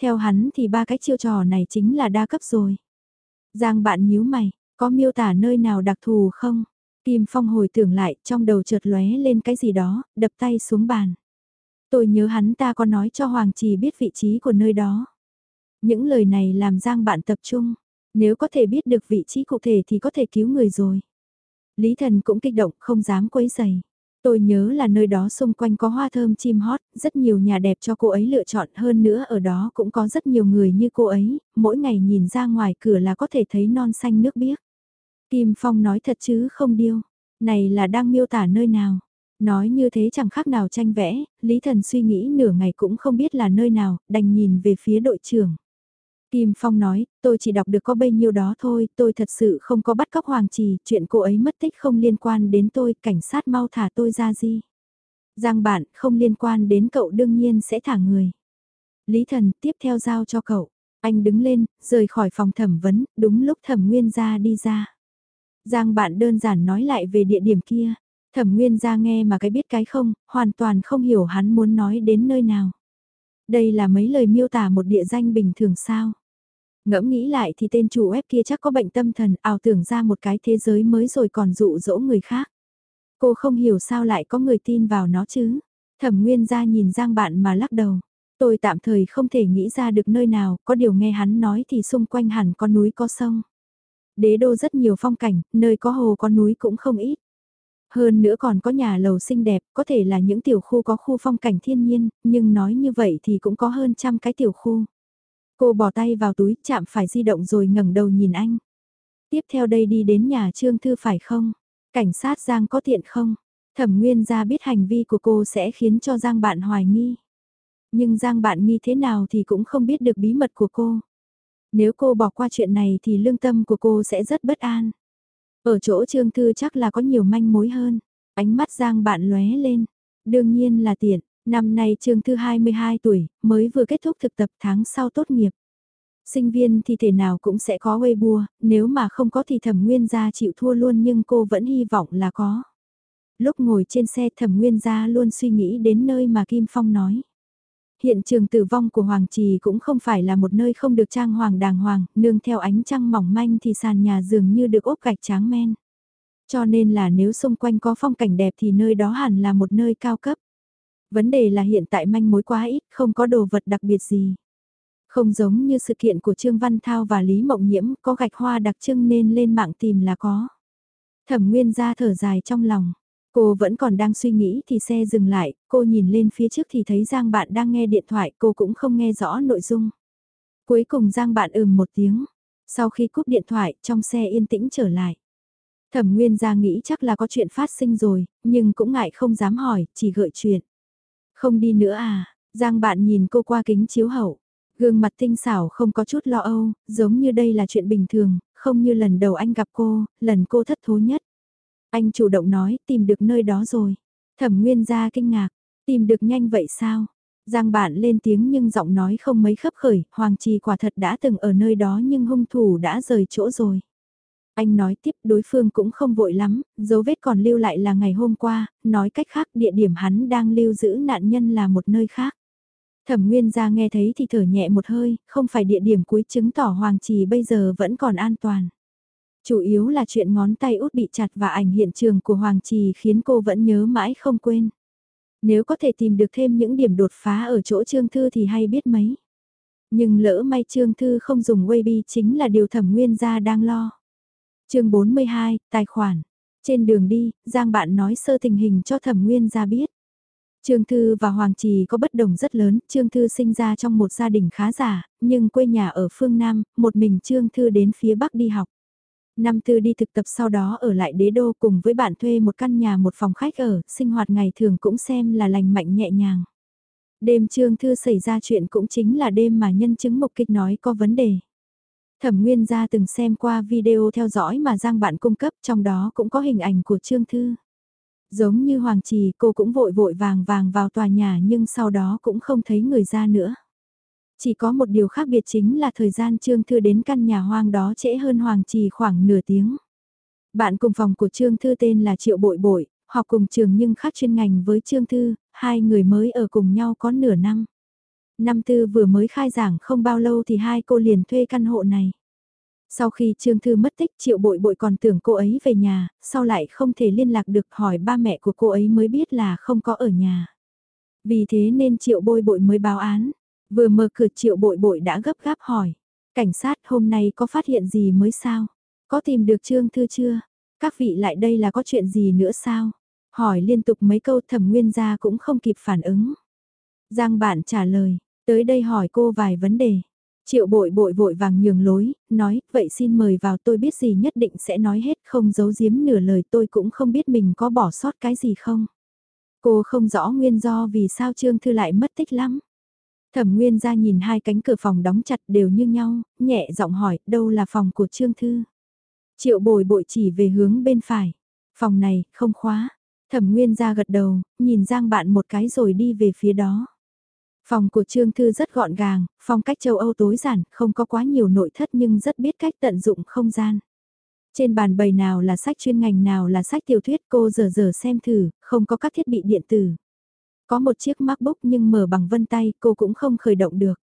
Theo hắn thì ba cái chiêu trò này chính là đa cấp rồi. Giang bạn nhíu mày, có miêu tả nơi nào đặc thù không? Kim Phong hồi tưởng lại, trong đầu chợt lóe lên cái gì đó, đập tay xuống bàn. Tôi nhớ hắn ta có nói cho Hoàng Trì biết vị trí của nơi đó. Những lời này làm Giang bạn tập trung, nếu có thể biết được vị trí cụ thể thì có thể cứu người rồi. Lý Thần cũng kích động, không dám quấy giày. Tôi nhớ là nơi đó xung quanh có hoa thơm chim hót, rất nhiều nhà đẹp cho cô ấy lựa chọn hơn nữa ở đó cũng có rất nhiều người như cô ấy, mỗi ngày nhìn ra ngoài cửa là có thể thấy non xanh nước biếc. Kim Phong nói thật chứ không điêu, này là đang miêu tả nơi nào. Nói như thế chẳng khác nào tranh vẽ, Lý Thần suy nghĩ nửa ngày cũng không biết là nơi nào, đành nhìn về phía đội trưởng. Kim Phong nói, tôi chỉ đọc được có bấy nhiêu đó thôi, tôi thật sự không có bắt cóc Hoàng Trì, chuyện cô ấy mất tích không liên quan đến tôi, cảnh sát mau thả tôi ra gì. Giang bạn, không liên quan đến cậu đương nhiên sẽ thả người. Lý Thần tiếp theo giao cho cậu. Anh đứng lên, rời khỏi phòng thẩm vấn, đúng lúc thẩm nguyên ra đi ra. Giang bạn đơn giản nói lại về địa điểm kia. Thẩm nguyên gia nghe mà cái biết cái không, hoàn toàn không hiểu hắn muốn nói đến nơi nào. Đây là mấy lời miêu tả một địa danh bình thường sao. Ngẫm nghĩ lại thì tên chủ web kia chắc có bệnh tâm thần ảo tưởng ra một cái thế giới mới rồi còn dụ dỗ người khác. Cô không hiểu sao lại có người tin vào nó chứ. Thẩm nguyên gia nhìn Giang bạn mà lắc đầu. Tôi tạm thời không thể nghĩ ra được nơi nào, có điều nghe hắn nói thì xung quanh hẳn có núi có sông. Đế đô rất nhiều phong cảnh, nơi có hồ có núi cũng không ít. Hơn nữa còn có nhà lầu xinh đẹp, có thể là những tiểu khu có khu phong cảnh thiên nhiên, nhưng nói như vậy thì cũng có hơn trăm cái tiểu khu. Cô bỏ tay vào túi, chạm phải di động rồi ngẩng đầu nhìn anh. Tiếp theo đây đi đến nhà Trương Thư phải không? Cảnh sát Giang có tiện không? Thẩm Nguyên ra biết hành vi của cô sẽ khiến cho Giang bạn hoài nghi. Nhưng Giang bạn nghi thế nào thì cũng không biết được bí mật của cô. Nếu cô bỏ qua chuyện này thì lương tâm của cô sẽ rất bất an. Ở chỗ Trương Thư chắc là có nhiều manh mối hơn. Ánh mắt Giang bạn lóe lên. Đương nhiên là tiện. Năm nay Trương Thư 22 tuổi, mới vừa kết thúc thực tập tháng sau tốt nghiệp. Sinh viên thì thể nào cũng sẽ có Weibo, nếu mà không có thì thẩm nguyên gia chịu thua luôn nhưng cô vẫn hy vọng là có. Lúc ngồi trên xe thẩm nguyên gia luôn suy nghĩ đến nơi mà Kim Phong nói. Hiện trường tử vong của Hoàng Trì cũng không phải là một nơi không được trang hoàng đàng hoàng, nương theo ánh trăng mỏng manh thì sàn nhà dường như được ốp gạch tráng men. Cho nên là nếu xung quanh có phong cảnh đẹp thì nơi đó hẳn là một nơi cao cấp. Vấn đề là hiện tại manh mối quá ít, không có đồ vật đặc biệt gì. Không giống như sự kiện của Trương Văn Thao và Lý Mộng Nhiễm có gạch hoa đặc trưng nên lên mạng tìm là có. Thẩm Nguyên ra thở dài trong lòng. Cô vẫn còn đang suy nghĩ thì xe dừng lại, cô nhìn lên phía trước thì thấy Giang bạn đang nghe điện thoại, cô cũng không nghe rõ nội dung. Cuối cùng Giang bạn ừm một tiếng. Sau khi cúp điện thoại, trong xe yên tĩnh trở lại. Thẩm Nguyên ra nghĩ chắc là có chuyện phát sinh rồi, nhưng cũng ngại không dám hỏi, chỉ gợi chuyện. Không đi nữa à, Giang bạn nhìn cô qua kính chiếu hậu. Gương mặt tinh xảo không có chút lo âu, giống như đây là chuyện bình thường, không như lần đầu anh gặp cô, lần cô thất thố nhất. Anh chủ động nói tìm được nơi đó rồi. Thẩm nguyên ra kinh ngạc, tìm được nhanh vậy sao? Giang bạn lên tiếng nhưng giọng nói không mấy khấp khởi, Hoàng Trì quả thật đã từng ở nơi đó nhưng hung thủ đã rời chỗ rồi. Anh nói tiếp đối phương cũng không vội lắm, dấu vết còn lưu lại là ngày hôm qua, nói cách khác địa điểm hắn đang lưu giữ nạn nhân là một nơi khác. Thẩm Nguyên ra nghe thấy thì thở nhẹ một hơi, không phải địa điểm cuối chứng tỏ Hoàng Trì bây giờ vẫn còn an toàn. Chủ yếu là chuyện ngón tay út bị chặt và ảnh hiện trường của Hoàng Trì khiến cô vẫn nhớ mãi không quên. Nếu có thể tìm được thêm những điểm đột phá ở chỗ Trương Thư thì hay biết mấy. Nhưng lỡ may Trương Thư không dùng Weibo chính là điều thẩm nguyên gia đang lo. chương 42, tài khoản. Trên đường đi, Giang bạn nói sơ tình hình cho thẩm nguyên gia biết. Trương Thư và Hoàng Trì có bất đồng rất lớn, Trương Thư sinh ra trong một gia đình khá giả, nhưng quê nhà ở phương Nam, một mình Trương Thư đến phía Bắc đi học. Năm tư đi thực tập sau đó ở lại đế đô cùng với bạn thuê một căn nhà một phòng khách ở, sinh hoạt ngày thường cũng xem là lành mạnh nhẹ nhàng. Đêm Trương Thư xảy ra chuyện cũng chính là đêm mà nhân chứng mục kịch nói có vấn đề. Thẩm Nguyên gia từng xem qua video theo dõi mà Giang bạn cung cấp trong đó cũng có hình ảnh của Trương Thư. Giống như Hoàng Trì cô cũng vội vội vàng vàng vào tòa nhà nhưng sau đó cũng không thấy người ra nữa. Chỉ có một điều khác biệt chính là thời gian Trương Thư đến căn nhà hoang đó trễ hơn Hoàng Trì khoảng nửa tiếng. Bạn cùng phòng của Trương Thư tên là Triệu Bội Bội, học cùng trường nhưng khác chuyên ngành với Trương Thư, hai người mới ở cùng nhau có nửa năm. Năm tư vừa mới khai giảng không bao lâu thì hai cô liền thuê căn hộ này. Sau khi Trương Thư mất tích Triệu Bội Bội còn tưởng cô ấy về nhà, sau lại không thể liên lạc được hỏi ba mẹ của cô ấy mới biết là không có ở nhà. Vì thế nên Triệu Bội Bội mới báo án. Vừa mở cửa Triệu Bội Bội đã gấp gáp hỏi. Cảnh sát hôm nay có phát hiện gì mới sao? Có tìm được Trương Thư chưa? Các vị lại đây là có chuyện gì nữa sao? Hỏi liên tục mấy câu thẩm nguyên gia cũng không kịp phản ứng. Giang bạn trả lời, tới đây hỏi cô vài vấn đề. Triệu bội bội vội vàng nhường lối, nói, vậy xin mời vào tôi biết gì nhất định sẽ nói hết không giấu giếm nửa lời tôi cũng không biết mình có bỏ sót cái gì không. Cô không rõ nguyên do vì sao Trương Thư lại mất tích lắm. Thẩm Nguyên ra nhìn hai cánh cửa phòng đóng chặt đều như nhau, nhẹ giọng hỏi, đâu là phòng của Trương Thư? Triệu bồi bội chỉ về hướng bên phải. Phòng này, không khóa. Thẩm Nguyên ra gật đầu, nhìn Giang bạn một cái rồi đi về phía đó. Phòng của Trương Thư rất gọn gàng, phong cách châu Âu tối giản, không có quá nhiều nội thất nhưng rất biết cách tận dụng không gian. Trên bàn bày nào là sách chuyên ngành nào là sách tiểu thuyết cô giờ giờ xem thử, không có các thiết bị điện tử. Có một chiếc MacBook nhưng mở bằng vân tay cô cũng không khởi động được.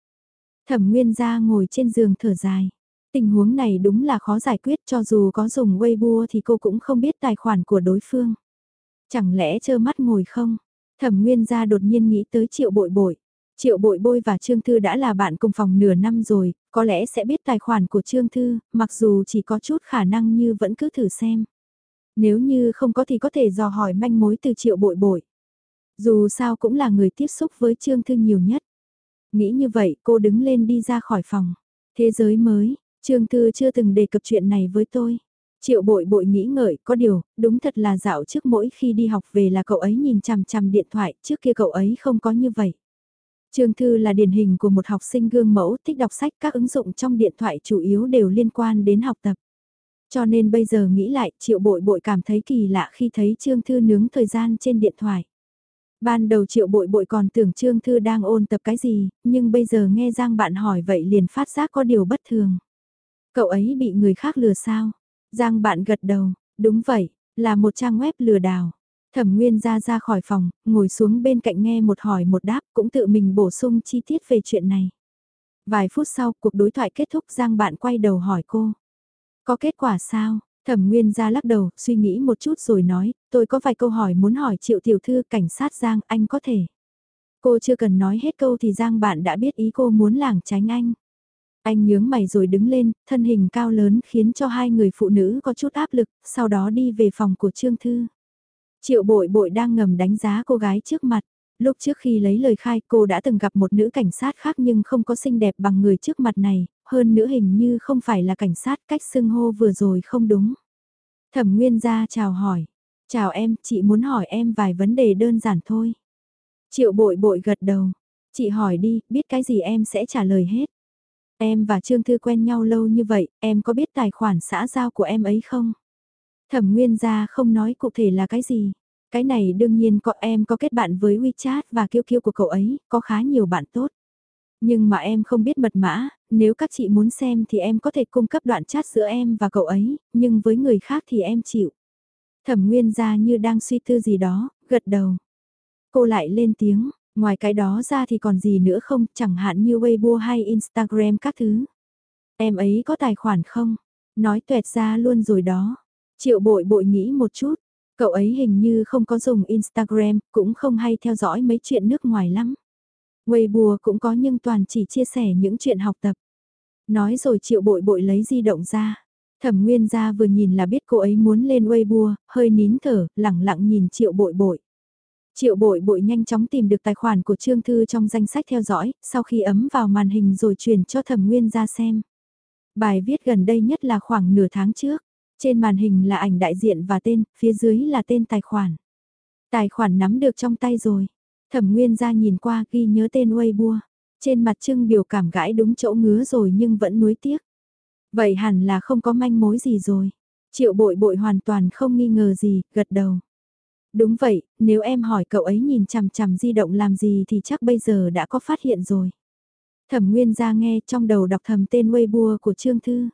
Thẩm Nguyên ra ngồi trên giường thở dài. Tình huống này đúng là khó giải quyết cho dù có dùng Weibo thì cô cũng không biết tài khoản của đối phương. Chẳng lẽ trơ mắt ngồi không? Thẩm Nguyên gia đột nhiên nghĩ tới triệu bội bội. Triệu bội bôi và Trương Thư đã là bạn cùng phòng nửa năm rồi, có lẽ sẽ biết tài khoản của Trương Thư, mặc dù chỉ có chút khả năng như vẫn cứ thử xem. Nếu như không có thì có thể dò hỏi manh mối từ triệu bội bội. Dù sao cũng là người tiếp xúc với Trương Thư nhiều nhất. Nghĩ như vậy cô đứng lên đi ra khỏi phòng. Thế giới mới, Trương Thư chưa từng đề cập chuyện này với tôi. Triệu bội bội nghĩ ngợi, có điều, đúng thật là dạo trước mỗi khi đi học về là cậu ấy nhìn chằm chằm điện thoại, trước kia cậu ấy không có như vậy. Trương Thư là điển hình của một học sinh gương mẫu thích đọc sách các ứng dụng trong điện thoại chủ yếu đều liên quan đến học tập. Cho nên bây giờ nghĩ lại triệu bội bội cảm thấy kỳ lạ khi thấy Trương Thư nướng thời gian trên điện thoại. Ban đầu triệu bội bội còn tưởng Trương Thư đang ôn tập cái gì, nhưng bây giờ nghe Giang bạn hỏi vậy liền phát giác có điều bất thường. Cậu ấy bị người khác lừa sao? Giang bạn gật đầu, đúng vậy, là một trang web lừa đảo. Thẩm Nguyên ra ra khỏi phòng, ngồi xuống bên cạnh nghe một hỏi một đáp cũng tự mình bổ sung chi tiết về chuyện này. Vài phút sau cuộc đối thoại kết thúc Giang bạn quay đầu hỏi cô. Có kết quả sao? Thẩm Nguyên ra lắc đầu, suy nghĩ một chút rồi nói, tôi có vài câu hỏi muốn hỏi triệu tiểu thư cảnh sát Giang, anh có thể. Cô chưa cần nói hết câu thì Giang bạn đã biết ý cô muốn lảng tránh anh. Anh nhướng mày rồi đứng lên, thân hình cao lớn khiến cho hai người phụ nữ có chút áp lực, sau đó đi về phòng của Trương Thư. Triệu bội bội đang ngầm đánh giá cô gái trước mặt. Lúc trước khi lấy lời khai cô đã từng gặp một nữ cảnh sát khác nhưng không có xinh đẹp bằng người trước mặt này, hơn nữa hình như không phải là cảnh sát cách xưng hô vừa rồi không đúng. Thẩm Nguyên gia chào hỏi. Chào em, chị muốn hỏi em vài vấn đề đơn giản thôi. Triệu bội bội gật đầu. Chị hỏi đi, biết cái gì em sẽ trả lời hết. Em và Trương Thư quen nhau lâu như vậy, em có biết tài khoản xã giao của em ấy không? Thẩm Nguyên gia không nói cụ thể là cái gì. Cái này đương nhiên có em có kết bạn với WeChat và kiêu kiêu của cậu ấy, có khá nhiều bạn tốt. Nhưng mà em không biết mật mã, nếu các chị muốn xem thì em có thể cung cấp đoạn chat giữa em và cậu ấy, nhưng với người khác thì em chịu. Thẩm Nguyên ra như đang suy tư gì đó, gật đầu. Cô lại lên tiếng, ngoài cái đó ra thì còn gì nữa không, chẳng hạn như Weibo hay Instagram các thứ. Em ấy có tài khoản không? Nói tuẹt ra luôn rồi đó. Triệu bội bội nghĩ một chút, cậu ấy hình như không có dùng Instagram, cũng không hay theo dõi mấy chuyện nước ngoài lắm. Weibo cũng có nhưng toàn chỉ chia sẻ những chuyện học tập. Nói rồi triệu bội bội lấy di động ra. Thẩm Nguyên gia vừa nhìn là biết cô ấy muốn lên Weibo, hơi nín thở, lẳng lặng nhìn triệu bội bội. Triệu bội bội nhanh chóng tìm được tài khoản của Trương Thư trong danh sách theo dõi, sau khi ấm vào màn hình rồi truyền cho Thẩm Nguyên gia xem. Bài viết gần đây nhất là khoảng nửa tháng trước. Trên màn hình là ảnh đại diện và tên, phía dưới là tên tài khoản. Tài khoản nắm được trong tay rồi. Thẩm Nguyên ra nhìn qua ghi nhớ tên Weibo. Trên mặt trưng biểu cảm gãi đúng chỗ ngứa rồi nhưng vẫn nuối tiếc. Vậy hẳn là không có manh mối gì rồi. Triệu bội bội hoàn toàn không nghi ngờ gì, gật đầu. Đúng vậy, nếu em hỏi cậu ấy nhìn chằm chằm di động làm gì thì chắc bây giờ đã có phát hiện rồi. Thẩm Nguyên ra nghe trong đầu đọc thầm tên Weibo của Trương Thư.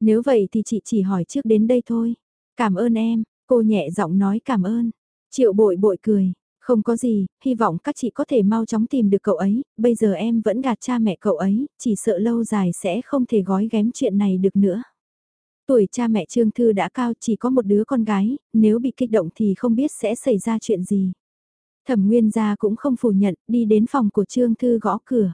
Nếu vậy thì chị chỉ hỏi trước đến đây thôi. Cảm ơn em, cô nhẹ giọng nói cảm ơn. Triệu bội bội cười, không có gì, hy vọng các chị có thể mau chóng tìm được cậu ấy, bây giờ em vẫn gạt cha mẹ cậu ấy, chỉ sợ lâu dài sẽ không thể gói ghém chuyện này được nữa. Tuổi cha mẹ Trương Thư đã cao chỉ có một đứa con gái, nếu bị kích động thì không biết sẽ xảy ra chuyện gì. Thẩm Nguyên gia cũng không phủ nhận, đi đến phòng của Trương Thư gõ cửa.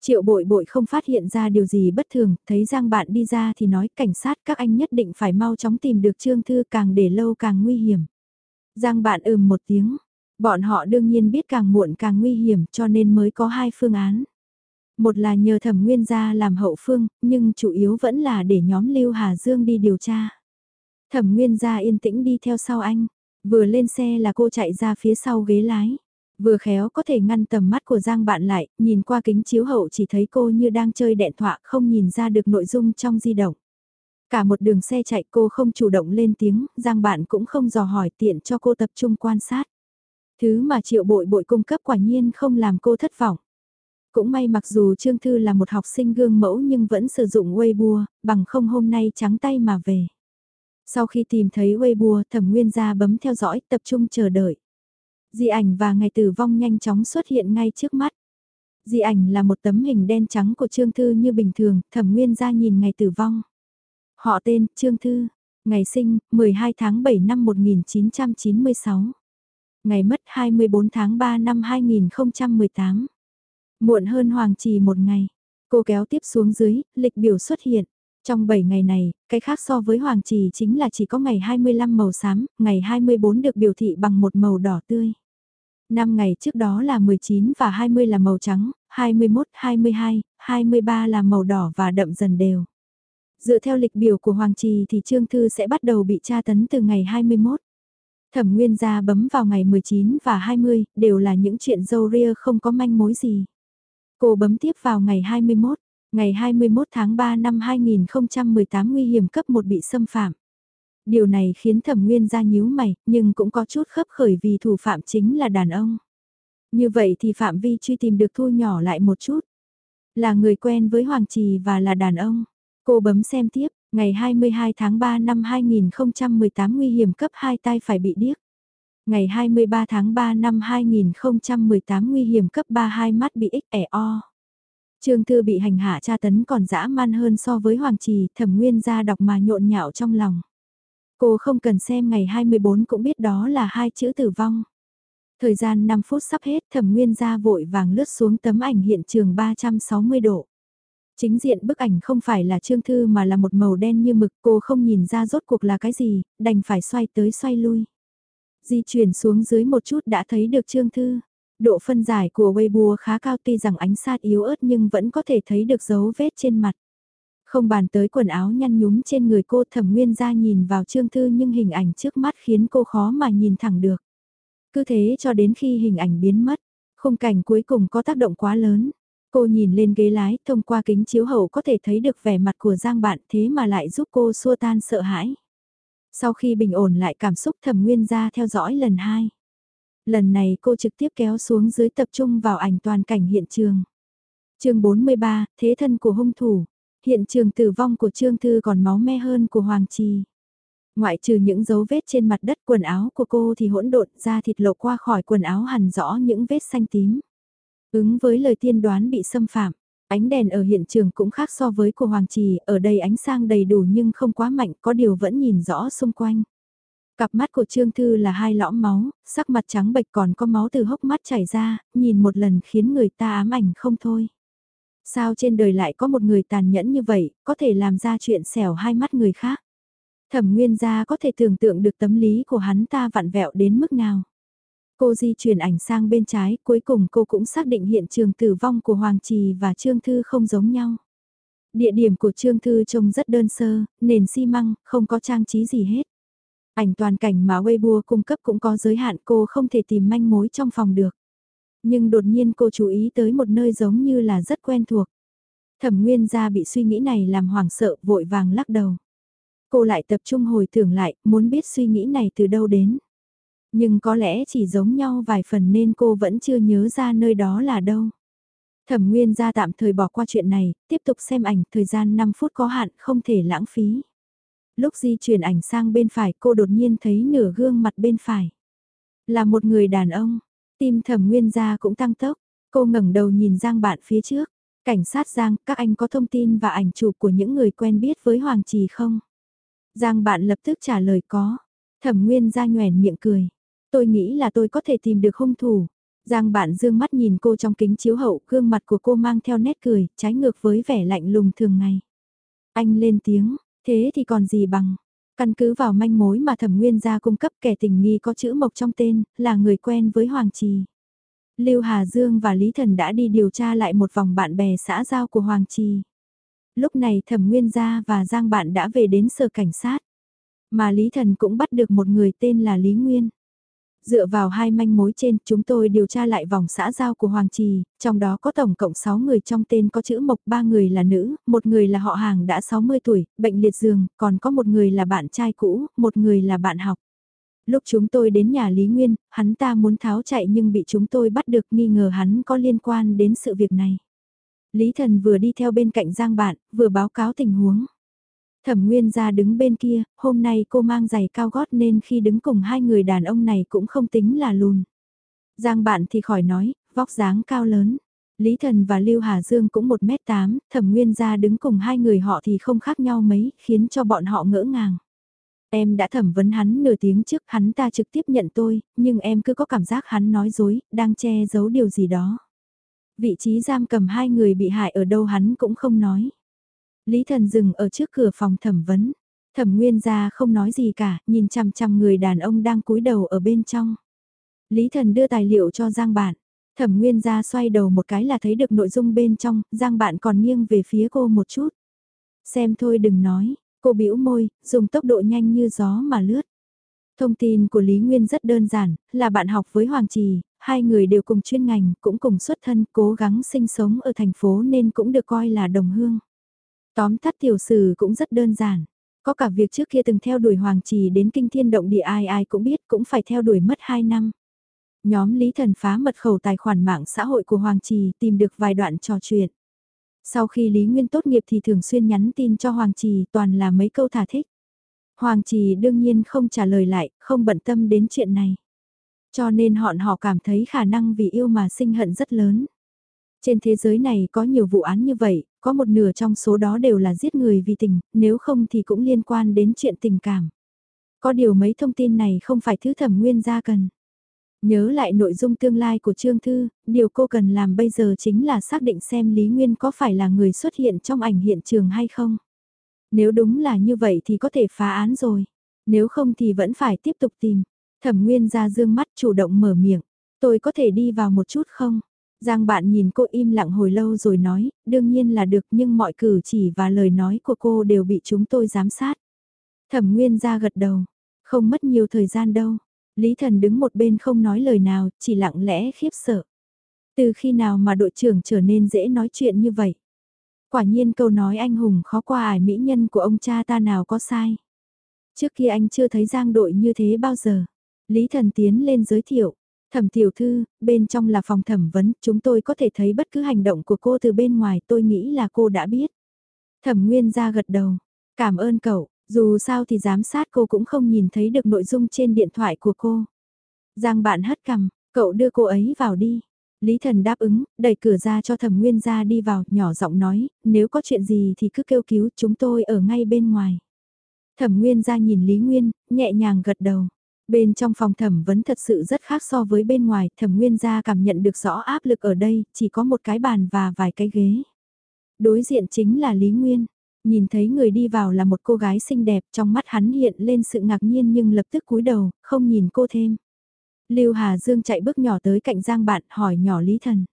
Triệu bội bội không phát hiện ra điều gì bất thường, thấy Giang bạn đi ra thì nói cảnh sát các anh nhất định phải mau chóng tìm được Trương Thư càng để lâu càng nguy hiểm. Giang bạn ừm một tiếng, bọn họ đương nhiên biết càng muộn càng nguy hiểm cho nên mới có hai phương án. Một là nhờ thẩm nguyên gia làm hậu phương, nhưng chủ yếu vẫn là để nhóm Lưu Hà Dương đi điều tra. Thẩm nguyên gia yên tĩnh đi theo sau anh, vừa lên xe là cô chạy ra phía sau ghế lái. Vừa khéo có thể ngăn tầm mắt của Giang bạn lại, nhìn qua kính chiếu hậu chỉ thấy cô như đang chơi đẹn thoại không nhìn ra được nội dung trong di động. Cả một đường xe chạy cô không chủ động lên tiếng, Giang bạn cũng không dò hỏi tiện cho cô tập trung quan sát. Thứ mà triệu bội bội cung cấp quả nhiên không làm cô thất vọng. Cũng may mặc dù Trương Thư là một học sinh gương mẫu nhưng vẫn sử dụng Weibo, bằng không hôm nay trắng tay mà về. Sau khi tìm thấy Weibo, thẩm nguyên gia bấm theo dõi, tập trung chờ đợi. Di ảnh và ngày tử vong nhanh chóng xuất hiện ngay trước mắt. Di ảnh là một tấm hình đen trắng của Trương Thư như bình thường, thẩm nguyên gia nhìn ngày tử vong. Họ tên, Trương Thư, ngày sinh, 12 tháng 7 năm 1996. Ngày mất 24 tháng 3 năm 2018. Muộn hơn Hoàng Trì một ngày, cô kéo tiếp xuống dưới, lịch biểu xuất hiện. Trong 7 ngày này, cái khác so với Hoàng Trì chính là chỉ có ngày 25 màu xám, ngày 24 được biểu thị bằng một màu đỏ tươi. 5 ngày trước đó là 19 và 20 là màu trắng, 21, 22, 23 là màu đỏ và đậm dần đều. Dựa theo lịch biểu của Hoàng Trì thì Trương Thư sẽ bắt đầu bị tra tấn từ ngày 21. Thẩm Nguyên gia bấm vào ngày 19 và 20, đều là những chuyện dâu ria không có manh mối gì. Cô bấm tiếp vào ngày 21, ngày 21 tháng 3 năm 2018 nguy hiểm cấp 1 bị xâm phạm. Điều này khiến thẩm nguyên ra nhíu mày, nhưng cũng có chút khớp khởi vì thủ phạm chính là đàn ông. Như vậy thì phạm vi truy tìm được thu nhỏ lại một chút. Là người quen với Hoàng Trì và là đàn ông. Cô bấm xem tiếp, ngày 22 tháng 3 năm 2018 nguy hiểm cấp 2 tai phải bị điếc. Ngày 23 tháng 3 năm 2018 nguy hiểm cấp 3 hai mắt bị XEO. Trương Thư bị hành hạ tra tấn còn dã man hơn so với Hoàng Trì, thẩm nguyên ra đọc mà nhộn nhạo trong lòng. Cô không cần xem ngày 24 cũng biết đó là hai chữ tử vong. Thời gian 5 phút sắp hết thẩm nguyên ra vội vàng lướt xuống tấm ảnh hiện trường 360 độ. Chính diện bức ảnh không phải là trương thư mà là một màu đen như mực cô không nhìn ra rốt cuộc là cái gì, đành phải xoay tới xoay lui. Di chuyển xuống dưới một chút đã thấy được trương thư. Độ phân giải của Weibo khá cao tuy rằng ánh sát yếu ớt nhưng vẫn có thể thấy được dấu vết trên mặt. Không bàn tới quần áo nhăn nhúm trên người cô thẩm nguyên ra nhìn vào trương thư nhưng hình ảnh trước mắt khiến cô khó mà nhìn thẳng được. Cứ thế cho đến khi hình ảnh biến mất, khung cảnh cuối cùng có tác động quá lớn. Cô nhìn lên ghế lái, thông qua kính chiếu hậu có thể thấy được vẻ mặt của Giang bạn thế mà lại giúp cô xua tan sợ hãi. Sau khi bình ổn lại cảm xúc thẩm nguyên ra theo dõi lần hai. Lần này cô trực tiếp kéo xuống dưới tập trung vào ảnh toàn cảnh hiện trường. chương 43, Thế thân của hung thủ. Hiện trường tử vong của Trương Thư còn máu me hơn của Hoàng Trì. Ngoại trừ những dấu vết trên mặt đất quần áo của cô thì hỗn độn ra thịt lộ qua khỏi quần áo hẳn rõ những vết xanh tím. Ứng với lời tiên đoán bị xâm phạm, ánh đèn ở hiện trường cũng khác so với của Hoàng Trì, ở đây ánh sang đầy đủ nhưng không quá mạnh, có điều vẫn nhìn rõ xung quanh. Cặp mắt của Trương Thư là hai lõm máu, sắc mặt trắng bệch còn có máu từ hốc mắt chảy ra, nhìn một lần khiến người ta ám ảnh không thôi. Sao trên đời lại có một người tàn nhẫn như vậy, có thể làm ra chuyện xẻo hai mắt người khác? Thẩm Nguyên gia có thể tưởng tượng được tấm lý của hắn ta vặn vẹo đến mức nào. Cô di chuyển ảnh sang bên trái, cuối cùng cô cũng xác định hiện trường tử vong của Hoàng Trì và Trương Thư không giống nhau. Địa điểm của Trương Thư trông rất đơn sơ, nền xi măng, không có trang trí gì hết. Ảnh toàn cảnh mà Weibo cung cấp cũng có giới hạn cô không thể tìm manh mối trong phòng được. Nhưng đột nhiên cô chú ý tới một nơi giống như là rất quen thuộc. Thẩm Nguyên gia bị suy nghĩ này làm hoảng sợ vội vàng lắc đầu. Cô lại tập trung hồi tưởng lại, muốn biết suy nghĩ này từ đâu đến. Nhưng có lẽ chỉ giống nhau vài phần nên cô vẫn chưa nhớ ra nơi đó là đâu. Thẩm Nguyên gia tạm thời bỏ qua chuyện này, tiếp tục xem ảnh, thời gian 5 phút có hạn, không thể lãng phí. Lúc di chuyển ảnh sang bên phải, cô đột nhiên thấy nửa gương mặt bên phải. Là một người đàn ông, tim Thẩm Nguyên gia cũng tăng tốc, cô ngẩng đầu nhìn Giang bạn phía trước. Cảnh sát Giang, các anh có thông tin và ảnh chụp của những người quen biết với Hoàng Trì không? Giang bạn lập tức trả lời có. Thẩm Nguyên gia nhoèn miệng cười. Tôi nghĩ là tôi có thể tìm được hung thủ. Giang bạn dương mắt nhìn cô trong kính chiếu hậu, gương mặt của cô mang theo nét cười, trái ngược với vẻ lạnh lùng thường ngày. Anh lên tiếng, thế thì còn gì bằng. Căn cứ vào manh mối mà thẩm nguyên gia cung cấp kẻ tình nghi có chữ mộc trong tên, là người quen với Hoàng Trì. Lưu Hà Dương và Lý Thần đã đi điều tra lại một vòng bạn bè xã giao của Hoàng Trì. Lúc này thẩm nguyên gia và Giang bạn đã về đến sở cảnh sát. Mà Lý Thần cũng bắt được một người tên là Lý Nguyên. Dựa vào hai manh mối trên, chúng tôi điều tra lại vòng xã giao của Hoàng Trì, trong đó có tổng cộng 6 người trong tên có chữ Mộc, ba người là nữ, một người là họ hàng đã 60 tuổi, bệnh liệt giường, còn có một người là bạn trai cũ, một người là bạn học. Lúc chúng tôi đến nhà Lý Nguyên, hắn ta muốn tháo chạy nhưng bị chúng tôi bắt được nghi ngờ hắn có liên quan đến sự việc này. Lý Thần vừa đi theo bên cạnh Giang bạn, vừa báo cáo tình huống. Thẩm Nguyên ra đứng bên kia, hôm nay cô mang giày cao gót nên khi đứng cùng hai người đàn ông này cũng không tính là lùn. Giang bạn thì khỏi nói, vóc dáng cao lớn. Lý Thần và Lưu Hà Dương cũng 1m8, Thẩm Nguyên ra đứng cùng hai người họ thì không khác nhau mấy, khiến cho bọn họ ngỡ ngàng. Em đã thẩm vấn hắn nửa tiếng trước, hắn ta trực tiếp nhận tôi, nhưng em cứ có cảm giác hắn nói dối, đang che giấu điều gì đó. Vị trí giam cầm hai người bị hại ở đâu hắn cũng không nói. Lý Thần dừng ở trước cửa phòng thẩm vấn. Thẩm Nguyên gia không nói gì cả, nhìn chằm chằm người đàn ông đang cúi đầu ở bên trong. Lý Thần đưa tài liệu cho Giang Bạn. Thẩm Nguyên gia xoay đầu một cái là thấy được nội dung bên trong, Giang Bạn còn nghiêng về phía cô một chút. Xem thôi đừng nói, cô bĩu môi, dùng tốc độ nhanh như gió mà lướt. Thông tin của Lý Nguyên rất đơn giản, là bạn học với Hoàng Trì, hai người đều cùng chuyên ngành, cũng cùng xuất thân, cố gắng sinh sống ở thành phố nên cũng được coi là đồng hương. Tóm tắt tiểu sử cũng rất đơn giản. Có cả việc trước kia từng theo đuổi Hoàng Trì đến kinh thiên động địa ai ai cũng biết cũng phải theo đuổi mất 2 năm. Nhóm Lý Thần phá mật khẩu tài khoản mạng xã hội của Hoàng Trì tìm được vài đoạn trò chuyện. Sau khi Lý Nguyên tốt nghiệp thì thường xuyên nhắn tin cho Hoàng Trì toàn là mấy câu thả thích. Hoàng Trì đương nhiên không trả lời lại, không bận tâm đến chuyện này. Cho nên họ họ cảm thấy khả năng vì yêu mà sinh hận rất lớn. Trên thế giới này có nhiều vụ án như vậy, có một nửa trong số đó đều là giết người vì tình, nếu không thì cũng liên quan đến chuyện tình cảm. Có điều mấy thông tin này không phải thứ thẩm nguyên gia cần. Nhớ lại nội dung tương lai của Trương Thư, điều cô cần làm bây giờ chính là xác định xem Lý Nguyên có phải là người xuất hiện trong ảnh hiện trường hay không. Nếu đúng là như vậy thì có thể phá án rồi. Nếu không thì vẫn phải tiếp tục tìm. Thẩm Nguyên ra dương mắt chủ động mở miệng. Tôi có thể đi vào một chút không? Giang bạn nhìn cô im lặng hồi lâu rồi nói, đương nhiên là được nhưng mọi cử chỉ và lời nói của cô đều bị chúng tôi giám sát. Thẩm Nguyên ra gật đầu, không mất nhiều thời gian đâu. Lý Thần đứng một bên không nói lời nào, chỉ lặng lẽ khiếp sợ. Từ khi nào mà đội trưởng trở nên dễ nói chuyện như vậy? Quả nhiên câu nói anh hùng khó qua ải mỹ nhân của ông cha ta nào có sai. Trước kia anh chưa thấy Giang đội như thế bao giờ. Lý Thần tiến lên giới thiệu, Thẩm tiểu thư, bên trong là phòng thẩm vấn, chúng tôi có thể thấy bất cứ hành động của cô từ bên ngoài, tôi nghĩ là cô đã biết. Thẩm Nguyên ra gật đầu, cảm ơn cậu, dù sao thì giám sát cô cũng không nhìn thấy được nội dung trên điện thoại của cô. Giang bạn hất cằm, cậu đưa cô ấy vào đi. Lý Thần đáp ứng, đẩy cửa ra cho Thẩm Nguyên ra đi vào, nhỏ giọng nói, nếu có chuyện gì thì cứ kêu cứu, chúng tôi ở ngay bên ngoài. Thẩm Nguyên ra nhìn Lý Nguyên, nhẹ nhàng gật đầu. Bên trong phòng thẩm vấn thật sự rất khác so với bên ngoài, thẩm nguyên gia cảm nhận được rõ áp lực ở đây, chỉ có một cái bàn và vài cái ghế. Đối diện chính là Lý Nguyên, nhìn thấy người đi vào là một cô gái xinh đẹp, trong mắt hắn hiện lên sự ngạc nhiên nhưng lập tức cúi đầu, không nhìn cô thêm. Lưu Hà Dương chạy bước nhỏ tới cạnh Giang bạn hỏi nhỏ Lý Thần.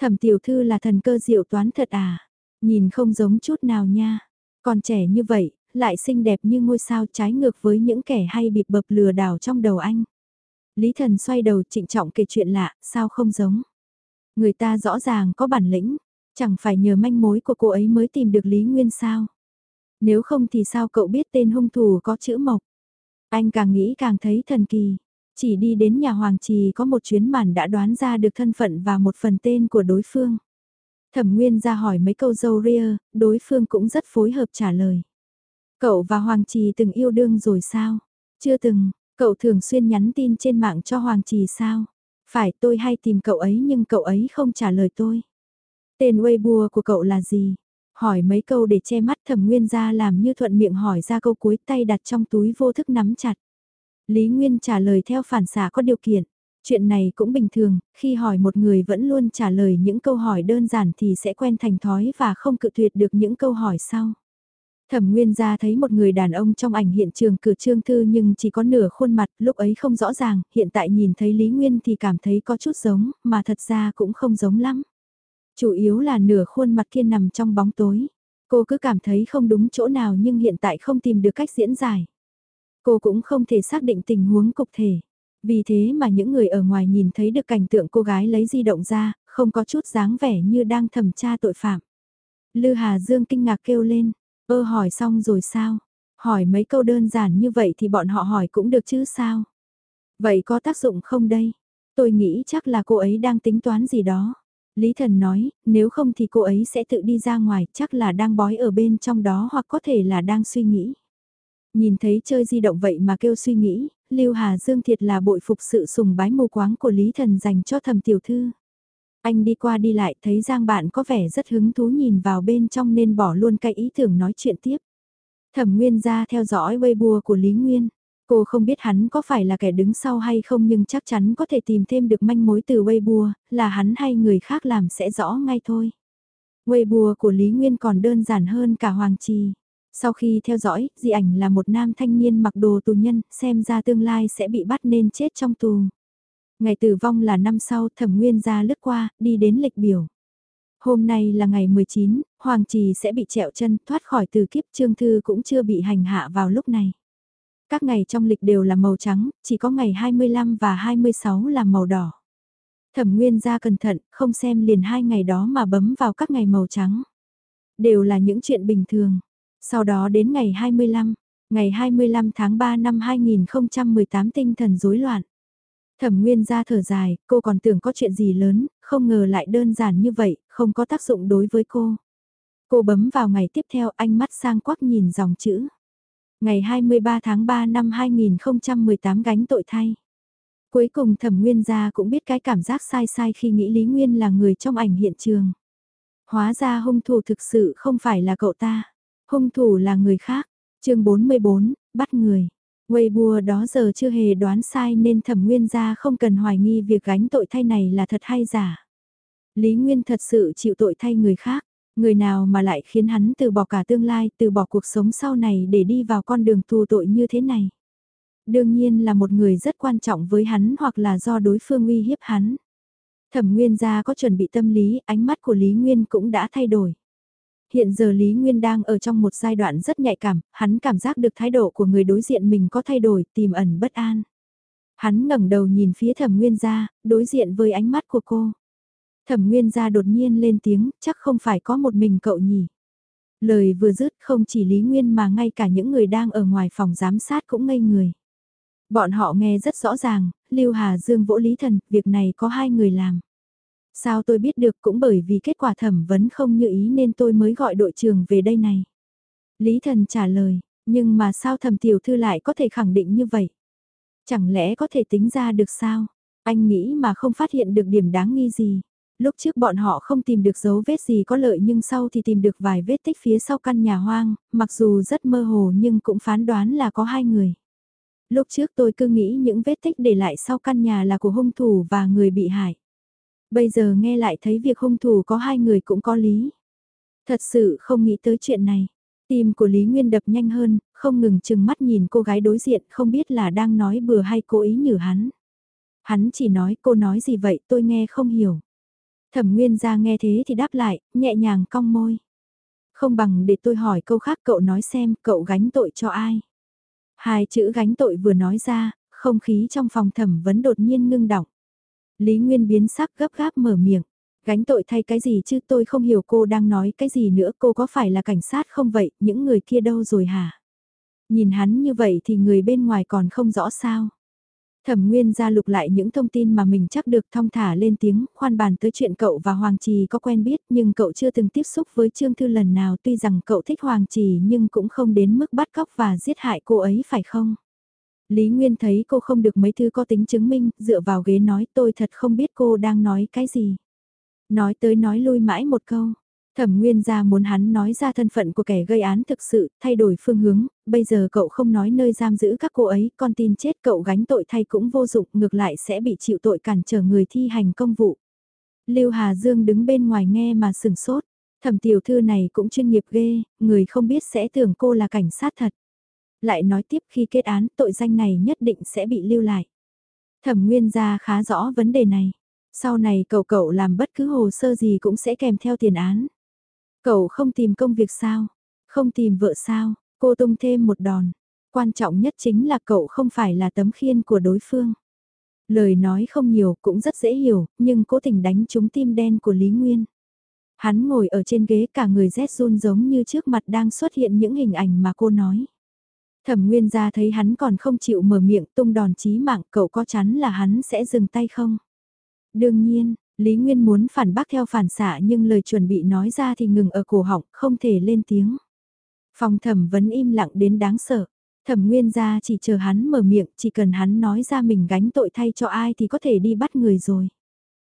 Thẩm tiểu thư là thần cơ diệu toán thật à? Nhìn không giống chút nào nha. Còn trẻ như vậy, lại xinh đẹp như ngôi sao trái ngược với những kẻ hay bịp bập lừa đảo trong đầu anh. Lý thần xoay đầu trịnh trọng kể chuyện lạ, sao không giống. Người ta rõ ràng có bản lĩnh, chẳng phải nhờ manh mối của cô ấy mới tìm được Lý Nguyên sao. Nếu không thì sao cậu biết tên hung thủ có chữ mộc. Anh càng nghĩ càng thấy thần kỳ. Chỉ đi đến nhà Hoàng Trì có một chuyến màn đã đoán ra được thân phận và một phần tên của đối phương. Thẩm Nguyên ra hỏi mấy câu dâu ria, đối phương cũng rất phối hợp trả lời. Cậu và Hoàng Trì từng yêu đương rồi sao? Chưa từng, cậu thường xuyên nhắn tin trên mạng cho Hoàng Trì sao? Phải tôi hay tìm cậu ấy nhưng cậu ấy không trả lời tôi. Tên Weibo của cậu là gì? Hỏi mấy câu để che mắt thẩm nguyên ra làm như thuận miệng hỏi ra câu cuối tay đặt trong túi vô thức nắm chặt. Lý Nguyên trả lời theo phản xạ có điều kiện. Chuyện này cũng bình thường, khi hỏi một người vẫn luôn trả lời những câu hỏi đơn giản thì sẽ quen thành thói và không cự tuyệt được những câu hỏi sau. Thẩm Nguyên ra thấy một người đàn ông trong ảnh hiện trường cửa trương thư nhưng chỉ có nửa khuôn mặt, lúc ấy không rõ ràng, hiện tại nhìn thấy Lý Nguyên thì cảm thấy có chút giống, mà thật ra cũng không giống lắm. Chủ yếu là nửa khuôn mặt kia nằm trong bóng tối. Cô cứ cảm thấy không đúng chỗ nào nhưng hiện tại không tìm được cách diễn giải. Cô cũng không thể xác định tình huống cụ thể. Vì thế mà những người ở ngoài nhìn thấy được cảnh tượng cô gái lấy di động ra, không có chút dáng vẻ như đang thẩm tra tội phạm. Lư Hà Dương kinh ngạc kêu lên, ơ hỏi xong rồi sao? Hỏi mấy câu đơn giản như vậy thì bọn họ hỏi cũng được chứ sao? Vậy có tác dụng không đây? Tôi nghĩ chắc là cô ấy đang tính toán gì đó. Lý Thần nói, nếu không thì cô ấy sẽ tự đi ra ngoài, chắc là đang bói ở bên trong đó hoặc có thể là đang suy nghĩ. Nhìn thấy chơi di động vậy mà kêu suy nghĩ, Lưu Hà Dương thiệt là bội phục sự sùng bái mù quáng của Lý Thần dành cho thầm tiểu thư. Anh đi qua đi lại thấy Giang bạn có vẻ rất hứng thú nhìn vào bên trong nên bỏ luôn cái ý tưởng nói chuyện tiếp. Thẩm Nguyên ra theo dõi Weibo của Lý Nguyên. Cô không biết hắn có phải là kẻ đứng sau hay không nhưng chắc chắn có thể tìm thêm được manh mối từ Weibo, là hắn hay người khác làm sẽ rõ ngay thôi. Weibo của Lý Nguyên còn đơn giản hơn cả Hoàng Trì. Sau khi theo dõi, di ảnh là một nam thanh niên mặc đồ tù nhân, xem ra tương lai sẽ bị bắt nên chết trong tù. Ngày tử vong là năm sau, thẩm nguyên ra lướt qua, đi đến lịch biểu. Hôm nay là ngày 19, Hoàng Trì sẽ bị trẹo chân, thoát khỏi từ kiếp Trương Thư cũng chưa bị hành hạ vào lúc này. Các ngày trong lịch đều là màu trắng, chỉ có ngày 25 và 26 là màu đỏ. Thẩm Nguyên ra cẩn thận, không xem liền hai ngày đó mà bấm vào các ngày màu trắng. Đều là những chuyện bình thường. Sau đó đến ngày 25, ngày 25 tháng 3 năm 2018 tinh thần rối loạn. Thẩm Nguyên ra thở dài, cô còn tưởng có chuyện gì lớn, không ngờ lại đơn giản như vậy, không có tác dụng đối với cô. Cô bấm vào ngày tiếp theo ánh mắt sang quắc nhìn dòng chữ. Ngày 23 tháng 3 năm 2018 gánh tội thay. Cuối cùng thẩm nguyên gia cũng biết cái cảm giác sai sai khi nghĩ Lý Nguyên là người trong ảnh hiện trường. Hóa ra hung thủ thực sự không phải là cậu ta. Hung thủ là người khác. chương 44, bắt người. Weibo đó giờ chưa hề đoán sai nên thẩm nguyên gia không cần hoài nghi việc gánh tội thay này là thật hay giả. Lý Nguyên thật sự chịu tội thay người khác. Người nào mà lại khiến hắn từ bỏ cả tương lai, từ bỏ cuộc sống sau này để đi vào con đường tù tội như thế này. Đương nhiên là một người rất quan trọng với hắn hoặc là do đối phương uy hiếp hắn. Thẩm Nguyên gia có chuẩn bị tâm lý, ánh mắt của Lý Nguyên cũng đã thay đổi. Hiện giờ Lý Nguyên đang ở trong một giai đoạn rất nhạy cảm, hắn cảm giác được thái độ của người đối diện mình có thay đổi, tìm ẩn bất an. Hắn ngẩng đầu nhìn phía thẩm nguyên gia, đối diện với ánh mắt của cô. Thẩm nguyên gia đột nhiên lên tiếng, chắc không phải có một mình cậu nhỉ. Lời vừa dứt không chỉ Lý Nguyên mà ngay cả những người đang ở ngoài phòng giám sát cũng ngây người. Bọn họ nghe rất rõ ràng, Lưu Hà Dương vỗ Lý Thần, việc này có hai người làm. Sao tôi biết được cũng bởi vì kết quả thẩm vấn không như ý nên tôi mới gọi đội trưởng về đây này. Lý Thần trả lời, nhưng mà sao thẩm tiểu thư lại có thể khẳng định như vậy? Chẳng lẽ có thể tính ra được sao? Anh nghĩ mà không phát hiện được điểm đáng nghi gì. Lúc trước bọn họ không tìm được dấu vết gì có lợi nhưng sau thì tìm được vài vết tích phía sau căn nhà hoang, mặc dù rất mơ hồ nhưng cũng phán đoán là có hai người. Lúc trước tôi cứ nghĩ những vết tích để lại sau căn nhà là của hung thủ và người bị hại. Bây giờ nghe lại thấy việc hung thủ có hai người cũng có lý. Thật sự không nghĩ tới chuyện này. Tim của Lý Nguyên đập nhanh hơn, không ngừng chừng mắt nhìn cô gái đối diện không biết là đang nói bừa hay cố ý nhử hắn. Hắn chỉ nói cô nói gì vậy tôi nghe không hiểu. Thẩm Nguyên ra nghe thế thì đáp lại, nhẹ nhàng cong môi. Không bằng để tôi hỏi câu khác cậu nói xem cậu gánh tội cho ai. Hai chữ gánh tội vừa nói ra, không khí trong phòng thẩm vấn đột nhiên ngưng đọng. Lý Nguyên biến sắc gấp gáp mở miệng. Gánh tội thay cái gì chứ tôi không hiểu cô đang nói cái gì nữa cô có phải là cảnh sát không vậy, những người kia đâu rồi hả? Nhìn hắn như vậy thì người bên ngoài còn không rõ sao. Thẩm Nguyên ra lục lại những thông tin mà mình chắc được thong thả lên tiếng, khoan bàn tới chuyện cậu và Hoàng Trì có quen biết nhưng cậu chưa từng tiếp xúc với Trương Thư lần nào tuy rằng cậu thích Hoàng Trì nhưng cũng không đến mức bắt cóc và giết hại cô ấy phải không? Lý Nguyên thấy cô không được mấy thứ có tính chứng minh, dựa vào ghế nói tôi thật không biết cô đang nói cái gì. Nói tới nói lui mãi một câu. Thẩm Nguyên ra muốn hắn nói ra thân phận của kẻ gây án thực sự, thay đổi phương hướng, bây giờ cậu không nói nơi giam giữ các cô ấy, con tin chết cậu gánh tội thay cũng vô dụng, ngược lại sẽ bị chịu tội cản trở người thi hành công vụ. Lưu Hà Dương đứng bên ngoài nghe mà sừng sốt, thẩm tiểu thư này cũng chuyên nghiệp ghê, người không biết sẽ tưởng cô là cảnh sát thật. Lại nói tiếp khi kết án tội danh này nhất định sẽ bị lưu lại. Thẩm Nguyên gia khá rõ vấn đề này. Sau này cậu cậu làm bất cứ hồ sơ gì cũng sẽ kèm theo tiền án. Cậu không tìm công việc sao? Không tìm vợ sao? Cô tung thêm một đòn. Quan trọng nhất chính là cậu không phải là tấm khiên của đối phương. Lời nói không nhiều cũng rất dễ hiểu, nhưng cố tình đánh trúng tim đen của Lý Nguyên. Hắn ngồi ở trên ghế cả người rét run giống như trước mặt đang xuất hiện những hình ảnh mà cô nói. Thẩm Nguyên ra thấy hắn còn không chịu mở miệng tung đòn chí mạng cậu có chắn là hắn sẽ dừng tay không? Đương nhiên, Lý Nguyên muốn phản bác theo phản xạ nhưng lời chuẩn bị nói ra thì ngừng ở cổ họng, không thể lên tiếng. Phòng thẩm vẫn im lặng đến đáng sợ. Thẩm Nguyên ra chỉ chờ hắn mở miệng, chỉ cần hắn nói ra mình gánh tội thay cho ai thì có thể đi bắt người rồi.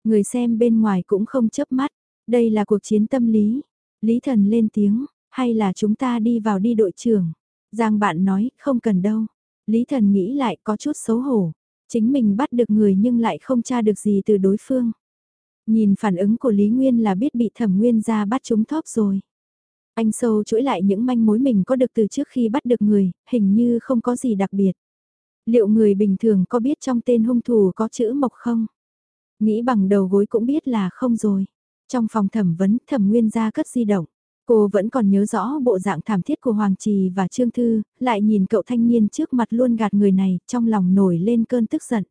Người xem bên ngoài cũng không chớp mắt, đây là cuộc chiến tâm lý. Lý Thần lên tiếng, hay là chúng ta đi vào đi đội trưởng. Giang bạn nói, không cần đâu. Lý Thần nghĩ lại có chút xấu hổ. Chính mình bắt được người nhưng lại không tra được gì từ đối phương. Nhìn phản ứng của Lý Nguyên là biết bị thẩm nguyên ra bắt chúng thóp rồi. Anh sâu chuỗi lại những manh mối mình có được từ trước khi bắt được người, hình như không có gì đặc biệt. Liệu người bình thường có biết trong tên hung thủ có chữ mộc không? Nghĩ bằng đầu gối cũng biết là không rồi. Trong phòng thẩm vấn thẩm nguyên ra cất di động. Cô vẫn còn nhớ rõ bộ dạng thảm thiết của Hoàng Trì và Trương Thư, lại nhìn cậu thanh niên trước mặt luôn gạt người này, trong lòng nổi lên cơn tức giận.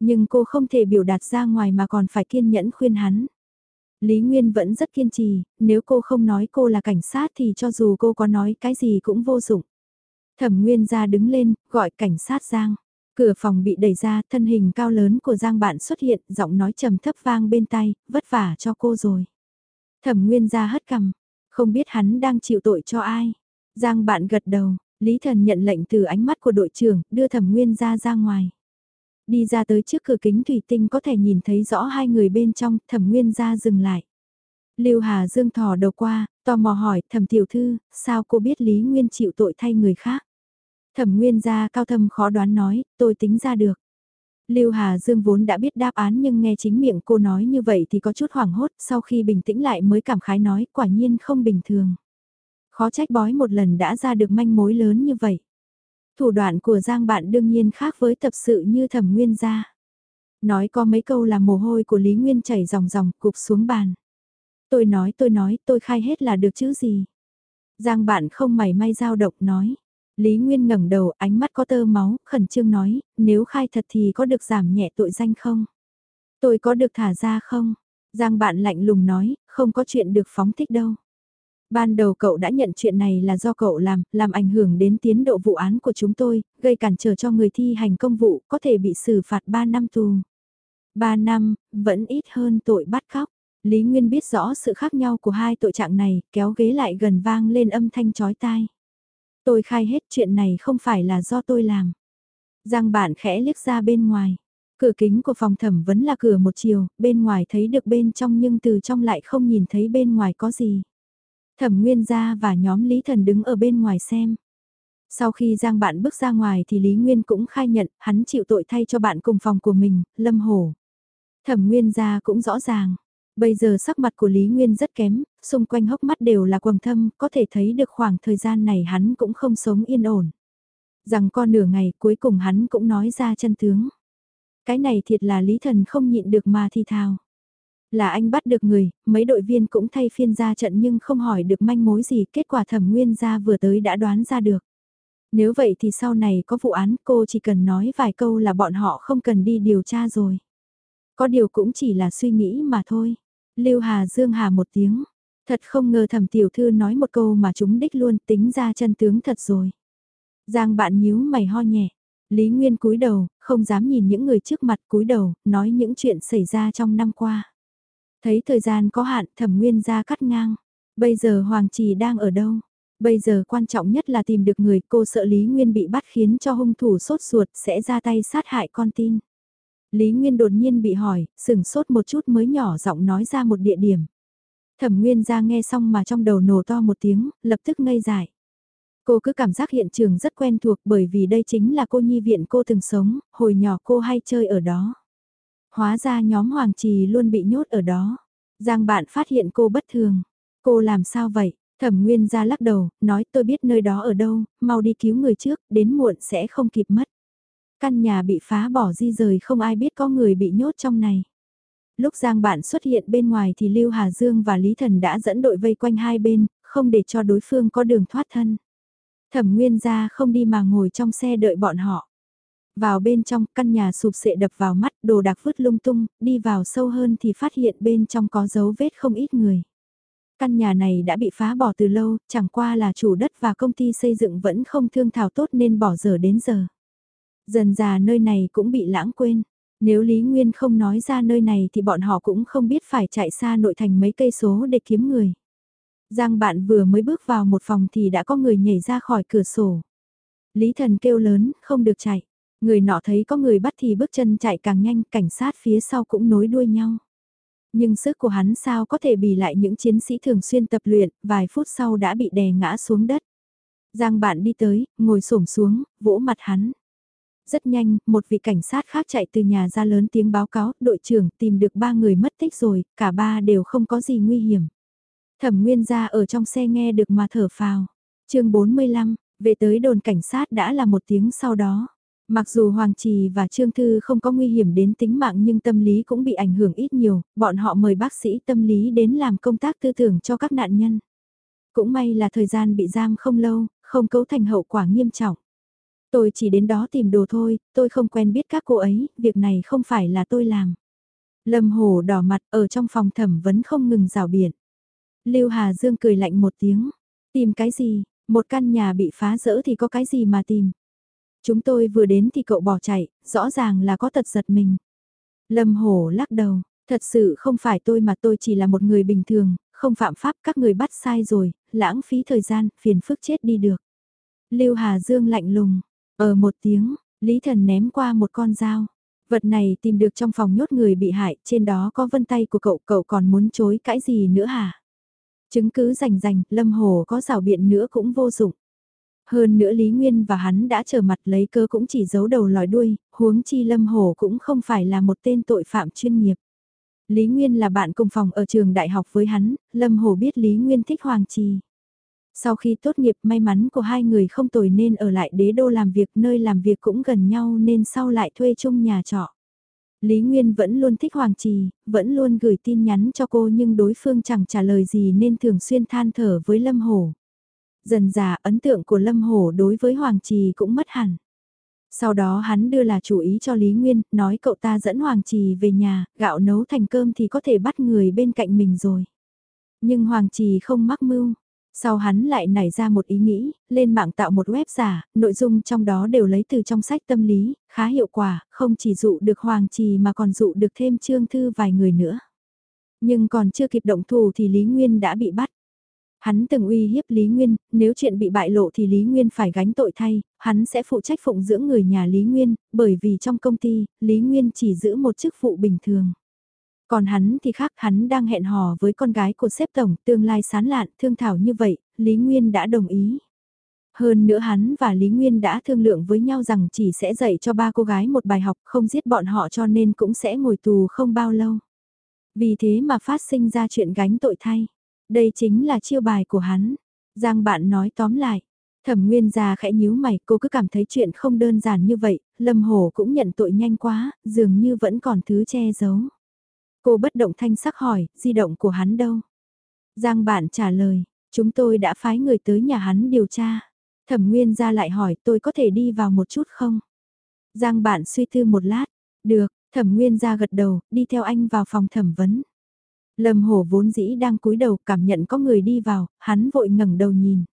Nhưng cô không thể biểu đạt ra ngoài mà còn phải kiên nhẫn khuyên hắn. Lý Nguyên vẫn rất kiên trì, nếu cô không nói cô là cảnh sát thì cho dù cô có nói cái gì cũng vô dụng. Thẩm Nguyên ra đứng lên, gọi cảnh sát Giang. Cửa phòng bị đẩy ra, thân hình cao lớn của Giang bạn xuất hiện, giọng nói trầm thấp vang bên tay, vất vả cho cô rồi. Thẩm Nguyên ra hất cằm, không biết hắn đang chịu tội cho ai. Giang bạn gật đầu, Lý Thần nhận lệnh từ ánh mắt của đội trưởng, đưa Thẩm Nguyên ra ra ngoài. Đi ra tới trước cửa kính thủy tinh có thể nhìn thấy rõ hai người bên trong, thẩm nguyên ra dừng lại. Lưu Hà Dương thò đầu qua, tò mò hỏi, thẩm tiểu thư, sao cô biết Lý Nguyên chịu tội thay người khác? Thẩm Nguyên gia cao thâm khó đoán nói, tôi tính ra được. Lưu Hà Dương vốn đã biết đáp án nhưng nghe chính miệng cô nói như vậy thì có chút hoảng hốt, sau khi bình tĩnh lại mới cảm khái nói, quả nhiên không bình thường. Khó trách bói một lần đã ra được manh mối lớn như vậy. Thủ đoạn của Giang bạn đương nhiên khác với tập sự như thẩm nguyên gia. Nói có mấy câu là mồ hôi của Lý Nguyên chảy ròng ròng cục xuống bàn. Tôi nói tôi nói tôi khai hết là được chứ gì. Giang bạn không mảy may dao động nói. Lý Nguyên ngẩng đầu ánh mắt có tơ máu, khẩn trương nói, nếu khai thật thì có được giảm nhẹ tội danh không? Tôi có được thả ra không? Giang bạn lạnh lùng nói, không có chuyện được phóng thích đâu. Ban đầu cậu đã nhận chuyện này là do cậu làm, làm ảnh hưởng đến tiến độ vụ án của chúng tôi, gây cản trở cho người thi hành công vụ, có thể bị xử phạt 3 năm tù. 3 năm, vẫn ít hơn tội bắt cóc. Lý Nguyên biết rõ sự khác nhau của hai tội trạng này, kéo ghế lại gần vang lên âm thanh chói tai. Tôi khai hết chuyện này không phải là do tôi làm. Giang bạn khẽ liếc ra bên ngoài. Cửa kính của phòng thẩm vẫn là cửa một chiều, bên ngoài thấy được bên trong nhưng từ trong lại không nhìn thấy bên ngoài có gì. Thẩm Nguyên ra và nhóm Lý Thần đứng ở bên ngoài xem. Sau khi Giang bạn bước ra ngoài thì Lý Nguyên cũng khai nhận hắn chịu tội thay cho bạn cùng phòng của mình, Lâm Hổ. Thẩm Nguyên ra cũng rõ ràng. Bây giờ sắc mặt của Lý Nguyên rất kém, xung quanh hốc mắt đều là quầng thâm, có thể thấy được khoảng thời gian này hắn cũng không sống yên ổn. Rằng con nửa ngày cuối cùng hắn cũng nói ra chân tướng. Cái này thiệt là Lý Thần không nhịn được mà thi thào. Là anh bắt được người, mấy đội viên cũng thay phiên ra trận nhưng không hỏi được manh mối gì, kết quả thẩm nguyên ra vừa tới đã đoán ra được. Nếu vậy thì sau này có vụ án cô chỉ cần nói vài câu là bọn họ không cần đi điều tra rồi. Có điều cũng chỉ là suy nghĩ mà thôi. Lưu Hà Dương Hà một tiếng. Thật không ngờ thẩm tiểu thư nói một câu mà chúng đích luôn tính ra chân tướng thật rồi. Giang bạn nhíu mày ho nhẹ. Lý Nguyên cúi đầu, không dám nhìn những người trước mặt cúi đầu, nói những chuyện xảy ra trong năm qua. Thấy thời gian có hạn, thẩm nguyên ra cắt ngang. Bây giờ Hoàng Trì đang ở đâu? Bây giờ quan trọng nhất là tìm được người cô sợ Lý Nguyên bị bắt khiến cho hung thủ sốt ruột sẽ ra tay sát hại con tin. Lý Nguyên đột nhiên bị hỏi, sửng sốt một chút mới nhỏ giọng nói ra một địa điểm. Thẩm Nguyên ra nghe xong mà trong đầu nổ to một tiếng, lập tức ngây dại. Cô cứ cảm giác hiện trường rất quen thuộc bởi vì đây chính là cô nhi viện cô từng sống, hồi nhỏ cô hay chơi ở đó. Hóa ra nhóm Hoàng Trì luôn bị nhốt ở đó. Giang bạn phát hiện cô bất thường. Cô làm sao vậy? Thẩm Nguyên ra lắc đầu, nói tôi biết nơi đó ở đâu, mau đi cứu người trước, đến muộn sẽ không kịp mất. Căn nhà bị phá bỏ di rời không ai biết có người bị nhốt trong này. Lúc Giang bạn xuất hiện bên ngoài thì Lưu Hà Dương và Lý Thần đã dẫn đội vây quanh hai bên, không để cho đối phương có đường thoát thân. Thẩm Nguyên ra không đi mà ngồi trong xe đợi bọn họ. Vào bên trong, căn nhà sụp sệ đập vào mắt, đồ đạc vứt lung tung, đi vào sâu hơn thì phát hiện bên trong có dấu vết không ít người. Căn nhà này đã bị phá bỏ từ lâu, chẳng qua là chủ đất và công ty xây dựng vẫn không thương thảo tốt nên bỏ giờ đến giờ. Dần già nơi này cũng bị lãng quên. Nếu Lý Nguyên không nói ra nơi này thì bọn họ cũng không biết phải chạy xa nội thành mấy cây số để kiếm người. Giang bạn vừa mới bước vào một phòng thì đã có người nhảy ra khỏi cửa sổ. Lý thần kêu lớn, không được chạy. Người nọ thấy có người bắt thì bước chân chạy càng nhanh, cảnh sát phía sau cũng nối đuôi nhau. Nhưng sức của hắn sao có thể bì lại những chiến sĩ thường xuyên tập luyện, vài phút sau đã bị đè ngã xuống đất. Giang bạn đi tới, ngồi xổm xuống, vỗ mặt hắn. Rất nhanh, một vị cảnh sát khác chạy từ nhà ra lớn tiếng báo cáo, đội trưởng tìm được ba người mất tích rồi, cả ba đều không có gì nguy hiểm. Thẩm Nguyên ra ở trong xe nghe được mà thở phào. chương 45, về tới đồn cảnh sát đã là một tiếng sau đó. Mặc dù Hoàng Trì và Trương Thư không có nguy hiểm đến tính mạng nhưng tâm lý cũng bị ảnh hưởng ít nhiều, bọn họ mời bác sĩ tâm lý đến làm công tác tư tưởng cho các nạn nhân. Cũng may là thời gian bị giam không lâu, không cấu thành hậu quả nghiêm trọng. Tôi chỉ đến đó tìm đồ thôi, tôi không quen biết các cô ấy, việc này không phải là tôi làm. Lâm Hồ đỏ mặt ở trong phòng thẩm vấn không ngừng rào biển. Lưu Hà Dương cười lạnh một tiếng. Tìm cái gì, một căn nhà bị phá rỡ thì có cái gì mà tìm. Chúng tôi vừa đến thì cậu bỏ chạy, rõ ràng là có tật giật mình. Lâm Hổ lắc đầu, thật sự không phải tôi mà tôi chỉ là một người bình thường, không phạm pháp các người bắt sai rồi, lãng phí thời gian, phiền phức chết đi được. Lưu Hà Dương lạnh lùng, ở một tiếng, Lý Thần ném qua một con dao. Vật này tìm được trong phòng nhốt người bị hại, trên đó có vân tay của cậu, cậu còn muốn chối cãi gì nữa hả? Chứng cứ rành rành, Lâm Hồ có rào biện nữa cũng vô dụng. Hơn nữa Lý Nguyên và hắn đã trở mặt lấy cơ cũng chỉ giấu đầu lòi đuôi, huống chi Lâm Hồ cũng không phải là một tên tội phạm chuyên nghiệp. Lý Nguyên là bạn cùng phòng ở trường đại học với hắn, Lâm Hồ biết Lý Nguyên thích Hoàng Trì. Sau khi tốt nghiệp may mắn của hai người không tồi nên ở lại đế đô làm việc nơi làm việc cũng gần nhau nên sau lại thuê chung nhà trọ. Lý Nguyên vẫn luôn thích Hoàng Trì, vẫn luôn gửi tin nhắn cho cô nhưng đối phương chẳng trả lời gì nên thường xuyên than thở với Lâm Hổ. Dần già ấn tượng của Lâm Hổ đối với Hoàng Trì cũng mất hẳn. Sau đó hắn đưa là chủ ý cho Lý Nguyên, nói cậu ta dẫn Hoàng Trì về nhà, gạo nấu thành cơm thì có thể bắt người bên cạnh mình rồi. Nhưng Hoàng Trì không mắc mưu. Sau hắn lại nảy ra một ý nghĩ, lên mạng tạo một web giả, nội dung trong đó đều lấy từ trong sách tâm lý, khá hiệu quả, không chỉ dụ được Hoàng Trì mà còn dụ được thêm Trương Thư vài người nữa. Nhưng còn chưa kịp động thủ thì Lý Nguyên đã bị bắt. Hắn từng uy hiếp Lý Nguyên, nếu chuyện bị bại lộ thì Lý Nguyên phải gánh tội thay, hắn sẽ phụ trách phụng dưỡng người nhà Lý Nguyên, bởi vì trong công ty, Lý Nguyên chỉ giữ một chức vụ bình thường. Còn hắn thì khác, hắn đang hẹn hò với con gái của xếp tổng, tương lai sán lạn, thương thảo như vậy, Lý Nguyên đã đồng ý. Hơn nữa hắn và Lý Nguyên đã thương lượng với nhau rằng chỉ sẽ dạy cho ba cô gái một bài học không giết bọn họ cho nên cũng sẽ ngồi tù không bao lâu. Vì thế mà phát sinh ra chuyện gánh tội thay. Đây chính là chiêu bài của hắn. Giang bạn nói tóm lại. Thẩm Nguyên già khẽ nhíu mày, cô cứ cảm thấy chuyện không đơn giản như vậy, Lâm Hổ cũng nhận tội nhanh quá, dường như vẫn còn thứ che giấu. Cô bất động thanh sắc hỏi, di động của hắn đâu? Giang bạn trả lời, chúng tôi đã phái người tới nhà hắn điều tra. Thẩm Nguyên ra lại hỏi tôi có thể đi vào một chút không? Giang bạn suy tư một lát, được, Thẩm Nguyên ra gật đầu, đi theo anh vào phòng thẩm vấn. Lâm Hổ vốn dĩ đang cúi đầu cảm nhận có người đi vào, hắn vội ngẩng đầu nhìn.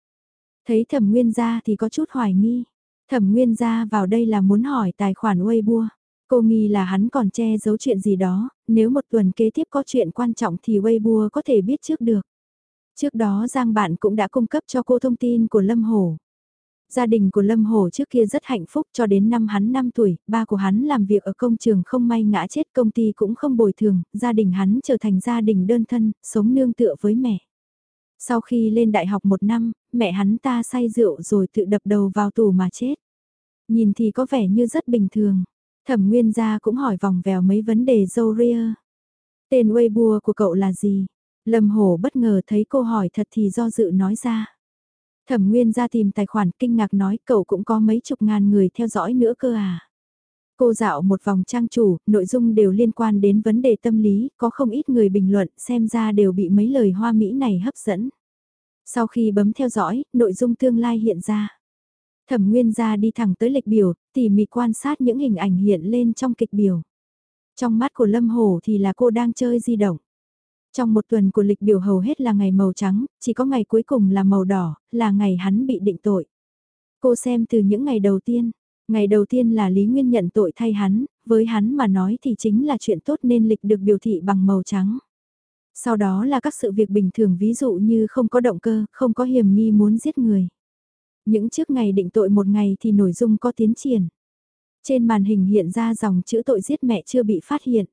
Thấy Thẩm Nguyên ra thì có chút hoài nghi. Thẩm Nguyên ra vào đây là muốn hỏi tài khoản Weibo. Cô nghi là hắn còn che giấu chuyện gì đó, nếu một tuần kế tiếp có chuyện quan trọng thì Weibo có thể biết trước được. Trước đó Giang bạn cũng đã cung cấp cho cô thông tin của Lâm Hổ. Gia đình của Lâm Hổ trước kia rất hạnh phúc cho đến năm hắn 5 tuổi, ba của hắn làm việc ở công trường không may ngã chết công ty cũng không bồi thường, gia đình hắn trở thành gia đình đơn thân, sống nương tựa với mẹ. Sau khi lên đại học một năm, mẹ hắn ta say rượu rồi tự đập đầu vào tù mà chết. Nhìn thì có vẻ như rất bình thường. Thẩm Nguyên gia cũng hỏi vòng vèo mấy vấn đề dâu ria. Tên Weibo của cậu là gì? Lâm Hổ bất ngờ thấy cô hỏi thật thì do dự nói ra. Thẩm Nguyên ra tìm tài khoản kinh ngạc nói cậu cũng có mấy chục ngàn người theo dõi nữa cơ à. Cô dạo một vòng trang chủ, nội dung đều liên quan đến vấn đề tâm lý, có không ít người bình luận xem ra đều bị mấy lời hoa mỹ này hấp dẫn. Sau khi bấm theo dõi, nội dung tương lai hiện ra. Thẩm Nguyên ra đi thẳng tới lịch biểu, tỉ mỉ quan sát những hình ảnh hiện lên trong kịch biểu. Trong mắt của Lâm Hổ thì là cô đang chơi di động. Trong một tuần của lịch biểu hầu hết là ngày màu trắng, chỉ có ngày cuối cùng là màu đỏ, là ngày hắn bị định tội. Cô xem từ những ngày đầu tiên, ngày đầu tiên là Lý Nguyên nhận tội thay hắn, với hắn mà nói thì chính là chuyện tốt nên lịch được biểu thị bằng màu trắng. Sau đó là các sự việc bình thường ví dụ như không có động cơ, không có hiểm nghi muốn giết người. Những trước ngày định tội một ngày thì nội dung có tiến triển. Trên màn hình hiện ra dòng chữ tội giết mẹ chưa bị phát hiện.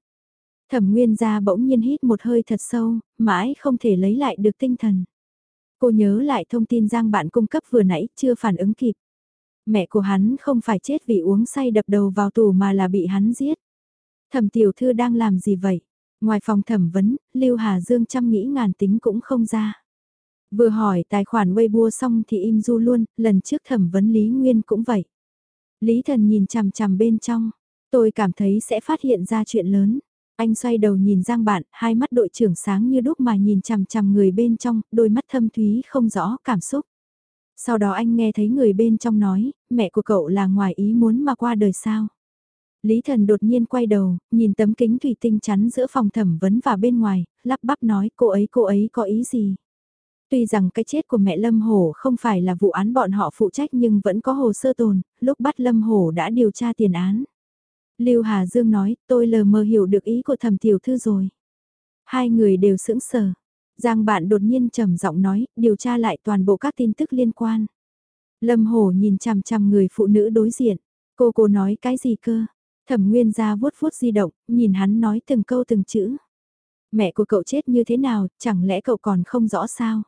Thẩm Nguyên gia bỗng nhiên hít một hơi thật sâu, mãi không thể lấy lại được tinh thần. Cô nhớ lại thông tin Giang bạn cung cấp vừa nãy chưa phản ứng kịp. Mẹ của hắn không phải chết vì uống say đập đầu vào tù mà là bị hắn giết. Thẩm tiểu thư đang làm gì vậy? Ngoài phòng thẩm vấn, Lưu Hà Dương chăm nghĩ ngàn tính cũng không ra. Vừa hỏi tài khoản Weibo xong thì im du luôn, lần trước thẩm vấn Lý Nguyên cũng vậy. Lý thần nhìn chằm chằm bên trong, tôi cảm thấy sẽ phát hiện ra chuyện lớn. Anh xoay đầu nhìn Giang bạn, hai mắt đội trưởng sáng như đúc mà nhìn chằm chằm người bên trong, đôi mắt thâm thúy không rõ cảm xúc. Sau đó anh nghe thấy người bên trong nói, mẹ của cậu là ngoài ý muốn mà qua đời sao. Lý thần đột nhiên quay đầu, nhìn tấm kính thủy tinh chắn giữa phòng thẩm vấn và bên ngoài, lắp bắp nói cô ấy cô ấy có ý gì. Tuy rằng cái chết của mẹ Lâm Hổ không phải là vụ án bọn họ phụ trách nhưng vẫn có hồ sơ tồn, lúc bắt Lâm Hổ đã điều tra tiền án. Lưu Hà Dương nói, tôi lờ mờ hiểu được ý của thẩm tiểu thư rồi. Hai người đều sững sờ. Giang bạn đột nhiên trầm giọng nói, điều tra lại toàn bộ các tin tức liên quan. Lâm Hổ nhìn chằm chằm người phụ nữ đối diện. Cô cô nói cái gì cơ? Thẩm Nguyên ra vuốt vuốt di động, nhìn hắn nói từng câu từng chữ. Mẹ của cậu chết như thế nào, chẳng lẽ cậu còn không rõ sao?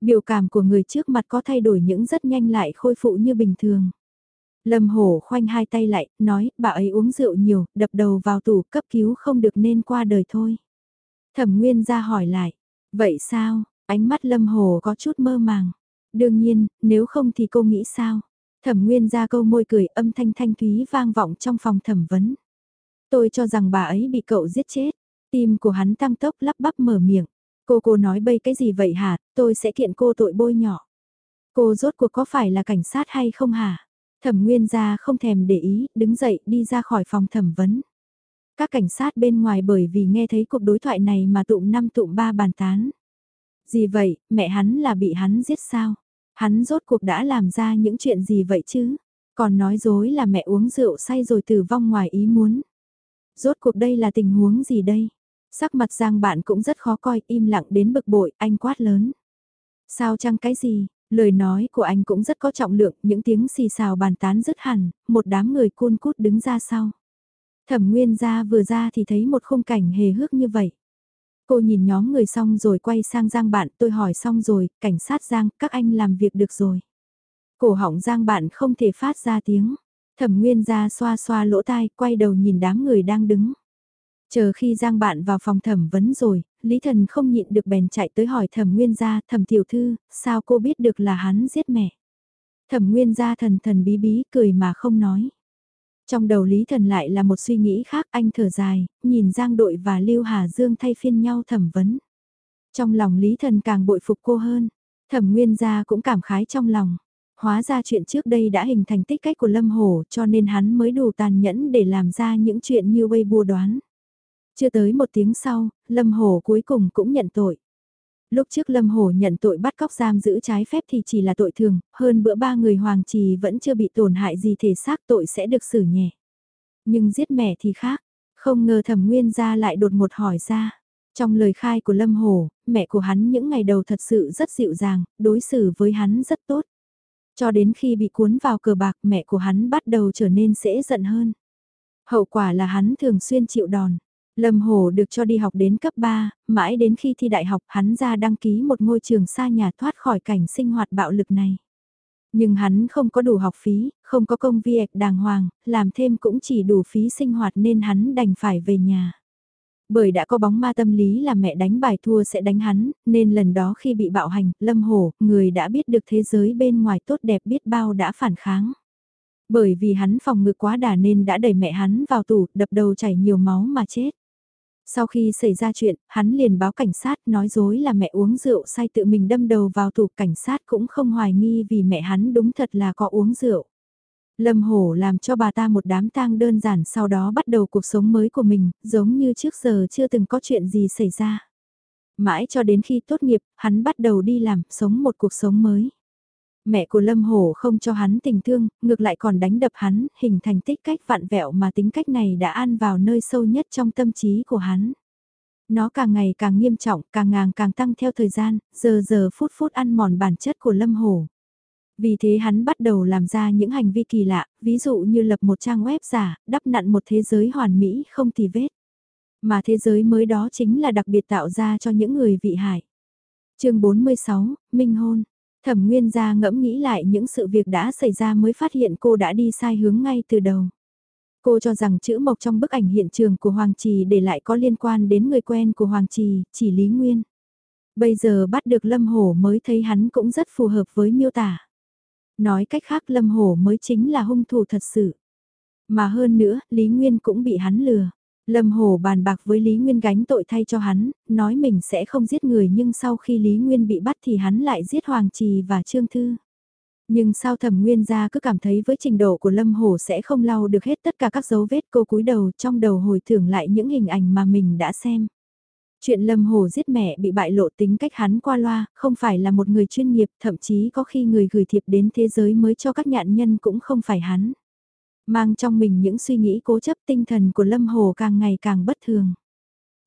Biểu cảm của người trước mặt có thay đổi những rất nhanh lại khôi phụ như bình thường. Lâm Hổ khoanh hai tay lại, nói, bà ấy uống rượu nhiều, đập đầu vào tủ cấp cứu không được nên qua đời thôi. Thẩm Nguyên ra hỏi lại, vậy sao, ánh mắt Lâm Hổ có chút mơ màng. Đương nhiên, nếu không thì cô nghĩ sao? Thẩm Nguyên ra câu môi cười âm thanh thanh thúy vang vọng trong phòng thẩm vấn. Tôi cho rằng bà ấy bị cậu giết chết. Tim của hắn tăng tốc lắp bắp mở miệng. Cô cô nói bây cái gì vậy hả, tôi sẽ kiện cô tội bôi nhỏ. Cô rốt cuộc có phải là cảnh sát hay không hả? Thẩm Nguyên gia không thèm để ý, đứng dậy đi ra khỏi phòng thẩm vấn. Các cảnh sát bên ngoài bởi vì nghe thấy cuộc đối thoại này mà tụm năm tụm ba bàn tán. Gì vậy, mẹ hắn là bị hắn giết sao? Hắn rốt cuộc đã làm ra những chuyện gì vậy chứ? Còn nói dối là mẹ uống rượu say rồi tử vong ngoài ý muốn. Rốt cuộc đây là tình huống gì đây? Sắc mặt Giang bạn cũng rất khó coi, im lặng đến bực bội, anh quát lớn. Sao chăng cái gì, Lời nói của anh cũng rất có trọng lượng, những tiếng xì xào bàn tán rất hẳn, một đám người côn cút đứng ra sau. Thẩm Nguyên ra vừa ra thì thấy một khung cảnh hề hước như vậy. Cô nhìn nhóm người xong rồi quay sang Giang bạn, tôi hỏi xong rồi, cảnh sát Giang, các anh làm việc được rồi. Cổ họng Giang bạn không thể phát ra tiếng. Thẩm Nguyên ra xoa xoa lỗ tai, quay đầu nhìn đám người đang đứng. Chờ khi Giang bạn vào phòng thẩm vấn rồi, Lý Thần không nhịn được bèn chạy tới hỏi thẩm nguyên gia, thẩm tiểu thư, sao cô biết được là hắn giết mẹ? Thẩm nguyên gia thần thần bí bí cười mà không nói. Trong đầu Lý Thần lại là một suy nghĩ khác anh thở dài, nhìn Giang đội và Lưu Hà Dương thay phiên nhau thẩm vấn. Trong lòng Lý Thần càng bội phục cô hơn, thẩm nguyên gia cũng cảm khái trong lòng. Hóa ra chuyện trước đây đã hình thành tích cách của Lâm Hổ cho nên hắn mới đủ tàn nhẫn để làm ra những chuyện như vây bùa đoán. Chưa tới một tiếng sau, Lâm Hổ cuối cùng cũng nhận tội. Lúc trước Lâm Hổ nhận tội bắt cóc giam giữ trái phép thì chỉ là tội thường, hơn bữa ba người hoàng trì vẫn chưa bị tổn hại gì thể xác tội sẽ được xử nhẹ. Nhưng giết mẹ thì khác, không ngờ thẩm nguyên ra lại đột ngột hỏi ra. Trong lời khai của Lâm Hổ, mẹ của hắn những ngày đầu thật sự rất dịu dàng, đối xử với hắn rất tốt. Cho đến khi bị cuốn vào cờ bạc mẹ của hắn bắt đầu trở nên dễ giận hơn. Hậu quả là hắn thường xuyên chịu đòn. Lâm Hồ được cho đi học đến cấp 3, mãi đến khi thi đại học hắn ra đăng ký một ngôi trường xa nhà thoát khỏi cảnh sinh hoạt bạo lực này. Nhưng hắn không có đủ học phí, không có công việc đàng hoàng, làm thêm cũng chỉ đủ phí sinh hoạt nên hắn đành phải về nhà. Bởi đã có bóng ma tâm lý là mẹ đánh bài thua sẽ đánh hắn, nên lần đó khi bị bạo hành, Lâm Hồ người đã biết được thế giới bên ngoài tốt đẹp biết bao đã phản kháng. Bởi vì hắn phòng ngực quá đà nên đã đẩy mẹ hắn vào tủ, đập đầu chảy nhiều máu mà chết. Sau khi xảy ra chuyện, hắn liền báo cảnh sát nói dối là mẹ uống rượu say tự mình đâm đầu vào tủ cảnh sát cũng không hoài nghi vì mẹ hắn đúng thật là có uống rượu. Lâm Hổ làm cho bà ta một đám tang đơn giản sau đó bắt đầu cuộc sống mới của mình, giống như trước giờ chưa từng có chuyện gì xảy ra. Mãi cho đến khi tốt nghiệp, hắn bắt đầu đi làm, sống một cuộc sống mới. Mẹ của Lâm Hổ không cho hắn tình thương, ngược lại còn đánh đập hắn, hình thành tích cách vạn vẹo mà tính cách này đã an vào nơi sâu nhất trong tâm trí của hắn. Nó càng ngày càng nghiêm trọng, càng ngàng càng tăng theo thời gian, giờ giờ phút phút ăn mòn bản chất của Lâm Hổ. Vì thế hắn bắt đầu làm ra những hành vi kỳ lạ, ví dụ như lập một trang web giả, đắp nặn một thế giới hoàn mỹ không tì vết. Mà thế giới mới đó chính là đặc biệt tạo ra cho những người vị hại. chương 46, Minh Hôn Thẩm Nguyên gia ngẫm nghĩ lại những sự việc đã xảy ra mới phát hiện cô đã đi sai hướng ngay từ đầu. Cô cho rằng chữ mộc trong bức ảnh hiện trường của Hoàng Trì để lại có liên quan đến người quen của Hoàng Trì, chỉ Lý Nguyên. Bây giờ bắt được Lâm Hổ mới thấy hắn cũng rất phù hợp với miêu tả. Nói cách khác Lâm Hổ mới chính là hung thủ thật sự. Mà hơn nữa, Lý Nguyên cũng bị hắn lừa. Lâm Hồ bàn bạc với Lý Nguyên gánh tội thay cho hắn, nói mình sẽ không giết người nhưng sau khi Lý Nguyên bị bắt thì hắn lại giết Hoàng Trì và Trương Thư. Nhưng sao thẩm nguyên gia cứ cảm thấy với trình độ của Lâm Hồ sẽ không lau được hết tất cả các dấu vết cô cúi đầu trong đầu hồi tưởng lại những hình ảnh mà mình đã xem. Chuyện Lâm Hồ giết mẹ bị bại lộ tính cách hắn qua loa, không phải là một người chuyên nghiệp, thậm chí có khi người gửi thiệp đến thế giới mới cho các nhạn nhân cũng không phải hắn. Mang trong mình những suy nghĩ cố chấp tinh thần của Lâm Hồ càng ngày càng bất thường.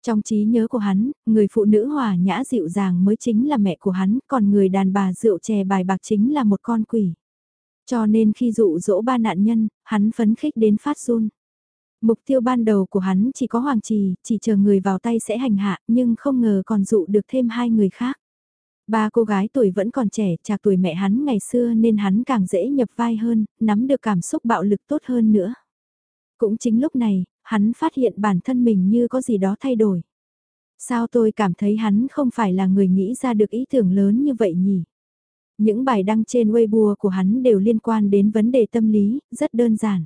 Trong trí nhớ của hắn, người phụ nữ hòa nhã dịu dàng mới chính là mẹ của hắn, còn người đàn bà rượu chè bài bạc chính là một con quỷ. Cho nên khi dụ dỗ ba nạn nhân, hắn phấn khích đến phát run. Mục tiêu ban đầu của hắn chỉ có Hoàng Trì, chỉ chờ người vào tay sẽ hành hạ, nhưng không ngờ còn dụ được thêm hai người khác. Ba cô gái tuổi vẫn còn trẻ, chạc tuổi mẹ hắn ngày xưa nên hắn càng dễ nhập vai hơn, nắm được cảm xúc bạo lực tốt hơn nữa. Cũng chính lúc này, hắn phát hiện bản thân mình như có gì đó thay đổi. Sao tôi cảm thấy hắn không phải là người nghĩ ra được ý tưởng lớn như vậy nhỉ? Những bài đăng trên Weibo của hắn đều liên quan đến vấn đề tâm lý, rất đơn giản.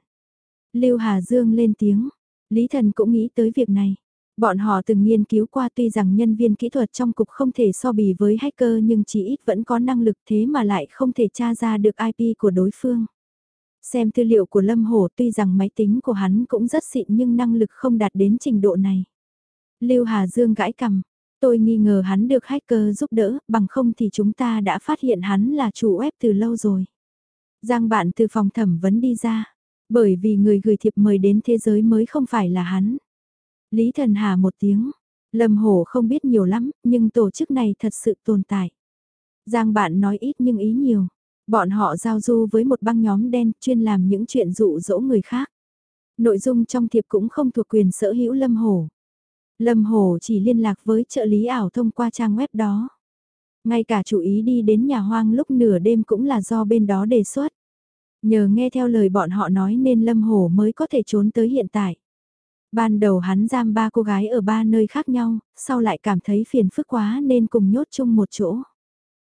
Lưu Hà Dương lên tiếng, Lý Thần cũng nghĩ tới việc này. Bọn họ từng nghiên cứu qua tuy rằng nhân viên kỹ thuật trong cục không thể so bì với hacker nhưng chỉ ít vẫn có năng lực thế mà lại không thể tra ra được IP của đối phương. Xem tư liệu của Lâm Hổ tuy rằng máy tính của hắn cũng rất xịn nhưng năng lực không đạt đến trình độ này. Lưu Hà Dương gãi cằm, tôi nghi ngờ hắn được hacker giúp đỡ, bằng không thì chúng ta đã phát hiện hắn là chủ web từ lâu rồi. Giang bạn từ phòng thẩm vấn đi ra, bởi vì người gửi thiệp mời đến thế giới mới không phải là hắn. Lý Thần Hà một tiếng, Lâm Hổ không biết nhiều lắm, nhưng tổ chức này thật sự tồn tại. Giang bạn nói ít nhưng ý nhiều. Bọn họ giao du với một băng nhóm đen chuyên làm những chuyện dụ dỗ người khác. Nội dung trong thiệp cũng không thuộc quyền sở hữu Lâm Hổ. Lâm Hổ chỉ liên lạc với trợ lý ảo thông qua trang web đó. Ngay cả chủ ý đi đến nhà hoang lúc nửa đêm cũng là do bên đó đề xuất. Nhờ nghe theo lời bọn họ nói nên Lâm Hổ mới có thể trốn tới hiện tại. Ban đầu hắn giam ba cô gái ở ba nơi khác nhau, sau lại cảm thấy phiền phức quá nên cùng nhốt chung một chỗ.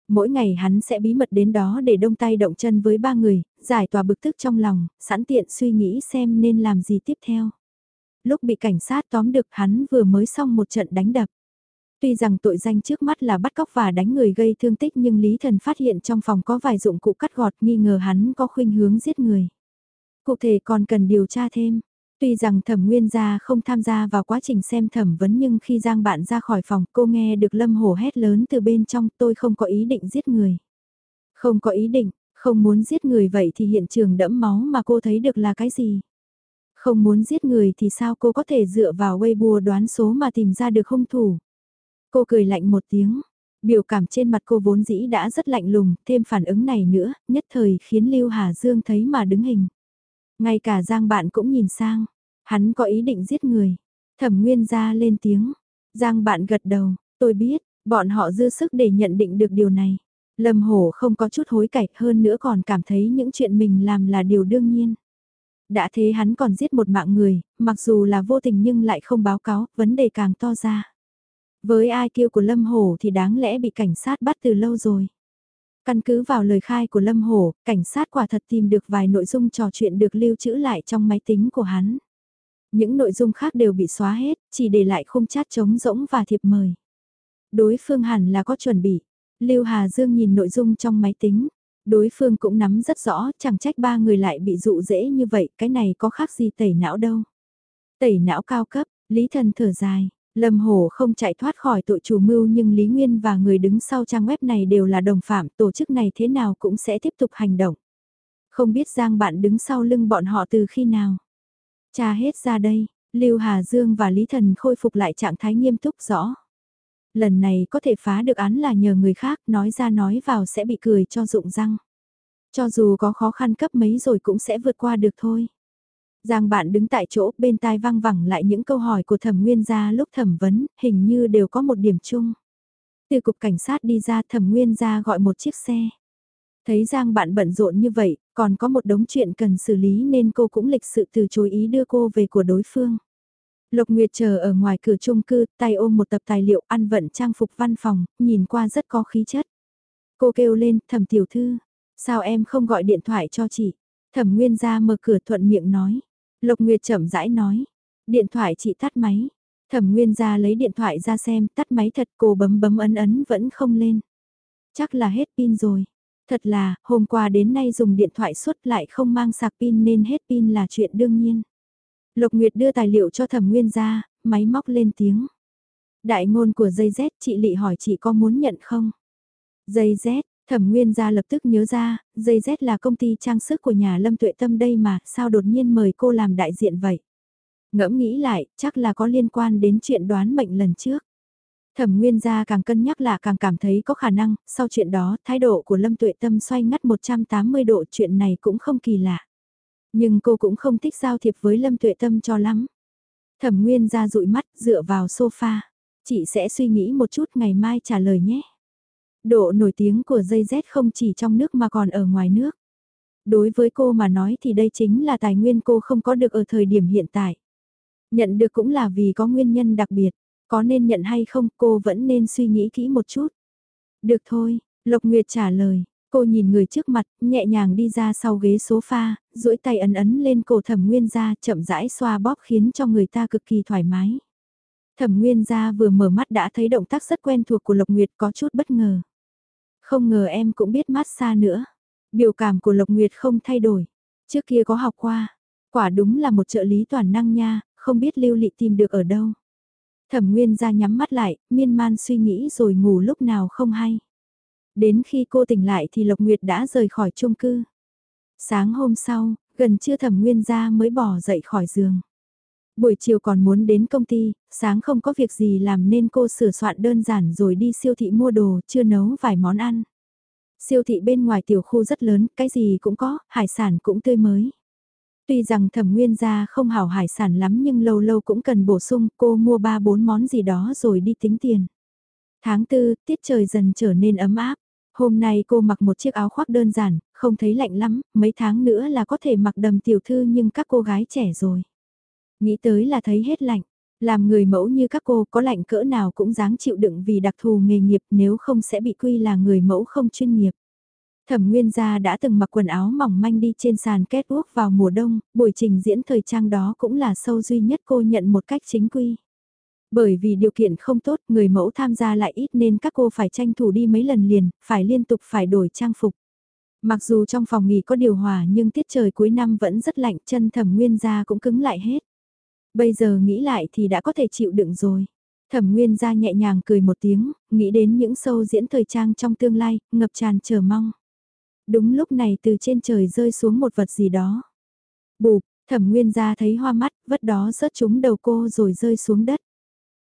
Mỗi ngày hắn sẽ bí mật đến đó để đông tay động chân với ba người, giải tỏa bực tức trong lòng, sẵn tiện suy nghĩ xem nên làm gì tiếp theo. Lúc bị cảnh sát tóm được hắn vừa mới xong một trận đánh đập. Tuy rằng tội danh trước mắt là bắt cóc và đánh người gây thương tích nhưng Lý Thần phát hiện trong phòng có vài dụng cụ cắt gọt nghi ngờ hắn có khuynh hướng giết người. Cụ thể còn cần điều tra thêm, Tuy rằng thẩm nguyên gia không tham gia vào quá trình xem thẩm vấn nhưng khi Giang bạn ra khỏi phòng cô nghe được Lâm Hổ hét lớn từ bên trong tôi không có ý định giết người. Không có ý định, không muốn giết người vậy thì hiện trường đẫm máu mà cô thấy được là cái gì? Không muốn giết người thì sao cô có thể dựa vào Weibo đoán số mà tìm ra được hung thủ? Cô cười lạnh một tiếng, biểu cảm trên mặt cô vốn dĩ đã rất lạnh lùng, thêm phản ứng này nữa, nhất thời khiến Lưu Hà Dương thấy mà đứng hình. Ngay cả Giang bạn cũng nhìn sang, hắn có ý định giết người. Thẩm Nguyên ra lên tiếng, Giang bạn gật đầu, tôi biết, bọn họ dư sức để nhận định được điều này. Lâm Hổ không có chút hối cải hơn nữa còn cảm thấy những chuyện mình làm là điều đương nhiên. Đã thế hắn còn giết một mạng người, mặc dù là vô tình nhưng lại không báo cáo, vấn đề càng to ra. Với ai kêu của Lâm Hổ thì đáng lẽ bị cảnh sát bắt từ lâu rồi. Căn cứ vào lời khai của Lâm Hổ, cảnh sát quả thật tìm được vài nội dung trò chuyện được lưu trữ lại trong máy tính của hắn. Những nội dung khác đều bị xóa hết, chỉ để lại khung chat trống rỗng và thiệp mời. Đối phương hẳn là có chuẩn bị. Lưu Hà Dương nhìn nội dung trong máy tính. Đối phương cũng nắm rất rõ, chẳng trách ba người lại bị dụ dễ như vậy, cái này có khác gì tẩy não đâu. Tẩy não cao cấp, Lý Thần thở dài, Lâm Hồ không chạy thoát khỏi tội chủ mưu nhưng Lý Nguyên và người đứng sau trang web này đều là đồng phạm, tổ chức này thế nào cũng sẽ tiếp tục hành động. Không biết Giang bạn đứng sau lưng bọn họ từ khi nào. Cha hết ra đây, Lưu Hà Dương và Lý Thần khôi phục lại trạng thái nghiêm túc rõ. Lần này có thể phá được án là nhờ người khác nói ra nói vào sẽ bị cười cho rụng răng. Cho dù có khó khăn cấp mấy rồi cũng sẽ vượt qua được thôi. Giang bạn đứng tại chỗ bên tai vang vẳng lại những câu hỏi của thẩm nguyên gia lúc thẩm vấn, hình như đều có một điểm chung. Từ cục cảnh sát đi ra thẩm nguyên gia gọi một chiếc xe. Thấy Giang bạn bận rộn như vậy, còn có một đống chuyện cần xử lý nên cô cũng lịch sự từ chối ý đưa cô về của đối phương. Lộc Nguyệt chờ ở ngoài cửa chung cư, tay ôm một tập tài liệu ăn vận trang phục văn phòng, nhìn qua rất có khí chất. Cô kêu lên, thẩm tiểu thư, sao em không gọi điện thoại cho chị? Thẩm Nguyên ra mở cửa thuận miệng nói. Lộc Nguyệt chậm rãi nói, điện thoại chị tắt máy. Thẩm Nguyên ra lấy điện thoại ra xem, tắt máy thật cô bấm bấm ấn ấn vẫn không lên. Chắc là hết pin rồi. Thật là, hôm qua đến nay dùng điện thoại suốt lại không mang sạc pin nên hết pin là chuyện đương nhiên. Lộc Nguyệt đưa tài liệu cho thẩm nguyên ra, máy móc lên tiếng. Đại ngôn của dây Z chị Lị hỏi chị có muốn nhận không? Dây Z, thẩm nguyên ra lập tức nhớ ra, dây Z là công ty trang sức của nhà Lâm Tuệ Tâm đây mà, sao đột nhiên mời cô làm đại diện vậy? Ngẫm nghĩ lại, chắc là có liên quan đến chuyện đoán mệnh lần trước. Thẩm Nguyên gia càng cân nhắc là càng cảm thấy có khả năng, sau chuyện đó, thái độ của Lâm Tuệ Tâm xoay ngắt 180 độ chuyện này cũng không kỳ lạ. Nhưng cô cũng không thích giao thiệp với Lâm Tuệ Tâm cho lắm. Thẩm Nguyên ra dụi mắt dựa vào sofa. Chị sẽ suy nghĩ một chút ngày mai trả lời nhé. Độ nổi tiếng của dây Z không chỉ trong nước mà còn ở ngoài nước. Đối với cô mà nói thì đây chính là tài nguyên cô không có được ở thời điểm hiện tại. Nhận được cũng là vì có nguyên nhân đặc biệt. Có nên nhận hay không cô vẫn nên suy nghĩ kỹ một chút. Được thôi, Lộc Nguyệt trả lời, Cô nhìn người trước mặt, nhẹ nhàng đi ra sau ghế sofa, duỗi tay ấn ấn lên cổ thẩm nguyên gia chậm rãi xoa bóp khiến cho người ta cực kỳ thoải mái. Thẩm nguyên gia vừa mở mắt đã thấy động tác rất quen thuộc của Lộc Nguyệt có chút bất ngờ. Không ngờ em cũng biết massage nữa. Biểu cảm của Lộc Nguyệt không thay đổi. Trước kia có học qua. Quả đúng là một trợ lý toàn năng nha, không biết lưu lị tìm được ở đâu. Thẩm nguyên gia nhắm mắt lại, miên man suy nghĩ rồi ngủ lúc nào không hay. Đến khi cô tỉnh lại thì Lộc Nguyệt đã rời khỏi chung cư. Sáng hôm sau, gần trưa thẩm nguyên gia mới bỏ dậy khỏi giường. Buổi chiều còn muốn đến công ty, sáng không có việc gì làm nên cô sửa soạn đơn giản rồi đi siêu thị mua đồ, chưa nấu vài món ăn. Siêu thị bên ngoài tiểu khu rất lớn, cái gì cũng có, hải sản cũng tươi mới. Tuy rằng thẩm nguyên gia không hảo hải sản lắm nhưng lâu lâu cũng cần bổ sung, cô mua 3-4 món gì đó rồi đi tính tiền. Tháng 4, tiết trời dần trở nên ấm áp. Hôm nay cô mặc một chiếc áo khoác đơn giản, không thấy lạnh lắm, mấy tháng nữa là có thể mặc đầm tiểu thư nhưng các cô gái trẻ rồi. Nghĩ tới là thấy hết lạnh, làm người mẫu như các cô có lạnh cỡ nào cũng dáng chịu đựng vì đặc thù nghề nghiệp nếu không sẽ bị quy là người mẫu không chuyên nghiệp. Thẩm Nguyên Gia đã từng mặc quần áo mỏng manh đi trên sàn kết uốc vào mùa đông, buổi trình diễn thời trang đó cũng là sâu duy nhất cô nhận một cách chính quy. Bởi vì điều kiện không tốt, người mẫu tham gia lại ít nên các cô phải tranh thủ đi mấy lần liền, phải liên tục phải đổi trang phục. Mặc dù trong phòng nghỉ có điều hòa nhưng tiết trời cuối năm vẫn rất lạnh chân thẩm nguyên gia cũng cứng lại hết. Bây giờ nghĩ lại thì đã có thể chịu đựng rồi. Thẩm Nguyên ra nhẹ nhàng cười một tiếng, nghĩ đến những sâu diễn thời trang trong tương lai, ngập tràn chờ mong. Đúng lúc này từ trên trời rơi xuống một vật gì đó. Bụp, thẩm nguyên ra thấy hoa mắt, vất đó rớt trúng đầu cô rồi rơi xuống đất.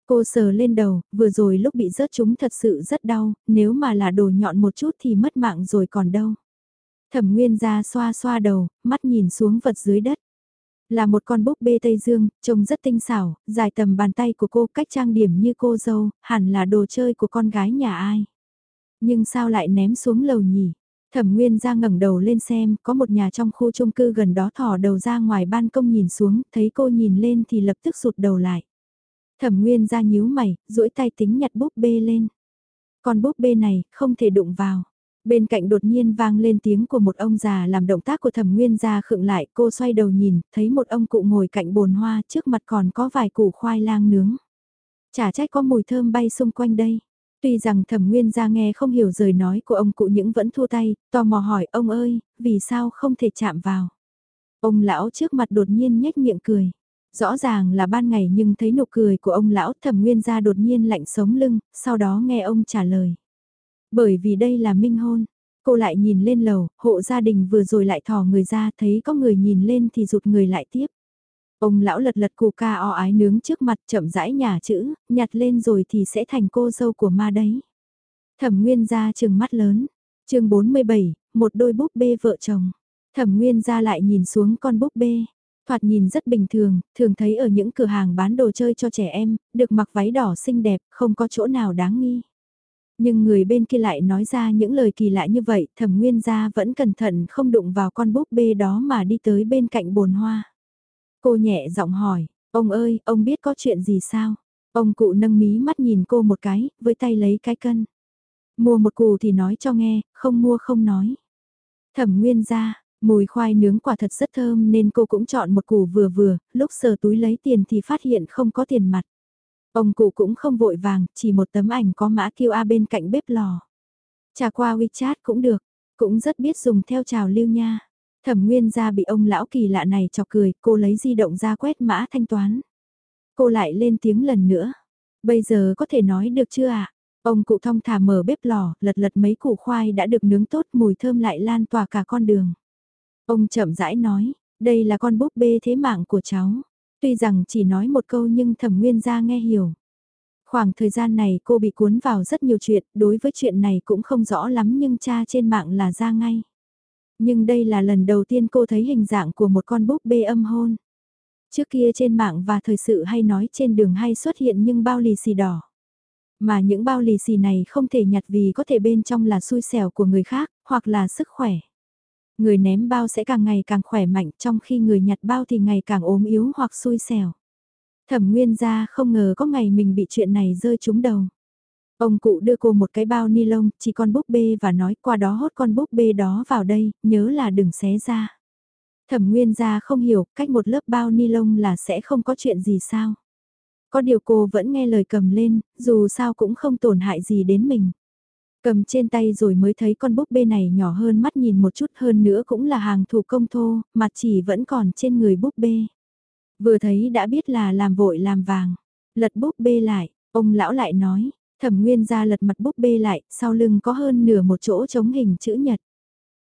Cô sờ lên đầu, vừa rồi lúc bị rớt trúng thật sự rất đau, nếu mà là đồ nhọn một chút thì mất mạng rồi còn đâu. Thẩm nguyên ra xoa xoa đầu, mắt nhìn xuống vật dưới đất. Là một con búp bê Tây Dương, trông rất tinh xảo, dài tầm bàn tay của cô cách trang điểm như cô dâu, hẳn là đồ chơi của con gái nhà ai. Nhưng sao lại ném xuống lầu nhỉ? Thẩm Nguyên ra ngẩng đầu lên xem, có một nhà trong khu chung cư gần đó thò đầu ra ngoài ban công nhìn xuống, thấy cô nhìn lên thì lập tức rụt đầu lại. Thẩm Nguyên ra nhíu mày, duỗi tay tính nhặt búp bê lên. Con búp bê này, không thể đụng vào. Bên cạnh đột nhiên vang lên tiếng của một ông già làm động tác của thẩm nguyên ra khựng lại, cô xoay đầu nhìn, thấy một ông cụ ngồi cạnh bồn hoa trước mặt còn có vài củ khoai lang nướng. Chả trách có mùi thơm bay xung quanh đây. Tuy rằng thẩm nguyên ra nghe không hiểu lời nói của ông cụ những vẫn thua tay, tò mò hỏi ông ơi, vì sao không thể chạm vào. Ông lão trước mặt đột nhiên nhếch miệng cười. Rõ ràng là ban ngày nhưng thấy nụ cười của ông lão thẩm nguyên ra đột nhiên lạnh sống lưng, sau đó nghe ông trả lời. Bởi vì đây là minh hôn, cô lại nhìn lên lầu, hộ gia đình vừa rồi lại thò người ra thấy có người nhìn lên thì rụt người lại tiếp. Ông lão lật lật củ ca o ái nướng trước mặt chậm rãi nhà chữ, nhặt lên rồi thì sẽ thành cô dâu của ma đấy. Thẩm Nguyên ra trừng mắt lớn. chương 47, một đôi búp bê vợ chồng. Thẩm Nguyên ra lại nhìn xuống con búp bê. Thoạt nhìn rất bình thường, thường thấy ở những cửa hàng bán đồ chơi cho trẻ em, được mặc váy đỏ xinh đẹp, không có chỗ nào đáng nghi. Nhưng người bên kia lại nói ra những lời kỳ lạ như vậy, thẩm nguyên gia vẫn cẩn thận không đụng vào con búp bê đó mà đi tới bên cạnh bồn hoa. Cô nhẹ giọng hỏi, ông ơi, ông biết có chuyện gì sao? Ông cụ nâng mí mắt nhìn cô một cái, với tay lấy cái cân. Mua một củ thì nói cho nghe, không mua không nói. Thẩm nguyên gia, mùi khoai nướng quả thật rất thơm nên cô cũng chọn một củ vừa vừa, lúc sờ túi lấy tiền thì phát hiện không có tiền mặt. Ông cụ cũng không vội vàng, chỉ một tấm ảnh có mã QR bên cạnh bếp lò. trà qua WeChat cũng được, cũng rất biết dùng theo trào lưu nha. Thẩm Nguyên ra bị ông lão kỳ lạ này chọc cười, cô lấy di động ra quét mã thanh toán. Cô lại lên tiếng lần nữa. Bây giờ có thể nói được chưa ạ? Ông cụ thong thả mở bếp lò, lật lật mấy củ khoai đã được nướng tốt mùi thơm lại lan tỏa cả con đường. Ông chậm rãi nói, đây là con búp bê thế mạng của cháu. Tuy rằng chỉ nói một câu nhưng thẩm nguyên gia nghe hiểu. Khoảng thời gian này cô bị cuốn vào rất nhiều chuyện, đối với chuyện này cũng không rõ lắm nhưng cha trên mạng là ra ngay. Nhưng đây là lần đầu tiên cô thấy hình dạng của một con búp bê âm hôn. Trước kia trên mạng và thời sự hay nói trên đường hay xuất hiện nhưng bao lì xì đỏ. Mà những bao lì xì này không thể nhặt vì có thể bên trong là xui xẻo của người khác, hoặc là sức khỏe. Người ném bao sẽ càng ngày càng khỏe mạnh trong khi người nhặt bao thì ngày càng ốm yếu hoặc xui xẻo. Thẩm Nguyên gia không ngờ có ngày mình bị chuyện này rơi trúng đầu. Ông cụ đưa cô một cái bao ni lông, chỉ con búp bê và nói qua đó hốt con búp bê đó vào đây, nhớ là đừng xé ra. Thẩm Nguyên gia không hiểu, cách một lớp bao ni lông là sẽ không có chuyện gì sao. Có điều cô vẫn nghe lời cầm lên, dù sao cũng không tổn hại gì đến mình. Cầm trên tay rồi mới thấy con búp bê này nhỏ hơn mắt nhìn một chút hơn nữa cũng là hàng thủ công thô, mặt chỉ vẫn còn trên người búp bê. Vừa thấy đã biết là làm vội làm vàng. Lật búp bê lại, ông lão lại nói, thẩm nguyên ra lật mặt búp bê lại, sau lưng có hơn nửa một chỗ chống hình chữ nhật.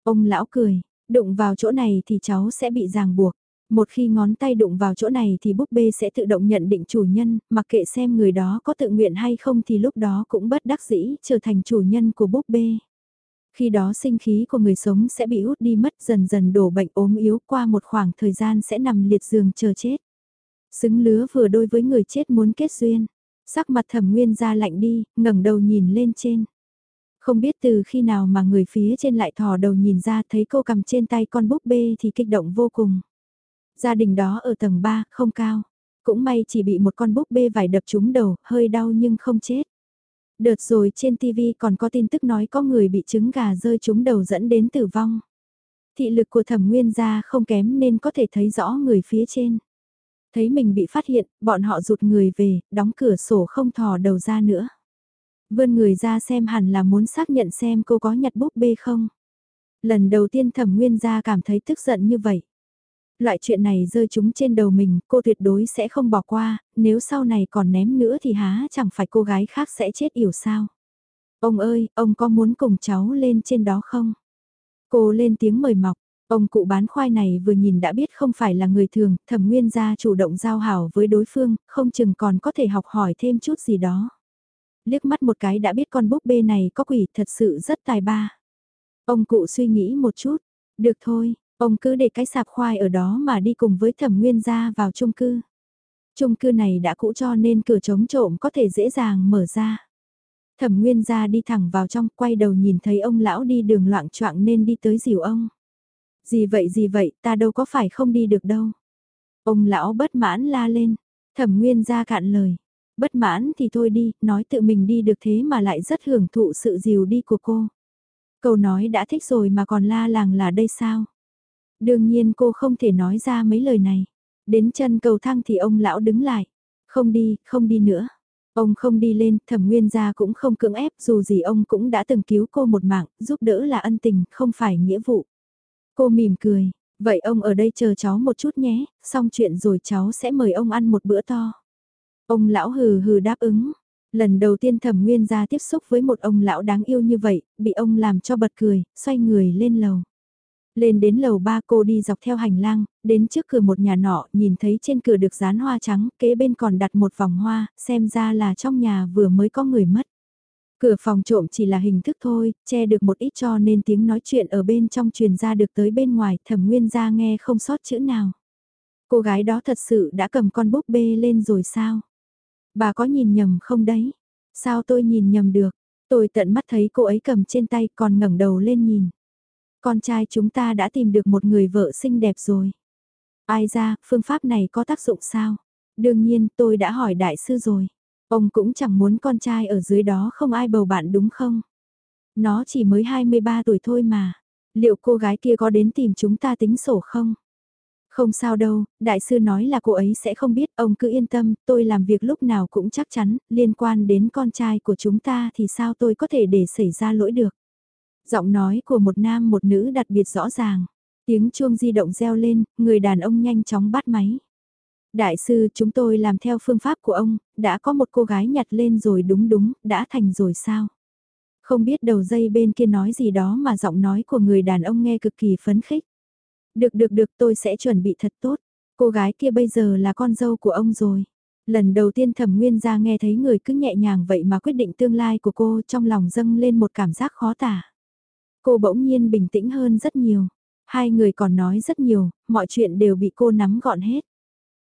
Ông lão cười, đụng vào chỗ này thì cháu sẽ bị ràng buộc. Một khi ngón tay đụng vào chỗ này thì búp bê sẽ tự động nhận định chủ nhân, mặc kệ xem người đó có tự nguyện hay không thì lúc đó cũng bất đắc dĩ trở thành chủ nhân của búp bê. Khi đó sinh khí của người sống sẽ bị hút đi mất dần dần đổ bệnh ốm yếu qua một khoảng thời gian sẽ nằm liệt giường chờ chết. Xứng lứa vừa đôi với người chết muốn kết duyên. Sắc mặt thẩm nguyên ra lạnh đi, ngẩng đầu nhìn lên trên. Không biết từ khi nào mà người phía trên lại thò đầu nhìn ra thấy cô cầm trên tay con búp bê thì kích động vô cùng. Gia đình đó ở tầng 3, không cao. Cũng may chỉ bị một con búp bê vải đập trúng đầu, hơi đau nhưng không chết. Đợt rồi trên TV còn có tin tức nói có người bị trứng gà rơi trúng đầu dẫn đến tử vong. Thị lực của thẩm nguyên gia không kém nên có thể thấy rõ người phía trên. Thấy mình bị phát hiện, bọn họ rụt người về, đóng cửa sổ không thò đầu ra nữa. Vươn người ra xem hẳn là muốn xác nhận xem cô có nhặt búp bê không. Lần đầu tiên thẩm nguyên gia cảm thấy tức giận như vậy. Loại chuyện này rơi chúng trên đầu mình, cô tuyệt đối sẽ không bỏ qua, nếu sau này còn ném nữa thì há chẳng phải cô gái khác sẽ chết yểu sao. Ông ơi, ông có muốn cùng cháu lên trên đó không? Cô lên tiếng mời mọc, ông cụ bán khoai này vừa nhìn đã biết không phải là người thường, thẩm nguyên gia chủ động giao hảo với đối phương, không chừng còn có thể học hỏi thêm chút gì đó. Liếc mắt một cái đã biết con búp bê này có quỷ thật sự rất tài ba. Ông cụ suy nghĩ một chút, được thôi, ông cứ để cái sạp khoai ở đó mà đi cùng với thẩm nguyên gia vào chung cư. Chung cư này đã cũ cho nên cửa chống trộm có thể dễ dàng mở ra. Thẩm Nguyên gia đi thẳng vào trong, quay đầu nhìn thấy ông lão đi đường loạn choạng nên đi tới dìu ông. Gì vậy gì vậy, ta đâu có phải không đi được đâu. Ông lão bất mãn la lên, Thẩm Nguyên gia cạn lời. Bất mãn thì thôi đi, nói tự mình đi được thế mà lại rất hưởng thụ sự dìu đi của cô. Câu nói đã thích rồi mà còn la làng là đây sao? Đương nhiên cô không thể nói ra mấy lời này. Đến chân cầu thang thì ông lão đứng lại. Không đi, không đi nữa. Ông không đi lên, thẩm nguyên gia cũng không cưỡng ép, dù gì ông cũng đã từng cứu cô một mạng, giúp đỡ là ân tình, không phải nghĩa vụ. Cô mỉm cười, vậy ông ở đây chờ cháu một chút nhé, xong chuyện rồi cháu sẽ mời ông ăn một bữa to. Ông lão hừ hừ đáp ứng. Lần đầu tiên thẩm nguyên gia tiếp xúc với một ông lão đáng yêu như vậy, bị ông làm cho bật cười, xoay người lên lầu. Lên đến lầu ba cô đi dọc theo hành lang, đến trước cửa một nhà nọ, nhìn thấy trên cửa được dán hoa trắng, kế bên còn đặt một vòng hoa, xem ra là trong nhà vừa mới có người mất. Cửa phòng trộm chỉ là hình thức thôi, che được một ít cho nên tiếng nói chuyện ở bên trong truyền ra được tới bên ngoài, thẩm nguyên ra nghe không sót chữ nào. Cô gái đó thật sự đã cầm con búp bê lên rồi sao? Bà có nhìn nhầm không đấy? Sao tôi nhìn nhầm được? Tôi tận mắt thấy cô ấy cầm trên tay còn ngẩng đầu lên nhìn. Con trai chúng ta đã tìm được một người vợ xinh đẹp rồi. Ai ra, phương pháp này có tác dụng sao? Đương nhiên, tôi đã hỏi đại sư rồi. Ông cũng chẳng muốn con trai ở dưới đó không ai bầu bạn đúng không? Nó chỉ mới 23 tuổi thôi mà. Liệu cô gái kia có đến tìm chúng ta tính sổ không? Không sao đâu, đại sư nói là cô ấy sẽ không biết, ông cứ yên tâm, tôi làm việc lúc nào cũng chắc chắn, liên quan đến con trai của chúng ta thì sao tôi có thể để xảy ra lỗi được. Giọng nói của một nam một nữ đặc biệt rõ ràng. Tiếng chuông di động reo lên, người đàn ông nhanh chóng bắt máy. Đại sư chúng tôi làm theo phương pháp của ông, đã có một cô gái nhặt lên rồi đúng đúng, đã thành rồi sao? Không biết đầu dây bên kia nói gì đó mà giọng nói của người đàn ông nghe cực kỳ phấn khích. Được được được tôi sẽ chuẩn bị thật tốt, cô gái kia bây giờ là con dâu của ông rồi. Lần đầu tiên thẩm nguyên ra nghe thấy người cứ nhẹ nhàng vậy mà quyết định tương lai của cô trong lòng dâng lên một cảm giác khó tả. Cô bỗng nhiên bình tĩnh hơn rất nhiều. Hai người còn nói rất nhiều, mọi chuyện đều bị cô nắm gọn hết.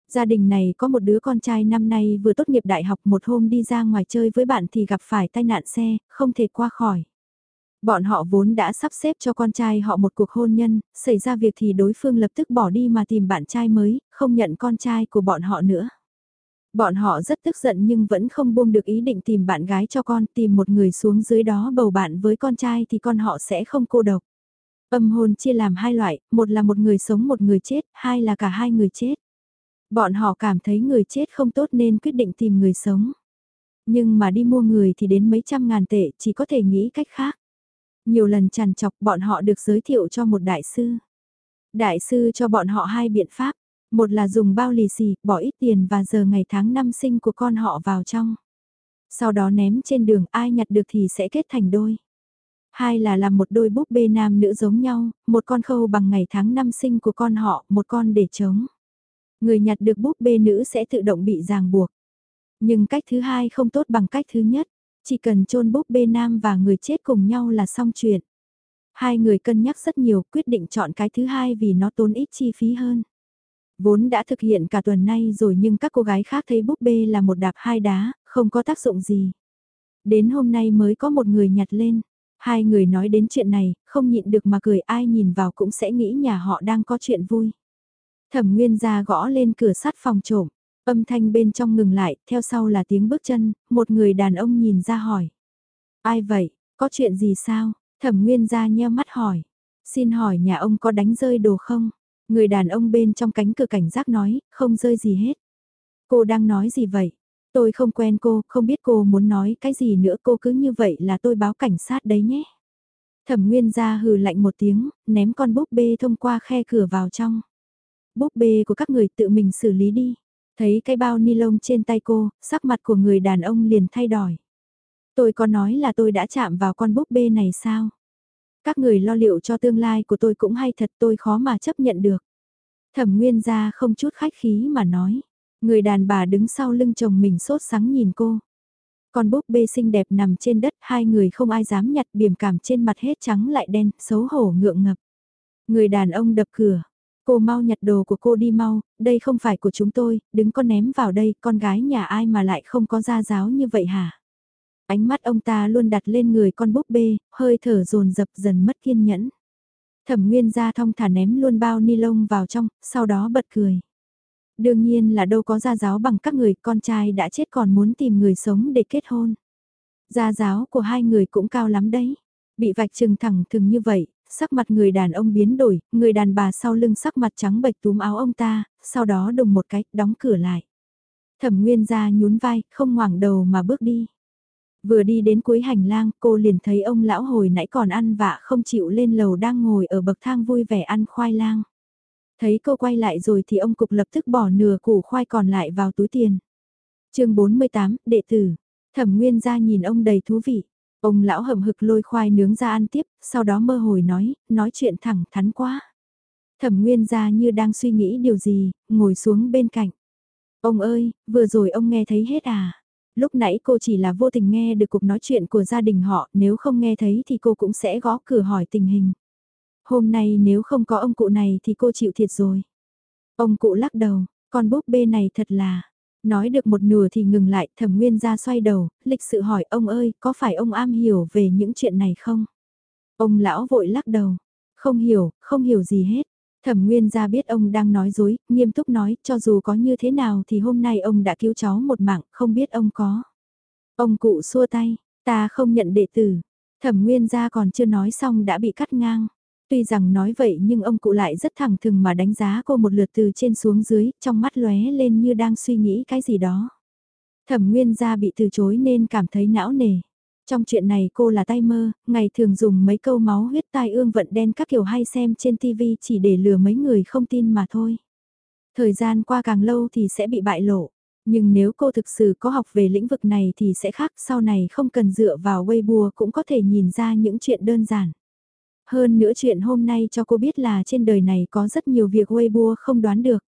Gia đình này có một đứa con trai năm nay vừa tốt nghiệp đại học một hôm đi ra ngoài chơi với bạn thì gặp phải tai nạn xe, không thể qua khỏi. Bọn họ vốn đã sắp xếp cho con trai họ một cuộc hôn nhân, xảy ra việc thì đối phương lập tức bỏ đi mà tìm bạn trai mới, không nhận con trai của bọn họ nữa. Bọn họ rất tức giận nhưng vẫn không buông được ý định tìm bạn gái cho con, tìm một người xuống dưới đó bầu bạn với con trai thì con họ sẽ không cô độc. Âm hồn chia làm hai loại, một là một người sống một người chết, hai là cả hai người chết. Bọn họ cảm thấy người chết không tốt nên quyết định tìm người sống. Nhưng mà đi mua người thì đến mấy trăm ngàn tệ, chỉ có thể nghĩ cách khác. Nhiều lần trằn chọc bọn họ được giới thiệu cho một đại sư. Đại sư cho bọn họ hai biện pháp. Một là dùng bao lì xì, bỏ ít tiền và giờ ngày tháng năm sinh của con họ vào trong. Sau đó ném trên đường ai nhặt được thì sẽ kết thành đôi. Hai là làm một đôi búp bê nam nữ giống nhau, một con khâu bằng ngày tháng năm sinh của con họ, một con để trống. Người nhặt được búp bê nữ sẽ tự động bị ràng buộc. Nhưng cách thứ hai không tốt bằng cách thứ nhất, chỉ cần chôn búp bê nam và người chết cùng nhau là xong chuyện. Hai người cân nhắc rất nhiều quyết định chọn cái thứ hai vì nó tốn ít chi phí hơn. Vốn đã thực hiện cả tuần nay rồi nhưng các cô gái khác thấy búp bê là một đạp hai đá, không có tác dụng gì. Đến hôm nay mới có một người nhặt lên. Hai người nói đến chuyện này, không nhịn được mà cười ai nhìn vào cũng sẽ nghĩ nhà họ đang có chuyện vui. Thẩm Nguyên ra gõ lên cửa sắt phòng trộm, âm thanh bên trong ngừng lại, theo sau là tiếng bước chân, một người đàn ông nhìn ra hỏi. Ai vậy, có chuyện gì sao? Thẩm Nguyên ra nheo mắt hỏi. Xin hỏi nhà ông có đánh rơi đồ không? Người đàn ông bên trong cánh cửa cảnh giác nói, không rơi gì hết. Cô đang nói gì vậy? Tôi không quen cô, không biết cô muốn nói cái gì nữa cô cứ như vậy là tôi báo cảnh sát đấy nhé. Thẩm Nguyên ra hừ lạnh một tiếng, ném con búp bê thông qua khe cửa vào trong. búp bê của các người tự mình xử lý đi. Thấy cái bao ni lông trên tay cô, sắc mặt của người đàn ông liền thay đổi. Tôi có nói là tôi đã chạm vào con búp bê này sao? Các người lo liệu cho tương lai của tôi cũng hay thật tôi khó mà chấp nhận được. Thẩm nguyên gia không chút khách khí mà nói. Người đàn bà đứng sau lưng chồng mình sốt sắng nhìn cô. Con búp bê xinh đẹp nằm trên đất, hai người không ai dám nhặt biểm cảm trên mặt hết trắng lại đen, xấu hổ ngượng ngập. Người đàn ông đập cửa. Cô mau nhặt đồ của cô đi mau, đây không phải của chúng tôi, đứng con ném vào đây, con gái nhà ai mà lại không có gia giáo như vậy hả? Ánh mắt ông ta luôn đặt lên người con búp bê, hơi thở dồn dập dần mất kiên nhẫn. Thẩm nguyên ra thong thả ném luôn bao ni lông vào trong, sau đó bật cười. Đương nhiên là đâu có gia giáo bằng các người, con trai đã chết còn muốn tìm người sống để kết hôn. Gia giáo của hai người cũng cao lắm đấy. Bị vạch trừng thẳng thừng như vậy, sắc mặt người đàn ông biến đổi, người đàn bà sau lưng sắc mặt trắng bệch túm áo ông ta, sau đó đùng một cái, đóng cửa lại. Thẩm nguyên ra nhún vai, không ngoảng đầu mà bước đi. Vừa đi đến cuối hành lang, cô liền thấy ông lão hồi nãy còn ăn vạ không chịu lên lầu đang ngồi ở bậc thang vui vẻ ăn khoai lang. Thấy cô quay lại rồi thì ông cục lập tức bỏ nửa củ khoai còn lại vào túi tiền. chương 48, đệ tử. Thẩm Nguyên ra nhìn ông đầy thú vị. Ông lão hầm hực lôi khoai nướng ra ăn tiếp, sau đó mơ hồi nói, nói chuyện thẳng thắn quá. Thẩm Nguyên ra như đang suy nghĩ điều gì, ngồi xuống bên cạnh. Ông ơi, vừa rồi ông nghe thấy hết à? Lúc nãy cô chỉ là vô tình nghe được cuộc nói chuyện của gia đình họ, nếu không nghe thấy thì cô cũng sẽ gõ cửa hỏi tình hình. Hôm nay nếu không có ông cụ này thì cô chịu thiệt rồi. Ông cụ lắc đầu, con búp bê này thật là... Nói được một nửa thì ngừng lại, thẩm nguyên ra xoay đầu, lịch sự hỏi ông ơi, có phải ông am hiểu về những chuyện này không? Ông lão vội lắc đầu, không hiểu, không hiểu gì hết. Thẩm Nguyên ra biết ông đang nói dối, nghiêm túc nói, cho dù có như thế nào thì hôm nay ông đã cứu cháu một mạng, không biết ông có. Ông cụ xua tay, ta không nhận đệ tử. Thẩm Nguyên ra còn chưa nói xong đã bị cắt ngang. Tuy rằng nói vậy nhưng ông cụ lại rất thẳng thừng mà đánh giá cô một lượt từ trên xuống dưới, trong mắt lóe lên như đang suy nghĩ cái gì đó. Thẩm Nguyên gia bị từ chối nên cảm thấy não nề. Trong chuyện này cô là tay mơ, ngày thường dùng mấy câu máu huyết tai ương vận đen các kiểu hay xem trên TV chỉ để lừa mấy người không tin mà thôi. Thời gian qua càng lâu thì sẽ bị bại lộ. Nhưng nếu cô thực sự có học về lĩnh vực này thì sẽ khác sau này không cần dựa vào Weibo cũng có thể nhìn ra những chuyện đơn giản. Hơn nữa chuyện hôm nay cho cô biết là trên đời này có rất nhiều việc Weibo không đoán được.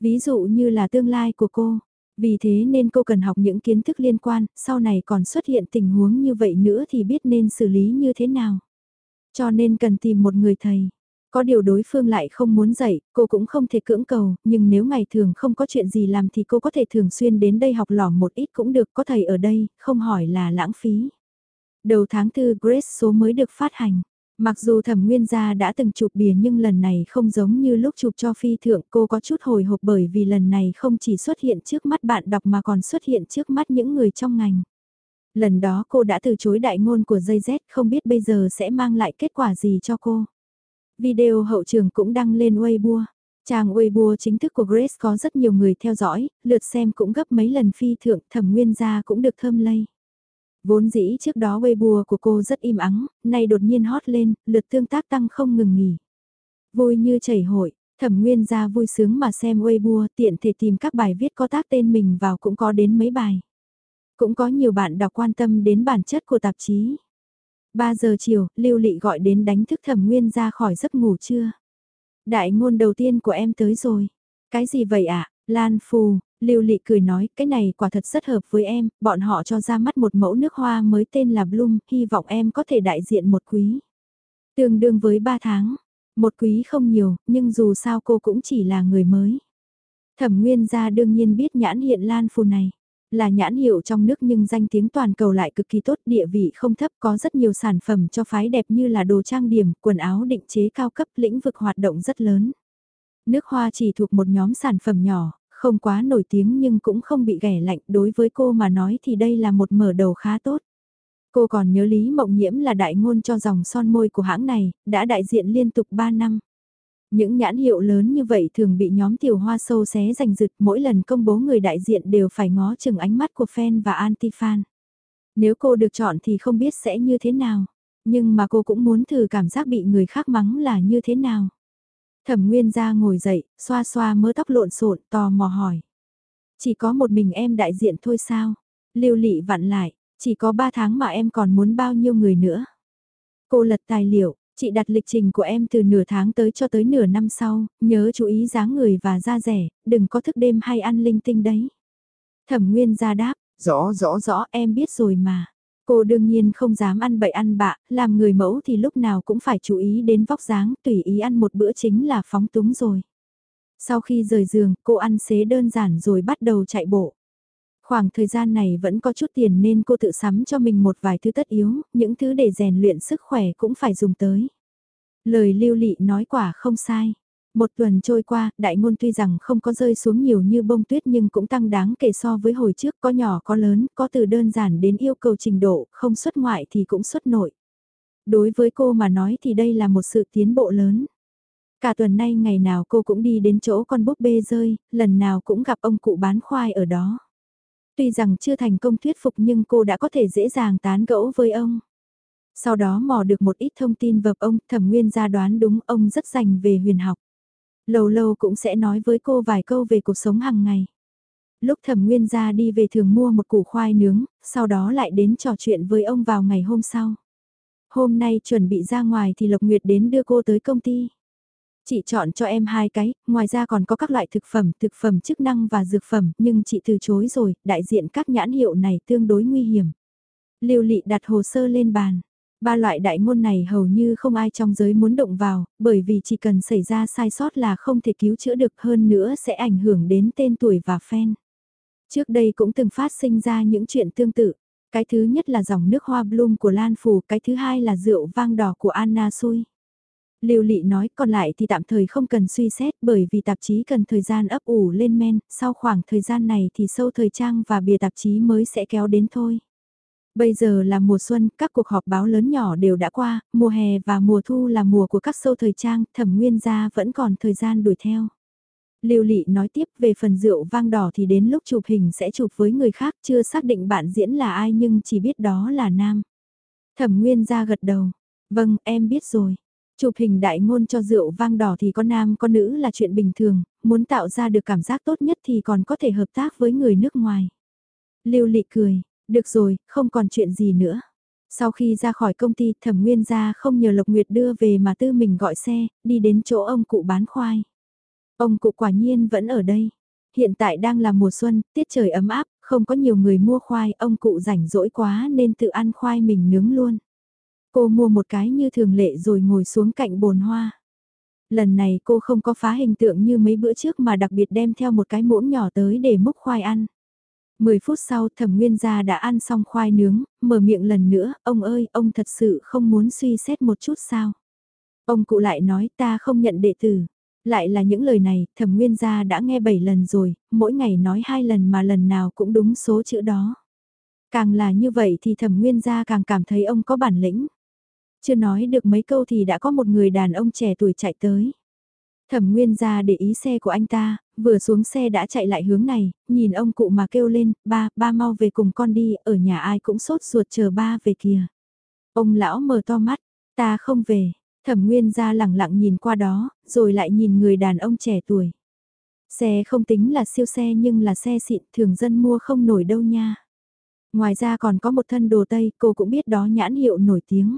Ví dụ như là tương lai của cô. Vì thế nên cô cần học những kiến thức liên quan, sau này còn xuất hiện tình huống như vậy nữa thì biết nên xử lý như thế nào. Cho nên cần tìm một người thầy. Có điều đối phương lại không muốn dạy, cô cũng không thể cưỡng cầu, nhưng nếu ngày thường không có chuyện gì làm thì cô có thể thường xuyên đến đây học lỏm một ít cũng được, có thầy ở đây, không hỏi là lãng phí. Đầu tháng 4 Grace số mới được phát hành. Mặc dù thẩm nguyên gia đã từng chụp bìa nhưng lần này không giống như lúc chụp cho phi thượng cô có chút hồi hộp bởi vì lần này không chỉ xuất hiện trước mắt bạn đọc mà còn xuất hiện trước mắt những người trong ngành. Lần đó cô đã từ chối đại ngôn của dây Z không biết bây giờ sẽ mang lại kết quả gì cho cô. Video hậu trường cũng đăng lên Weibo. Trang Weibo chính thức của Grace có rất nhiều người theo dõi, lượt xem cũng gấp mấy lần phi thượng thẩm nguyên gia cũng được thơm lây. Vốn dĩ trước đó Weibo của cô rất im ắng, nay đột nhiên hot lên, lượt tương tác tăng không ngừng nghỉ. Vui như chảy hội, thẩm nguyên ra vui sướng mà xem Weibo tiện thể tìm các bài viết có tác tên mình vào cũng có đến mấy bài. Cũng có nhiều bạn đọc quan tâm đến bản chất của tạp chí. 3 giờ chiều, Lưu Lị gọi đến đánh thức thẩm nguyên ra khỏi giấc ngủ chưa? Đại ngôn đầu tiên của em tới rồi. Cái gì vậy ạ? Lan Phù, Lưu Lị cười nói, cái này quả thật rất hợp với em, bọn họ cho ra mắt một mẫu nước hoa mới tên là Bloom, hy vọng em có thể đại diện một quý. Tương đương với 3 tháng, một quý không nhiều, nhưng dù sao cô cũng chỉ là người mới. Thẩm Nguyên gia đương nhiên biết nhãn hiện Lan Phù này. Là nhãn hiệu trong nước nhưng danh tiếng toàn cầu lại cực kỳ tốt, địa vị không thấp, có rất nhiều sản phẩm cho phái đẹp như là đồ trang điểm, quần áo định chế cao cấp, lĩnh vực hoạt động rất lớn. Nước hoa chỉ thuộc một nhóm sản phẩm nhỏ, không quá nổi tiếng nhưng cũng không bị ghẻ lạnh đối với cô mà nói thì đây là một mở đầu khá tốt. Cô còn nhớ Lý Mộng Nhiễm là đại ngôn cho dòng son môi của hãng này, đã đại diện liên tục 3 năm. Những nhãn hiệu lớn như vậy thường bị nhóm tiểu hoa sâu xé giành giựt mỗi lần công bố người đại diện đều phải ngó chừng ánh mắt của fan và anti-fan. Nếu cô được chọn thì không biết sẽ như thế nào, nhưng mà cô cũng muốn thử cảm giác bị người khác mắng là như thế nào. Thẩm Nguyên ra ngồi dậy, xoa xoa mớ tóc lộn xộn, tò mò hỏi. Chỉ có một mình em đại diện thôi sao? Lưu lị vặn lại, chỉ có 3 tháng mà em còn muốn bao nhiêu người nữa? Cô lật tài liệu, chị đặt lịch trình của em từ nửa tháng tới cho tới nửa năm sau, nhớ chú ý dáng người và da rẻ, đừng có thức đêm hay ăn linh tinh đấy. Thẩm Nguyên ra đáp, rõ rõ rõ em biết rồi mà. Cô đương nhiên không dám ăn bậy ăn bạ, làm người mẫu thì lúc nào cũng phải chú ý đến vóc dáng, tùy ý ăn một bữa chính là phóng túng rồi. Sau khi rời giường, cô ăn xế đơn giản rồi bắt đầu chạy bộ. Khoảng thời gian này vẫn có chút tiền nên cô tự sắm cho mình một vài thứ tất yếu, những thứ để rèn luyện sức khỏe cũng phải dùng tới. Lời lưu lị nói quả không sai. Một tuần trôi qua, đại ngôn tuy rằng không có rơi xuống nhiều như bông tuyết nhưng cũng tăng đáng kể so với hồi trước, có nhỏ có lớn, có từ đơn giản đến yêu cầu trình độ, không xuất ngoại thì cũng xuất nội. Đối với cô mà nói thì đây là một sự tiến bộ lớn. Cả tuần nay ngày nào cô cũng đi đến chỗ con búp bê rơi, lần nào cũng gặp ông cụ bán khoai ở đó. Tuy rằng chưa thành công thuyết phục nhưng cô đã có thể dễ dàng tán gẫu với ông. Sau đó mò được một ít thông tin vập ông, thẩm nguyên ra đoán đúng ông rất dành về huyền học. Lâu lâu cũng sẽ nói với cô vài câu về cuộc sống hàng ngày. Lúc thẩm nguyên ra đi về thường mua một củ khoai nướng, sau đó lại đến trò chuyện với ông vào ngày hôm sau. Hôm nay chuẩn bị ra ngoài thì Lộc Nguyệt đến đưa cô tới công ty. Chị chọn cho em hai cái, ngoài ra còn có các loại thực phẩm, thực phẩm chức năng và dược phẩm, nhưng chị từ chối rồi, đại diện các nhãn hiệu này tương đối nguy hiểm. Lưu Lị đặt hồ sơ lên bàn. Ba loại đại ngôn này hầu như không ai trong giới muốn động vào, bởi vì chỉ cần xảy ra sai sót là không thể cứu chữa được hơn nữa sẽ ảnh hưởng đến tên tuổi và fan. Trước đây cũng từng phát sinh ra những chuyện tương tự. Cái thứ nhất là dòng nước hoa bloom của Lan Phù, cái thứ hai là rượu vang đỏ của Anna Sui. Lưu Lị nói còn lại thì tạm thời không cần suy xét bởi vì tạp chí cần thời gian ấp ủ lên men, sau khoảng thời gian này thì sâu thời trang và bìa tạp chí mới sẽ kéo đến thôi. Bây giờ là mùa xuân, các cuộc họp báo lớn nhỏ đều đã qua, mùa hè và mùa thu là mùa của các sâu thời trang, thẩm nguyên gia vẫn còn thời gian đuổi theo. Lưu Lị nói tiếp về phần rượu vang đỏ thì đến lúc chụp hình sẽ chụp với người khác, chưa xác định bạn diễn là ai nhưng chỉ biết đó là nam. Thẩm Nguyên gia gật đầu. Vâng, em biết rồi. Chụp hình đại ngôn cho rượu vang đỏ thì có nam có nữ là chuyện bình thường, muốn tạo ra được cảm giác tốt nhất thì còn có thể hợp tác với người nước ngoài. Lưu Lị cười, được rồi, không còn chuyện gì nữa. Sau khi ra khỏi công ty, thẩm nguyên gia không nhờ Lộc Nguyệt đưa về mà tư mình gọi xe, đi đến chỗ ông cụ bán khoai. Ông cụ quả nhiên vẫn ở đây. Hiện tại đang là mùa xuân, tiết trời ấm áp, không có nhiều người mua khoai, ông cụ rảnh rỗi quá nên tự ăn khoai mình nướng luôn. Cô mua một cái như thường lệ rồi ngồi xuống cạnh bồn hoa. Lần này cô không có phá hình tượng như mấy bữa trước mà đặc biệt đem theo một cái muỗng nhỏ tới để múc khoai ăn. 10 phút sau thẩm nguyên gia đã ăn xong khoai nướng, mở miệng lần nữa, ông ơi, ông thật sự không muốn suy xét một chút sao. Ông cụ lại nói ta không nhận đệ tử. Lại là những lời này, thẩm nguyên gia đã nghe 7 lần rồi, mỗi ngày nói hai lần mà lần nào cũng đúng số chữ đó. Càng là như vậy thì thẩm nguyên gia càng cảm thấy ông có bản lĩnh. Chưa nói được mấy câu thì đã có một người đàn ông trẻ tuổi chạy tới. Thẩm Nguyên ra để ý xe của anh ta, vừa xuống xe đã chạy lại hướng này, nhìn ông cụ mà kêu lên, ba, ba mau về cùng con đi, ở nhà ai cũng sốt ruột chờ ba về kìa. Ông lão mở to mắt, ta không về, thẩm nguyên ra lẳng lặng nhìn qua đó, rồi lại nhìn người đàn ông trẻ tuổi. Xe không tính là siêu xe nhưng là xe xịn thường dân mua không nổi đâu nha. Ngoài ra còn có một thân đồ Tây, cô cũng biết đó nhãn hiệu nổi tiếng.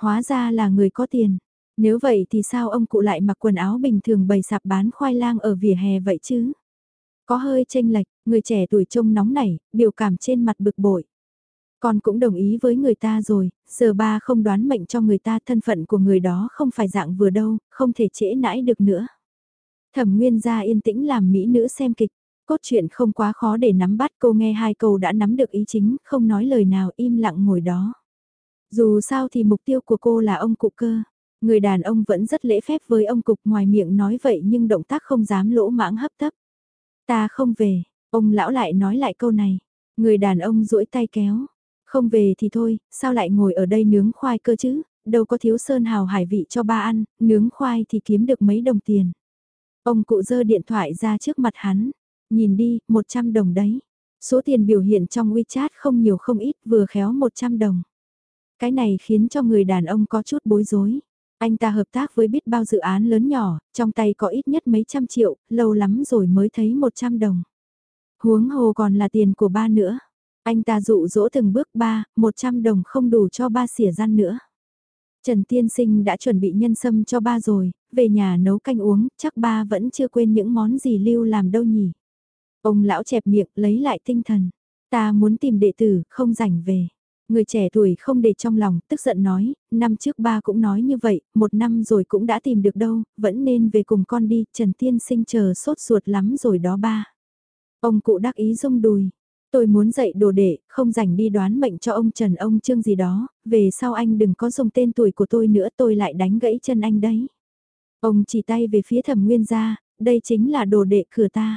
Hóa ra là người có tiền. Nếu vậy thì sao ông cụ lại mặc quần áo bình thường bày sạp bán khoai lang ở vỉa hè vậy chứ? Có hơi chênh lệch, người trẻ tuổi trông nóng nảy, biểu cảm trên mặt bực bội. Con cũng đồng ý với người ta rồi, giờ ba không đoán mệnh cho người ta thân phận của người đó không phải dạng vừa đâu, không thể trễ nãi được nữa. Thẩm Nguyên gia yên tĩnh làm mỹ nữ xem kịch, cốt truyện không quá khó để nắm bắt cô nghe hai câu đã nắm được ý chính, không nói lời nào im lặng ngồi đó. Dù sao thì mục tiêu của cô là ông cụ cơ. Người đàn ông vẫn rất lễ phép với ông cục ngoài miệng nói vậy nhưng động tác không dám lỗ mãng hấp tấp. Ta không về, ông lão lại nói lại câu này. Người đàn ông duỗi tay kéo. Không về thì thôi, sao lại ngồi ở đây nướng khoai cơ chứ, đâu có thiếu sơn hào hải vị cho ba ăn, nướng khoai thì kiếm được mấy đồng tiền. Ông cụ dơ điện thoại ra trước mặt hắn, nhìn đi, 100 đồng đấy. Số tiền biểu hiện trong WeChat không nhiều không ít vừa khéo 100 đồng. Cái này khiến cho người đàn ông có chút bối rối. Anh ta hợp tác với biết bao dự án lớn nhỏ, trong tay có ít nhất mấy trăm triệu, lâu lắm rồi mới thấy 100 đồng. Huống hồ còn là tiền của ba nữa. Anh ta dụ dỗ từng bước ba, 100 đồng không đủ cho ba xỉa gian nữa. Trần Tiên Sinh đã chuẩn bị nhân sâm cho ba rồi, về nhà nấu canh uống, chắc ba vẫn chưa quên những món gì lưu làm đâu nhỉ. Ông lão chẹp miệng lấy lại tinh thần. Ta muốn tìm đệ tử, không rảnh về. Người trẻ tuổi không để trong lòng, tức giận nói, năm trước ba cũng nói như vậy, một năm rồi cũng đã tìm được đâu, vẫn nên về cùng con đi, Trần Tiên Sinh chờ sốt ruột lắm rồi đó ba. Ông cụ đắc ý rung đùi, tôi muốn dạy đồ đệ, không rảnh đi đoán mệnh cho ông Trần ông Trương gì đó, về sau anh đừng có dùng tên tuổi của tôi nữa tôi lại đánh gãy chân anh đấy. Ông chỉ tay về phía thẩm nguyên gia, đây chính là đồ đệ cửa ta.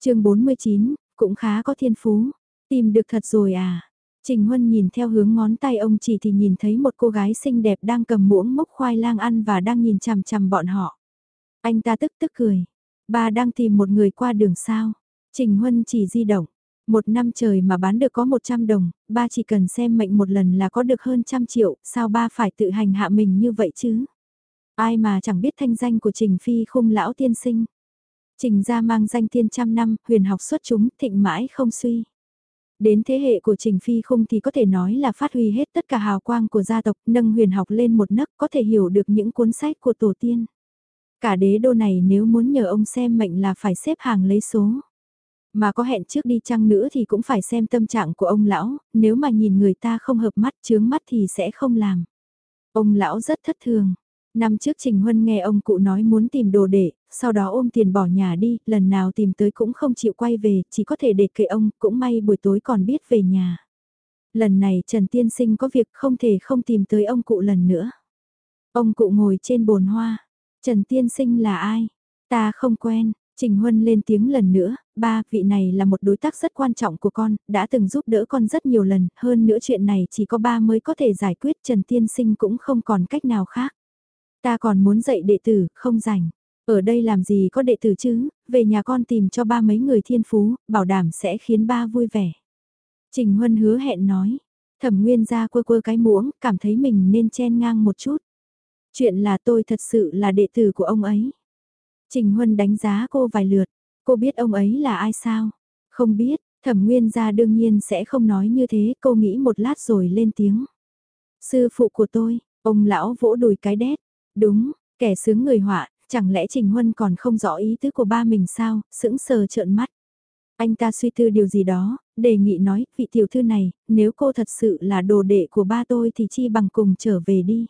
chương 49, cũng khá có thiên phú, tìm được thật rồi à. Trình Huân nhìn theo hướng ngón tay ông chỉ thì nhìn thấy một cô gái xinh đẹp đang cầm muỗng mốc khoai lang ăn và đang nhìn chằm chằm bọn họ. Anh ta tức tức cười. Bà đang tìm một người qua đường sao. Trình Huân chỉ di động. Một năm trời mà bán được có 100 đồng, ba chỉ cần xem mệnh một lần là có được hơn trăm triệu, sao ba phải tự hành hạ mình như vậy chứ? Ai mà chẳng biết thanh danh của Trình Phi khung lão tiên sinh. Trình gia mang danh tiên trăm năm, huyền học xuất chúng, thịnh mãi không suy. Đến thế hệ của Trình Phi khung thì có thể nói là phát huy hết tất cả hào quang của gia tộc, nâng huyền học lên một nấc có thể hiểu được những cuốn sách của tổ tiên. Cả đế đô này nếu muốn nhờ ông xem mệnh là phải xếp hàng lấy số. Mà có hẹn trước đi chăng nữa thì cũng phải xem tâm trạng của ông lão, nếu mà nhìn người ta không hợp mắt chướng mắt thì sẽ không làm. Ông lão rất thất thường. Năm trước Trình Huân nghe ông cụ nói muốn tìm đồ đệ sau đó ôm tiền bỏ nhà đi, lần nào tìm tới cũng không chịu quay về, chỉ có thể để kệ ông, cũng may buổi tối còn biết về nhà. Lần này Trần Tiên Sinh có việc không thể không tìm tới ông cụ lần nữa. Ông cụ ngồi trên bồn hoa. Trần Tiên Sinh là ai? Ta không quen, Trình Huân lên tiếng lần nữa, ba, vị này là một đối tác rất quan trọng của con, đã từng giúp đỡ con rất nhiều lần, hơn nữa chuyện này chỉ có ba mới có thể giải quyết, Trần Tiên Sinh cũng không còn cách nào khác. Ta còn muốn dạy đệ tử, không rảnh. Ở đây làm gì có đệ tử chứ, về nhà con tìm cho ba mấy người thiên phú, bảo đảm sẽ khiến ba vui vẻ. Trình Huân hứa hẹn nói, thẩm nguyên ra quơ quơ cái muỗng, cảm thấy mình nên chen ngang một chút. Chuyện là tôi thật sự là đệ tử của ông ấy. Trình Huân đánh giá cô vài lượt, cô biết ông ấy là ai sao? Không biết, thẩm nguyên gia đương nhiên sẽ không nói như thế, cô nghĩ một lát rồi lên tiếng. Sư phụ của tôi, ông lão vỗ đùi cái đét, đúng, kẻ sướng người họa, chẳng lẽ Trình Huân còn không rõ ý tứ của ba mình sao, sững sờ trợn mắt. Anh ta suy tư điều gì đó, đề nghị nói, vị tiểu thư này, nếu cô thật sự là đồ đệ của ba tôi thì chi bằng cùng trở về đi.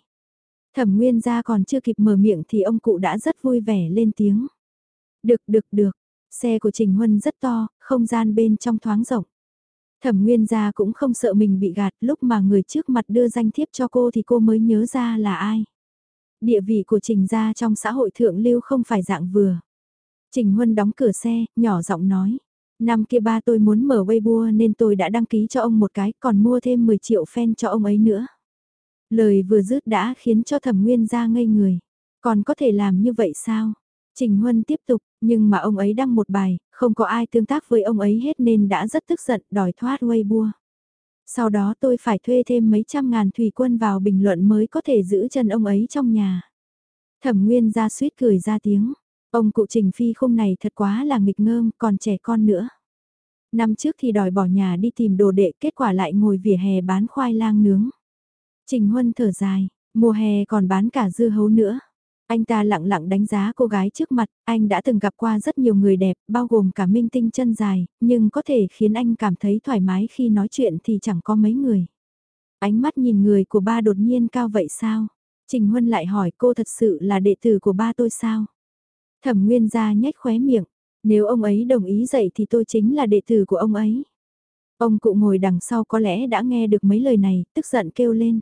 Thẩm Nguyên gia còn chưa kịp mở miệng thì ông cụ đã rất vui vẻ lên tiếng. Được được được, xe của Trình Huân rất to, không gian bên trong thoáng rộng. Thẩm Nguyên gia cũng không sợ mình bị gạt, lúc mà người trước mặt đưa danh thiếp cho cô thì cô mới nhớ ra là ai. Địa vị của Trình gia trong xã hội thượng lưu không phải dạng vừa. Trình Huân đóng cửa xe, nhỏ giọng nói. Năm kia ba tôi muốn mở Weibo nên tôi đã đăng ký cho ông một cái, còn mua thêm 10 triệu fan cho ông ấy nữa. Lời vừa dứt đã khiến cho thẩm nguyên ra ngây người. Còn có thể làm như vậy sao? Trình Huân tiếp tục, nhưng mà ông ấy đăng một bài, không có ai tương tác với ông ấy hết nên đã rất tức giận đòi thoát Weibo. Sau đó tôi phải thuê thêm mấy trăm ngàn thủy quân vào bình luận mới có thể giữ chân ông ấy trong nhà. Thẩm Nguyên ra suýt cười ra tiếng. Ông cụ Trình Phi khung này thật quá là nghịch ngơm, còn trẻ con nữa. Năm trước thì đòi bỏ nhà đi tìm đồ đệ, kết quả lại ngồi vỉa hè bán khoai lang nướng. Trình Huân thở dài, mùa hè còn bán cả dưa hấu nữa. Anh ta lặng lặng đánh giá cô gái trước mặt, anh đã từng gặp qua rất nhiều người đẹp, bao gồm cả minh tinh chân dài, nhưng có thể khiến anh cảm thấy thoải mái khi nói chuyện thì chẳng có mấy người. Ánh mắt nhìn người của ba đột nhiên cao vậy sao? Trình Huân lại hỏi cô thật sự là đệ tử của ba tôi sao? Thẩm Nguyên gia nhếch khóe miệng, nếu ông ấy đồng ý dạy thì tôi chính là đệ tử của ông ấy. Ông cụ ngồi đằng sau có lẽ đã nghe được mấy lời này, tức giận kêu lên.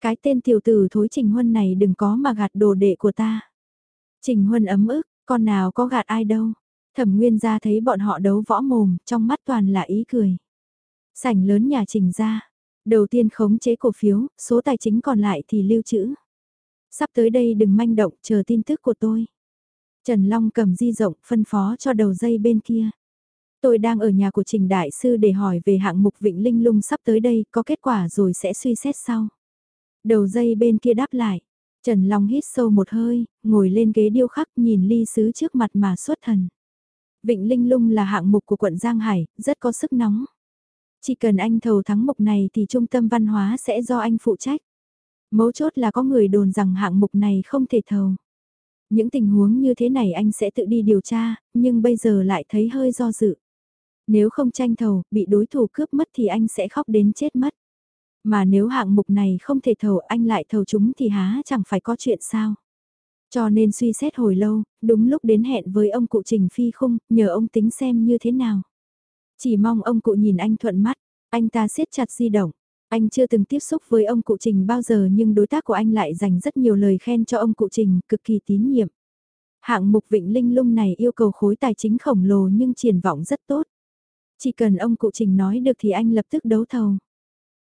Cái tên tiểu tử thối Trình Huân này đừng có mà gạt đồ đệ của ta. Trình Huân ấm ức, con nào có gạt ai đâu. Thẩm Nguyên gia thấy bọn họ đấu võ mồm, trong mắt toàn là ý cười. Sảnh lớn nhà Trình gia. Đầu tiên khống chế cổ phiếu, số tài chính còn lại thì lưu trữ. Sắp tới đây đừng manh động, chờ tin tức của tôi. Trần Long cầm di rộng, phân phó cho đầu dây bên kia. Tôi đang ở nhà của Trình Đại Sư để hỏi về hạng mục Vịnh Linh Lung sắp tới đây, có kết quả rồi sẽ suy xét sau. Đầu dây bên kia đáp lại. Trần Long hít sâu một hơi, ngồi lên ghế điêu khắc nhìn ly sứ trước mặt mà xuất thần. Vịnh Linh Lung là hạng mục của quận Giang Hải, rất có sức nóng. Chỉ cần anh thầu thắng mục này thì trung tâm văn hóa sẽ do anh phụ trách. Mấu chốt là có người đồn rằng hạng mục này không thể thầu. Những tình huống như thế này anh sẽ tự đi điều tra, nhưng bây giờ lại thấy hơi do dự. Nếu không tranh thầu, bị đối thủ cướp mất thì anh sẽ khóc đến chết mất. Mà nếu hạng mục này không thể thầu anh lại thầu chúng thì há chẳng phải có chuyện sao. Cho nên suy xét hồi lâu, đúng lúc đến hẹn với ông cụ Trình Phi Khung, nhờ ông tính xem như thế nào. Chỉ mong ông cụ nhìn anh thuận mắt, anh ta siết chặt di động. Anh chưa từng tiếp xúc với ông cụ Trình bao giờ nhưng đối tác của anh lại dành rất nhiều lời khen cho ông cụ Trình, cực kỳ tín nhiệm. Hạng mục Vịnh Linh Lung này yêu cầu khối tài chính khổng lồ nhưng triển vọng rất tốt. Chỉ cần ông cụ Trình nói được thì anh lập tức đấu thầu.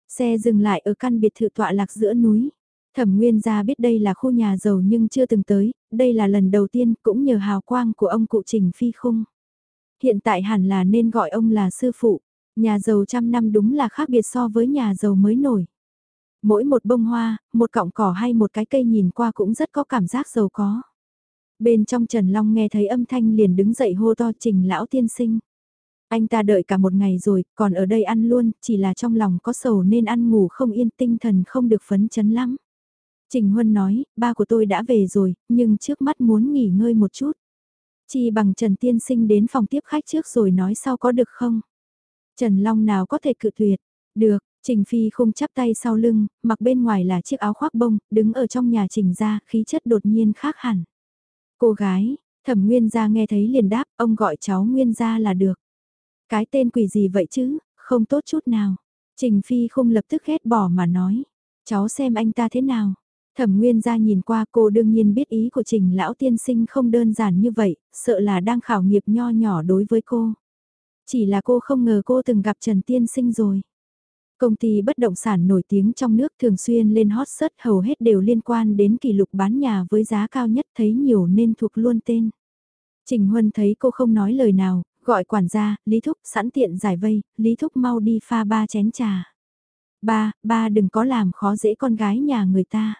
Xe dừng lại ở căn biệt thự tọa lạc giữa núi. Thẩm Nguyên gia biết đây là khu nhà giàu nhưng chưa từng tới, đây là lần đầu tiên cũng nhờ hào quang của ông cụ Trình Phi Khung. Hiện tại hẳn là nên gọi ông là sư phụ, nhà giàu trăm năm đúng là khác biệt so với nhà giàu mới nổi. Mỗi một bông hoa, một cọng cỏ hay một cái cây nhìn qua cũng rất có cảm giác giàu có. Bên trong Trần Long nghe thấy âm thanh liền đứng dậy hô to trình lão tiên sinh. Anh ta đợi cả một ngày rồi, còn ở đây ăn luôn, chỉ là trong lòng có sầu nên ăn ngủ không yên tinh thần không được phấn chấn lắm. Trình Huân nói, ba của tôi đã về rồi, nhưng trước mắt muốn nghỉ ngơi một chút. Chi bằng Trần Tiên Sinh đến phòng tiếp khách trước rồi nói sau có được không? Trần Long nào có thể cự tuyệt? Được, Trình Phi không chắp tay sau lưng, mặc bên ngoài là chiếc áo khoác bông, đứng ở trong nhà Trình ra, khí chất đột nhiên khác hẳn. Cô gái, thẩm Nguyên gia nghe thấy liền đáp, ông gọi cháu Nguyên gia là được. Cái tên quỷ gì vậy chứ, không tốt chút nào. Trình Phi không lập tức ghét bỏ mà nói. Cháu xem anh ta thế nào. Thẩm Nguyên gia nhìn qua cô đương nhiên biết ý của Trình lão tiên sinh không đơn giản như vậy, sợ là đang khảo nghiệp nho nhỏ đối với cô. Chỉ là cô không ngờ cô từng gặp Trần tiên sinh rồi. Công ty bất động sản nổi tiếng trong nước thường xuyên lên hot search hầu hết đều liên quan đến kỷ lục bán nhà với giá cao nhất thấy nhiều nên thuộc luôn tên. Trình Huân thấy cô không nói lời nào, gọi quản gia, Lý Thúc sẵn tiện giải vây, Lý Thúc mau đi pha ba chén trà. Ba, ba đừng có làm khó dễ con gái nhà người ta.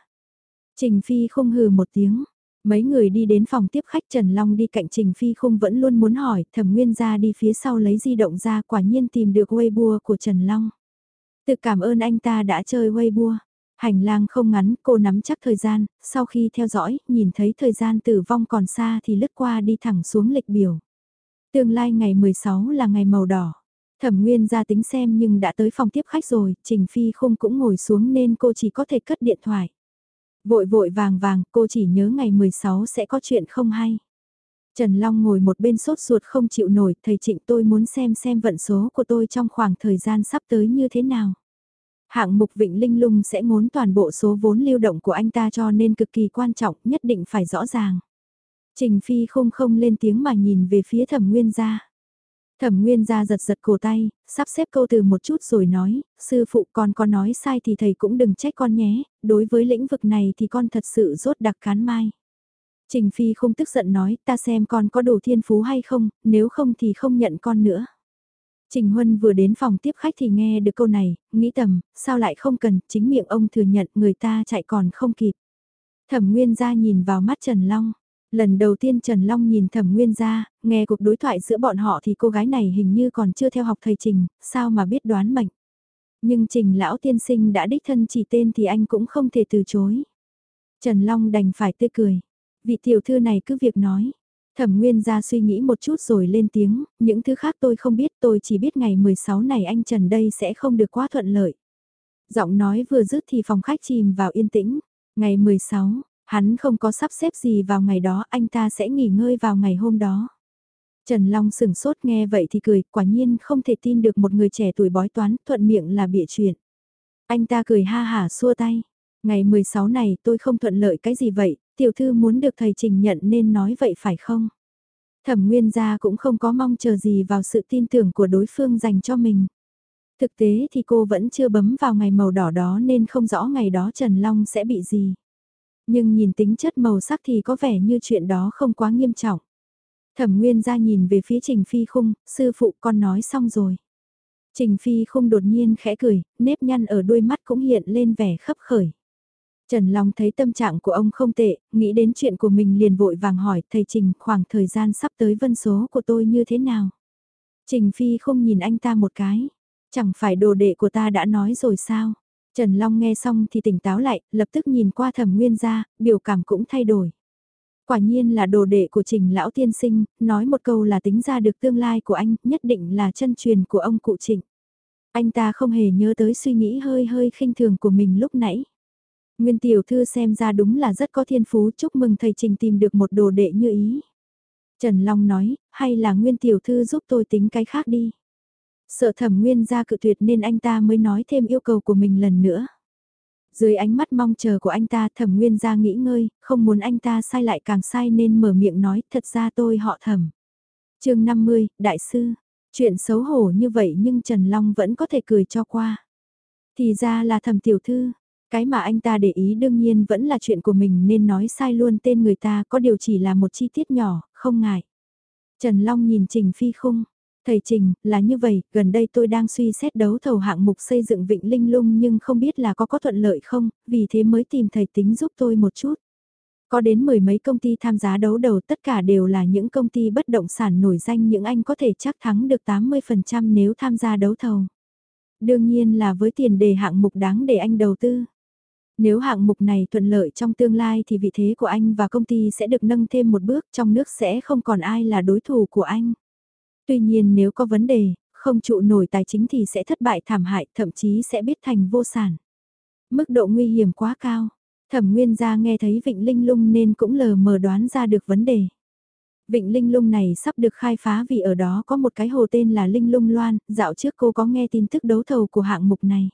Trình Phi không hừ một tiếng. Mấy người đi đến phòng tiếp khách Trần Long đi cạnh Trình Phi không vẫn luôn muốn hỏi, thẩm nguyên ra đi phía sau lấy di động ra quả nhiên tìm được Weibo của Trần Long. Tự cảm ơn anh ta đã chơi Weibo. Hành lang không ngắn, cô nắm chắc thời gian, sau khi theo dõi, nhìn thấy thời gian tử vong còn xa thì lướt qua đi thẳng xuống lịch biểu. Tương lai ngày 16 là ngày màu đỏ. Thẩm Nguyên ra tính xem nhưng đã tới phòng tiếp khách rồi, Trình Phi không cũng ngồi xuống nên cô chỉ có thể cất điện thoại. Vội vội vàng vàng, cô chỉ nhớ ngày 16 sẽ có chuyện không hay. Trần Long ngồi một bên sốt ruột không chịu nổi, thầy Trịnh tôi muốn xem xem vận số của tôi trong khoảng thời gian sắp tới như thế nào. Hạng mục Vịnh Linh Lung sẽ ngốn toàn bộ số vốn lưu động của anh ta cho nên cực kỳ quan trọng, nhất định phải rõ ràng. Trình Phi không không lên tiếng mà nhìn về phía thẩm nguyên gia. Thẩm nguyên gia giật giật cổ tay, sắp xếp câu từ một chút rồi nói, sư phụ con có nói sai thì thầy cũng đừng trách con nhé, đối với lĩnh vực này thì con thật sự rốt đặc cán mai. Trình Phi không tức giận nói, ta xem con có đủ thiên phú hay không, nếu không thì không nhận con nữa. Trình Huân vừa đến phòng tiếp khách thì nghe được câu này, nghĩ tầm, sao lại không cần, chính miệng ông thừa nhận người ta chạy còn không kịp. Thẩm Nguyên gia nhìn vào mắt Trần Long. Lần đầu tiên Trần Long nhìn Thẩm Nguyên gia, nghe cuộc đối thoại giữa bọn họ thì cô gái này hình như còn chưa theo học thầy Trình, sao mà biết đoán mệnh. Nhưng Trình lão tiên sinh đã đích thân chỉ tên thì anh cũng không thể từ chối. Trần Long đành phải tươi cười. Vị tiểu thư này cứ việc nói. Thẩm Nguyên gia suy nghĩ một chút rồi lên tiếng, những thứ khác tôi không biết tôi chỉ biết ngày 16 này anh Trần đây sẽ không được quá thuận lợi. Giọng nói vừa dứt thì phòng khách chìm vào yên tĩnh. Ngày 16, Hắn không có sắp xếp gì vào ngày đó, anh ta sẽ nghỉ ngơi vào ngày hôm đó. Trần Long sửng sốt nghe vậy thì cười, quả nhiên không thể tin được một người trẻ tuổi bói toán, thuận miệng là bịa chuyện. Anh ta cười ha hả xua tay. Ngày 16 này tôi không thuận lợi cái gì vậy, tiểu thư muốn được thầy trình nhận nên nói vậy phải không? Thẩm Nguyên gia cũng không có mong chờ gì vào sự tin tưởng của đối phương dành cho mình. Thực tế thì cô vẫn chưa bấm vào ngày màu đỏ đó nên không rõ ngày đó Trần Long sẽ bị gì. Nhưng nhìn tính chất màu sắc thì có vẻ như chuyện đó không quá nghiêm trọng. Thẩm Nguyên ra nhìn về phía Trình Phi Khung, sư phụ con nói xong rồi. Trình Phi Khung đột nhiên khẽ cười, nếp nhăn ở đôi mắt cũng hiện lên vẻ khấp khởi. Trần Long thấy tâm trạng của ông không tệ, nghĩ đến chuyện của mình liền vội vàng hỏi thầy Trình khoảng thời gian sắp tới vân số của tôi như thế nào. Trình Phi không nhìn anh ta một cái, chẳng phải đồ đệ của ta đã nói rồi sao. Trần Long nghe xong thì tỉnh táo lại, lập tức nhìn qua thẩm nguyên ra, biểu cảm cũng thay đổi. Quả nhiên là đồ đệ của trình lão tiên sinh, nói một câu là tính ra được tương lai của anh, nhất định là chân truyền của ông cụ trịnh. Anh ta không hề nhớ tới suy nghĩ hơi hơi khinh thường của mình lúc nãy. Nguyên tiểu thư xem ra đúng là rất có thiên phú chúc mừng thầy trình tìm được một đồ đệ như ý. Trần Long nói, hay là Nguyên tiểu thư giúp tôi tính cái khác đi. Sợ thẩm Nguyên ra cự tuyệt nên anh ta mới nói thêm yêu cầu của mình lần nữa. Dưới ánh mắt mong chờ của anh ta thẩm Nguyên ra nghĩ ngơi, không muốn anh ta sai lại càng sai nên mở miệng nói thật ra tôi họ thẩm. chương 50, Đại sư, chuyện xấu hổ như vậy nhưng Trần Long vẫn có thể cười cho qua. Thì ra là thẩm tiểu thư, cái mà anh ta để ý đương nhiên vẫn là chuyện của mình nên nói sai luôn tên người ta có điều chỉ là một chi tiết nhỏ, không ngại. Trần Long nhìn Trình Phi Khung. Thầy Trình, là như vậy, gần đây tôi đang suy xét đấu thầu hạng mục xây dựng vịnh Linh Lung nhưng không biết là có có thuận lợi không, vì thế mới tìm thầy tính giúp tôi một chút. Có đến mười mấy công ty tham gia đấu đầu tất cả đều là những công ty bất động sản nổi danh những anh có thể chắc thắng được 80% nếu tham gia đấu thầu. Đương nhiên là với tiền đề hạng mục đáng để anh đầu tư. Nếu hạng mục này thuận lợi trong tương lai thì vị thế của anh và công ty sẽ được nâng thêm một bước trong nước sẽ không còn ai là đối thủ của anh. Tuy nhiên nếu có vấn đề, không trụ nổi tài chính thì sẽ thất bại thảm hại thậm chí sẽ biết thành vô sản. Mức độ nguy hiểm quá cao. Thẩm Nguyên gia nghe thấy Vịnh Linh Lung nên cũng lờ mờ đoán ra được vấn đề. Vịnh Linh Lung này sắp được khai phá vì ở đó có một cái hồ tên là Linh Lung Loan, dạo trước cô có nghe tin tức đấu thầu của hạng mục này.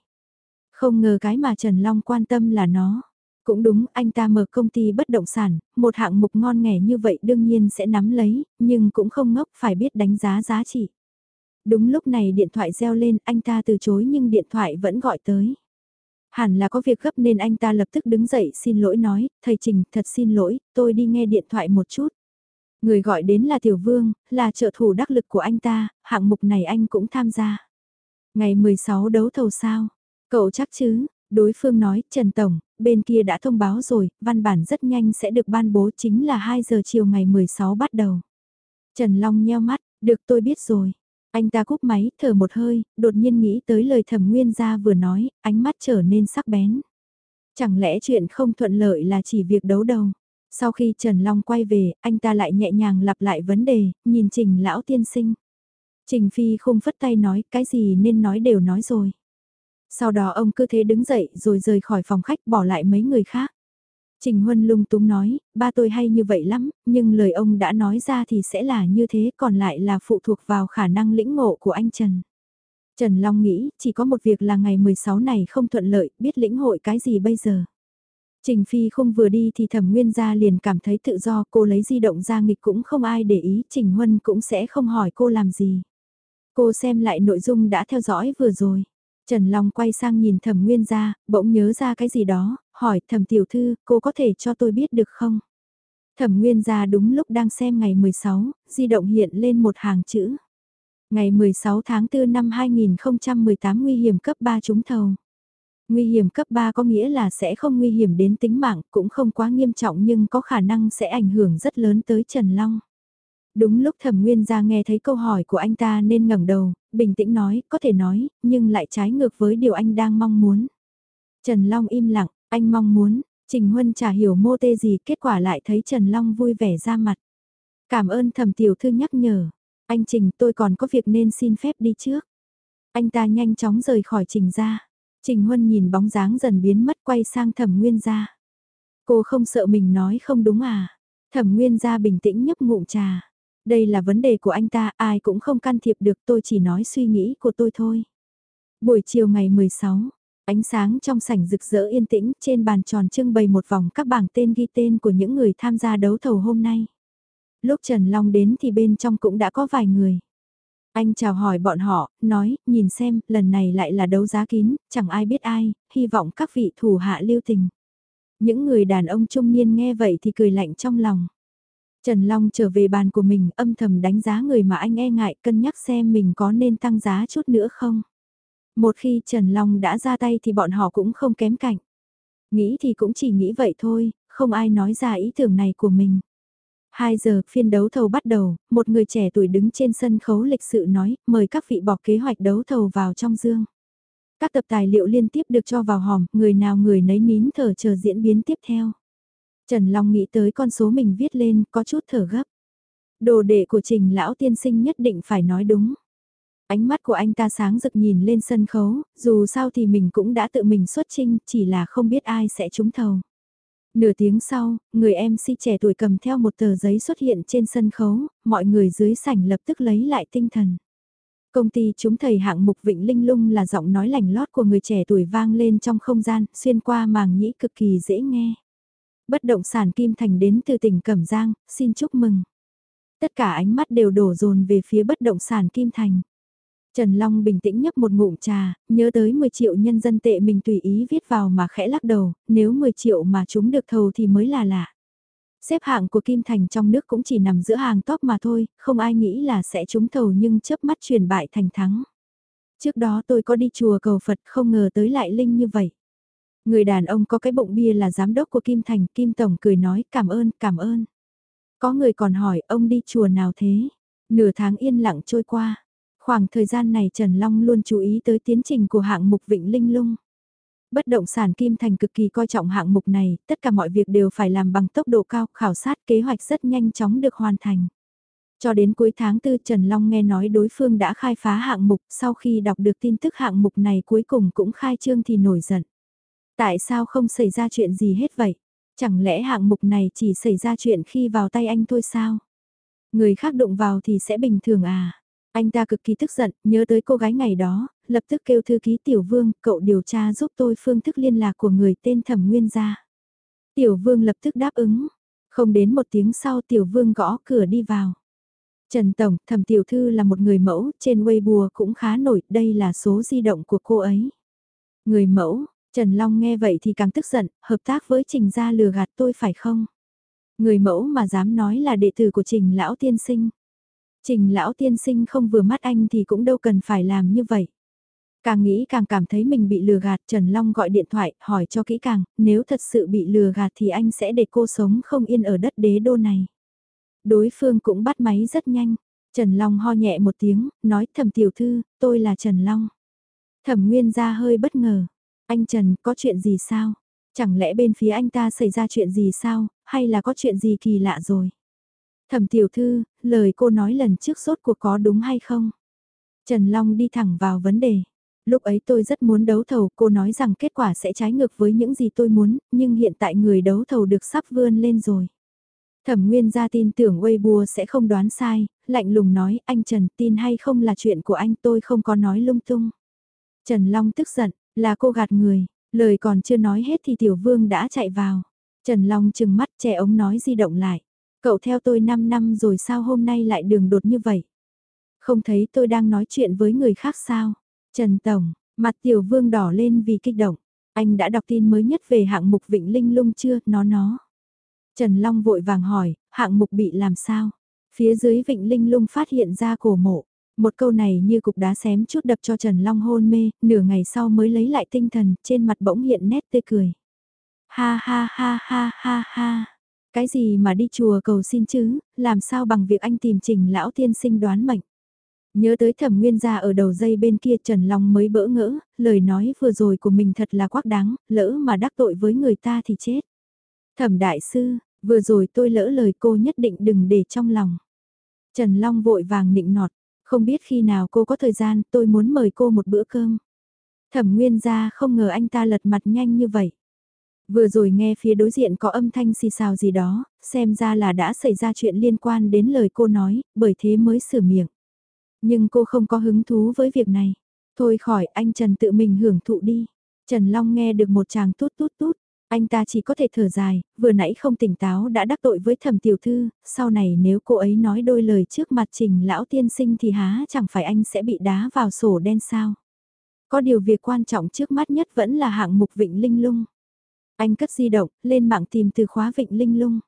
Không ngờ cái mà Trần Long quan tâm là nó. Cũng đúng, anh ta mở công ty bất động sản, một hạng mục ngon nghẻ như vậy đương nhiên sẽ nắm lấy, nhưng cũng không ngốc phải biết đánh giá giá trị. Đúng lúc này điện thoại reo lên, anh ta từ chối nhưng điện thoại vẫn gọi tới. Hẳn là có việc gấp nên anh ta lập tức đứng dậy xin lỗi nói, thầy Trình, thật xin lỗi, tôi đi nghe điện thoại một chút. Người gọi đến là Tiểu Vương, là trợ thủ đắc lực của anh ta, hạng mục này anh cũng tham gia. Ngày 16 đấu thầu sao? Cậu chắc chứ? Đối phương nói, Trần Tổng, bên kia đã thông báo rồi, văn bản rất nhanh sẽ được ban bố chính là 2 giờ chiều ngày 16 bắt đầu. Trần Long nheo mắt, được tôi biết rồi. Anh ta cúp máy, thở một hơi, đột nhiên nghĩ tới lời thẩm nguyên gia vừa nói, ánh mắt trở nên sắc bén. Chẳng lẽ chuyện không thuận lợi là chỉ việc đấu đầu? Sau khi Trần Long quay về, anh ta lại nhẹ nhàng lặp lại vấn đề, nhìn Trình lão tiên sinh. Trình Phi không phất tay nói, cái gì nên nói đều nói rồi. Sau đó ông cứ thế đứng dậy rồi rời khỏi phòng khách bỏ lại mấy người khác. Trình Huân lung túng nói, ba tôi hay như vậy lắm, nhưng lời ông đã nói ra thì sẽ là như thế còn lại là phụ thuộc vào khả năng lĩnh ngộ của anh Trần. Trần Long nghĩ, chỉ có một việc là ngày 16 này không thuận lợi, biết lĩnh hội cái gì bây giờ. Trình Phi không vừa đi thì thẩm nguyên gia liền cảm thấy tự do cô lấy di động ra nghịch cũng không ai để ý, Trình Huân cũng sẽ không hỏi cô làm gì. Cô xem lại nội dung đã theo dõi vừa rồi. Trần Long quay sang nhìn thẩm nguyên gia, bỗng nhớ ra cái gì đó, hỏi thẩm tiểu thư, cô có thể cho tôi biết được không? Thẩm nguyên gia đúng lúc đang xem ngày 16, di động hiện lên một hàng chữ. Ngày 16 tháng 4 năm 2018 nguy hiểm cấp 3 trúng thầu. Nguy hiểm cấp 3 có nghĩa là sẽ không nguy hiểm đến tính mạng, cũng không quá nghiêm trọng nhưng có khả năng sẽ ảnh hưởng rất lớn tới Trần Long. Đúng lúc thẩm nguyên gia nghe thấy câu hỏi của anh ta nên ngẩng đầu, bình tĩnh nói, có thể nói, nhưng lại trái ngược với điều anh đang mong muốn. Trần Long im lặng, anh mong muốn, Trình Huân chả hiểu mô tê gì, kết quả lại thấy Trần Long vui vẻ ra mặt. Cảm ơn thẩm tiểu thư nhắc nhở, anh Trình tôi còn có việc nên xin phép đi trước. Anh ta nhanh chóng rời khỏi Trình ra. Trình Huân nhìn bóng dáng dần biến mất quay sang thẩm nguyên gia. Cô không sợ mình nói không đúng à? Thẩm nguyên gia bình tĩnh nhấp ngụm trà. Đây là vấn đề của anh ta, ai cũng không can thiệp được tôi chỉ nói suy nghĩ của tôi thôi. Buổi chiều ngày 16, ánh sáng trong sảnh rực rỡ yên tĩnh trên bàn tròn trưng bày một vòng các bảng tên ghi tên của những người tham gia đấu thầu hôm nay. Lúc Trần Long đến thì bên trong cũng đã có vài người. Anh chào hỏi bọn họ, nói, nhìn xem, lần này lại là đấu giá kín, chẳng ai biết ai, hy vọng các vị thủ hạ lưu tình. Những người đàn ông trung niên nghe vậy thì cười lạnh trong lòng. Trần Long trở về bàn của mình âm thầm đánh giá người mà anh e ngại cân nhắc xem mình có nên tăng giá chút nữa không. Một khi Trần Long đã ra tay thì bọn họ cũng không kém cạnh. Nghĩ thì cũng chỉ nghĩ vậy thôi, không ai nói ra ý tưởng này của mình. 2 giờ, phiên đấu thầu bắt đầu, một người trẻ tuổi đứng trên sân khấu lịch sự nói, mời các vị bỏ kế hoạch đấu thầu vào trong dương. Các tập tài liệu liên tiếp được cho vào hòm, người nào người nấy nín thở chờ diễn biến tiếp theo. Trần Long nghĩ tới con số mình viết lên, có chút thở gấp. Đồ đệ của trình lão tiên sinh nhất định phải nói đúng. Ánh mắt của anh ta sáng rực nhìn lên sân khấu, dù sao thì mình cũng đã tự mình xuất trinh, chỉ là không biết ai sẽ trúng thầu. Nửa tiếng sau, người MC trẻ tuổi cầm theo một tờ giấy xuất hiện trên sân khấu, mọi người dưới sảnh lập tức lấy lại tinh thần. Công ty chúng thầy hạng mục Vịnh Linh Lung là giọng nói lành lót của người trẻ tuổi vang lên trong không gian, xuyên qua màng nhĩ cực kỳ dễ nghe. Bất động sản Kim Thành đến từ tỉnh Cẩm Giang, xin chúc mừng. Tất cả ánh mắt đều đổ dồn về phía bất động sản Kim Thành. Trần Long bình tĩnh nhấp một ngụm trà, nhớ tới 10 triệu nhân dân tệ mình tùy ý viết vào mà khẽ lắc đầu, nếu 10 triệu mà chúng được thầu thì mới là lạ. Xếp hạng của Kim Thành trong nước cũng chỉ nằm giữa hàng top mà thôi, không ai nghĩ là sẽ trúng thầu nhưng chớp mắt chuyển bại thành thắng. Trước đó tôi có đi chùa cầu Phật không ngờ tới lại linh như vậy. Người đàn ông có cái bụng bia là giám đốc của Kim Thành, Kim Tổng cười nói cảm ơn, cảm ơn. Có người còn hỏi ông đi chùa nào thế? Nửa tháng yên lặng trôi qua. Khoảng thời gian này Trần Long luôn chú ý tới tiến trình của hạng mục Vịnh Linh Lung. Bất động sản Kim Thành cực kỳ coi trọng hạng mục này, tất cả mọi việc đều phải làm bằng tốc độ cao, khảo sát kế hoạch rất nhanh chóng được hoàn thành. Cho đến cuối tháng 4 Trần Long nghe nói đối phương đã khai phá hạng mục, sau khi đọc được tin tức hạng mục này cuối cùng cũng khai trương thì nổi giận. Tại sao không xảy ra chuyện gì hết vậy? Chẳng lẽ hạng mục này chỉ xảy ra chuyện khi vào tay anh thôi sao? Người khác đụng vào thì sẽ bình thường à? Anh ta cực kỳ tức giận, nhớ tới cô gái ngày đó, lập tức kêu thư ký Tiểu Vương, cậu điều tra giúp tôi phương thức liên lạc của người tên Thẩm Nguyên gia. Tiểu Vương lập tức đáp ứng, không đến một tiếng sau Tiểu Vương gõ cửa đi vào. Trần Tổng, Thẩm Tiểu Thư là một người mẫu, trên Weibo cũng khá nổi, đây là số di động của cô ấy. Người mẫu, Trần Long nghe vậy thì càng tức giận, hợp tác với Trình gia lừa gạt tôi phải không? Người mẫu mà dám nói là đệ tử của Trình Lão Tiên Sinh. Trình Lão Tiên Sinh không vừa mắt anh thì cũng đâu cần phải làm như vậy. Càng nghĩ càng cảm thấy mình bị lừa gạt, Trần Long gọi điện thoại, hỏi cho kỹ càng, nếu thật sự bị lừa gạt thì anh sẽ để cô sống không yên ở đất đế đô này. Đối phương cũng bắt máy rất nhanh, Trần Long ho nhẹ một tiếng, nói thầm tiểu thư, tôi là Trần Long. Thẩm Nguyên ra hơi bất ngờ, anh Trần, có chuyện gì sao? Chẳng lẽ bên phía anh ta xảy ra chuyện gì sao, hay là có chuyện gì kỳ lạ rồi? Thẩm tiểu thư, lời cô nói lần trước sốt cuộc có đúng hay không? Trần Long đi thẳng vào vấn đề. Lúc ấy tôi rất muốn đấu thầu, cô nói rằng kết quả sẽ trái ngược với những gì tôi muốn, nhưng hiện tại người đấu thầu được sắp vươn lên rồi. Thẩm Nguyên gia tin tưởng Weibo sẽ không đoán sai, lạnh lùng nói anh Trần tin hay không là chuyện của anh tôi không có nói lung tung. Trần Long tức giận, là cô gạt người, lời còn chưa nói hết thì Tiểu Vương đã chạy vào. Trần Long chừng mắt che ống nói di động lại. Cậu theo tôi 5 năm rồi sao hôm nay lại đường đột như vậy? Không thấy tôi đang nói chuyện với người khác sao? Trần Tổng, mặt Tiểu Vương đỏ lên vì kích động. Anh đã đọc tin mới nhất về hạng mục Vịnh Linh Lung chưa? Nó nó. Trần Long vội vàng hỏi, hạng mục bị làm sao? Phía dưới Vịnh Linh Lung phát hiện ra cổ mộ. Một câu này như cục đá xém chút đập cho Trần Long hôn mê, nửa ngày sau mới lấy lại tinh thần, trên mặt bỗng hiện nét tươi cười. Ha ha ha ha ha ha. Cái gì mà đi chùa cầu xin chứ, làm sao bằng việc anh tìm trình lão tiên sinh đoán mệnh. Nhớ tới thẩm nguyên gia ở đầu dây bên kia Trần Long mới bỡ ngỡ, lời nói vừa rồi của mình thật là quắc đáng, lỡ mà đắc tội với người ta thì chết. Thẩm đại sư, vừa rồi tôi lỡ lời cô nhất định đừng để trong lòng. Trần Long vội vàng nịnh nọt, không biết khi nào cô có thời gian tôi muốn mời cô một bữa cơm. Thẩm nguyên ra không ngờ anh ta lật mặt nhanh như vậy. Vừa rồi nghe phía đối diện có âm thanh xì xào gì đó, xem ra là đã xảy ra chuyện liên quan đến lời cô nói, bởi thế mới sửa miệng. Nhưng cô không có hứng thú với việc này. Thôi khỏi anh Trần tự mình hưởng thụ đi. Trần Long nghe được một chàng tút tút tút. Anh ta chỉ có thể thở dài, vừa nãy không tỉnh táo đã đắc tội với thẩm tiểu thư, sau này nếu cô ấy nói đôi lời trước mặt trình lão tiên sinh thì há chẳng phải anh sẽ bị đá vào sổ đen sao. Có điều việc quan trọng trước mắt nhất vẫn là hạng mục vịnh linh lung. Anh cất di động, lên mạng tìm từ khóa vịnh linh lung.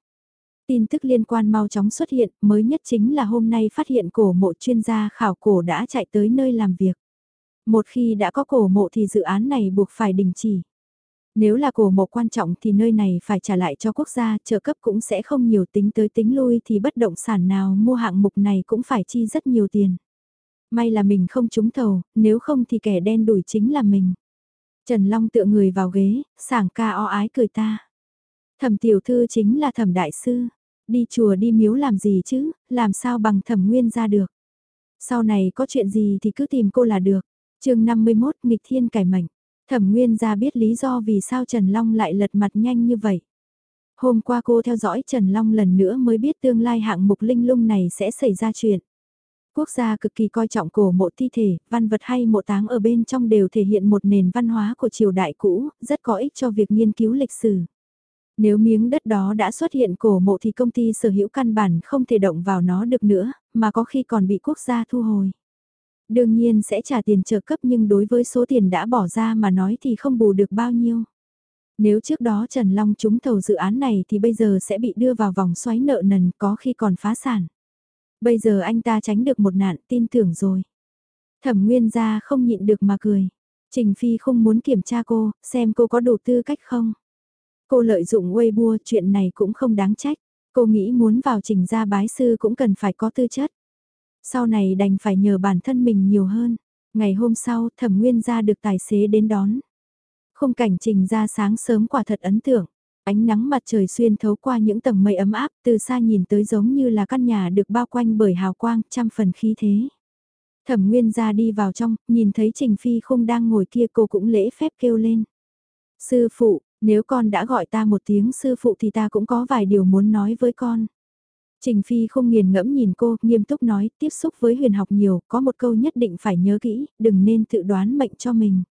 Tin tức liên quan mau chóng xuất hiện, mới nhất chính là hôm nay phát hiện cổ mộ chuyên gia khảo cổ đã chạy tới nơi làm việc. Một khi đã có cổ mộ thì dự án này buộc phải đình chỉ. Nếu là cổ mộ quan trọng thì nơi này phải trả lại cho quốc gia, trợ cấp cũng sẽ không nhiều tính tới tính lui thì bất động sản nào mua hạng mục này cũng phải chi rất nhiều tiền. May là mình không trúng thầu, nếu không thì kẻ đen đuổi chính là mình. Trần Long tựa người vào ghế, sảng ca o ái cười ta. Thẩm tiểu thư chính là thẩm đại sư. Đi chùa đi miếu làm gì chứ, làm sao bằng thẩm nguyên ra được. Sau này có chuyện gì thì cứ tìm cô là được. chương 51 nghịch thiên cải mệnh. Thẩm Nguyên ra biết lý do vì sao Trần Long lại lật mặt nhanh như vậy. Hôm qua cô theo dõi Trần Long lần nữa mới biết tương lai hạng mục linh lung này sẽ xảy ra chuyện. Quốc gia cực kỳ coi trọng cổ mộ thi thể, văn vật hay mộ táng ở bên trong đều thể hiện một nền văn hóa của triều đại cũ, rất có ích cho việc nghiên cứu lịch sử. Nếu miếng đất đó đã xuất hiện cổ mộ thì công ty sở hữu căn bản không thể động vào nó được nữa, mà có khi còn bị quốc gia thu hồi. Đương nhiên sẽ trả tiền trợ cấp nhưng đối với số tiền đã bỏ ra mà nói thì không bù được bao nhiêu. Nếu trước đó Trần Long trúng thầu dự án này thì bây giờ sẽ bị đưa vào vòng xoáy nợ nần có khi còn phá sản. Bây giờ anh ta tránh được một nạn tin tưởng rồi. Thẩm Nguyên gia không nhịn được mà cười. Trình Phi không muốn kiểm tra cô, xem cô có đủ tư cách không. Cô lợi dụng Weibo chuyện này cũng không đáng trách. Cô nghĩ muốn vào trình gia bái sư cũng cần phải có tư chất. Sau này đành phải nhờ bản thân mình nhiều hơn. Ngày hôm sau, thẩm nguyên gia được tài xế đến đón. Khung cảnh trình ra sáng sớm quả thật ấn tượng. Ánh nắng mặt trời xuyên thấu qua những tầng mây ấm áp, từ xa nhìn tới giống như là căn nhà được bao quanh bởi hào quang, trăm phần khí thế. Thẩm Nguyên ra đi vào trong, nhìn thấy Trình Phi không đang ngồi kia cô cũng lễ phép kêu lên. Sư phụ, nếu con đã gọi ta một tiếng sư phụ thì ta cũng có vài điều muốn nói với con. Trình Phi không nghiền ngẫm nhìn cô, nghiêm túc nói, tiếp xúc với huyền học nhiều, có một câu nhất định phải nhớ kỹ, đừng nên tự đoán mệnh cho mình.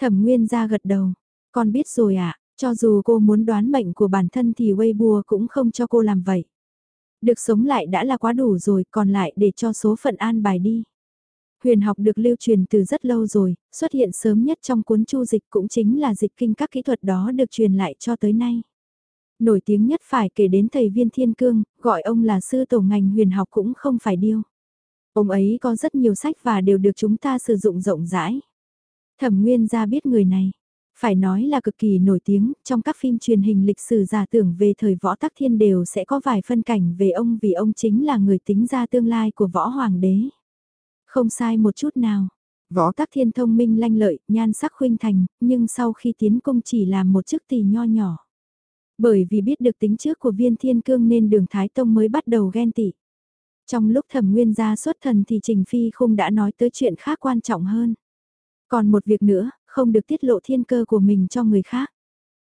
Thẩm Nguyên ra gật đầu, con biết rồi ạ, à, cho dù cô muốn đoán mệnh của bản thân thì Weibo cũng không cho cô làm vậy. Được sống lại đã là quá đủ rồi, còn lại để cho số phận an bài đi. Huyền học được lưu truyền từ rất lâu rồi, xuất hiện sớm nhất trong cuốn chu dịch cũng chính là dịch kinh các kỹ thuật đó được truyền lại cho tới nay. Nổi tiếng nhất phải kể đến thầy viên thiên cương, gọi ông là sư tổ ngành huyền học cũng không phải điêu. Ông ấy có rất nhiều sách và đều được chúng ta sử dụng rộng rãi. Thẩm Nguyên ra biết người này, phải nói là cực kỳ nổi tiếng, trong các phim truyền hình lịch sử giả tưởng về thời võ tắc thiên đều sẽ có vài phân cảnh về ông vì ông chính là người tính ra tương lai của võ hoàng đế. Không sai một chút nào. Võ tắc thiên thông minh lanh lợi, nhan sắc khuynh thành, nhưng sau khi tiến công chỉ làm một chức tỳ nho nhỏ. Bởi vì biết được tính trước của viên thiên cương nên đường Thái Tông mới bắt đầu ghen tị. Trong lúc thẩm nguyên gia xuất thần thì Trình Phi không đã nói tới chuyện khác quan trọng hơn. Còn một việc nữa, không được tiết lộ thiên cơ của mình cho người khác.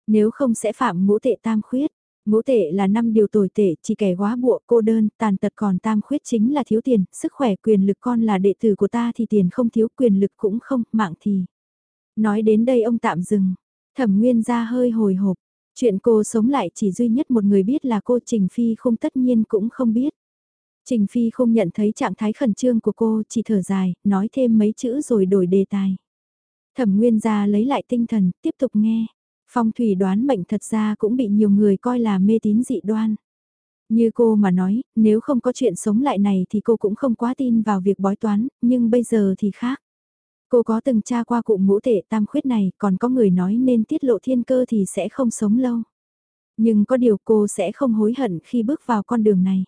Nếu không sẽ phạm ngũ tệ tam khuyết. Ngũ tệ là năm điều tồi tệ, chỉ kẻ quá bụa, cô đơn, tàn tật còn tam khuyết chính là thiếu tiền, sức khỏe quyền lực con là đệ tử của ta thì tiền không thiếu quyền lực cũng không, mạng thì. Nói đến đây ông tạm dừng, thẩm nguyên ra hơi hồi hộp, chuyện cô sống lại chỉ duy nhất một người biết là cô Trình Phi không tất nhiên cũng không biết. Trình Phi không nhận thấy trạng thái khẩn trương của cô, chỉ thở dài, nói thêm mấy chữ rồi đổi đề tài. Thẩm Nguyên gia lấy lại tinh thần, tiếp tục nghe. Phong thủy đoán mệnh thật ra cũng bị nhiều người coi là mê tín dị đoan. Như cô mà nói, nếu không có chuyện sống lại này thì cô cũng không quá tin vào việc bói toán, nhưng bây giờ thì khác. Cô có từng tra qua cụ ngũ tệ tam khuyết này, còn có người nói nên tiết lộ thiên cơ thì sẽ không sống lâu. Nhưng có điều cô sẽ không hối hận khi bước vào con đường này.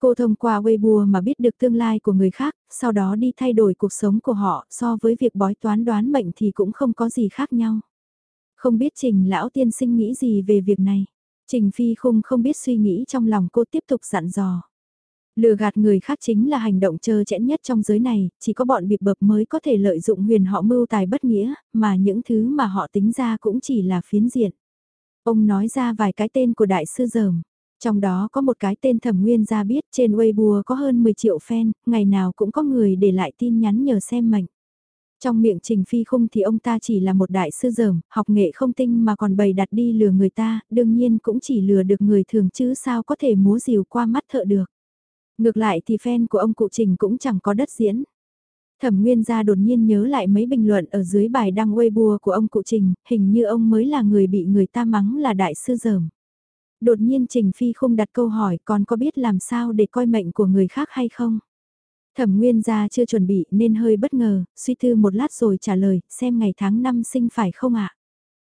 Cô thông qua Weibo mà biết được tương lai của người khác, sau đó đi thay đổi cuộc sống của họ so với việc bói toán đoán mệnh thì cũng không có gì khác nhau. Không biết Trình lão tiên sinh nghĩ gì về việc này. Trình Phi Khung không biết suy nghĩ trong lòng cô tiếp tục dặn dò. Lừa gạt người khác chính là hành động trơ chẽn nhất trong giới này, chỉ có bọn bịp bập mới có thể lợi dụng huyền họ mưu tài bất nghĩa, mà những thứ mà họ tính ra cũng chỉ là phiến diện. Ông nói ra vài cái tên của đại sư dởm. Trong đó có một cái tên thẩm nguyên ra biết trên Weibo có hơn 10 triệu fan, ngày nào cũng có người để lại tin nhắn nhờ xem mảnh. Trong miệng Trình Phi Khung thì ông ta chỉ là một đại sư dởm, học nghệ không tinh mà còn bày đặt đi lừa người ta, đương nhiên cũng chỉ lừa được người thường chứ sao có thể múa rìu qua mắt thợ được. Ngược lại thì fan của ông cụ Trình cũng chẳng có đất diễn. Thẩm Nguyên gia đột nhiên nhớ lại mấy bình luận ở dưới bài đăng Weibo của ông cụ Trình, hình như ông mới là người bị người ta mắng là đại sư dởm. Đột nhiên Trình Phi không đặt câu hỏi còn có biết làm sao để coi mệnh của người khác hay không? Thẩm Nguyên gia chưa chuẩn bị nên hơi bất ngờ, suy tư một lát rồi trả lời, xem ngày tháng năm sinh phải không ạ?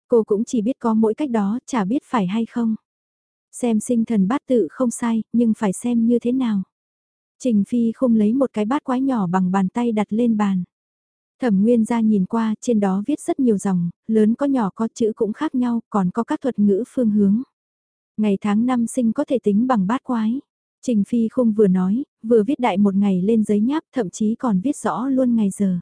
Cô cũng chỉ biết có mỗi cách đó, chả biết phải hay không. Xem sinh thần bát tự không sai, nhưng phải xem như thế nào. Trình Phi không lấy một cái bát quái nhỏ bằng bàn tay đặt lên bàn. Thẩm Nguyên ra nhìn qua, trên đó viết rất nhiều dòng, lớn có nhỏ có chữ cũng khác nhau, còn có các thuật ngữ phương hướng. Ngày tháng năm sinh có thể tính bằng bát quái. Trình Phi không vừa nói, vừa viết đại một ngày lên giấy nháp, thậm chí còn viết rõ luôn ngày giờ.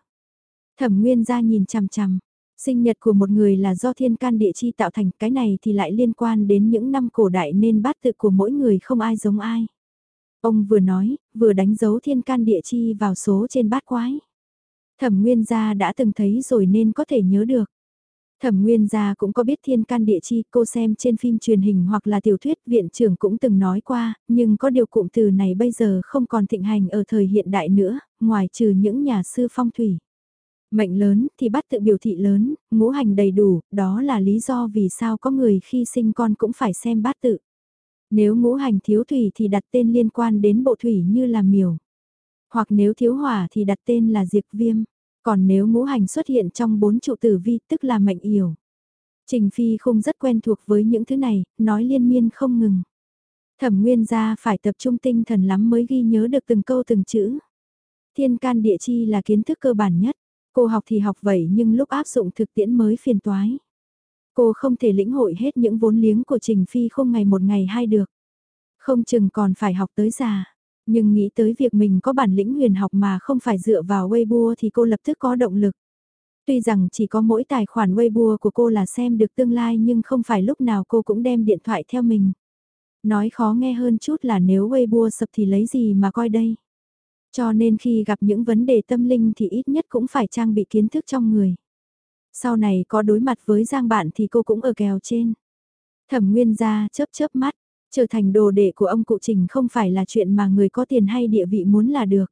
Thẩm Nguyên ra nhìn chằm chằm, sinh nhật của một người là do thiên can địa chi tạo thành, cái này thì lại liên quan đến những năm cổ đại nên bát tự của mỗi người không ai giống ai. Ông vừa nói, vừa đánh dấu thiên can địa chi vào số trên bát quái. Thẩm Nguyên gia đã từng thấy rồi nên có thể nhớ được. Thẩm Nguyên gia cũng có biết thiên can địa chi, cô xem trên phim truyền hình hoặc là tiểu thuyết viện trưởng cũng từng nói qua, nhưng có điều cụm từ này bây giờ không còn thịnh hành ở thời hiện đại nữa, ngoài trừ những nhà sư phong thủy. Mệnh lớn thì bắt tự biểu thị lớn, ngũ hành đầy đủ, đó là lý do vì sao có người khi sinh con cũng phải xem bát tự. Nếu ngũ hành thiếu thủy thì đặt tên liên quan đến bộ thủy như là miểu. Hoặc nếu thiếu hỏa thì đặt tên là diệt viêm. Còn nếu ngũ hành xuất hiện trong bốn trụ tử vi tức là mệnh yểu. Trình Phi không rất quen thuộc với những thứ này, nói liên miên không ngừng. Thẩm nguyên gia phải tập trung tinh thần lắm mới ghi nhớ được từng câu từng chữ. Thiên can địa chi là kiến thức cơ bản nhất. Cô học thì học vậy nhưng lúc áp dụng thực tiễn mới phiền toái. Cô không thể lĩnh hội hết những vốn liếng của Trình Phi không ngày một ngày hai được. Không chừng còn phải học tới già. Nhưng nghĩ tới việc mình có bản lĩnh huyền học mà không phải dựa vào Weibo thì cô lập tức có động lực. Tuy rằng chỉ có mỗi tài khoản Weibo của cô là xem được tương lai nhưng không phải lúc nào cô cũng đem điện thoại theo mình. Nói khó nghe hơn chút là nếu Weibo sập thì lấy gì mà coi đây. Cho nên khi gặp những vấn đề tâm linh thì ít nhất cũng phải trang bị kiến thức trong người. Sau này có đối mặt với Giang bạn thì cô cũng ở kèo trên. Thẩm Nguyên gia chớp chớp mắt, trở thành đồ đệ của ông cụ Trình không phải là chuyện mà người có tiền hay địa vị muốn là được.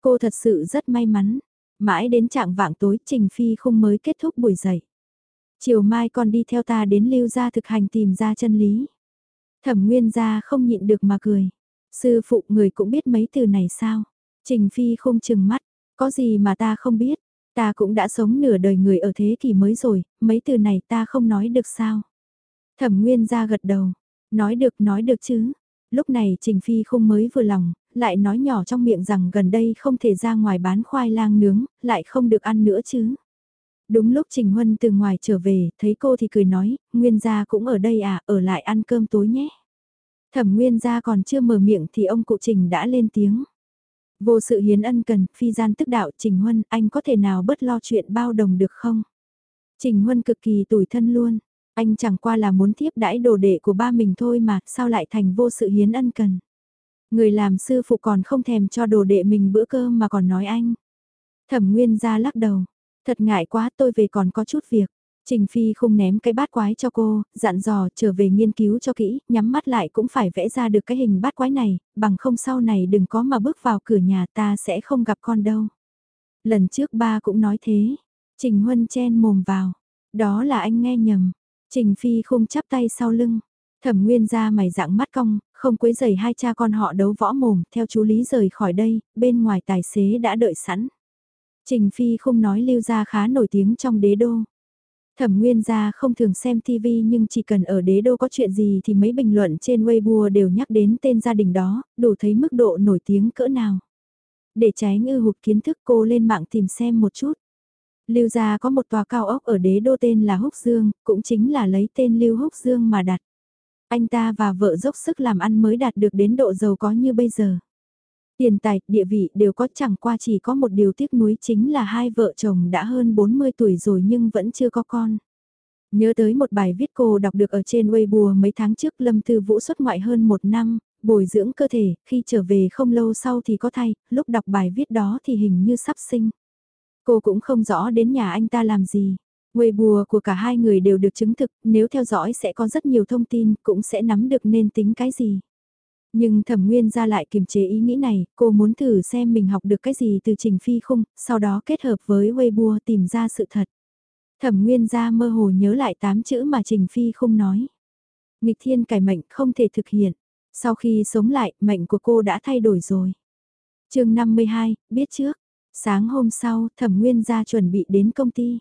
Cô thật sự rất may mắn. Mãi đến trạng vạng tối Trình Phi không mới kết thúc buổi dạy. Chiều mai con đi theo ta đến lưu gia thực hành tìm ra chân lý. Thẩm Nguyên gia không nhịn được mà cười. Sư phụ người cũng biết mấy từ này sao? Trình Phi không chừng mắt, có gì mà ta không biết, ta cũng đã sống nửa đời người ở thế kỷ mới rồi, mấy từ này ta không nói được sao. Thẩm Nguyên ra gật đầu, nói được nói được chứ. Lúc này Trình Phi không mới vừa lòng, lại nói nhỏ trong miệng rằng gần đây không thể ra ngoài bán khoai lang nướng, lại không được ăn nữa chứ. Đúng lúc Trình Huân từ ngoài trở về, thấy cô thì cười nói, Nguyên gia cũng ở đây à, ở lại ăn cơm tối nhé. Thẩm Nguyên gia còn chưa mở miệng thì ông cụ Trình đã lên tiếng. Vô sự hiến ân cần, phi gian tức đạo Trình Huân, anh có thể nào bớt lo chuyện bao đồng được không? Trình Huân cực kỳ tủi thân luôn, anh chẳng qua là muốn tiếp đãi đồ đệ của ba mình thôi mà, sao lại thành vô sự hiến ân cần? Người làm sư phụ còn không thèm cho đồ đệ mình bữa cơm mà còn nói anh. Thẩm Nguyên ra lắc đầu, thật ngại quá tôi về còn có chút việc. Trình Phi không ném cái bát quái cho cô, dặn dò trở về nghiên cứu cho kỹ, nhắm mắt lại cũng phải vẽ ra được cái hình bát quái này, bằng không sau này đừng có mà bước vào cửa nhà ta sẽ không gặp con đâu. Lần trước ba cũng nói thế, Trình Huân chen mồm vào, đó là anh nghe nhầm, Trình Phi không chắp tay sau lưng, thẩm nguyên ra mày dạng mắt cong, không quấy giày hai cha con họ đấu võ mồm, theo chú Lý rời khỏi đây, bên ngoài tài xế đã đợi sẵn. Trình Phi không nói lưu ra khá nổi tiếng trong đế đô. Thẩm Nguyên gia không thường xem TV nhưng chỉ cần ở đế đô có chuyện gì thì mấy bình luận trên Weibo đều nhắc đến tên gia đình đó, đủ thấy mức độ nổi tiếng cỡ nào. Để tránh ư hụt kiến thức cô lên mạng tìm xem một chút. Lưu gia có một tòa cao ốc ở đế đô tên là Húc Dương, cũng chính là lấy tên Lưu Húc Dương mà đặt. Anh ta và vợ dốc sức làm ăn mới đạt được đến độ giàu có như bây giờ. Tiền tài, địa vị đều có chẳng qua chỉ có một điều tiếc nuối chính là hai vợ chồng đã hơn 40 tuổi rồi nhưng vẫn chưa có con. Nhớ tới một bài viết cô đọc được ở trên Weibo mấy tháng trước Lâm Tư Vũ xuất ngoại hơn một năm, bồi dưỡng cơ thể, khi trở về không lâu sau thì có thay, lúc đọc bài viết đó thì hình như sắp sinh. Cô cũng không rõ đến nhà anh ta làm gì. Weibo của cả hai người đều được chứng thực, nếu theo dõi sẽ có rất nhiều thông tin, cũng sẽ nắm được nên tính cái gì. Nhưng thẩm nguyên ra lại kiềm chế ý nghĩ này, cô muốn thử xem mình học được cái gì từ trình phi khung, sau đó kết hợp với Weibo tìm ra sự thật. Thẩm nguyên ra mơ hồ nhớ lại tám chữ mà trình phi khung nói. Nghịch thiên cải mệnh không thể thực hiện. Sau khi sống lại, mệnh của cô đã thay đổi rồi. chương 52, biết trước. Sáng hôm sau, thẩm nguyên ra chuẩn bị đến công ty.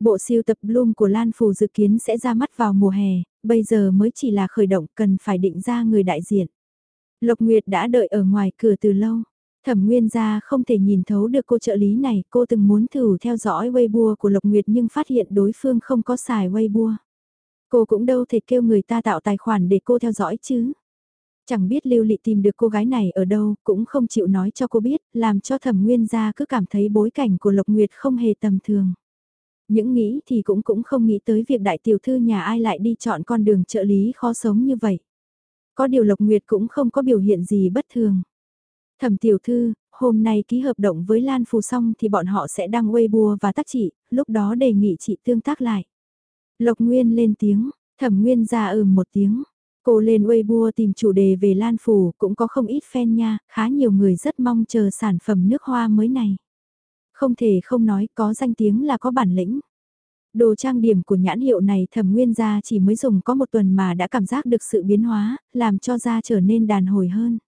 Bộ siêu tập Bloom của Lan Phù dự kiến sẽ ra mắt vào mùa hè, bây giờ mới chỉ là khởi động cần phải định ra người đại diện. Lộc Nguyệt đã đợi ở ngoài cửa từ lâu. Thẩm Nguyên gia không thể nhìn thấu được cô trợ lý này, cô từng muốn thử theo dõi Weibo của Lộc Nguyệt nhưng phát hiện đối phương không có xài Weibo. Cô cũng đâu thể kêu người ta tạo tài khoản để cô theo dõi chứ. Chẳng biết Lưu Lị tìm được cô gái này ở đâu, cũng không chịu nói cho cô biết, làm cho Thẩm Nguyên gia cứ cảm thấy bối cảnh của Lộc Nguyệt không hề tầm thường. Những nghĩ thì cũng cũng không nghĩ tới việc đại tiểu thư nhà ai lại đi chọn con đường trợ lý khó sống như vậy. Có điều Lộc Nguyệt cũng không có biểu hiện gì bất thường. Thẩm tiểu thư, hôm nay ký hợp đồng với Lan Phù xong thì bọn họ sẽ đăng Weibo và tác chị, lúc đó đề nghị chị tương tác lại. Lộc Nguyên lên tiếng, thẩm Nguyên ra ừm một tiếng. Cô lên Weibo tìm chủ đề về Lan Phù cũng có không ít fan nha, khá nhiều người rất mong chờ sản phẩm nước hoa mới này. Không thể không nói có danh tiếng là có bản lĩnh. Đồ trang điểm của nhãn hiệu này thẩm nguyên gia chỉ mới dùng có một tuần mà đã cảm giác được sự biến hóa, làm cho da trở nên đàn hồi hơn.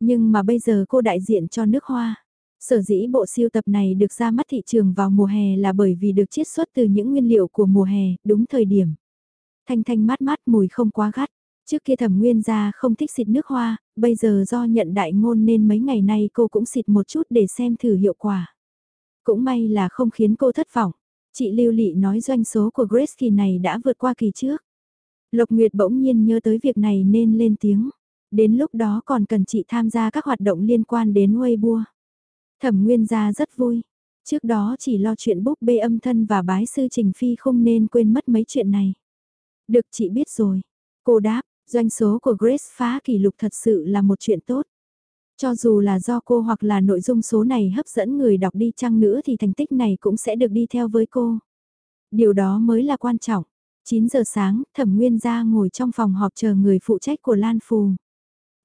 Nhưng mà bây giờ cô đại diện cho nước hoa. Sở dĩ bộ siêu tập này được ra mắt thị trường vào mùa hè là bởi vì được chiết xuất từ những nguyên liệu của mùa hè, đúng thời điểm. Thanh thanh mát mát mùi không quá gắt. Trước kia thẩm nguyên gia không thích xịt nước hoa, bây giờ do nhận đại ngôn nên mấy ngày nay cô cũng xịt một chút để xem thử hiệu quả. Cũng may là không khiến cô thất vọng. Chị Lưu Lị nói doanh số của Grace kỳ này đã vượt qua kỳ trước. Lộc Nguyệt bỗng nhiên nhớ tới việc này nên lên tiếng. Đến lúc đó còn cần chị tham gia các hoạt động liên quan đến Weibo. Thẩm Nguyên gia rất vui. Trước đó chỉ lo chuyện búp bê âm thân và bái sư Trình Phi không nên quên mất mấy chuyện này. Được chị biết rồi. Cô đáp, doanh số của Grace phá kỷ lục thật sự là một chuyện tốt. Cho dù là do cô hoặc là nội dung số này hấp dẫn người đọc đi chăng nữa thì thành tích này cũng sẽ được đi theo với cô. Điều đó mới là quan trọng. 9 giờ sáng, Thẩm Nguyên gia ngồi trong phòng họp chờ người phụ trách của Lan Phù.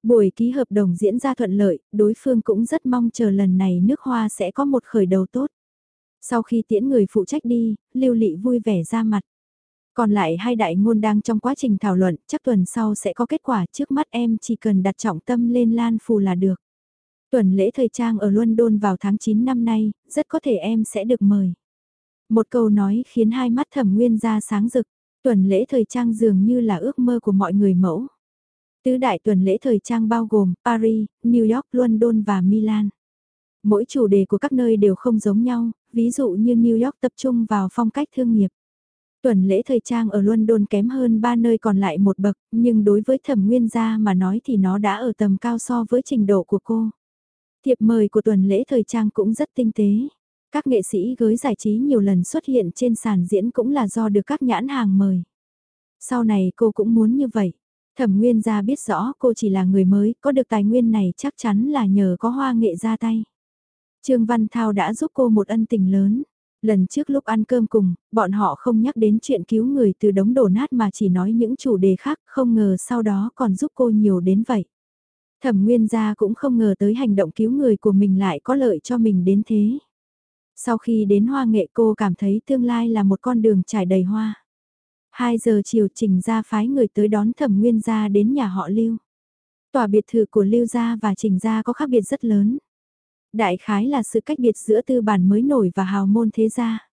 Buổi ký hợp đồng diễn ra thuận lợi, đối phương cũng rất mong chờ lần này nước hoa sẽ có một khởi đầu tốt. Sau khi tiễn người phụ trách đi, Lưu Lị vui vẻ ra mặt. Còn lại hai đại ngôn đang trong quá trình thảo luận, chắc tuần sau sẽ có kết quả trước mắt em chỉ cần đặt trọng tâm lên Lan Phù là được. Tuần lễ thời trang ở London vào tháng 9 năm nay, rất có thể em sẽ được mời. Một câu nói khiến hai mắt thẩm nguyên ra sáng rực, tuần lễ thời trang dường như là ước mơ của mọi người mẫu. Tứ đại tuần lễ thời trang bao gồm Paris, New York, London và Milan. Mỗi chủ đề của các nơi đều không giống nhau, ví dụ như New York tập trung vào phong cách thương nghiệp. Tuần lễ thời trang ở London kém hơn ba nơi còn lại một bậc, nhưng đối với thẩm nguyên gia mà nói thì nó đã ở tầm cao so với trình độ của cô. Thiệp mời của tuần lễ thời trang cũng rất tinh tế. Các nghệ sĩ gới giải trí nhiều lần xuất hiện trên sàn diễn cũng là do được các nhãn hàng mời. Sau này cô cũng muốn như vậy. Thẩm Nguyên gia biết rõ cô chỉ là người mới, có được tài nguyên này chắc chắn là nhờ có hoa nghệ ra tay. Trương Văn Thao đã giúp cô một ân tình lớn. Lần trước lúc ăn cơm cùng, bọn họ không nhắc đến chuyện cứu người từ đống đổ nát mà chỉ nói những chủ đề khác, không ngờ sau đó còn giúp cô nhiều đến vậy. Thẩm Nguyên gia cũng không ngờ tới hành động cứu người của mình lại có lợi cho mình đến thế. Sau khi đến hoa nghệ cô cảm thấy tương lai là một con đường trải đầy hoa. 2 giờ chiều Trình Gia phái người tới đón Thẩm Nguyên Gia đến nhà họ Lưu. Tòa biệt thự của Lưu Gia và Trình Gia có khác biệt rất lớn. Đại khái là sự cách biệt giữa tư bản mới nổi và hào môn thế gia.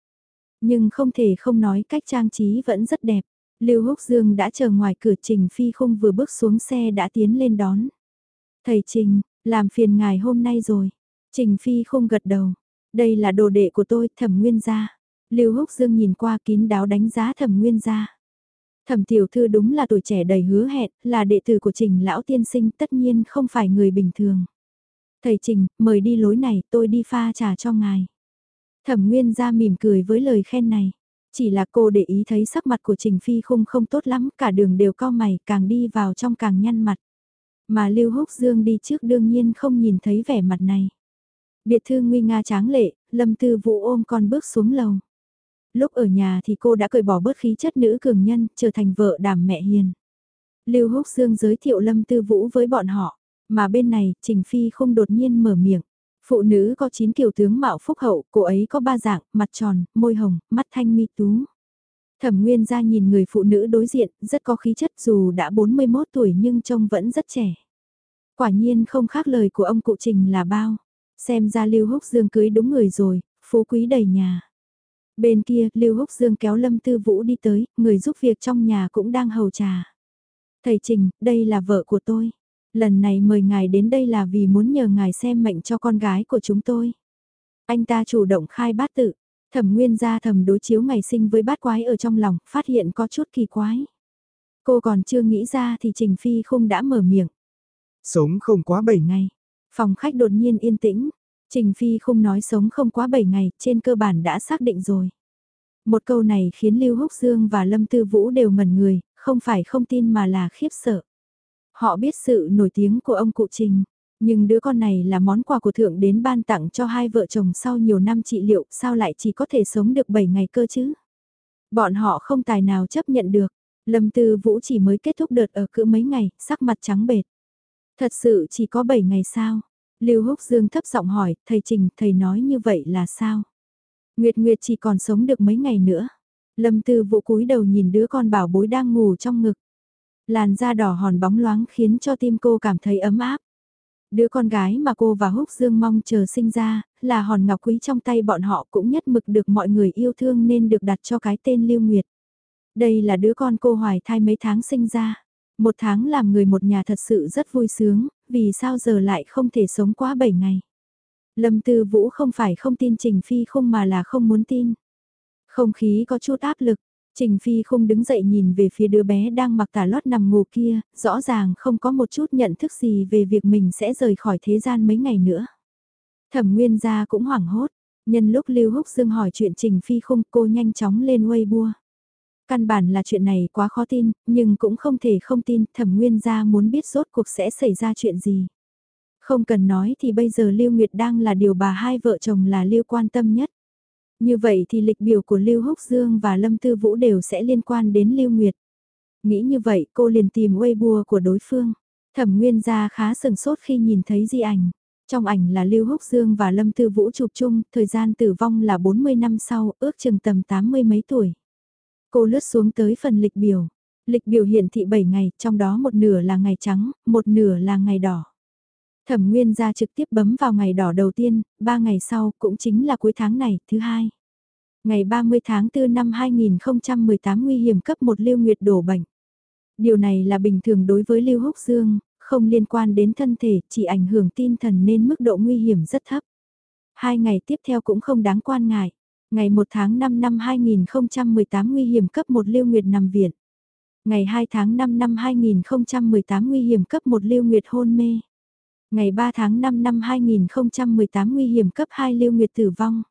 Nhưng không thể không nói cách trang trí vẫn rất đẹp. Lưu Húc Dương đã chờ ngoài cửa Trình Phi Khung vừa bước xuống xe đã tiến lên đón. Thầy Trình, làm phiền ngài hôm nay rồi. Trình Phi không gật đầu. Đây là đồ đệ của tôi, thẩm nguyên gia. Lưu Húc Dương nhìn qua kín đáo đánh giá thẩm nguyên gia. Thẩm tiểu thư đúng là tuổi trẻ đầy hứa hẹn, là đệ tử của trình lão tiên sinh tất nhiên không phải người bình thường. Thầy Trình, mời đi lối này, tôi đi pha trà cho ngài. Thẩm Nguyên Gia mỉm cười với lời khen này. Chỉ là cô để ý thấy sắc mặt của Trình Phi không không tốt lắm, cả đường đều cao mày, càng đi vào trong càng nhăn mặt. Mà Lưu Húc Dương đi trước đương nhiên không nhìn thấy vẻ mặt này. Biệt thư nguy nga tráng lệ, Lâm Tư Vũ ôm con bước xuống lầu. Lúc ở nhà thì cô đã cởi bỏ bớt khí chất nữ cường nhân, trở thành vợ đảm mẹ hiền. Lưu Húc Dương giới thiệu Lâm Tư Vũ với bọn họ, mà bên này, Trình Phi không đột nhiên mở miệng. Phụ nữ có 9 kiểu tướng mạo phúc hậu, cô ấy có ba dạng, mặt tròn, môi hồng, mắt thanh mi tú. Thẩm Nguyên ra nhìn người phụ nữ đối diện, rất có khí chất dù đã 41 tuổi nhưng trông vẫn rất trẻ. Quả nhiên không khác lời của ông cụ Trình là bao. Xem ra Lưu Húc Dương cưới đúng người rồi, phú quý đầy nhà. Bên kia, Lưu Húc Dương kéo Lâm Tư Vũ đi tới, người giúp việc trong nhà cũng đang hầu trà. Thầy Trình, đây là vợ của tôi. Lần này mời ngài đến đây là vì muốn nhờ ngài xem mệnh cho con gái của chúng tôi. Anh ta chủ động khai bát tự, thẩm nguyên gia thầm đối chiếu ngày sinh với bát quái ở trong lòng, phát hiện có chút kỳ quái. Cô còn chưa nghĩ ra thì Trình Phi không đã mở miệng. Sống không quá 7 ngày. Phòng khách đột nhiên yên tĩnh. Trình Phi không nói sống không quá 7 ngày, trên cơ bản đã xác định rồi. Một câu này khiến Lưu Húc Dương và Lâm Tư Vũ đều ngẩn người, không phải không tin mà là khiếp sợ. Họ biết sự nổi tiếng của ông cụ Trình, nhưng đứa con này là món quà của thượng đến ban tặng cho hai vợ chồng sau nhiều năm trị liệu, sao lại chỉ có thể sống được 7 ngày cơ chứ? Bọn họ không tài nào chấp nhận được. Lâm Tư Vũ chỉ mới kết thúc đợt ở cữ mấy ngày, sắc mặt trắng bệt. Thật sự chỉ có 7 ngày sao? Lưu Húc Dương thấp giọng hỏi, thầy Trình, thầy nói như vậy là sao? Nguyệt Nguyệt chỉ còn sống được mấy ngày nữa. Lâm Tư Vũ cúi đầu nhìn đứa con bảo bối đang ngủ trong ngực. Làn da đỏ hòn bóng loáng khiến cho tim cô cảm thấy ấm áp. Đứa con gái mà cô và Húc Dương mong chờ sinh ra, là hòn ngọc quý trong tay bọn họ cũng nhất mực được mọi người yêu thương nên được đặt cho cái tên Lưu Nguyệt. Đây là đứa con cô hoài thai mấy tháng sinh ra. Một tháng làm người một nhà thật sự rất vui sướng, vì sao giờ lại không thể sống quá 7 ngày. Lâm Tư Vũ không phải không tin Trình Phi không mà là không muốn tin. Không khí có chút áp lực, Trình Phi không đứng dậy nhìn về phía đứa bé đang mặc tà lót nằm ngủ kia, rõ ràng không có một chút nhận thức gì về việc mình sẽ rời khỏi thế gian mấy ngày nữa. Thẩm Nguyên gia cũng hoảng hốt, nhân lúc Lưu Húc Dương hỏi chuyện Trình Phi không cô nhanh chóng lên Weibo. Căn bản là chuyện này quá khó tin, nhưng cũng không thể không tin, thẩm nguyên gia muốn biết rốt cuộc sẽ xảy ra chuyện gì. Không cần nói thì bây giờ Lưu Nguyệt đang là điều bà hai vợ chồng là Lưu quan tâm nhất. Như vậy thì lịch biểu của Lưu Húc Dương và Lâm Tư Vũ đều sẽ liên quan đến Lưu Nguyệt. Nghĩ như vậy cô liền tìm Weibo của đối phương. Thẩm Nguyên gia khá sừng sốt khi nhìn thấy di ảnh. Trong ảnh là Lưu Húc Dương và Lâm Tư Vũ chụp chung, thời gian tử vong là 40 năm sau, ước chừng tầm 80 mấy tuổi. Cô lướt xuống tới phần lịch biểu. Lịch biểu hiện thị 7 ngày, trong đó một nửa là ngày trắng, một nửa là ngày đỏ. Thẩm Nguyên ra trực tiếp bấm vào ngày đỏ đầu tiên, 3 ngày sau cũng chính là cuối tháng này, thứ hai. Ngày 30 tháng 4 năm 2018 nguy hiểm cấp 1 Lưu Nguyệt đổ bệnh. Điều này là bình thường đối với Lưu Húc Dương, không liên quan đến thân thể, chỉ ảnh hưởng tinh thần nên mức độ nguy hiểm rất thấp. Hai ngày tiếp theo cũng không đáng quan ngại. Ngày 1 tháng 5 năm 2018 nguy hiểm cấp 1 Lưu Nguyệt nằm viện. Ngày 2 tháng 5 năm 2018 nguy hiểm cấp 1 Lưu Nguyệt hôn mê. Ngày 3 tháng 5 năm 2018 nguy hiểm cấp 2 Lưu Nguyệt tử vong.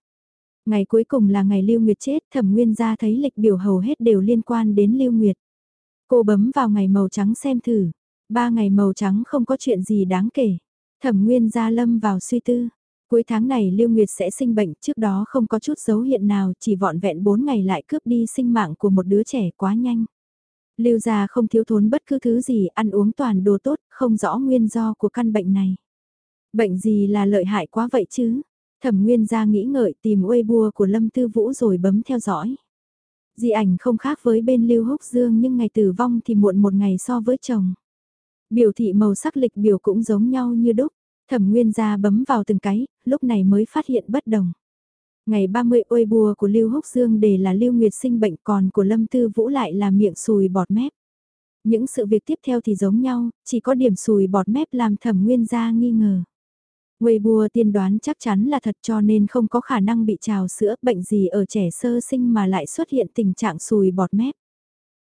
Ngày cuối cùng là ngày Lưu Nguyệt chết, Thẩm Nguyên gia thấy lịch biểu hầu hết đều liên quan đến Lưu Nguyệt. Cô bấm vào ngày màu trắng xem thử. Ba ngày màu trắng không có chuyện gì đáng kể. Thẩm Nguyên gia lâm vào suy tư. Cuối tháng này Lưu Nguyệt sẽ sinh bệnh, trước đó không có chút dấu hiện nào, chỉ vọn vẹn 4 ngày lại cướp đi sinh mạng của một đứa trẻ quá nhanh. Lưu gia không thiếu thốn bất cứ thứ gì, ăn uống toàn đồ tốt, không rõ nguyên do của căn bệnh này. Bệnh gì là lợi hại quá vậy chứ? Thẩm Nguyên gia nghĩ ngợi tìm Weibo của Lâm Tư Vũ rồi bấm theo dõi. Di ảnh không khác với bên Lưu Húc Dương nhưng ngày tử vong thì muộn một ngày so với chồng. Biểu thị màu sắc lịch biểu cũng giống nhau như đúc. Thẩm Nguyên gia bấm vào từng cái, lúc này mới phát hiện bất đồng. Ngày 30 ôi bùa của Lưu Húc Dương để là Lưu Nguyệt sinh bệnh còn của Lâm Tư Vũ lại là miệng sùi bọt mép. Những sự việc tiếp theo thì giống nhau, chỉ có điểm sùi bọt mép làm thẩm nguyên gia nghi ngờ. Quầy bùa tiên đoán chắc chắn là thật cho nên không có khả năng bị trào sữa bệnh gì ở trẻ sơ sinh mà lại xuất hiện tình trạng sùi bọt mép.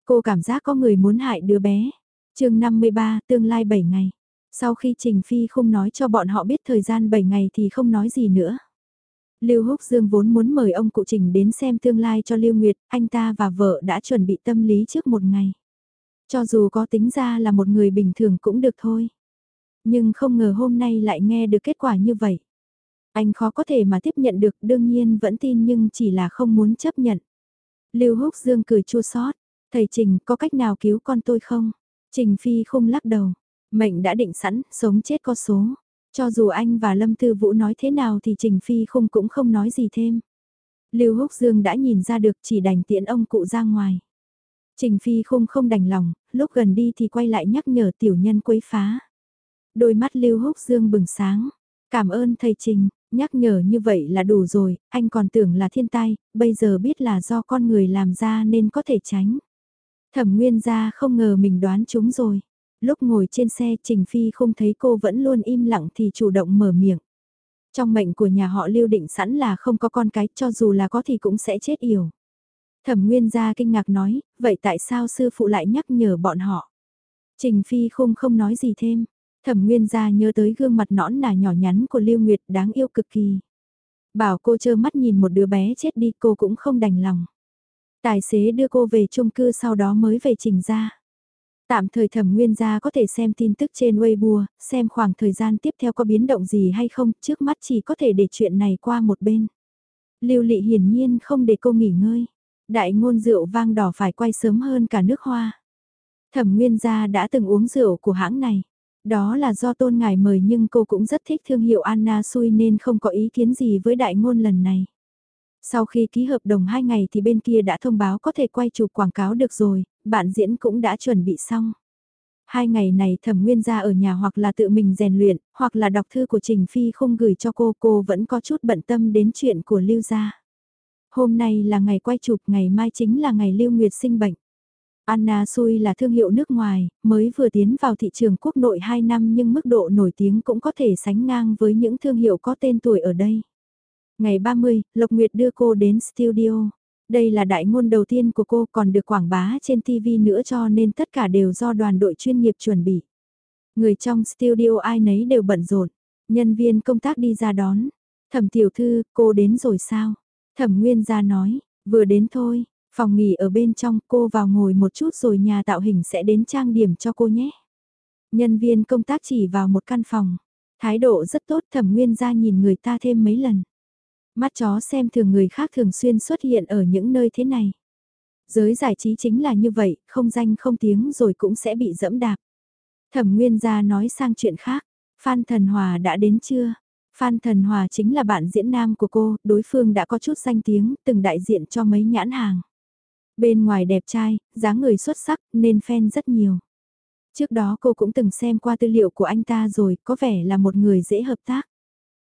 Cô cảm giác có người muốn hại đứa bé. chương 53 tương lai 7 ngày. Sau khi Trình Phi không nói cho bọn họ biết thời gian 7 ngày thì không nói gì nữa. Lưu Húc Dương vốn muốn mời ông cụ Trình đến xem tương lai cho Lưu Nguyệt, anh ta và vợ đã chuẩn bị tâm lý trước một ngày. Cho dù có tính ra là một người bình thường cũng được thôi. Nhưng không ngờ hôm nay lại nghe được kết quả như vậy. Anh khó có thể mà tiếp nhận được đương nhiên vẫn tin nhưng chỉ là không muốn chấp nhận. Lưu Húc Dương cười chua xót thầy Trình có cách nào cứu con tôi không? Trình Phi không lắc đầu, Mệnh đã định sẵn, sống chết có số. Cho dù anh và Lâm Tư Vũ nói thế nào thì Trình Phi khung cũng không nói gì thêm. Lưu Húc Dương đã nhìn ra được chỉ đành tiễn ông cụ ra ngoài. Trình Phi khung không đành lòng, lúc gần đi thì quay lại nhắc nhở tiểu nhân quấy phá. Đôi mắt Lưu Húc Dương bừng sáng. Cảm ơn thầy Trình, Nhắc nhở như vậy là đủ rồi, anh còn tưởng là thiên tai, bây giờ biết là do con người làm ra nên có thể tránh. Thẩm nguyên gia không ngờ mình đoán chúng rồi. Lúc ngồi trên xe Trình Phi không thấy cô vẫn luôn im lặng thì chủ động mở miệng. Trong mệnh của nhà họ lưu định sẵn là không có con cái cho dù là có thì cũng sẽ chết yểu. Thẩm Nguyên gia kinh ngạc nói, vậy tại sao sư phụ lại nhắc nhở bọn họ? Trình Phi không không nói gì thêm. Thẩm Nguyên gia nhớ tới gương mặt nõn nà nhỏ nhắn của Lưu Nguyệt đáng yêu cực kỳ. Bảo cô trơ mắt nhìn một đứa bé chết đi cô cũng không đành lòng. Tài xế đưa cô về chung cư sau đó mới về trình ra. Tạm thời thẩm nguyên gia có thể xem tin tức trên Weibo, xem khoảng thời gian tiếp theo có biến động gì hay không, trước mắt chỉ có thể để chuyện này qua một bên. Lưu lị hiển nhiên không để cô nghỉ ngơi. Đại ngôn rượu vang đỏ phải quay sớm hơn cả nước hoa. Thẩm nguyên gia đã từng uống rượu của hãng này. Đó là do tôn ngài mời nhưng cô cũng rất thích thương hiệu Anna Sui nên không có ý kiến gì với đại ngôn lần này. Sau khi ký hợp đồng 2 ngày thì bên kia đã thông báo có thể quay chụp quảng cáo được rồi, bạn diễn cũng đã chuẩn bị xong. Hai ngày này thẩm nguyên ra ở nhà hoặc là tự mình rèn luyện, hoặc là đọc thư của Trình Phi không gửi cho cô, cô vẫn có chút bận tâm đến chuyện của Lưu Gia. Hôm nay là ngày quay chụp, ngày mai chính là ngày Lưu Nguyệt sinh bệnh. Anna Sui là thương hiệu nước ngoài, mới vừa tiến vào thị trường quốc nội 2 năm nhưng mức độ nổi tiếng cũng có thể sánh ngang với những thương hiệu có tên tuổi ở đây. Ngày 30, Lộc Nguyệt đưa cô đến studio. Đây là đại ngôn đầu tiên của cô còn được quảng bá trên TV nữa cho nên tất cả đều do đoàn đội chuyên nghiệp chuẩn bị. Người trong studio ai nấy đều bận rộn. Nhân viên công tác đi ra đón. Thẩm tiểu thư, cô đến rồi sao? Thẩm Nguyên ra nói, vừa đến thôi, phòng nghỉ ở bên trong cô vào ngồi một chút rồi nhà tạo hình sẽ đến trang điểm cho cô nhé. Nhân viên công tác chỉ vào một căn phòng. Thái độ rất tốt thẩm nguyên ra nhìn người ta thêm mấy lần. Mắt chó xem thường người khác thường xuyên xuất hiện ở những nơi thế này. Giới giải trí chính là như vậy, không danh không tiếng rồi cũng sẽ bị dẫm đạp. Thẩm Nguyên gia nói sang chuyện khác, Phan Thần Hòa đã đến chưa? Phan Thần Hòa chính là bạn diễn nam của cô, đối phương đã có chút danh tiếng, từng đại diện cho mấy nhãn hàng. Bên ngoài đẹp trai, dáng người xuất sắc nên fan rất nhiều. Trước đó cô cũng từng xem qua tư liệu của anh ta rồi, có vẻ là một người dễ hợp tác.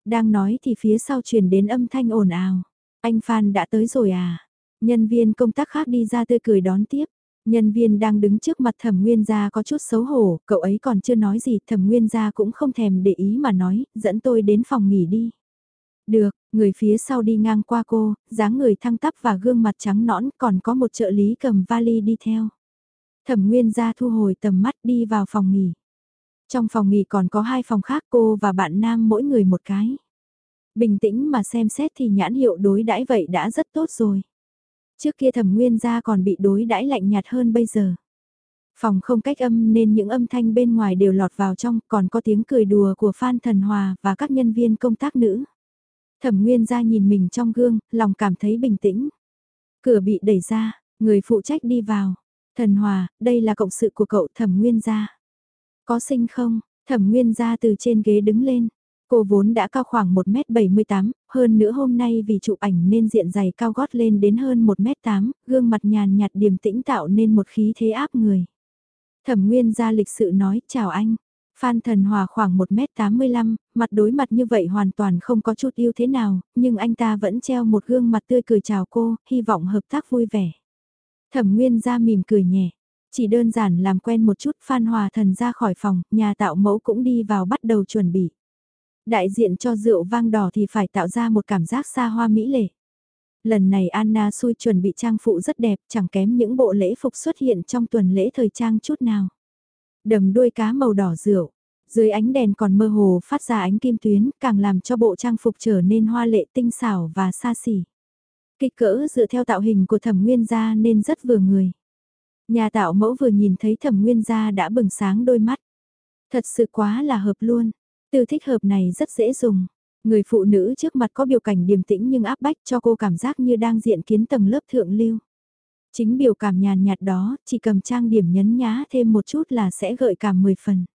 Đang nói thì phía sau truyền đến âm thanh ồn ào. Anh Phan đã tới rồi à? Nhân viên công tác khác đi ra tươi cười đón tiếp. Nhân viên đang đứng trước mặt thẩm nguyên gia có chút xấu hổ, cậu ấy còn chưa nói gì, thẩm nguyên gia cũng không thèm để ý mà nói, dẫn tôi đến phòng nghỉ đi. Được, người phía sau đi ngang qua cô, dáng người thăng tắp và gương mặt trắng nõn còn có một trợ lý cầm vali đi theo. Thẩm nguyên gia thu hồi tầm mắt đi vào phòng nghỉ. Trong phòng nghỉ còn có hai phòng khác cô và bạn nam mỗi người một cái. Bình tĩnh mà xem xét thì nhãn hiệu đối đãi vậy đã rất tốt rồi. Trước kia thẩm nguyên gia còn bị đối đãi lạnh nhạt hơn bây giờ. Phòng không cách âm nên những âm thanh bên ngoài đều lọt vào trong, còn có tiếng cười đùa của Phan Thần Hòa và các nhân viên công tác nữ. Thẩm Nguyên gia nhìn mình trong gương, lòng cảm thấy bình tĩnh. Cửa bị đẩy ra, người phụ trách đi vào. Thần Hòa, đây là cộng sự của cậu Thẩm Nguyên gia. Có sinh không? Thẩm Nguyên gia từ trên ghế đứng lên. Cô vốn đã cao khoảng 1m78, hơn nữa hôm nay vì chụp ảnh nên diện dày cao gót lên đến hơn 1m8, gương mặt nhàn nhạt điềm tĩnh tạo nên một khí thế áp người. Thẩm Nguyên gia lịch sự nói, chào anh. Phan Thần Hòa khoảng 1m85, mặt đối mặt như vậy hoàn toàn không có chút yêu thế nào, nhưng anh ta vẫn treo một gương mặt tươi cười chào cô, hy vọng hợp tác vui vẻ. Thẩm Nguyên gia mỉm cười nhẹ, chỉ đơn giản làm quen một chút Phan Hòa Thần ra khỏi phòng, nhà tạo mẫu cũng đi vào bắt đầu chuẩn bị. Đại diện cho rượu vang đỏ thì phải tạo ra một cảm giác xa hoa mỹ lệ. Lần này Anna xui chuẩn bị trang phụ rất đẹp, chẳng kém những bộ lễ phục xuất hiện trong tuần lễ thời trang chút nào. Đầm đuôi cá màu đỏ rượu, dưới ánh đèn còn mơ hồ phát ra ánh kim tuyến, càng làm cho bộ trang phục trở nên hoa lệ tinh xảo và xa xỉ. Kích cỡ dựa theo tạo hình của thẩm nguyên gia nên rất vừa người. Nhà tạo mẫu vừa nhìn thấy thẩm nguyên gia đã bừng sáng đôi mắt. Thật sự quá là hợp luôn. Từ thích hợp này rất dễ dùng. Người phụ nữ trước mặt có biểu cảnh điềm tĩnh nhưng áp bách cho cô cảm giác như đang diện kiến tầng lớp thượng lưu. Chính biểu cảm nhàn nhạt đó, chỉ cầm trang điểm nhấn nhá thêm một chút là sẽ gợi cảm 10 phần.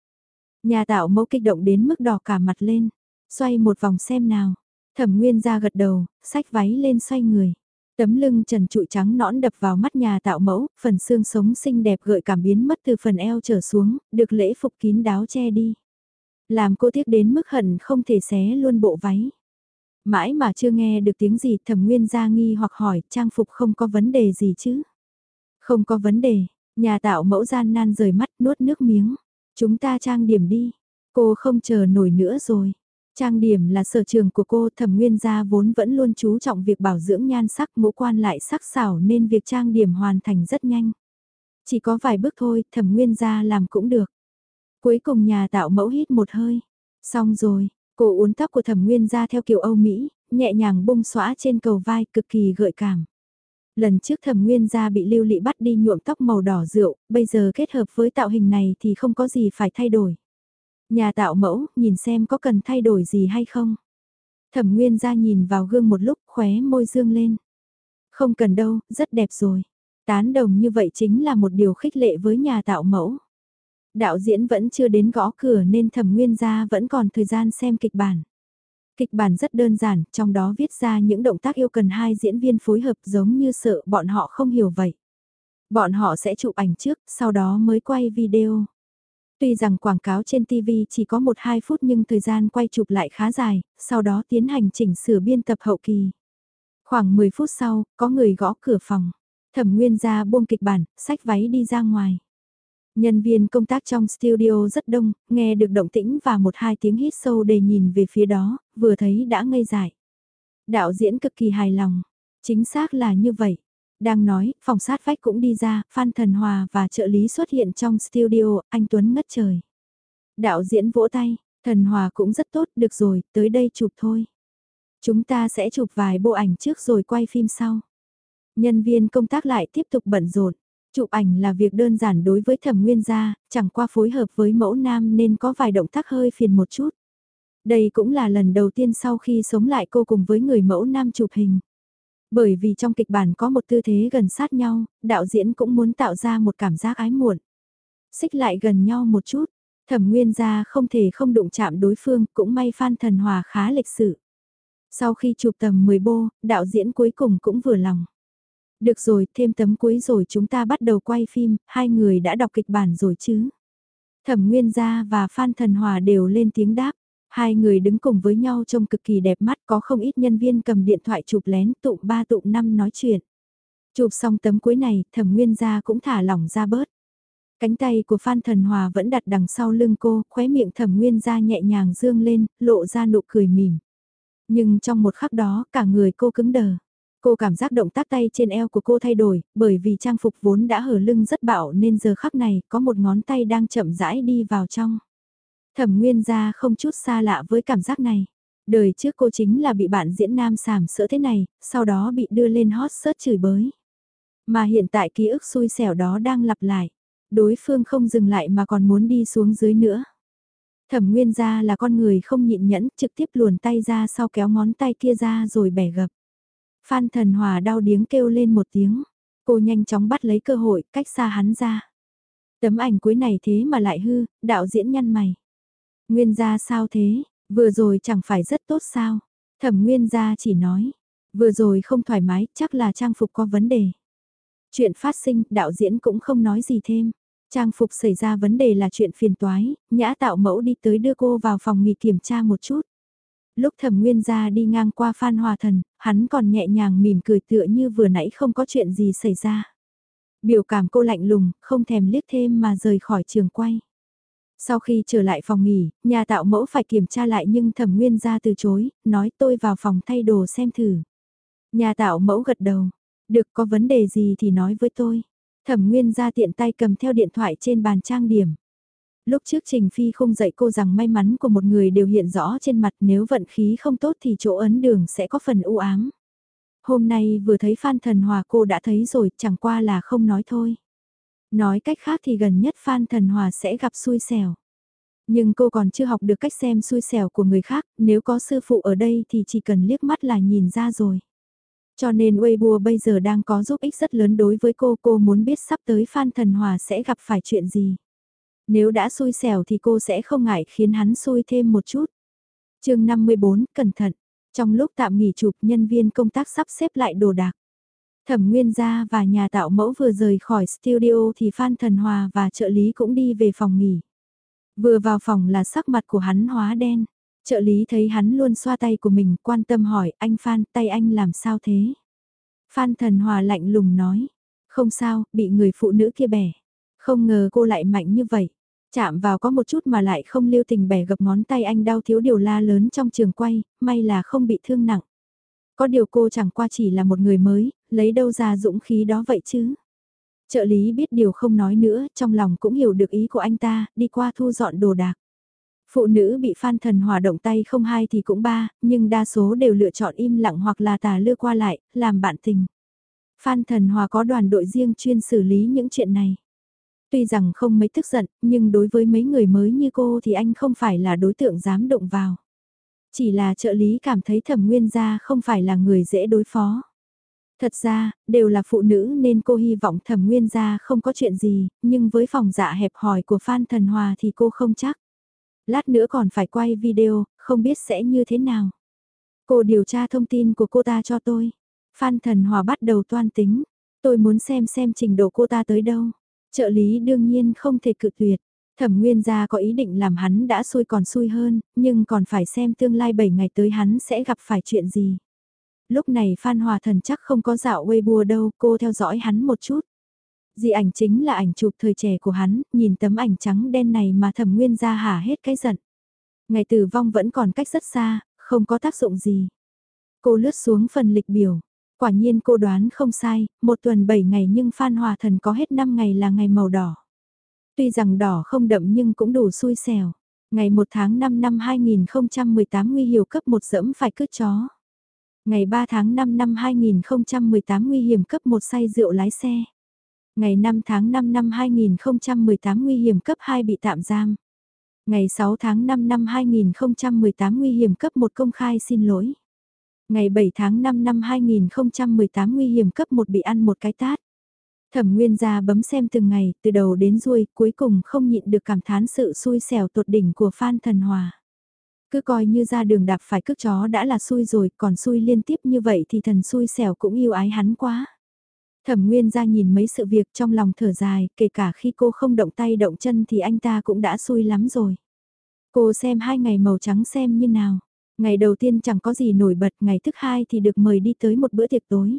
Nhà tạo mẫu kích động đến mức đỏ cả mặt lên. Xoay một vòng xem nào. Thẩm nguyên ra gật đầu, sách váy lên xoay người. Tấm lưng trần trụi trắng nõn đập vào mắt nhà tạo mẫu, phần xương sống xinh đẹp gợi cảm biến mất từ phần eo trở xuống, được lễ phục kín đáo che đi. Làm cô tiếc đến mức hận không thể xé luôn bộ váy. Mãi mà chưa nghe được tiếng gì thẩm nguyên ra nghi hoặc hỏi trang phục không có vấn đề gì chứ. Không có vấn đề, nhà tạo mẫu gian nan rời mắt nuốt nước miếng. Chúng ta trang điểm đi, cô không chờ nổi nữa rồi. Trang điểm là sở trường của cô thẩm nguyên gia vốn vẫn luôn chú trọng việc bảo dưỡng nhan sắc ngũ quan lại sắc xảo nên việc trang điểm hoàn thành rất nhanh. Chỉ có vài bước thôi thẩm nguyên gia làm cũng được. Cuối cùng nhà tạo mẫu hít một hơi. Xong rồi, cô uốn tóc của thẩm nguyên gia theo kiểu Âu Mỹ, nhẹ nhàng bung xõa trên cầu vai cực kỳ gợi cảm. Lần trước thẩm nguyên gia bị lưu lị bắt đi nhuộm tóc màu đỏ rượu, bây giờ kết hợp với tạo hình này thì không có gì phải thay đổi. Nhà tạo mẫu, nhìn xem có cần thay đổi gì hay không. Thẩm Nguyên ra nhìn vào gương một lúc khóe môi dương lên. Không cần đâu, rất đẹp rồi. Tán đồng như vậy chính là một điều khích lệ với nhà tạo mẫu. Đạo diễn vẫn chưa đến gõ cửa nên thẩm nguyên gia vẫn còn thời gian xem kịch bản. Kịch bản rất đơn giản, trong đó viết ra những động tác yêu cần hai diễn viên phối hợp giống như sợ bọn họ không hiểu vậy. Bọn họ sẽ chụp ảnh trước, sau đó mới quay video. Tuy rằng quảng cáo trên TV chỉ có 1-2 phút nhưng thời gian quay chụp lại khá dài, sau đó tiến hành chỉnh sửa biên tập hậu kỳ. Khoảng 10 phút sau, có người gõ cửa phòng. Thẩm Nguyên ra buông kịch bản, sách váy đi ra ngoài. Nhân viên công tác trong studio rất đông, nghe được động tĩnh và một hai tiếng hít sâu để nhìn về phía đó, vừa thấy đã ngây dại. Đạo diễn cực kỳ hài lòng. Chính xác là như vậy. Đang nói, phòng sát vách cũng đi ra, Phan Thần Hòa và trợ lý xuất hiện trong studio, anh Tuấn ngất trời. Đạo diễn vỗ tay, Thần Hòa cũng rất tốt, được rồi, tới đây chụp thôi. Chúng ta sẽ chụp vài bộ ảnh trước rồi quay phim sau. Nhân viên công tác lại tiếp tục bận rộn. Chụp ảnh là việc đơn giản đối với thẩm nguyên gia, chẳng qua phối hợp với mẫu nam nên có vài động tác hơi phiền một chút. Đây cũng là lần đầu tiên sau khi sống lại cô cùng với người mẫu nam chụp hình. Bởi vì trong kịch bản có một tư thế gần sát nhau, đạo diễn cũng muốn tạo ra một cảm giác ái muộn. Xích lại gần nhau một chút, thẩm nguyên gia không thể không đụng chạm đối phương, cũng may Phan Thần Hòa khá lịch sự. Sau khi chụp tầm 10 bô, đạo diễn cuối cùng cũng vừa lòng. Được rồi, thêm tấm cuối rồi chúng ta bắt đầu quay phim, hai người đã đọc kịch bản rồi chứ. Thẩm Nguyên Gia và Phan Thần Hòa đều lên tiếng đáp. Hai người đứng cùng với nhau trông cực kỳ đẹp mắt có không ít nhân viên cầm điện thoại chụp lén tụng ba tụng năm nói chuyện. Chụp xong tấm cuối này, thẩm nguyên gia cũng thả lỏng ra bớt. Cánh tay của Phan Thần Hòa vẫn đặt đằng sau lưng cô, khóe miệng thẩm nguyên gia nhẹ nhàng dương lên, lộ ra nụ cười mỉm. Nhưng trong một khắc đó, cả người cô cứng đờ. Cô cảm giác động tác tay trên eo của cô thay đổi, bởi vì trang phục vốn đã hở lưng rất bạo nên giờ khắc này có một ngón tay đang chậm rãi đi vào trong. Thẩm Nguyên gia không chút xa lạ với cảm giác này. Đời trước cô chính là bị bạn diễn nam sàm sỡ thế này, sau đó bị đưa lên hot search chửi bới. Mà hiện tại ký ức xui xẻo đó đang lặp lại. Đối phương không dừng lại mà còn muốn đi xuống dưới nữa. Thẩm Nguyên gia là con người không nhịn nhẫn, trực tiếp luồn tay ra sau kéo ngón tay kia ra rồi bẻ gập. Phan Thần Hòa đau điếng kêu lên một tiếng. Cô nhanh chóng bắt lấy cơ hội, cách xa hắn ra. Tấm ảnh cuối này thế mà lại hư, đạo diễn nhăn mày. Nguyên gia sao thế, vừa rồi chẳng phải rất tốt sao? Thẩm Nguyên gia chỉ nói, vừa rồi không thoải mái, chắc là trang phục có vấn đề. Chuyện phát sinh, đạo diễn cũng không nói gì thêm. Trang phục xảy ra vấn đề là chuyện phiền toái, nhã tạo mẫu đi tới đưa cô vào phòng nghỉ kiểm tra một chút. Lúc thẩm nguyên gia đi ngang qua Phan Hòa Thần, hắn còn nhẹ nhàng mỉm cười tựa như vừa nãy không có chuyện gì xảy ra. Biểu cảm cô lạnh lùng, không thèm liếc thêm mà rời khỏi trường quay. Sau khi trở lại phòng nghỉ, nhà tạo mẫu phải kiểm tra lại nhưng thẩm nguyên ra từ chối, nói tôi vào phòng thay đồ xem thử. Nhà tạo mẫu gật đầu, được có vấn đề gì thì nói với tôi. Thẩm nguyên ra tiện tay cầm theo điện thoại trên bàn trang điểm. Lúc trước Trình Phi không dạy cô rằng may mắn của một người đều hiện rõ trên mặt nếu vận khí không tốt thì chỗ ấn đường sẽ có phần u ám. Hôm nay vừa thấy Phan Thần Hòa cô đã thấy rồi chẳng qua là không nói thôi. Nói cách khác thì gần nhất Phan Thần Hòa sẽ gặp xui xẻo. Nhưng cô còn chưa học được cách xem xui xẻo của người khác, nếu có sư phụ ở đây thì chỉ cần liếc mắt là nhìn ra rồi. Cho nên Weibo bây giờ đang có giúp ích rất lớn đối với cô, cô muốn biết sắp tới Phan Thần Hòa sẽ gặp phải chuyện gì. Nếu đã xui xẻo thì cô sẽ không ngại khiến hắn xui thêm một chút. chương 54, cẩn thận. Trong lúc tạm nghỉ chụp nhân viên công tác sắp xếp lại đồ đạc. Thẩm Nguyên Gia và nhà tạo mẫu vừa rời khỏi studio thì Phan Thần Hòa và trợ lý cũng đi về phòng nghỉ. Vừa vào phòng là sắc mặt của hắn hóa đen. Trợ lý thấy hắn luôn xoa tay của mình, quan tâm hỏi, anh Phan, tay anh làm sao thế? Phan Thần Hòa lạnh lùng nói, không sao, bị người phụ nữ kia bẻ. Không ngờ cô lại mạnh như vậy. Chạm vào có một chút mà lại không lưu tình bẻ gập ngón tay anh đau thiếu điều la lớn trong trường quay, may là không bị thương nặng. Có điều cô chẳng qua chỉ là một người mới, lấy đâu ra dũng khí đó vậy chứ. Trợ lý biết điều không nói nữa, trong lòng cũng hiểu được ý của anh ta, đi qua thu dọn đồ đạc. Phụ nữ bị phan thần hòa động tay không hai thì cũng ba, nhưng đa số đều lựa chọn im lặng hoặc là tà lưa qua lại, làm bạn tình. Phan thần hòa có đoàn đội riêng chuyên xử lý những chuyện này. Tuy rằng không mấy tức giận, nhưng đối với mấy người mới như cô thì anh không phải là đối tượng dám động vào. Chỉ là trợ lý cảm thấy thẩm nguyên gia không phải là người dễ đối phó. Thật ra, đều là phụ nữ nên cô hy vọng thẩm nguyên gia không có chuyện gì, nhưng với phòng dạ hẹp hòi của Phan Thần Hòa thì cô không chắc. Lát nữa còn phải quay video, không biết sẽ như thế nào. Cô điều tra thông tin của cô ta cho tôi. Phan Thần Hòa bắt đầu toan tính. Tôi muốn xem xem trình độ cô ta tới đâu. Trợ lý đương nhiên không thể cự tuyệt. Thẩm Nguyên gia có ý định làm hắn đã xui còn xui hơn, nhưng còn phải xem tương lai 7 ngày tới hắn sẽ gặp phải chuyện gì. Lúc này Phan Hòa Thần chắc không có dạo Weibo đâu, cô theo dõi hắn một chút. Dị ảnh chính là ảnh chụp thời trẻ của hắn, nhìn tấm ảnh trắng đen này mà thẩm nguyên Gia hả hết cái giận. Ngày tử vong vẫn còn cách rất xa, không có tác dụng gì. Cô lướt xuống phần lịch biểu. Quả nhiên cô đoán không sai, một tuần 7 ngày nhưng Phan Hòa Thần có hết 5 ngày là ngày màu đỏ. Tuy rằng đỏ không đậm nhưng cũng đủ xui xẻo. Ngày 1 tháng 5 năm 2018 nguy hiểm cấp 1 dẫm phải cướp chó. Ngày 3 tháng 5 năm 2018 nguy hiểm cấp 1 say rượu lái xe. Ngày 5 tháng 5 năm 2018 nguy hiểm cấp 2 bị tạm giam. Ngày 6 tháng 5 năm 2018 nguy hiểm cấp 1 công khai xin lỗi. Ngày 7 tháng 5 năm 2018 nguy hiểm cấp 1 bị ăn một cái tát. Thẩm Nguyên gia bấm xem từng ngày, từ đầu đến ruôi, cuối cùng không nhịn được cảm thán sự xui xẻo tột đỉnh của Phan Thần Hòa. Cứ coi như ra đường đạp phải cước chó đã là xui rồi, còn xui liên tiếp như vậy thì thần xui xẻo cũng yêu ái hắn quá. Thẩm Nguyên ra nhìn mấy sự việc trong lòng thở dài, kể cả khi cô không động tay động chân thì anh ta cũng đã xui lắm rồi. Cô xem hai ngày màu trắng xem như nào. Ngày đầu tiên chẳng có gì nổi bật, ngày thứ hai thì được mời đi tới một bữa tiệc tối.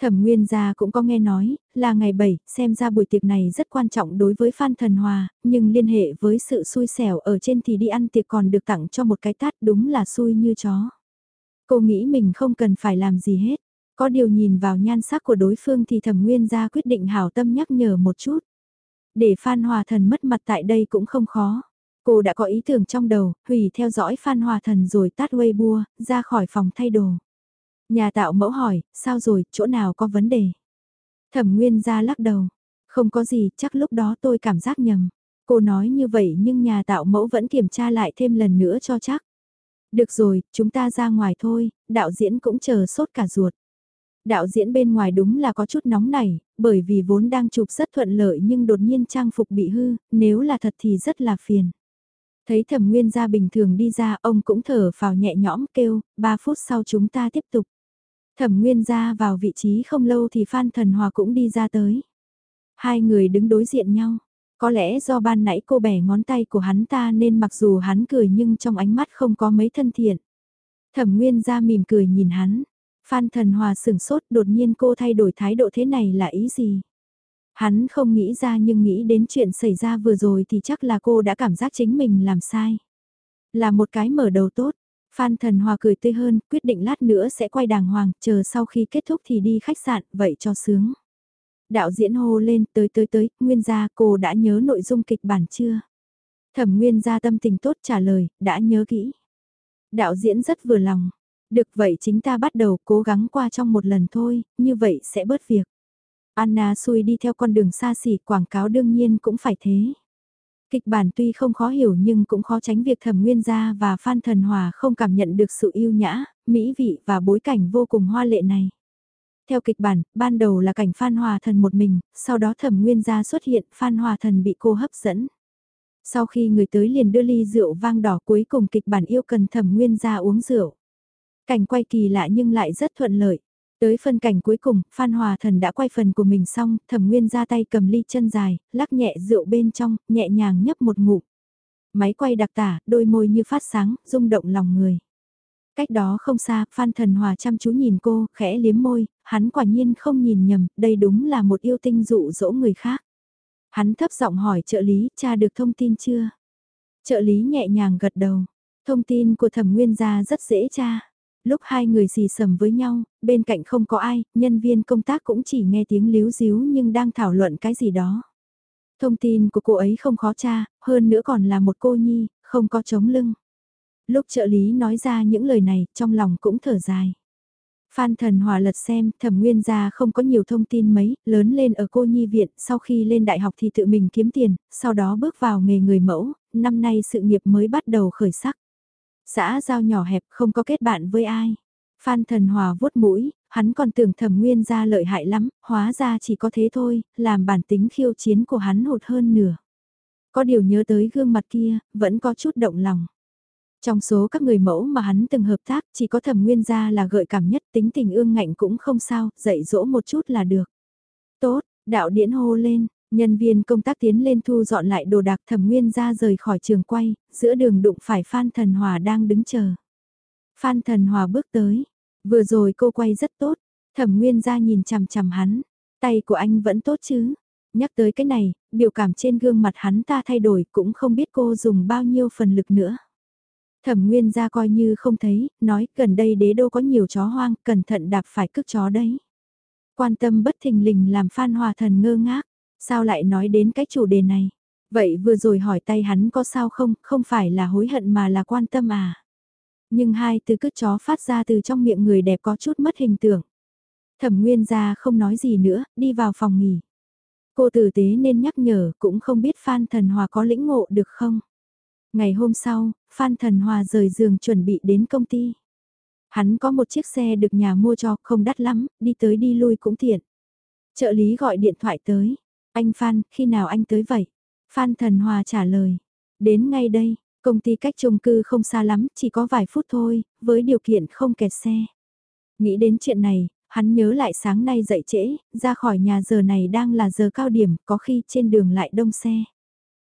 Thẩm Nguyên gia cũng có nghe nói, là ngày 7, xem ra buổi tiệc này rất quan trọng đối với Phan Thần Hòa, nhưng liên hệ với sự xui xẻo ở trên thì đi ăn tiệc còn được tặng cho một cái tát đúng là xui như chó. Cô nghĩ mình không cần phải làm gì hết, có điều nhìn vào nhan sắc của đối phương thì Thẩm Nguyên gia quyết định hảo tâm nhắc nhở một chút. Để Phan Hòa Thần mất mặt tại đây cũng không khó. Cô đã có ý tưởng trong đầu, hủy theo dõi Phan Hòa Thần rồi tát Weibo, ra khỏi phòng thay đồ. Nhà tạo mẫu hỏi, sao rồi, chỗ nào có vấn đề? Thẩm Nguyên ra lắc đầu. Không có gì, chắc lúc đó tôi cảm giác nhầm. Cô nói như vậy nhưng nhà tạo mẫu vẫn kiểm tra lại thêm lần nữa cho chắc. Được rồi, chúng ta ra ngoài thôi, đạo diễn cũng chờ sốt cả ruột. Đạo diễn bên ngoài đúng là có chút nóng nảy, bởi vì vốn đang chụp rất thuận lợi nhưng đột nhiên trang phục bị hư, nếu là thật thì rất là phiền. Thấy thẩm nguyên gia bình thường đi ra, ông cũng thở phào nhẹ nhõm kêu, 3 phút sau chúng ta tiếp tục. Thẩm Nguyên ra vào vị trí không lâu thì Phan Thần Hòa cũng đi ra tới. Hai người đứng đối diện nhau. Có lẽ do ban nãy cô bẻ ngón tay của hắn ta nên mặc dù hắn cười nhưng trong ánh mắt không có mấy thân thiện. Thẩm Nguyên ra mỉm cười nhìn hắn. Phan Thần Hòa sửng sốt đột nhiên cô thay đổi thái độ thế này là ý gì? Hắn không nghĩ ra nhưng nghĩ đến chuyện xảy ra vừa rồi thì chắc là cô đã cảm giác chính mình làm sai. Là một cái mở đầu tốt, Phan Thần Hòa cười tươi hơn, quyết định lát nữa sẽ quay đàng hoàng, chờ sau khi kết thúc thì đi khách sạn, vậy cho sướng. Đạo diễn hô lên, tới tới tới, Nguyên gia cô đã nhớ nội dung kịch bản chưa? Thẩm Nguyên gia tâm tình tốt trả lời, đã nhớ kỹ. Đạo diễn rất vừa lòng. Được vậy chính ta bắt đầu cố gắng qua trong một lần thôi, như vậy sẽ bớt việc. Anna xui đi theo con đường xa xỉ quảng cáo đương nhiên cũng phải thế. Kịch bản tuy không khó hiểu nhưng cũng khó tránh việc thẩm nguyên gia và Phan Thần Hòa không cảm nhận được sự yêu nhã, mỹ vị và bối cảnh vô cùng hoa lệ này. Theo kịch bản, ban đầu là cảnh Phan Hòa Thần một mình, sau đó thẩm nguyên gia xuất hiện, Phan Hòa Thần bị cô hấp dẫn. Sau khi người tới liền đưa ly rượu vang đỏ cuối cùng kịch bản yêu cần thẩm nguyên gia uống rượu. Cảnh quay kỳ lạ nhưng lại rất thuận lợi. Tới phân cảnh cuối cùng, Phan Hòa Thần đã quay phần của mình xong, thẩm nguyên ra tay cầm ly chân dài, lắc nhẹ rượu bên trong, nhẹ nhàng nhấp một ngụm. Máy quay đặc tả, đôi môi như phát sáng, rung động lòng người. Cách đó không xa, Phan Thần Hòa chăm chú nhìn cô, khẽ liếm môi, hắn quả nhiên không nhìn nhầm, đây đúng là một yêu tinh dụ dỗ người khác. Hắn thấp giọng hỏi trợ lý, cha được thông tin chưa? Trợ lý nhẹ nhàng gật đầu, thông tin của thẩm nguyên gia rất dễ tra. Lúc hai người xì sầm với nhau, bên cạnh không có ai, nhân viên công tác cũng chỉ nghe tiếng líu díu nhưng đang thảo luận cái gì đó. Thông tin của cô ấy không khó tra, hơn nữa còn là một cô nhi, không có chống lưng. Lúc trợ lý nói ra những lời này, trong lòng cũng thở dài. Phan Thần Hòa lật xem, thẩm nguyên gia không có nhiều thông tin mấy, lớn lên ở cô nhi viện, sau khi lên đại học thì tự mình kiếm tiền, sau đó bước vào nghề người mẫu, năm nay sự nghiệp mới bắt đầu khởi sắc. Xã giao nhỏ hẹp không có kết bạn với ai. Phan Thần Hòa vuốt mũi, hắn còn tưởng thẩm nguyên gia lợi hại lắm, hóa ra chỉ có thế thôi, làm bản tính khiêu chiến của hắn hụt hơn nửa. Có điều nhớ tới gương mặt kia, vẫn có chút động lòng. Trong số các người mẫu mà hắn từng hợp tác, chỉ có thẩm nguyên gia là gợi cảm nhất, tính tình ương ngạnh cũng không sao, dạy dỗ một chút là được. Tốt, đạo điễn hô lên, nhân viên công tác tiến lên thu dọn lại đồ đạc thẩm nguyên gia rời khỏi trường quay, giữa đường đụng phải Phan Thần Hòa đang đứng chờ. Phan Thần Hòa bước tới, vừa rồi cô quay rất tốt, thẩm nguyên gia nhìn chằm chằm hắn, tay của anh vẫn tốt chứ. Nhắc tới cái này, biểu cảm trên gương mặt hắn ta thay đổi cũng không biết cô dùng bao nhiêu phần lực nữa. Thẩm Nguyên ra coi như không thấy, nói gần đây đế đô có nhiều chó hoang, cẩn thận đạp phải cước chó đấy. Quan tâm bất thình lình làm Phan Hòa Thần ngơ ngác, sao lại nói đến cái chủ đề này? Vậy vừa rồi hỏi tay hắn có sao không, không phải là hối hận mà là quan tâm à? Nhưng hai từ cứt chó phát ra từ trong miệng người đẹp có chút mất hình tượng. Thẩm Nguyên ra không nói gì nữa, đi vào phòng nghỉ. Cô tử tế nên nhắc nhở cũng không biết Phan Thần Hòa có lĩnh ngộ được không? Ngày hôm sau, Phan Thần Hòa rời giường chuẩn bị đến công ty. Hắn có một chiếc xe được nhà mua cho, không đắt lắm, đi tới đi lui cũng tiện. Trợ lý gọi điện thoại tới. Anh Phan, khi nào anh tới vậy? Phan Thần Hòa trả lời. Đến ngay đây, công ty cách chung cư không xa lắm, chỉ có vài phút thôi, với điều kiện không kẹt xe. Nghĩ đến chuyện này, hắn nhớ lại sáng nay dậy trễ, ra khỏi nhà giờ này đang là giờ cao điểm, có khi trên đường lại đông xe.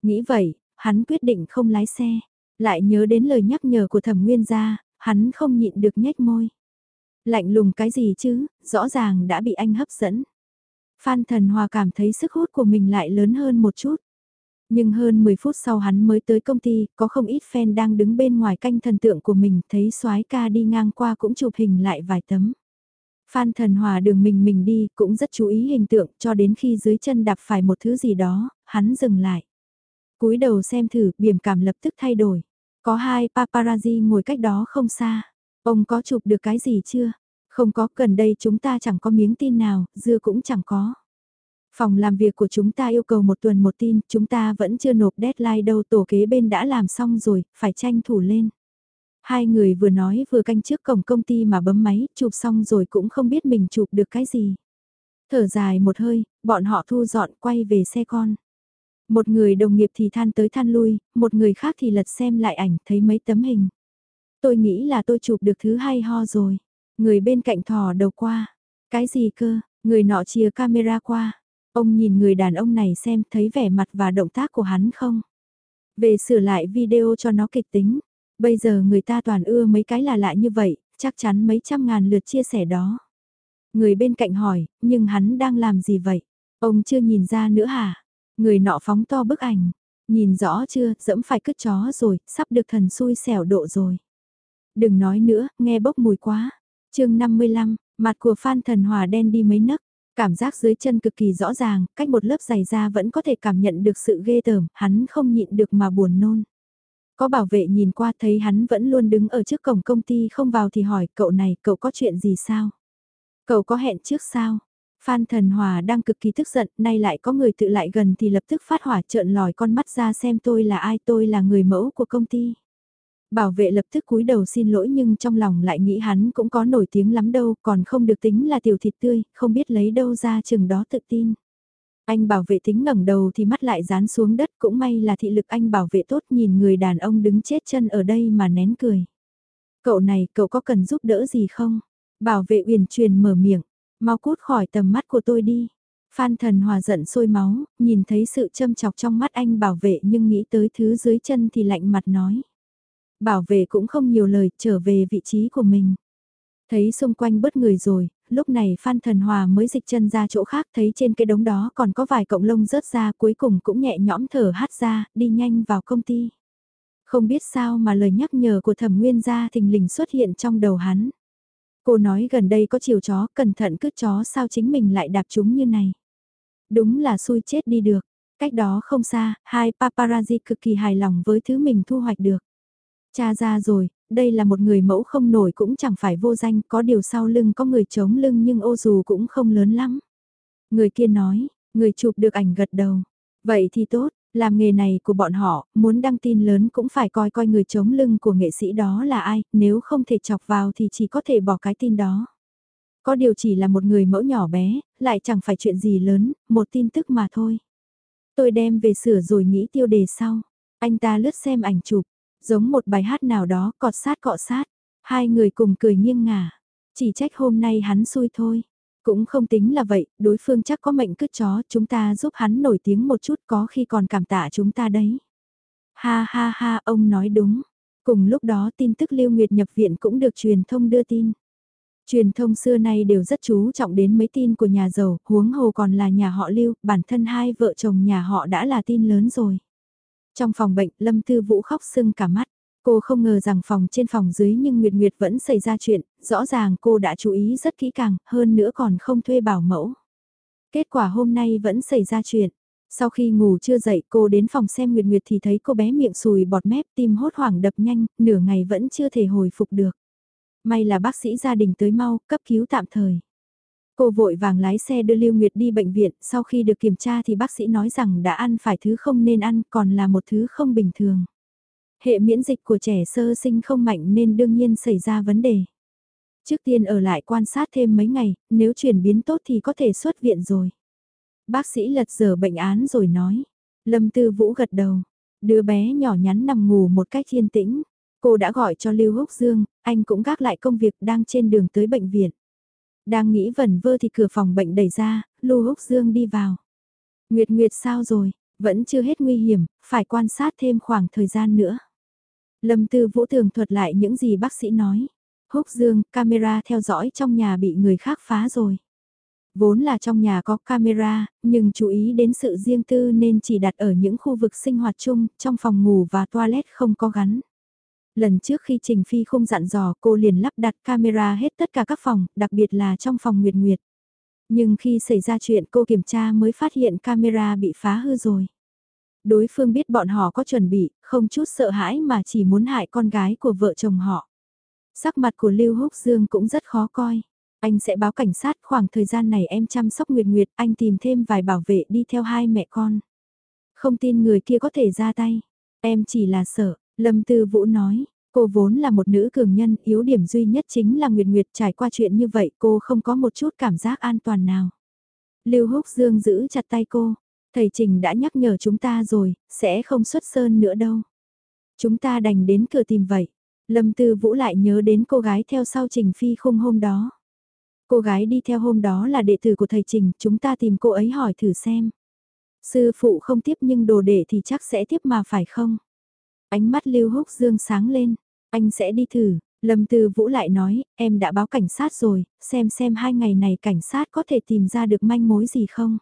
Nghĩ vậy, hắn quyết định không lái xe. Lại nhớ đến lời nhắc nhở của thẩm nguyên gia, hắn không nhịn được nhếch môi. Lạnh lùng cái gì chứ, rõ ràng đã bị anh hấp dẫn. Phan Thần Hòa cảm thấy sức hút của mình lại lớn hơn một chút. Nhưng hơn 10 phút sau hắn mới tới công ty, có không ít fan đang đứng bên ngoài canh thần tượng của mình, thấy soái ca đi ngang qua cũng chụp hình lại vài tấm. Phan Thần Hòa đường mình mình đi, cũng rất chú ý hình tượng, cho đến khi dưới chân đạp phải một thứ gì đó, hắn dừng lại cúi đầu xem thử, biểu cảm lập tức thay đổi. Có hai paparazzi ngồi cách đó không xa. Ông có chụp được cái gì chưa? Không có, gần đây chúng ta chẳng có miếng tin nào, dưa cũng chẳng có. Phòng làm việc của chúng ta yêu cầu một tuần một tin, chúng ta vẫn chưa nộp deadline đâu, tổ kế bên đã làm xong rồi, phải tranh thủ lên. Hai người vừa nói vừa canh trước cổng công ty mà bấm máy, chụp xong rồi cũng không biết mình chụp được cái gì. Thở dài một hơi, bọn họ thu dọn quay về xe con. Một người đồng nghiệp thì than tới than lui, một người khác thì lật xem lại ảnh thấy mấy tấm hình. Tôi nghĩ là tôi chụp được thứ hay ho rồi. Người bên cạnh thò đầu qua. Cái gì cơ, người nọ chia camera qua. Ông nhìn người đàn ông này xem thấy vẻ mặt và động tác của hắn không. Về sửa lại video cho nó kịch tính. Bây giờ người ta toàn ưa mấy cái là lạ như vậy, chắc chắn mấy trăm ngàn lượt chia sẻ đó. Người bên cạnh hỏi, nhưng hắn đang làm gì vậy? Ông chưa nhìn ra nữa hả? Người nọ phóng to bức ảnh, nhìn rõ chưa, dẫm phải cứt chó rồi, sắp được thần xui xẻo độ rồi. Đừng nói nữa, nghe bốc mùi quá chương 55, mặt của Phan Thần Hòa đen đi mấy nấc, cảm giác dưới chân cực kỳ rõ ràng, cách một lớp giày da vẫn có thể cảm nhận được sự ghê tởm, hắn không nhịn được mà buồn nôn. Có bảo vệ nhìn qua thấy hắn vẫn luôn đứng ở trước cổng công ty không vào thì hỏi cậu này cậu có chuyện gì sao? Cậu có hẹn trước sao? Phan Thần Hòa đang cực kỳ tức giận, nay lại có người tự lại gần thì lập tức phát hỏa trợn lòi con mắt ra xem tôi là ai tôi là người mẫu của công ty. Bảo vệ lập tức cúi đầu xin lỗi nhưng trong lòng lại nghĩ hắn cũng có nổi tiếng lắm đâu, còn không được tính là tiểu thịt tươi, không biết lấy đâu ra chừng đó tự tin. Anh bảo vệ tính ngẩng đầu thì mắt lại dán xuống đất cũng may là thị lực anh bảo vệ tốt nhìn người đàn ông đứng chết chân ở đây mà nén cười. Cậu này, cậu có cần giúp đỡ gì không? Bảo vệ uyển truyền mở miệng, mau cút khỏi tầm mắt của tôi đi. Phan Thần Hòa giận sôi máu, nhìn thấy sự châm chọc trong mắt anh bảo vệ nhưng nghĩ tới thứ dưới chân thì lạnh mặt nói. Bảo vệ cũng không nhiều lời, trở về vị trí của mình. Thấy xung quanh bớt người rồi, lúc này Phan Thần Hòa mới dịch chân ra chỗ khác thấy trên cái đống đó còn có vài cọng lông rớt ra cuối cùng cũng nhẹ nhõm thở hát ra, đi nhanh vào công ty. Không biết sao mà lời nhắc nhở của thẩm nguyên gia thình lình xuất hiện trong đầu hắn. Cô nói gần đây có chiều chó, cẩn thận cứ chó sao chính mình lại đạp chúng như này. Đúng là xui chết đi được. Cách đó không xa, hai paparazzi cực kỳ hài lòng với thứ mình thu hoạch được. Cha ra rồi, đây là một người mẫu không nổi cũng chẳng phải vô danh, có điều sau lưng có người chống lưng nhưng ô dù cũng không lớn lắm. Người kia nói, người chụp được ảnh gật đầu. Vậy thì tốt, làm nghề này của bọn họ, muốn đăng tin lớn cũng phải coi coi người chống lưng của nghệ sĩ đó là ai, nếu không thể chọc vào thì chỉ có thể bỏ cái tin đó. Có điều chỉ là một người mẫu nhỏ bé, lại chẳng phải chuyện gì lớn, một tin tức mà thôi. Tôi đem về sửa rồi nghĩ tiêu đề sau. Anh ta lướt xem ảnh chụp, giống một bài hát nào đó cọt sát cọ sát. Hai người cùng cười nghiêng ngả. Chỉ trách hôm nay hắn xui thôi. Cũng không tính là vậy, đối phương chắc có mệnh cứt chó, chúng ta giúp hắn nổi tiếng một chút có khi còn cảm tạ chúng ta đấy. Ha ha ha, ông nói đúng. Cùng lúc đó tin tức Lưu Nguyệt nhập viện cũng được truyền thông đưa tin. Truyền thông xưa nay đều rất chú trọng đến mấy tin của nhà giàu, huống hồ còn là nhà họ Lưu, bản thân hai vợ chồng nhà họ đã là tin lớn rồi. Trong phòng bệnh, Lâm Tư Vũ khóc sưng cả mắt. Cô không ngờ rằng phòng trên phòng dưới nhưng Nguyệt Nguyệt vẫn xảy ra chuyện, rõ ràng cô đã chú ý rất kỹ càng, hơn nữa còn không thuê bảo mẫu. Kết quả hôm nay vẫn xảy ra chuyện. Sau khi ngủ chưa dậy cô đến phòng xem Nguyệt Nguyệt thì thấy cô bé miệng sùi bọt mép tim hốt hoảng đập nhanh, nửa ngày vẫn chưa thể hồi phục được. May là bác sĩ gia đình tới mau, cấp cứu tạm thời. Cô vội vàng lái xe đưa Lưu Nguyệt đi bệnh viện, sau khi được kiểm tra thì bác sĩ nói rằng đã ăn phải thứ không nên ăn, còn là một thứ không bình thường. Hệ miễn dịch của trẻ sơ sinh không mạnh nên đương nhiên xảy ra vấn đề. Trước tiên ở lại quan sát thêm mấy ngày, nếu chuyển biến tốt thì có thể xuất viện rồi. Bác sĩ lật dở bệnh án rồi nói. Lâm Tư Vũ gật đầu. Đứa bé nhỏ nhắn nằm ngủ một cách yên tĩnh. Cô đã gọi cho Lưu Húc Dương, anh cũng gác lại công việc đang trên đường tới bệnh viện. Đang nghĩ vẩn vơ thì cửa phòng bệnh đẩy ra, Lưu Húc Dương đi vào. Nguyệt Nguyệt sao rồi, vẫn chưa hết nguy hiểm, phải quan sát thêm khoảng thời gian nữa. Lâm Tư Vũ tường thuật lại những gì bác sĩ nói. Húc Dương, camera theo dõi trong nhà bị người khác phá rồi. Vốn là trong nhà có camera, nhưng chú ý đến sự riêng tư nên chỉ đặt ở những khu vực sinh hoạt chung, trong phòng ngủ và toilet không có gắn. Lần trước khi Trình Phi không dặn dò cô liền lắp đặt camera hết tất cả các phòng, đặc biệt là trong phòng Nguyệt Nguyệt. Nhưng khi xảy ra chuyện cô kiểm tra mới phát hiện camera bị phá hư rồi. Đối phương biết bọn họ có chuẩn bị, không chút sợ hãi mà chỉ muốn hại con gái của vợ chồng họ. Sắc mặt của Lưu Húc Dương cũng rất khó coi. Anh sẽ báo cảnh sát khoảng thời gian này em chăm sóc Nguyệt Nguyệt, anh tìm thêm vài bảo vệ đi theo hai mẹ con. Không tin người kia có thể ra tay. Em chỉ là sợ, Lâm Tư Vũ nói, cô vốn là một nữ cường nhân, yếu điểm duy nhất chính là Nguyệt Nguyệt trải qua chuyện như vậy cô không có một chút cảm giác an toàn nào. Lưu Húc Dương giữ chặt tay cô, thầy Trình đã nhắc nhở chúng ta rồi, sẽ không xuất sơn nữa đâu. Chúng ta đành đến cửa tìm vậy. Lâm Tư Vũ lại nhớ đến cô gái theo sau Trình Phi khung hôm đó. Cô gái đi theo hôm đó là đệ tử của thầy Trình, chúng ta tìm cô ấy hỏi thử xem. Sư phụ không tiếp nhưng đồ đệ thì chắc sẽ tiếp mà phải không? Ánh mắt Lưu Húc Dương sáng lên, anh sẽ đi thử. Lâm Tư Vũ lại nói, em đã báo cảnh sát rồi, xem xem hai ngày này cảnh sát có thể tìm ra được manh mối gì không.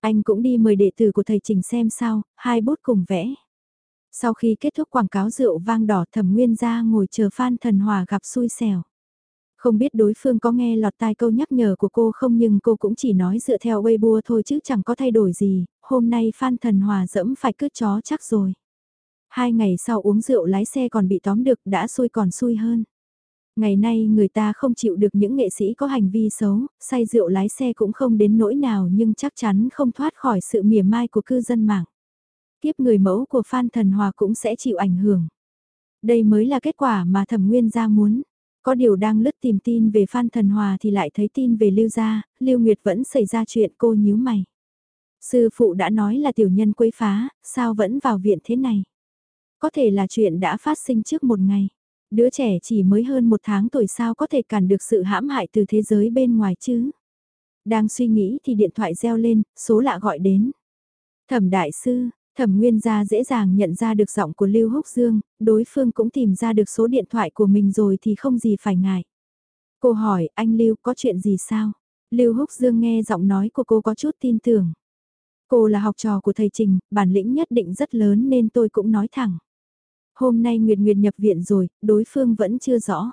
Anh cũng đi mời đệ tử của thầy Trình xem sao, hai bút cùng vẽ. Sau khi kết thúc quảng cáo rượu vang đỏ thẩm nguyên ra ngồi chờ Phan Thần Hòa gặp xui xẻo. Không biết đối phương có nghe lọt tai câu nhắc nhở của cô không nhưng cô cũng chỉ nói dựa theo Weibo thôi chứ chẳng có thay đổi gì, hôm nay Phan Thần Hòa dẫm phải cướp chó chắc rồi. Hai ngày sau uống rượu lái xe còn bị tóm được đã xui còn xui hơn. Ngày nay người ta không chịu được những nghệ sĩ có hành vi xấu, say rượu lái xe cũng không đến nỗi nào nhưng chắc chắn không thoát khỏi sự mỉa mai của cư dân mạng. Kiếp người mẫu của Phan Thần Hòa cũng sẽ chịu ảnh hưởng. Đây mới là kết quả mà thẩm nguyên gia muốn. Có điều đang lướt tìm tin về Phan Thần Hòa thì lại thấy tin về Lưu Gia, Lưu Nguyệt vẫn xảy ra chuyện cô nhíu mày. Sư phụ đã nói là tiểu nhân quấy phá, sao vẫn vào viện thế này? Có thể là chuyện đã phát sinh trước một ngày. Đứa trẻ chỉ mới hơn một tháng tuổi sao có thể cản được sự hãm hại từ thế giới bên ngoài chứ? Đang suy nghĩ thì điện thoại reo lên, số lạ gọi đến. Thẩm đại sư, thẩm nguyên gia dễ dàng nhận ra được giọng của Lưu Húc Dương, đối phương cũng tìm ra được số điện thoại của mình rồi thì không gì phải ngại. Cô hỏi, anh Lưu có chuyện gì sao? Lưu Húc Dương nghe giọng nói của cô có chút tin tưởng. Cô là học trò của thầy Trình, bản lĩnh nhất định rất lớn nên tôi cũng nói thẳng. Hôm nay Nguyệt Nguyệt nhập viện rồi, đối phương vẫn chưa rõ.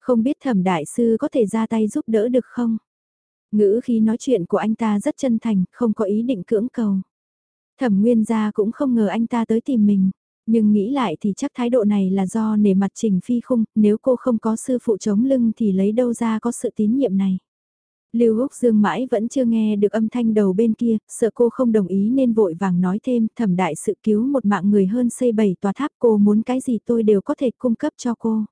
Không biết thẩm đại sư có thể ra tay giúp đỡ được không? Ngữ khí nói chuyện của anh ta rất chân thành, không có ý định cưỡng cầu. Thẩm nguyên gia cũng không ngờ anh ta tới tìm mình. Nhưng nghĩ lại thì chắc thái độ này là do nể mặt trình phi khung, nếu cô không có sư phụ chống lưng thì lấy đâu ra có sự tín nhiệm này. Lưu Húc Dương mãi vẫn chưa nghe được âm thanh đầu bên kia, sợ cô không đồng ý nên vội vàng nói thêm, thẩm đại sự cứu một mạng người hơn xây bảy tòa tháp cô muốn cái gì tôi đều có thể cung cấp cho cô.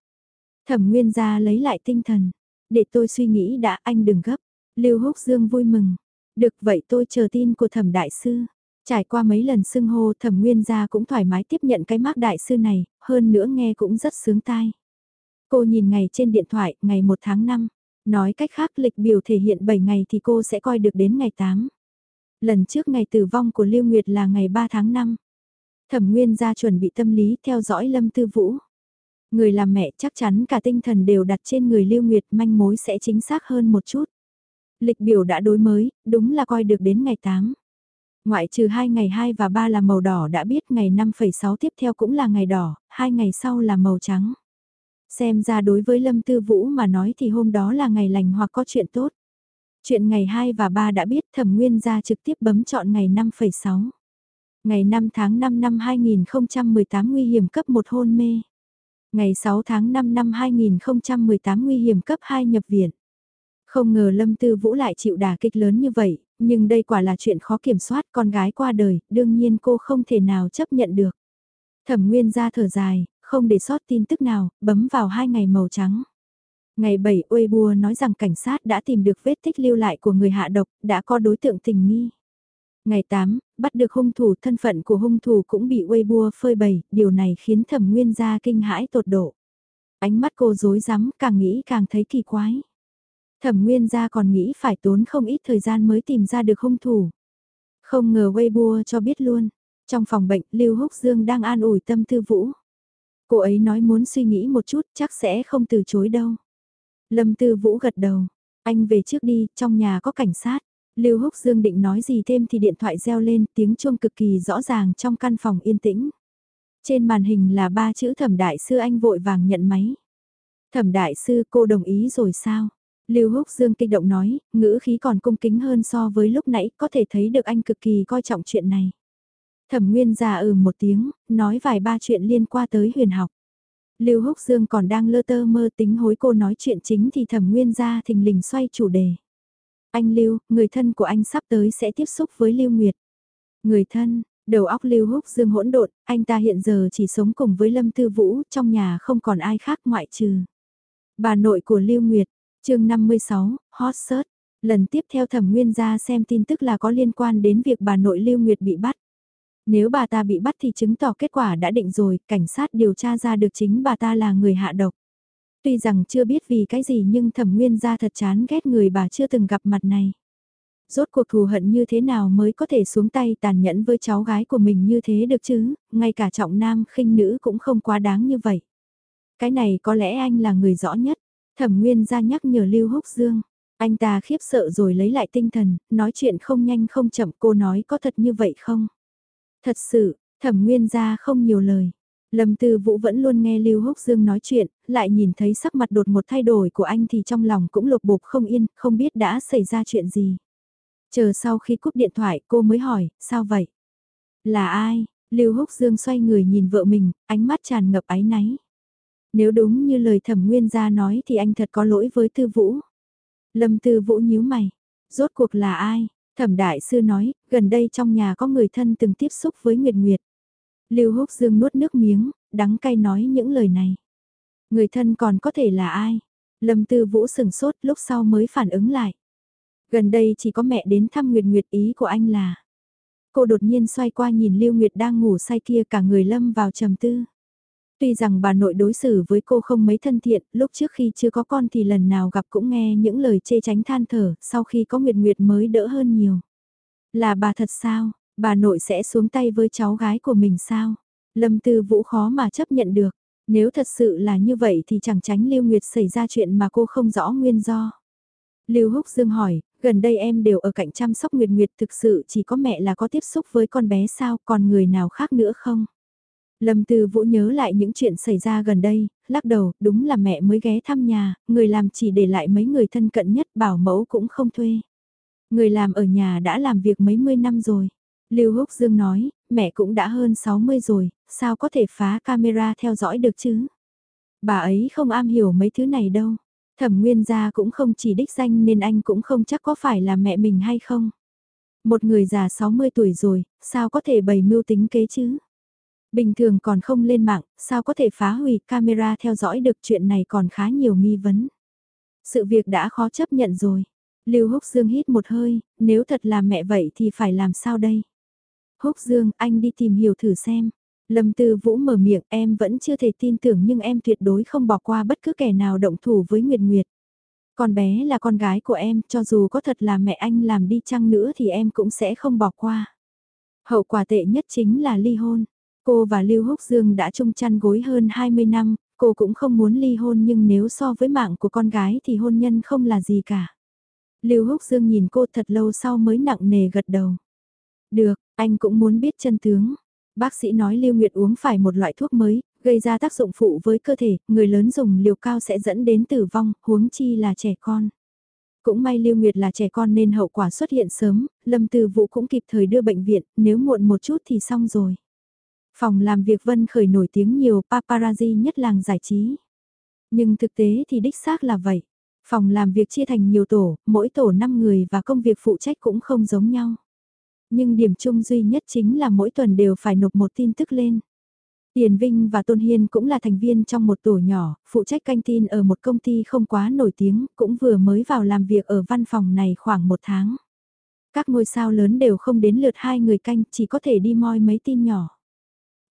Thẩm Nguyên gia lấy lại tinh thần, để tôi suy nghĩ đã anh đừng gấp. Lưu Húc Dương vui mừng, được vậy tôi chờ tin của thẩm đại sư. Trải qua mấy lần xưng hô thẩm nguyên gia cũng thoải mái tiếp nhận cái mác đại sư này, hơn nữa nghe cũng rất sướng tai. Cô nhìn ngày trên điện thoại, ngày 1 tháng 5. Nói cách khác lịch biểu thể hiện 7 ngày thì cô sẽ coi được đến ngày 8. Lần trước ngày tử vong của Lưu Nguyệt là ngày 3 tháng 5. Thẩm Nguyên ra chuẩn bị tâm lý theo dõi Lâm Tư Vũ. Người làm mẹ chắc chắn cả tinh thần đều đặt trên người Lưu Nguyệt manh mối sẽ chính xác hơn một chút. Lịch biểu đã đối mới, đúng là coi được đến ngày 8. Ngoại trừ 2 ngày 2 và 3 là màu đỏ đã biết ngày 5,6 tiếp theo cũng là ngày đỏ, 2 ngày sau là màu trắng. Xem ra đối với Lâm Tư Vũ mà nói thì hôm đó là ngày lành hoặc có chuyện tốt. Chuyện ngày 2 và 3 đã biết thẩm nguyên ra trực tiếp bấm chọn ngày 5,6. Ngày 5 tháng 5 năm 2018 nguy hiểm cấp 1 hôn mê. Ngày 6 tháng 5 năm 2018 nguy hiểm cấp 2 nhập viện. Không ngờ Lâm Tư Vũ lại chịu đả kích lớn như vậy, nhưng đây quả là chuyện khó kiểm soát con gái qua đời, đương nhiên cô không thể nào chấp nhận được. Thẩm Nguyên ra thở dài, không để sót tin tức nào, bấm vào hai ngày màu trắng. Ngày 7 Weibo nói rằng cảnh sát đã tìm được vết tích lưu lại của người hạ độc, đã có đối tượng tình nghi. Ngày 8, bắt được hung thủ, thân phận của hung thủ cũng bị Weibo phơi bày, điều này khiến thẩm nguyên gia kinh hãi tột độ. Ánh mắt cô rối rắm, càng nghĩ càng thấy kỳ quái. Thẩm nguyên gia còn nghĩ phải tốn không ít thời gian mới tìm ra được hung thủ. Không ngờ Weibo cho biết luôn. Trong phòng bệnh, Lưu Húc Dương đang an ủi tâm thư vũ. Cô ấy nói muốn suy nghĩ một chút chắc sẽ không từ chối đâu. Lâm Tư Vũ gật đầu. Anh về trước đi, trong nhà có cảnh sát. Lưu Húc Dương định nói gì thêm thì điện thoại reo lên, tiếng chuông cực kỳ rõ ràng trong căn phòng yên tĩnh. Trên màn hình là ba chữ thẩm đại sư anh vội vàng nhận máy. Thẩm đại sư cô đồng ý rồi sao? Lưu Húc Dương kích động nói, ngữ khí còn cung kính hơn so với lúc nãy, có thể thấy được anh cực kỳ coi trọng chuyện này. Thẩm Nguyên già ừ một tiếng, nói vài ba chuyện liên quan tới huyền học. Lưu Húc Dương còn đang lơ tơ mơ tính hối cô nói chuyện chính thì Thẩm Nguyên gia thình lình xoay chủ đề. Anh Lưu, người thân của anh sắp tới sẽ tiếp xúc với Lưu Nguyệt. Người thân, đầu óc Lưu Húc Dương hỗn độn, anh ta hiện giờ chỉ sống cùng với Lâm Tư Vũ, trong nhà không còn ai khác ngoại trừ. Bà nội của Lưu Nguyệt, chương 56, Hot Search. Lần tiếp theo thẩm nguyên gia xem tin tức là có liên quan đến việc bà nội Lưu Nguyệt bị bắt. Nếu bà ta bị bắt thì chứng tỏ kết quả đã định rồi, cảnh sát điều tra ra được chính bà ta là người hạ độc. Tuy rằng chưa biết vì cái gì nhưng thẩm nguyên gia thật chán ghét người bà chưa từng gặp mặt này. Rốt cuộc thù hận như thế nào mới có thể xuống tay tàn nhẫn với cháu gái của mình như thế được chứ, ngay cả trọng nam khinh nữ cũng không quá đáng như vậy. Cái này có lẽ anh là người rõ nhất. Thẩm Nguyên ra nhắc nhở Lưu Húc Dương. Anh ta khiếp sợ rồi lấy lại tinh thần, nói chuyện không nhanh không chậm cô nói có thật như vậy không? Thật sự, Thẩm Nguyên ra không nhiều lời. Lâm Tư Vũ vẫn luôn nghe Lưu Húc Dương nói chuyện, lại nhìn thấy sắc mặt đột một thay đổi của anh thì trong lòng cũng lục bục không yên, không biết đã xảy ra chuyện gì. Chờ sau khi cúp điện thoại cô mới hỏi, sao vậy? Là ai? Lưu Húc Dương xoay người nhìn vợ mình, ánh mắt tràn ngập áy náy. Nếu đúng như lời thẩm nguyên gia nói thì anh thật có lỗi với tư vũ. Lâm tư vũ nhíu mày. Rốt cuộc là ai? Thẩm đại sư nói, gần đây trong nhà có người thân từng tiếp xúc với Nguyệt Nguyệt. Lưu Húc Dương nuốt nước miếng, đắng cay nói những lời này. Người thân còn có thể là ai? Lâm Tư Vũ sừng sốt lúc sau mới phản ứng lại. Gần đây chỉ có mẹ đến thăm Nguyệt Nguyệt ý của anh là. Cô đột nhiên xoay qua nhìn Lưu Nguyệt đang ngủ say kia cả người lâm vào trầm tư. Tuy rằng bà nội đối xử với cô không mấy thân thiện, lúc trước khi chưa có con thì lần nào gặp cũng nghe những lời chê tránh than thở, sau khi có Nguyệt Nguyệt mới đỡ hơn nhiều. Là bà thật sao, bà nội sẽ xuống tay với cháu gái của mình sao? Lâm Tư Vũ khó mà chấp nhận được, nếu thật sự là như vậy thì chẳng tránh Lưu Nguyệt xảy ra chuyện mà cô không rõ nguyên do. Lưu Húc Dương hỏi, gần đây em đều ở cạnh chăm sóc Nguyệt Nguyệt thực sự chỉ có mẹ là có tiếp xúc với con bé sao còn người nào khác nữa không? Lâm Tư Vũ nhớ lại những chuyện xảy ra gần đây, lắc đầu, đúng là mẹ mới ghé thăm nhà, người làm chỉ để lại mấy người thân cận nhất bảo mẫu cũng không thuê. Người làm ở nhà đã làm việc mấy mươi năm rồi. Lưu Húc Dương nói, mẹ cũng đã hơn 60 rồi, sao có thể phá camera theo dõi được chứ? Bà ấy không am hiểu mấy thứ này đâu. Thẩm Nguyên gia cũng không chỉ đích danh nên anh cũng không chắc có phải là mẹ mình hay không. Một người già 60 tuổi rồi, sao có thể bày mưu tính kế chứ? Bình thường còn không lên mạng, sao có thể phá hủy camera theo dõi được chuyện này còn khá nhiều nghi vấn. Sự việc đã khó chấp nhận rồi. Lưu Húc Dương hít một hơi, nếu thật là mẹ vậy thì phải làm sao đây? Húc Dương, anh đi tìm hiểu thử xem. Lâm Tư Vũ mở miệng em vẫn chưa thể tin tưởng nhưng em tuyệt đối không bỏ qua bất cứ kẻ nào động thủ với Nguyệt Nguyệt. Con bé là con gái của em, cho dù có thật là mẹ anh làm đi chăng nữa thì em cũng sẽ không bỏ qua. Hậu quả tệ nhất chính là ly hôn. Cô và Lưu Húc Dương đã chung chăn gối hơn 20 năm, cô cũng không muốn ly hôn nhưng nếu so với mạng của con gái thì hôn nhân không là gì cả. Lưu Húc Dương nhìn cô thật lâu sau mới nặng nề gật đầu. Được, anh cũng muốn biết chân tướng. Bác sĩ nói Lưu Nguyệt uống phải một loại thuốc mới, gây ra tác dụng phụ với cơ thể, người lớn dùng liều cao sẽ dẫn đến tử vong, huống chi là trẻ con. Cũng may Lưu Nguyệt là trẻ con nên hậu quả xuất hiện sớm, Lâm Từ Vũ cũng kịp thời đưa bệnh viện, nếu muộn một chút thì xong rồi. Phòng làm việc Vân Khởi nổi tiếng nhiều paparazzi nhất làng giải trí. Nhưng thực tế thì đích xác là vậy. Phòng làm việc chia thành nhiều tổ, mỗi tổ 5 người và công việc phụ trách cũng không giống nhau. Nhưng điểm chung duy nhất chính là mỗi tuần đều phải nộp một tin tức lên. Tiền Vinh và Tôn Hiên cũng là thành viên trong một tổ nhỏ, phụ trách canh tin ở một công ty không quá nổi tiếng, cũng vừa mới vào làm việc ở văn phòng này khoảng một tháng. Các ngôi sao lớn đều không đến lượt hai người canh, chỉ có thể đi moi mấy tin nhỏ.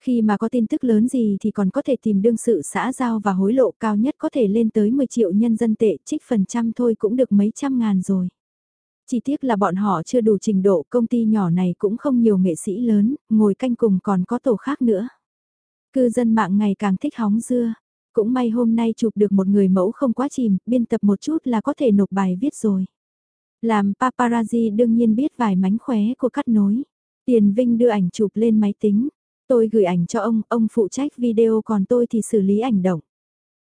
Khi mà có tin tức lớn gì thì còn có thể tìm đương sự xã giao và hối lộ cao nhất có thể lên tới 10 triệu nhân dân tệ, trích phần trăm thôi cũng được mấy trăm ngàn rồi. Chỉ tiếc là bọn họ chưa đủ trình độ công ty nhỏ này cũng không nhiều nghệ sĩ lớn, ngồi canh cùng còn có tổ khác nữa. Cư dân mạng ngày càng thích hóng dưa. Cũng may hôm nay chụp được một người mẫu không quá chìm, biên tập một chút là có thể nộp bài viết rồi. Làm paparazzi đương nhiên biết vài mánh khóe của cắt nối. Tiền Vinh đưa ảnh chụp lên máy tính. Tôi gửi ảnh cho ông, ông phụ trách video còn tôi thì xử lý ảnh động.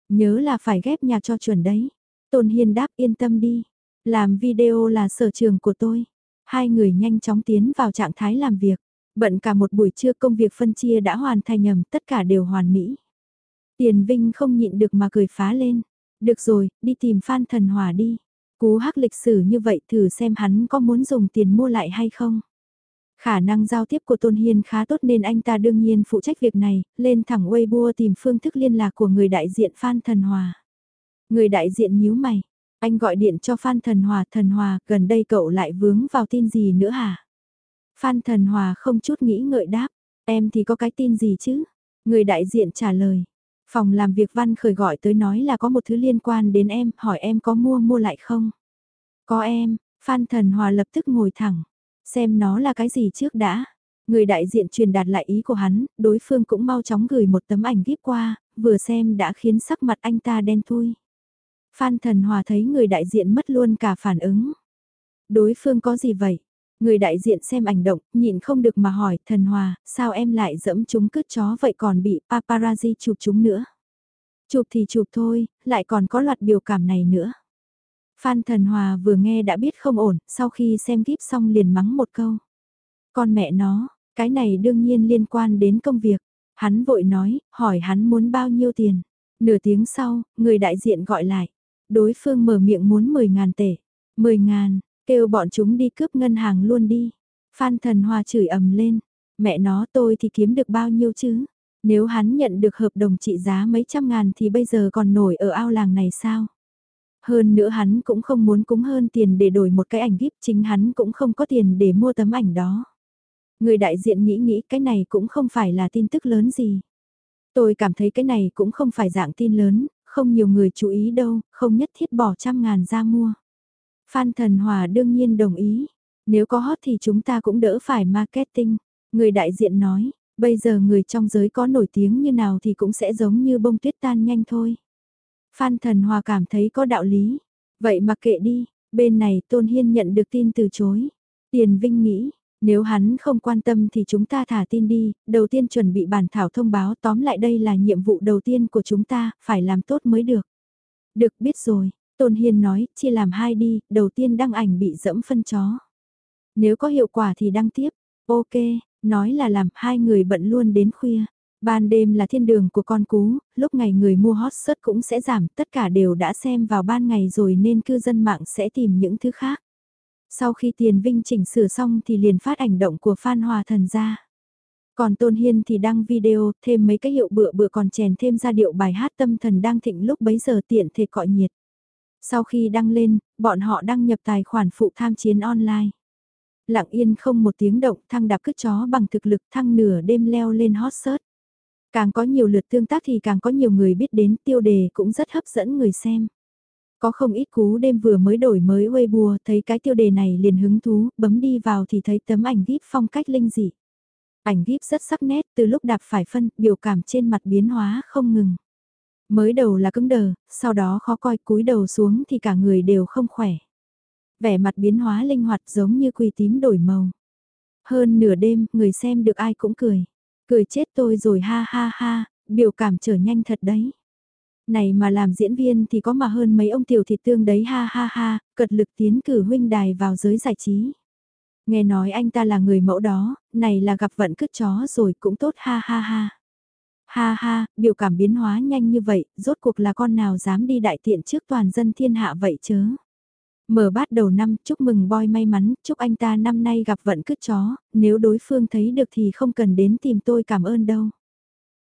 Nhớ là phải ghép nhạc cho chuẩn đấy. Tôn Hiên đáp yên tâm đi. Làm video là sở trường của tôi. Hai người nhanh chóng tiến vào trạng thái làm việc. Bận cả một buổi trưa công việc phân chia đã hoàn thành nhầm, tất cả đều hoàn mỹ. Tiền Vinh không nhịn được mà cười phá lên. Được rồi, đi tìm Phan Thần Hòa đi. Cú hắc lịch sử như vậy thử xem hắn có muốn dùng tiền mua lại hay không. Khả năng giao tiếp của Tôn Hiên khá tốt nên anh ta đương nhiên phụ trách việc này, lên thẳng Weibo tìm phương thức liên lạc của người đại diện Phan Thần Hòa. Người đại diện nhíu mày, anh gọi điện cho Phan Thần Hòa, Thần Hòa, gần đây cậu lại vướng vào tin gì nữa hả? Phan Thần Hòa không chút nghĩ ngợi đáp, em thì có cái tin gì chứ? Người đại diện trả lời, phòng làm việc văn khởi gọi tới nói là có một thứ liên quan đến em, hỏi em có mua mua lại không? Có em, Phan Thần Hòa lập tức ngồi thẳng, xem nó là cái gì trước đã. Người đại diện truyền đạt lại ý của hắn, đối phương cũng mau chóng gửi một tấm ảnh ghiếp qua, vừa xem đã khiến sắc mặt anh ta đen thui. Phan Thần Hòa thấy người đại diện mất luôn cả phản ứng. Đối phương có gì vậy? Người đại diện xem ảnh động, nhịn không được mà hỏi, Thần Hòa, sao em lại dẫm chúng cứt chó vậy còn bị paparazzi chụp chúng nữa? Chụp thì chụp thôi, lại còn có loạt biểu cảm này nữa. Phan Thần Hòa vừa nghe đã biết không ổn, sau khi xem kíp xong liền mắng một câu. Con mẹ nó, cái này đương nhiên liên quan đến công việc. Hắn vội nói, hỏi hắn muốn bao nhiêu tiền. Nửa tiếng sau, người đại diện gọi lại. Đối phương mở miệng muốn 10 ngàn tể. 10 ngàn, kêu bọn chúng đi cướp ngân hàng luôn đi. Phan Thần Hòa chửi ầm lên. Mẹ nó tôi thì kiếm được bao nhiêu chứ? Nếu hắn nhận được hợp đồng trị giá mấy trăm ngàn thì bây giờ còn nổi ở ao làng này sao? Hơn nữa hắn cũng không muốn cúng hơn tiền để đổi một cái ảnh VIP chính hắn cũng không có tiền để mua tấm ảnh đó. Người đại diện nghĩ nghĩ cái này cũng không phải là tin tức lớn gì. Tôi cảm thấy cái này cũng không phải dạng tin lớn, không nhiều người chú ý đâu, không nhất thiết bỏ trăm ngàn ra mua. Phan Thần Hòa đương nhiên đồng ý, nếu có hot thì chúng ta cũng đỡ phải marketing. Người đại diện nói, bây giờ người trong giới có nổi tiếng như nào thì cũng sẽ giống như bông tuyết tan nhanh thôi. Phan Thần Hòa cảm thấy có đạo lý. Vậy mặc kệ đi, bên này Tôn Hiên nhận được tin từ chối. Tiền Vinh nghĩ, nếu hắn không quan tâm thì chúng ta thả tin đi, đầu tiên chuẩn bị bản thảo thông báo tóm lại đây là nhiệm vụ đầu tiên của chúng ta, phải làm tốt mới được. Được biết rồi, Tôn Hiên nói, chia làm hai đi, đầu tiên đăng ảnh bị dẫm phân chó. Nếu có hiệu quả thì đăng tiếp, ok, nói là làm hai người bận luôn đến khuya. Ban đêm là thiên đường của con cú, lúc ngày người mua hot search cũng sẽ giảm, tất cả đều đã xem vào ban ngày rồi nên cư dân mạng sẽ tìm những thứ khác. Sau khi tiền vinh chỉnh sửa xong thì liền phát ảnh động của Phan Hòa Thần ra. Còn Tôn Hiên thì đăng video, thêm mấy cái hiệu bựa bựa còn chèn thêm ra điệu bài hát tâm thần đang thịnh lúc bấy giờ tiện thể cọi nhiệt. Sau khi đăng lên, bọn họ đăng nhập tài khoản phụ tham chiến online. Lặng yên không một tiếng động thăng đạp cứt chó bằng thực lực thăng nửa đêm leo lên hot search. Càng có nhiều lượt tương tác thì càng có nhiều người biết đến tiêu đề cũng rất hấp dẫn người xem. Có không ít cú đêm vừa mới đổi mới Weibo thấy cái tiêu đề này liền hứng thú, bấm đi vào thì thấy tấm ảnh gíp phong cách linh dị. Ảnh gíp rất sắc nét từ lúc đạp phải phân, biểu cảm trên mặt biến hóa không ngừng. Mới đầu là cứng đờ, sau đó khó coi cúi đầu xuống thì cả người đều không khỏe. Vẻ mặt biến hóa linh hoạt giống như quỳ tím đổi màu. Hơn nửa đêm, người xem được ai cũng cười. Cười chết tôi rồi ha ha ha, biểu cảm trở nhanh thật đấy. Này mà làm diễn viên thì có mà hơn mấy ông tiểu thịt tương đấy ha ha ha, cật lực tiến cử huynh đài vào giới giải trí. Nghe nói anh ta là người mẫu đó, này là gặp vận cứt chó rồi cũng tốt ha ha ha. Ha ha, biểu cảm biến hóa nhanh như vậy, rốt cuộc là con nào dám đi đại tiện trước toàn dân thiên hạ vậy chớ. Mở bát đầu năm, chúc mừng boy may mắn, chúc anh ta năm nay gặp vận cứt chó, nếu đối phương thấy được thì không cần đến tìm tôi cảm ơn đâu.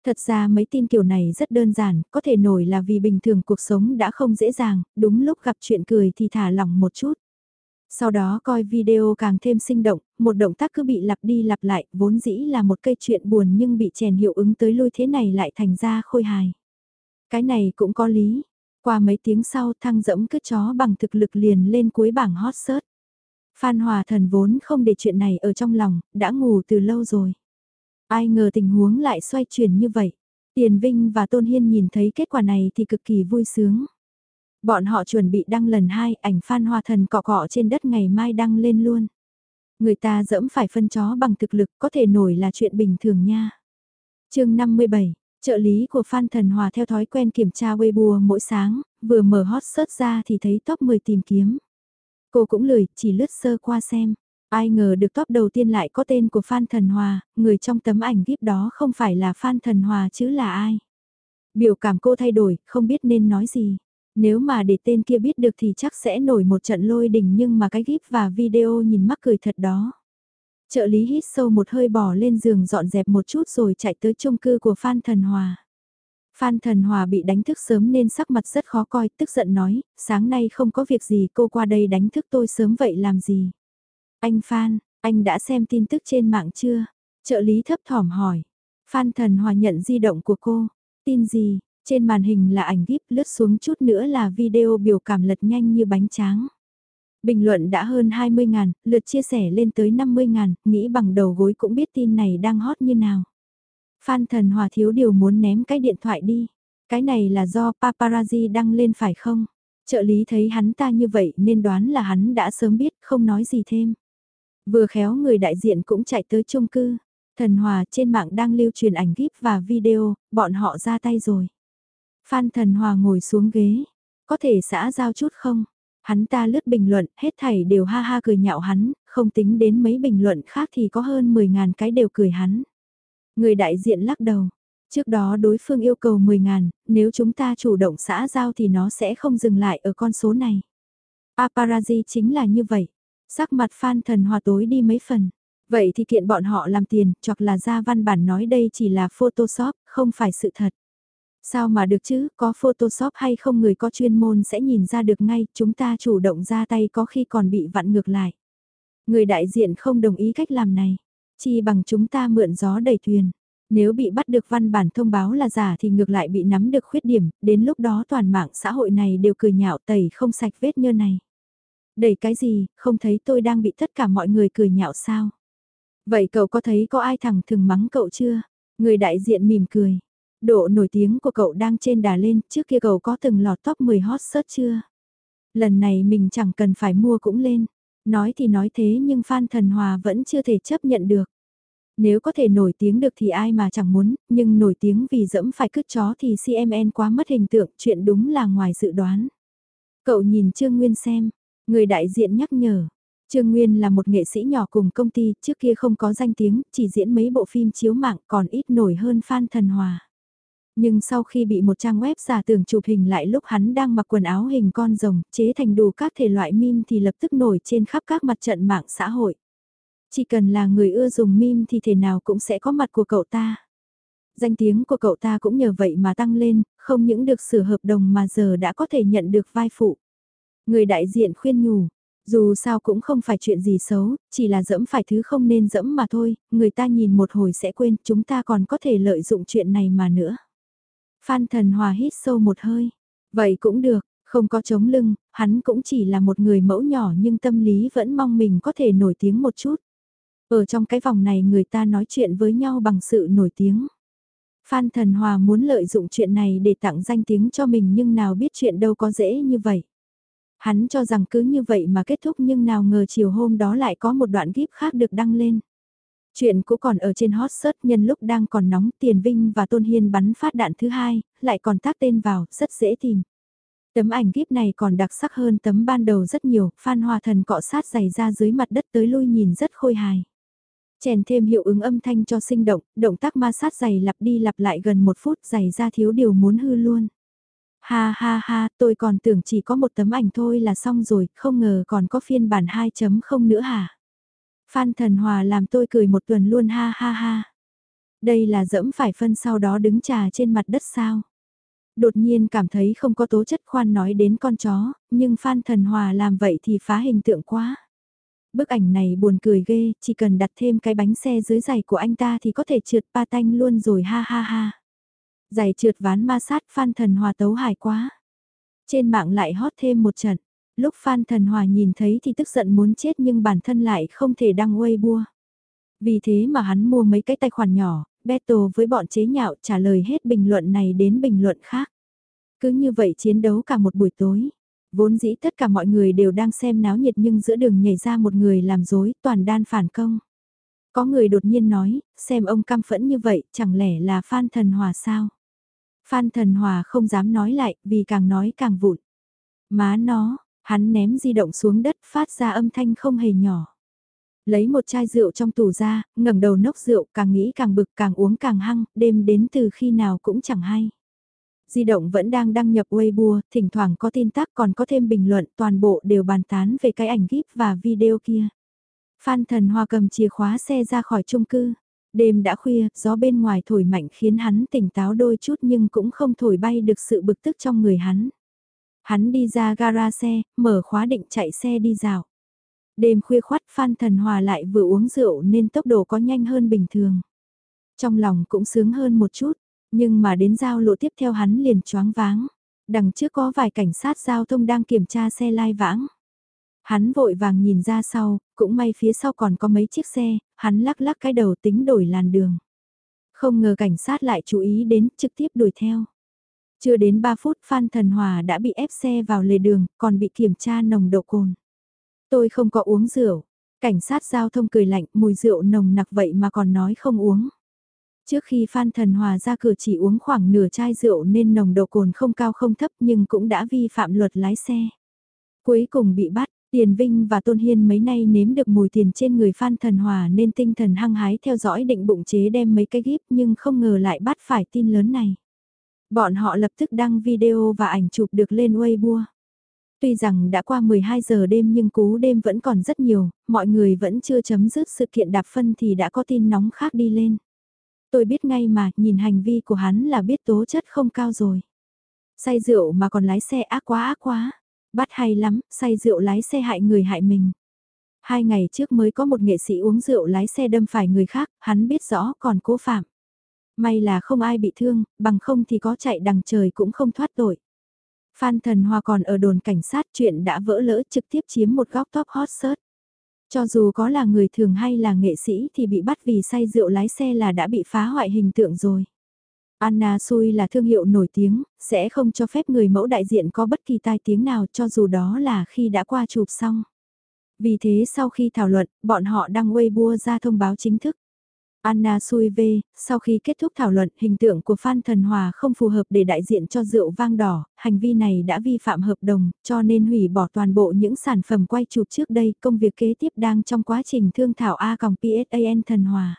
Thật ra mấy tin kiểu này rất đơn giản, có thể nổi là vì bình thường cuộc sống đã không dễ dàng, đúng lúc gặp chuyện cười thì thả lỏng một chút. Sau đó coi video càng thêm sinh động, một động tác cứ bị lặp đi lặp lại, vốn dĩ là một cây chuyện buồn nhưng bị chèn hiệu ứng tới lui thế này lại thành ra khôi hài. Cái này cũng có lý. Qua mấy tiếng sau thăng dẫm cứ chó bằng thực lực liền lên cuối bảng hot search. Phan Hòa Thần vốn không để chuyện này ở trong lòng, đã ngủ từ lâu rồi. Ai ngờ tình huống lại xoay chuyển như vậy. Tiền Vinh và Tôn Hiên nhìn thấy kết quả này thì cực kỳ vui sướng. Bọn họ chuẩn bị đăng lần hai ảnh Phan Hoa Thần cọ cọ trên đất ngày mai đăng lên luôn. Người ta dẫm phải phân chó bằng thực lực có thể nổi là chuyện bình thường nha. chương 57, trợ lý của Phan Thần Hòa theo thói quen kiểm tra Weibo mỗi sáng, vừa mở hot search ra thì thấy top 10 tìm kiếm. Cô cũng lười, chỉ lướt sơ qua xem. Ai ngờ được top đầu tiên lại có tên của Phan Thần Hòa, người trong tấm ảnh VIP đó không phải là Phan Thần Hòa chứ là ai. Biểu cảm cô thay đổi, không biết nên nói gì. Nếu mà để tên kia biết được thì chắc sẽ nổi một trận lôi đình nhưng mà cái gíp và video nhìn mắc cười thật đó. Trợ lý hít sâu một hơi bỏ lên giường dọn dẹp một chút rồi chạy tới chung cư của Phan Thần Hòa. Phan Thần Hòa bị đánh thức sớm nên sắc mặt rất khó coi, tức giận nói, sáng nay không có việc gì cô qua đây đánh thức tôi sớm vậy làm gì. Anh Phan, anh đã xem tin tức trên mạng chưa? Trợ lý thấp thỏm hỏi. Phan Thần Hòa nhận di động của cô. Tin gì? Trên màn hình là ảnh gíp lướt xuống chút nữa là video biểu cảm lật nhanh như bánh tráng. Bình luận đã hơn 20.000, lượt chia sẻ lên tới 50.000, nghĩ bằng đầu gối cũng biết tin này đang hot như nào. Phan Thần Hòa thiếu điều muốn ném cái điện thoại đi. Cái này là do paparazzi đăng lên phải không? Trợ lý thấy hắn ta như vậy nên đoán là hắn đã sớm biết không nói gì thêm. Vừa khéo người đại diện cũng chạy tới chung cư. Thần Hòa trên mạng đang lưu truyền ảnh gíp và video, bọn họ ra tay rồi. Phan Thần Hòa ngồi xuống ghế. Có thể xã giao chút không? Hắn ta lướt bình luận, hết thảy đều ha ha cười nhạo hắn, không tính đến mấy bình luận khác thì có hơn 10.000 cái đều cười hắn. Người đại diện lắc đầu. Trước đó đối phương yêu cầu 10.000, nếu chúng ta chủ động xã giao thì nó sẽ không dừng lại ở con số này. Paparazzi chính là như vậy. Sắc mặt Phan Thần Hòa tối đi mấy phần. Vậy thì kiện bọn họ làm tiền, hoặc là ra văn bản nói đây chỉ là Photoshop, không phải sự thật. Sao mà được chứ, có Photoshop hay không người có chuyên môn sẽ nhìn ra được ngay, chúng ta chủ động ra tay có khi còn bị vặn ngược lại. Người đại diện không đồng ý cách làm này, chỉ bằng chúng ta mượn gió đẩy thuyền. Nếu bị bắt được văn bản thông báo là giả thì ngược lại bị nắm được khuyết điểm, đến lúc đó toàn mạng xã hội này đều cười nhạo tẩy không sạch vết nhơ này. Đẩy cái gì, không thấy tôi đang bị tất cả mọi người cười nhạo sao? Vậy cậu có thấy có ai thẳng thừng mắng cậu chưa? Người đại diện mỉm cười. Độ nổi tiếng của cậu đang trên đà lên, trước kia cậu có từng lọt top 10 hot search chưa? Lần này mình chẳng cần phải mua cũng lên. Nói thì nói thế nhưng Phan Thần Hòa vẫn chưa thể chấp nhận được. Nếu có thể nổi tiếng được thì ai mà chẳng muốn, nhưng nổi tiếng vì dẫm phải cứt chó thì CMN quá mất hình tượng, chuyện đúng là ngoài dự đoán. Cậu nhìn Trương Nguyên xem, người đại diện nhắc nhở. Trương Nguyên là một nghệ sĩ nhỏ cùng công ty, trước kia không có danh tiếng, chỉ diễn mấy bộ phim chiếu mạng còn ít nổi hơn Phan Thần Hòa. Nhưng sau khi bị một trang web giả tưởng chụp hình lại lúc hắn đang mặc quần áo hình con rồng, chế thành đủ các thể loại meme thì lập tức nổi trên khắp các mặt trận mạng xã hội. Chỉ cần là người ưa dùng meme thì thể nào cũng sẽ có mặt của cậu ta. Danh tiếng của cậu ta cũng nhờ vậy mà tăng lên, không những được sửa hợp đồng mà giờ đã có thể nhận được vai phụ. Người đại diện khuyên nhủ, dù sao cũng không phải chuyện gì xấu, chỉ là dẫm phải thứ không nên dẫm mà thôi, người ta nhìn một hồi sẽ quên, chúng ta còn có thể lợi dụng chuyện này mà nữa. Phan Thần Hòa hít sâu một hơi. Vậy cũng được, không có chống lưng, hắn cũng chỉ là một người mẫu nhỏ nhưng tâm lý vẫn mong mình có thể nổi tiếng một chút. Ở trong cái vòng này người ta nói chuyện với nhau bằng sự nổi tiếng. Phan Thần Hòa muốn lợi dụng chuyện này để tặng danh tiếng cho mình nhưng nào biết chuyện đâu có dễ như vậy. Hắn cho rằng cứ như vậy mà kết thúc nhưng nào ngờ chiều hôm đó lại có một đoạn gíp khác được đăng lên. Chuyện cũ còn ở trên hot search nhân lúc đang còn nóng Tiền Vinh và Tôn Hiên bắn phát đạn thứ hai, lại còn tác tên vào, rất dễ tìm. Tấm ảnh gíp này còn đặc sắc hơn tấm ban đầu rất nhiều, Phan Hòa Thần cọ sát giày ra dưới mặt đất tới lui nhìn rất khôi hài. Chèn thêm hiệu ứng âm thanh cho sinh động, động tác ma sát giày lặp đi lặp lại gần một phút giày ra thiếu điều muốn hư luôn. Ha ha ha, tôi còn tưởng chỉ có một tấm ảnh thôi là xong rồi, không ngờ còn có phiên bản 2.0 nữa hả? Phan Thần Hòa làm tôi cười một tuần luôn ha ha ha. Đây là dẫm phải phân sau đó đứng trà trên mặt đất sao? Đột nhiên cảm thấy không có tố chất khoan nói đến con chó, nhưng Phan Thần Hòa làm vậy thì phá hình tượng quá. Bức ảnh này buồn cười ghê, chỉ cần đặt thêm cái bánh xe dưới giày của anh ta thì có thể trượt pa tanh luôn rồi ha ha ha. Giày trượt ván ma sát Phan Thần Hòa tấu hài quá. Trên mạng lại hot thêm một trận. Lúc Phan Thần Hòa nhìn thấy thì tức giận muốn chết nhưng bản thân lại không thể đăng Weibo. Vì thế mà hắn mua mấy cái tài khoản nhỏ, battle với bọn chế nhạo trả lời hết bình luận này đến bình luận khác. Cứ như vậy chiến đấu cả một buổi tối. Vốn dĩ tất cả mọi người đều đang xem náo nhiệt nhưng giữa đường nhảy ra một người làm dối toàn đan phản công. Có người đột nhiên nói, xem ông căm phẫn như vậy chẳng lẽ là Phan Thần Hòa sao? Phan Thần Hòa không dám nói lại vì càng nói càng vụn. Má nó, hắn ném di động xuống đất phát ra âm thanh không hề nhỏ. Lấy một chai rượu trong tủ ra, ngẩng đầu nốc rượu càng nghĩ càng bực càng uống càng hăng, đêm đến từ khi nào cũng chẳng hay di động vẫn đang đăng nhập Weibo, thỉnh thoảng có tin tác còn có thêm bình luận toàn bộ đều bàn tán về cái ảnh gíp và video kia. Phan Thần Hoa cầm chìa khóa xe ra khỏi chung cư. Đêm đã khuya, gió bên ngoài thổi mạnh khiến hắn tỉnh táo đôi chút nhưng cũng không thổi bay được sự bực tức trong người hắn. Hắn đi ra gara xe, mở khóa định chạy xe đi dạo. Đêm khuya khoắt Phan Thần Hòa lại vừa uống rượu nên tốc độ có nhanh hơn bình thường. Trong lòng cũng sướng hơn một chút, nhưng mà đến giao lộ tiếp theo hắn liền choáng váng. Đằng trước có vài cảnh sát giao thông đang kiểm tra xe lai vãng. Hắn vội vàng nhìn ra sau, cũng may phía sau còn có mấy chiếc xe, hắn lắc lắc cái đầu tính đổi làn đường. Không ngờ cảnh sát lại chú ý đến, trực tiếp đuổi theo. Chưa đến 3 phút Phan Thần Hòa đã bị ép xe vào lề đường, còn bị kiểm tra nồng độ cồn. Tôi không có uống rượu. Cảnh sát giao thông cười lạnh, mùi rượu nồng nặc vậy mà còn nói không uống. Trước khi Phan Thần Hòa ra cửa chỉ uống khoảng nửa chai rượu nên nồng độ cồn không cao không thấp nhưng cũng đã vi phạm luật lái xe. Cuối cùng bị bắt, Tiền Vinh và Tôn Hiên mấy nay nếm được mùi tiền trên người Phan Thần Hòa nên tinh thần hăng hái theo dõi định bụng chế đem mấy cái gíp nhưng không ngờ lại bắt phải tin lớn này. Bọn họ lập tức đăng video và ảnh chụp được lên Weibo. Tuy rằng đã qua 12 giờ đêm nhưng cú đêm vẫn còn rất nhiều, mọi người vẫn chưa chấm dứt sự kiện đạp phân thì đã có tin nóng khác đi lên. Tôi biết ngay mà, nhìn hành vi của hắn là biết tố chất không cao rồi. Say rượu mà còn lái xe ác quá ác quá. Bắt hay lắm, say rượu lái xe hại người hại mình. Hai ngày trước mới có một nghệ sĩ uống rượu lái xe đâm phải người khác, hắn biết rõ còn cố phạm. May là không ai bị thương, bằng không thì có chạy đằng trời cũng không thoát tội. Phan Thần Hoa còn ở đồn cảnh sát chuyện đã vỡ lỡ trực tiếp chiếm một góc top hot search. Cho dù có là người thường hay là nghệ sĩ thì bị bắt vì say rượu lái xe là đã bị phá hoại hình tượng rồi. Anna Sui là thương hiệu nổi tiếng, sẽ không cho phép người mẫu đại diện có bất kỳ tai tiếng nào cho dù đó là khi đã qua chụp xong. Vì thế sau khi thảo luận, bọn họ đăng Weibo ra thông báo chính thức. Anna Sui V, sau khi kết thúc thảo luận, hình tượng của Phan Thần Hòa không phù hợp để đại diện cho rượu vang đỏ, hành vi này đã vi phạm hợp đồng, cho nên hủy bỏ toàn bộ những sản phẩm quay chụp trước đây, công việc kế tiếp đang trong quá trình thương thảo A còng PSAN Thần Hòa.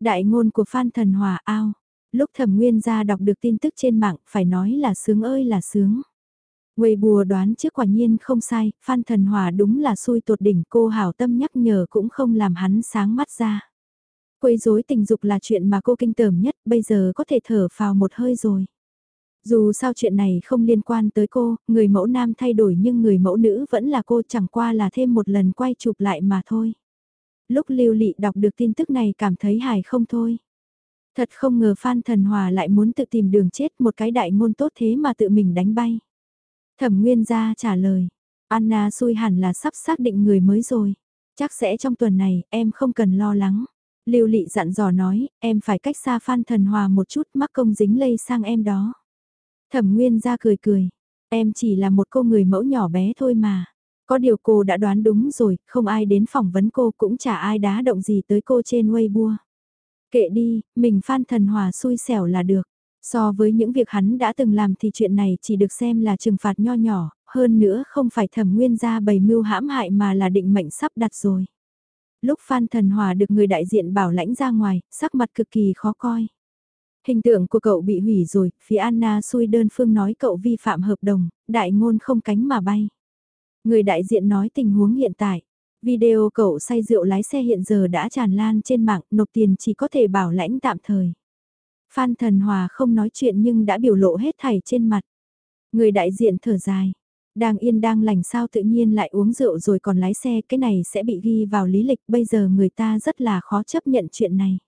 Đại ngôn của Phan Thần Hòa ao, lúc thẩm nguyên ra đọc được tin tức trên mạng, phải nói là sướng ơi là sướng. Quầy bùa đoán trước quả nhiên không sai, Phan Thần Hòa đúng là xui tột đỉnh cô hảo tâm nhắc nhở cũng không làm hắn sáng mắt ra. Quấy rối tình dục là chuyện mà cô kinh tởm nhất, bây giờ có thể thở phào một hơi rồi. Dù sao chuyện này không liên quan tới cô, người mẫu nam thay đổi nhưng người mẫu nữ vẫn là cô chẳng qua là thêm một lần quay chụp lại mà thôi. Lúc lưu lị đọc được tin tức này cảm thấy hài không thôi. Thật không ngờ Phan Thần Hòa lại muốn tự tìm đường chết một cái đại ngôn tốt thế mà tự mình đánh bay. Thẩm Nguyên gia trả lời, Anna xui hẳn là sắp xác định người mới rồi. Chắc sẽ trong tuần này, em không cần lo lắng. Lưu Lị dặn dò nói, em phải cách xa Phan Thần Hòa một chút mắc công dính lây sang em đó. Thẩm Nguyên ra cười cười, em chỉ là một cô người mẫu nhỏ bé thôi mà. Có điều cô đã đoán đúng rồi, không ai đến phỏng vấn cô cũng chả ai đá động gì tới cô trên Weibo. Kệ đi, mình Phan Thần Hòa xui xẻo là được. So với những việc hắn đã từng làm thì chuyện này chỉ được xem là trừng phạt nho nhỏ, hơn nữa không phải thẩm nguyên ra bày mưu hãm hại mà là định mệnh sắp đặt rồi. Lúc Phan Thần Hòa được người đại diện bảo lãnh ra ngoài, sắc mặt cực kỳ khó coi. Hình tượng của cậu bị hủy rồi, phía Anna xui đơn phương nói cậu vi phạm hợp đồng, đại ngôn không cánh mà bay. Người đại diện nói tình huống hiện tại. Video cậu say rượu lái xe hiện giờ đã tràn lan trên mạng, nộp tiền chỉ có thể bảo lãnh tạm thời. Phan Thần Hòa không nói chuyện nhưng đã biểu lộ hết thảy trên mặt. Người đại diện thở dài. Đang yên đang lành sao tự nhiên lại uống rượu rồi còn lái xe cái này sẽ bị ghi vào lý lịch bây giờ người ta rất là khó chấp nhận chuyện này.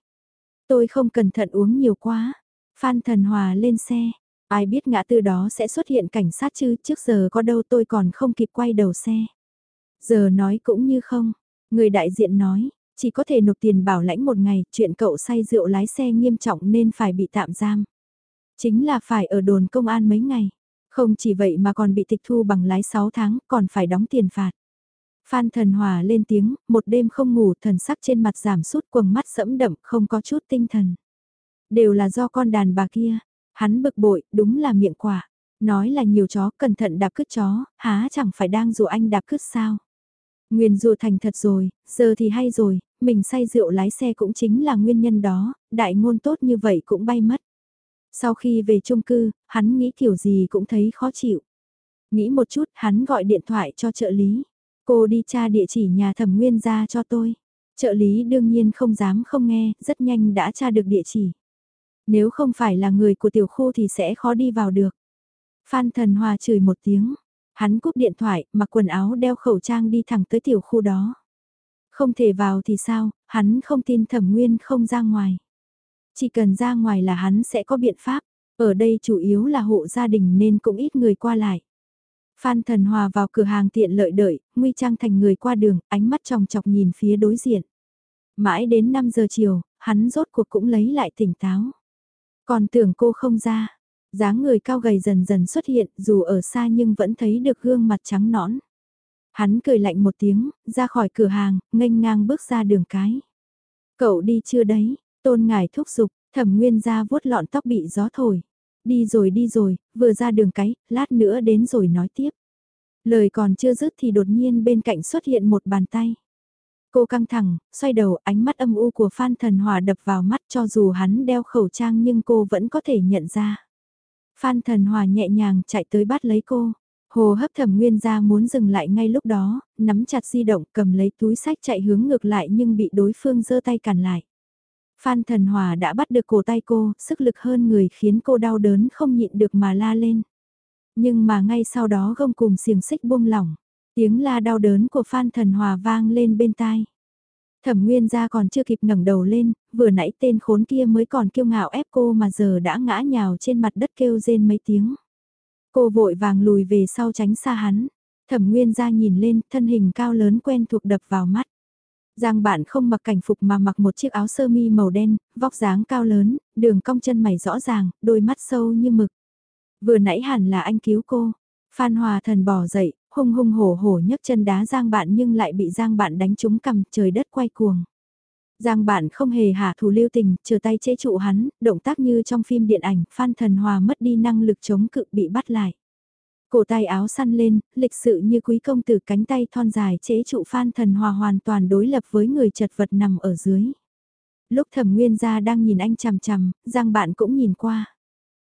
Tôi không cẩn thận uống nhiều quá. Phan Thần Hòa lên xe. Ai biết ngã tư đó sẽ xuất hiện cảnh sát chứ trước giờ có đâu tôi còn không kịp quay đầu xe. Giờ nói cũng như không. Người đại diện nói, chỉ có thể nộp tiền bảo lãnh một ngày, chuyện cậu say rượu lái xe nghiêm trọng nên phải bị tạm giam. Chính là phải ở đồn công an mấy ngày. Không chỉ vậy mà còn bị tịch thu bằng lái 6 tháng, còn phải đóng tiền phạt. Phan Thần Hòa lên tiếng, một đêm không ngủ, thần sắc trên mặt giảm sút quầng mắt sẫm đậm, không có chút tinh thần. Đều là do con đàn bà kia. Hắn bực bội, đúng là miệng quả. Nói là nhiều chó, cẩn thận đạp cứt chó, há chẳng phải đang dụ anh đạp cứt sao. Nguyên dụ thành thật rồi, giờ thì hay rồi, mình say rượu lái xe cũng chính là nguyên nhân đó, đại ngôn tốt như vậy cũng bay mất. Sau khi về chung cư, hắn nghĩ kiểu gì cũng thấy khó chịu. Nghĩ một chút, hắn gọi điện thoại cho trợ lý. Cô đi tra địa chỉ nhà thẩm nguyên ra cho tôi. Trợ lý đương nhiên không dám không nghe, rất nhanh đã tra được địa chỉ. Nếu không phải là người của tiểu khu thì sẽ khó đi vào được. Phan thần hòa chửi một tiếng. Hắn cúp điện thoại, mặc quần áo đeo khẩu trang đi thẳng tới tiểu khu đó. Không thể vào thì sao, hắn không tin thẩm nguyên không ra ngoài. Chỉ cần ra ngoài là hắn sẽ có biện pháp, ở đây chủ yếu là hộ gia đình nên cũng ít người qua lại. Phan Thần Hòa vào cửa hàng tiện lợi đợi, nguy trang thành người qua đường, ánh mắt tròng chọc nhìn phía đối diện. Mãi đến 5 giờ chiều, hắn rốt cuộc cũng lấy lại tỉnh táo. Còn tưởng cô không ra, dáng người cao gầy dần dần xuất hiện dù ở xa nhưng vẫn thấy được gương mặt trắng nõn. Hắn cười lạnh một tiếng, ra khỏi cửa hàng, nghênh ngang bước ra đường cái. Cậu đi chưa đấy, tôn ngài thúc giục, thẩm nguyên ra vuốt lọn tóc bị gió thổi. Đi rồi đi rồi, vừa ra đường cái, lát nữa đến rồi nói tiếp. Lời còn chưa dứt thì đột nhiên bên cạnh xuất hiện một bàn tay. Cô căng thẳng, xoay đầu ánh mắt âm u của Phan Thần Hòa đập vào mắt cho dù hắn đeo khẩu trang nhưng cô vẫn có thể nhận ra. Phan Thần Hòa nhẹ nhàng chạy tới bắt lấy cô. Hồ hấp thẩm nguyên ra muốn dừng lại ngay lúc đó, nắm chặt di động cầm lấy túi sách chạy hướng ngược lại nhưng bị đối phương giơ tay cản lại. Phan Thần Hòa đã bắt được cổ tay cô, sức lực hơn người khiến cô đau đớn không nhịn được mà la lên. Nhưng mà ngay sau đó gông cùng xiềng xích buông lỏng, tiếng la đau đớn của Phan Thần Hòa vang lên bên tai. Thẩm Nguyên gia còn chưa kịp ngẩng đầu lên, vừa nãy tên khốn kia mới còn kiêu ngạo ép cô mà giờ đã ngã nhào trên mặt đất kêu rên mấy tiếng. Cô vội vàng lùi về sau tránh xa hắn. Thẩm Nguyên gia nhìn lên, thân hình cao lớn quen thuộc đập vào mắt. Giang bạn không mặc cảnh phục mà mặc một chiếc áo sơ mi màu đen, vóc dáng cao lớn, đường cong chân mày rõ ràng, đôi mắt sâu như mực. Vừa nãy hẳn là anh cứu cô. Phan Hòa Thần bò dậy, hung hung hổ hổ nhấc chân đá Giang bạn nhưng lại bị Giang bạn đánh trúng cầm trời đất quay cuồng. Giang bạn không hề hạ thủ lưu tình, chờ tay chế trụ hắn, động tác như trong phim điện ảnh, Phan Thần Hòa mất đi năng lực chống cự bị bắt lại. Cổ tay áo săn lên, lịch sự như quý công tử cánh tay thon dài chế trụ Phan Thần Hòa hoàn toàn đối lập với người chật vật nằm ở dưới. Lúc thẩm nguyên gia đang nhìn anh chằm chằm, Giang bạn cũng nhìn qua.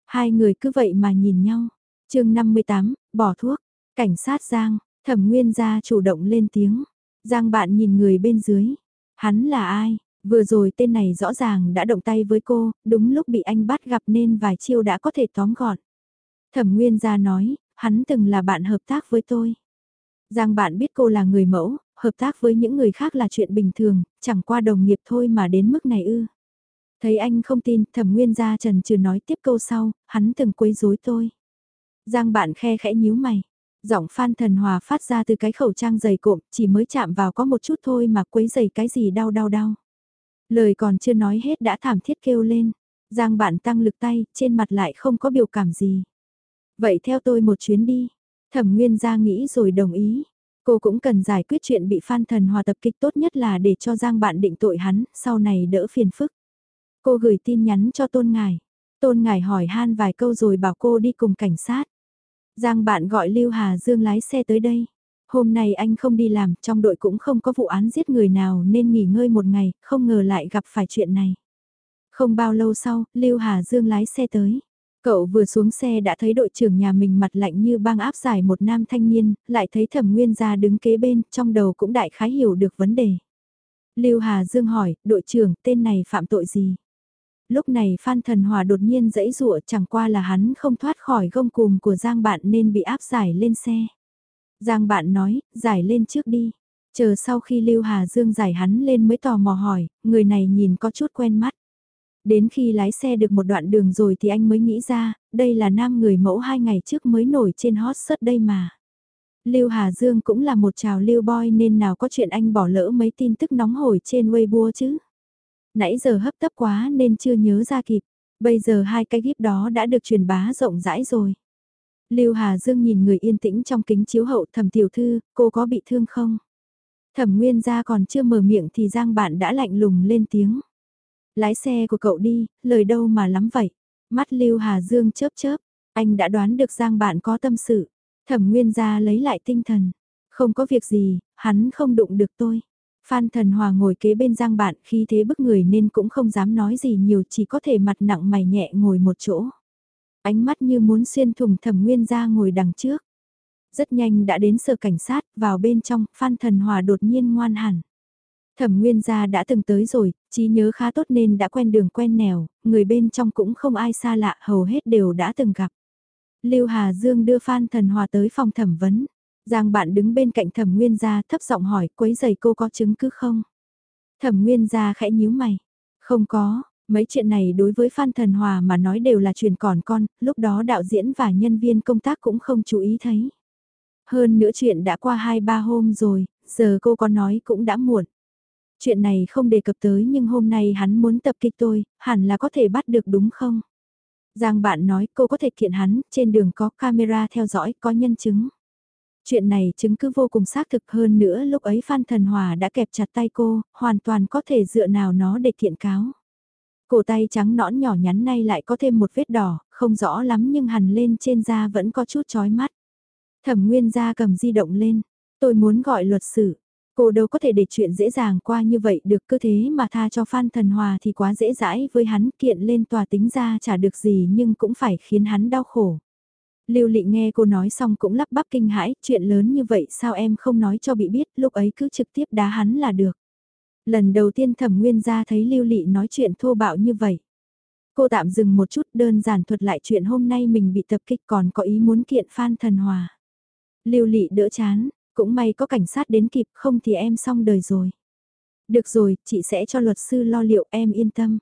Hai người cứ vậy mà nhìn nhau. chương 58, bỏ thuốc, cảnh sát Giang, thẩm nguyên gia chủ động lên tiếng. Giang bạn nhìn người bên dưới. Hắn là ai? Vừa rồi tên này rõ ràng đã động tay với cô, đúng lúc bị anh bắt gặp nên vài chiêu đã có thể tóm gọn. Thẩm Nguyên gia nói, hắn từng là bạn hợp tác với tôi. Giang bạn biết cô là người mẫu, hợp tác với những người khác là chuyện bình thường, chẳng qua đồng nghiệp thôi mà đến mức này ư. Thấy anh không tin, thẩm nguyên gia trần trừ nói tiếp câu sau, hắn từng quấy rối tôi. Giang bạn khe khẽ nhíu mày. Giọng Phan Thần Hòa phát ra từ cái khẩu trang dày cộm, chỉ mới chạm vào có một chút thôi mà quấy dày cái gì đau đau đau. Lời còn chưa nói hết đã thảm thiết kêu lên. Giang bạn tăng lực tay, trên mặt lại không có biểu cảm gì. Vậy theo tôi một chuyến đi. Thẩm Nguyên gia nghĩ rồi đồng ý. Cô cũng cần giải quyết chuyện bị Phan Thần Hòa tập kích tốt nhất là để cho Giang bạn định tội hắn, sau này đỡ phiền phức. Cô gửi tin nhắn cho Tôn ngài Tôn ngài hỏi han vài câu rồi bảo cô đi cùng cảnh sát. Giang bạn gọi Lưu Hà Dương lái xe tới đây. Hôm nay anh không đi làm, trong đội cũng không có vụ án giết người nào nên nghỉ ngơi một ngày, không ngờ lại gặp phải chuyện này. Không bao lâu sau, Lưu Hà Dương lái xe tới. Cậu vừa xuống xe đã thấy đội trưởng nhà mình mặt lạnh như băng áp giải một nam thanh niên, lại thấy thẩm nguyên gia đứng kế bên, trong đầu cũng đại khái hiểu được vấn đề. Lưu Hà Dương hỏi, đội trưởng, tên này phạm tội gì? Lúc này Phan Thần Hòa đột nhiên dẫy dụa chẳng qua là hắn không thoát khỏi gông cùm của Giang Bạn nên bị áp giải lên xe. Giang Bạn nói, giải lên trước đi. Chờ sau khi Lưu Hà Dương giải hắn lên mới tò mò hỏi, người này nhìn có chút quen mắt. Đến khi lái xe được một đoạn đường rồi thì anh mới nghĩ ra, đây là nam người mẫu hai ngày trước mới nổi trên hot search đây mà. Lưu Hà Dương cũng là một trào lưu boy nên nào có chuyện anh bỏ lỡ mấy tin tức nóng hổi trên Weibo chứ. Nãy giờ hấp tấp quá nên chưa nhớ ra kịp, bây giờ hai cái gíp đó đã được truyền bá rộng rãi rồi. Lưu Hà Dương nhìn người yên tĩnh trong kính chiếu hậu thẩm tiểu thư, cô có bị thương không? Thẩm Nguyên gia còn chưa mở miệng thì Giang bạn đã lạnh lùng lên tiếng. Lái xe của cậu đi, lời đâu mà lắm vậy. Mắt Lưu Hà Dương chớp chớp, anh đã đoán được Giang bạn có tâm sự. Thẩm Nguyên gia lấy lại tinh thần. Không có việc gì, hắn không đụng được tôi. Phan Thần Hòa ngồi kế bên Giang bạn khi thế bức người nên cũng không dám nói gì nhiều chỉ có thể mặt nặng mày nhẹ ngồi một chỗ. Ánh mắt như muốn xuyên thủng thẩm nguyên gia ngồi đằng trước. Rất nhanh đã đến sở cảnh sát, vào bên trong, Phan Thần Hòa đột nhiên ngoan hẳn. Thẩm Nguyên gia đã từng tới rồi, trí nhớ khá tốt nên đã quen đường quen nẻo, người bên trong cũng không ai xa lạ, hầu hết đều đã từng gặp. Lưu Hà Dương đưa Phan Thần Hòa tới phòng thẩm vấn. Giang bạn đứng bên cạnh Thẩm Nguyên gia thấp giọng hỏi, quấy giày cô có chứng cứ không? Thẩm Nguyên gia khẽ nhíu mày. Không có, mấy chuyện này đối với Phan Thần Hòa mà nói đều là chuyện còn con, lúc đó đạo diễn và nhân viên công tác cũng không chú ý thấy. Hơn nữa chuyện đã qua 2-3 hôm rồi, giờ cô có nói cũng đã muộn. Chuyện này không đề cập tới nhưng hôm nay hắn muốn tập kích tôi, hẳn là có thể bắt được đúng không? Giang bạn nói cô có thể kiện hắn, trên đường có camera theo dõi, có nhân chứng. Chuyện này chứng cứ vô cùng xác thực hơn nữa lúc ấy Phan Thần Hòa đã kẹp chặt tay cô, hoàn toàn có thể dựa nào nó để kiện cáo. Cổ tay trắng nõn nhỏ nhắn nay lại có thêm một vết đỏ, không rõ lắm nhưng hằn lên trên da vẫn có chút chói mắt. Thẩm Nguyên gia cầm di động lên, tôi muốn gọi luật sư. Cô đâu có thể để chuyện dễ dàng qua như vậy được cứ thế mà tha cho Phan Thần Hòa thì quá dễ dãi với hắn kiện lên tòa tính ra chả được gì nhưng cũng phải khiến hắn đau khổ. Lưu Lị nghe cô nói xong cũng lắp bắp kinh hãi, chuyện lớn như vậy sao em không nói cho bị biết, lúc ấy cứ trực tiếp đá hắn là được. Lần đầu tiên thẩm nguyên gia thấy Lưu Lị nói chuyện thô bạo như vậy. Cô tạm dừng một chút đơn giản thuật lại chuyện hôm nay mình bị tập kích còn có ý muốn kiện Phan Thần Hòa. Lưu Lị đỡ chán, cũng may có cảnh sát đến kịp không thì em xong đời rồi. Được rồi, chị sẽ cho luật sư lo liệu em yên tâm.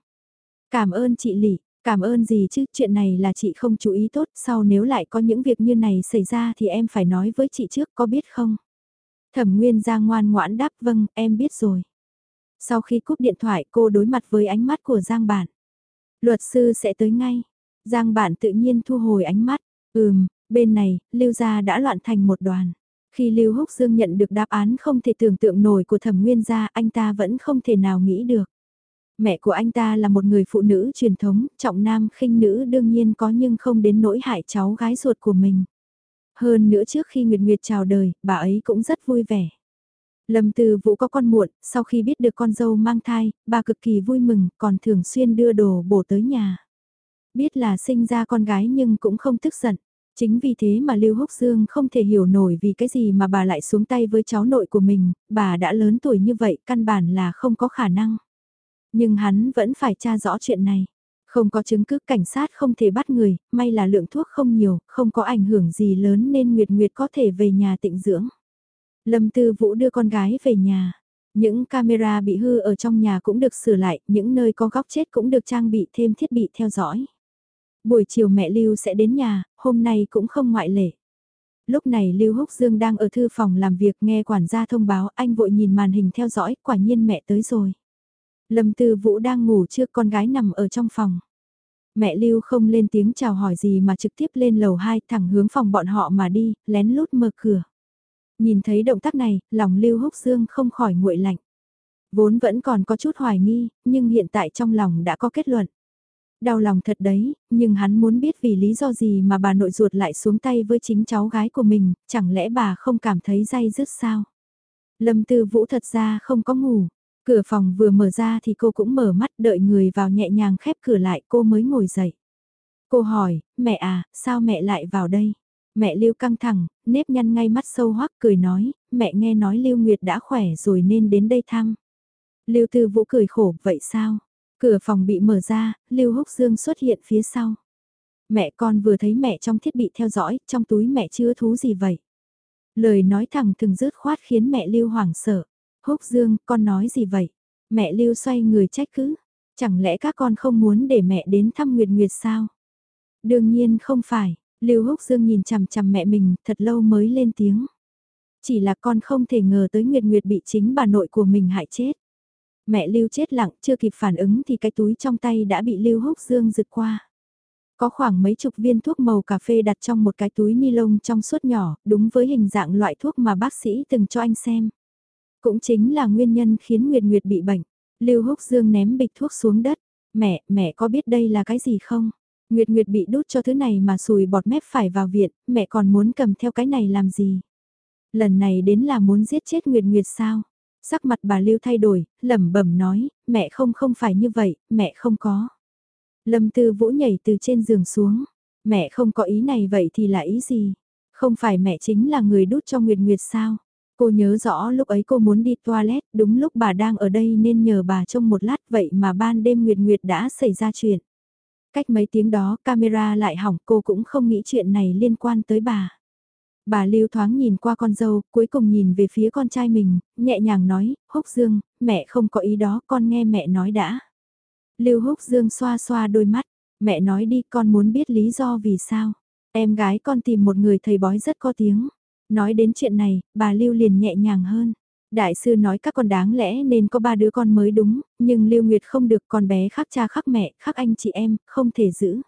Cảm ơn chị Lỷ, cảm ơn gì chứ, chuyện này là chị không chú ý tốt, sau nếu lại có những việc như này xảy ra thì em phải nói với chị trước có biết không? Thẩm Nguyên ra ngoan ngoãn đáp vâng, em biết rồi. Sau khi cúp điện thoại cô đối mặt với ánh mắt của Giang Bản. Luật sư sẽ tới ngay. Giang Bản tự nhiên thu hồi ánh mắt. Ừm, bên này, Lưu Gia đã loạn thành một đoàn. Khi Lưu Húc Dương nhận được đáp án không thể tưởng tượng nổi của thẩm nguyên gia, anh ta vẫn không thể nào nghĩ được. Mẹ của anh ta là một người phụ nữ truyền thống, trọng nam khinh nữ đương nhiên có nhưng không đến nỗi hại cháu gái ruột của mình. Hơn nữa trước khi Nguyệt Nguyệt chào đời, bà ấy cũng rất vui vẻ. Lâm Từ Vũ có con muộn, sau khi biết được con dâu mang thai, bà cực kỳ vui mừng, còn thường xuyên đưa đồ bổ tới nhà. Biết là sinh ra con gái nhưng cũng không tức giận. Chính vì thế mà Lưu Húc Dương không thể hiểu nổi vì cái gì mà bà lại xuống tay với cháu nội của mình, bà đã lớn tuổi như vậy căn bản là không có khả năng. Nhưng hắn vẫn phải tra rõ chuyện này. Không có chứng cứ cảnh sát không thể bắt người, may là lượng thuốc không nhiều, không có ảnh hưởng gì lớn nên Nguyệt Nguyệt có thể về nhà tịnh dưỡng. Lâm Tư Vũ đưa con gái về nhà. Những camera bị hư ở trong nhà cũng được sửa lại, những nơi có góc chết cũng được trang bị thêm thiết bị theo dõi. Buổi chiều mẹ Lưu sẽ đến nhà, hôm nay cũng không ngoại lệ. Lúc này Lưu Húc Dương đang ở thư phòng làm việc nghe quản gia thông báo anh vội nhìn màn hình theo dõi, quả nhiên mẹ tới rồi. Lâm Tư Vũ đang ngủ trước con gái nằm ở trong phòng. Mẹ Lưu không lên tiếng chào hỏi gì mà trực tiếp lên lầu 2 thẳng hướng phòng bọn họ mà đi, lén lút mở cửa. Nhìn thấy động tác này, lòng Lưu Húc Dương không khỏi nguội lạnh. Vốn vẫn còn có chút hoài nghi, nhưng hiện tại trong lòng đã có kết luận. Đau lòng thật đấy, nhưng hắn muốn biết vì lý do gì mà bà nội ruột lại xuống tay với chính cháu gái của mình, chẳng lẽ bà không cảm thấy dây dứt sao? Lâm Tư Vũ thật ra không có ngủ. Cửa phòng vừa mở ra thì cô cũng mở mắt đợi người vào nhẹ nhàng khép cửa lại cô mới ngồi dậy. Cô hỏi, mẹ à, sao mẹ lại vào đây? Mẹ Lưu căng thẳng, nếp nhăn ngay mắt sâu hoắc cười nói, mẹ nghe nói Lưu Nguyệt đã khỏe rồi nên đến đây thăm. Lưu Tư Vũ cười khổ, vậy sao? Cửa phòng bị mở ra, Lưu Húc Dương xuất hiện phía sau. Mẹ con vừa thấy mẹ trong thiết bị theo dõi, trong túi mẹ chứa thú gì vậy? Lời nói thẳng thừng rứt khoát khiến mẹ Lưu hoảng sợ. Húc Dương, con nói gì vậy? Mẹ Lưu xoay người trách cứ. Chẳng lẽ các con không muốn để mẹ đến thăm Nguyệt Nguyệt sao? Đương nhiên không phải, Lưu Húc Dương nhìn chằm chằm mẹ mình thật lâu mới lên tiếng. Chỉ là con không thể ngờ tới Nguyệt Nguyệt bị chính bà nội của mình hại chết. Mẹ Lưu chết lặng chưa kịp phản ứng thì cái túi trong tay đã bị Lưu Húc Dương giật qua. Có khoảng mấy chục viên thuốc màu cà phê đặt trong một cái túi ni lông trong suốt nhỏ, đúng với hình dạng loại thuốc mà bác sĩ từng cho anh xem. Cũng chính là nguyên nhân khiến Nguyệt Nguyệt bị bệnh. Lưu Húc Dương ném bịch thuốc xuống đất. Mẹ, mẹ có biết đây là cái gì không? Nguyệt Nguyệt bị đút cho thứ này mà sùi bọt mép phải vào viện, mẹ còn muốn cầm theo cái này làm gì? Lần này đến là muốn giết chết Nguyệt Nguyệt sao? Sắc mặt bà Lưu thay đổi, lẩm bẩm nói, mẹ không không phải như vậy, mẹ không có. Lâm Tư Vũ nhảy từ trên giường xuống, mẹ không có ý này vậy thì là ý gì? Không phải mẹ chính là người đút cho Nguyệt Nguyệt sao? Cô nhớ rõ lúc ấy cô muốn đi toilet, đúng lúc bà đang ở đây nên nhờ bà trông một lát vậy mà ban đêm Nguyệt Nguyệt đã xảy ra chuyện. Cách mấy tiếng đó camera lại hỏng cô cũng không nghĩ chuyện này liên quan tới bà. Bà Lưu thoáng nhìn qua con dâu, cuối cùng nhìn về phía con trai mình, nhẹ nhàng nói, Húc Dương, mẹ không có ý đó, con nghe mẹ nói đã. Lưu Húc Dương xoa xoa đôi mắt, mẹ nói đi con muốn biết lý do vì sao. Em gái con tìm một người thầy bói rất có tiếng. Nói đến chuyện này, bà Lưu liền nhẹ nhàng hơn. Đại sư nói các con đáng lẽ nên có ba đứa con mới đúng, nhưng Lưu Nguyệt không được con bé khác cha khác mẹ, khác anh chị em, không thể giữ.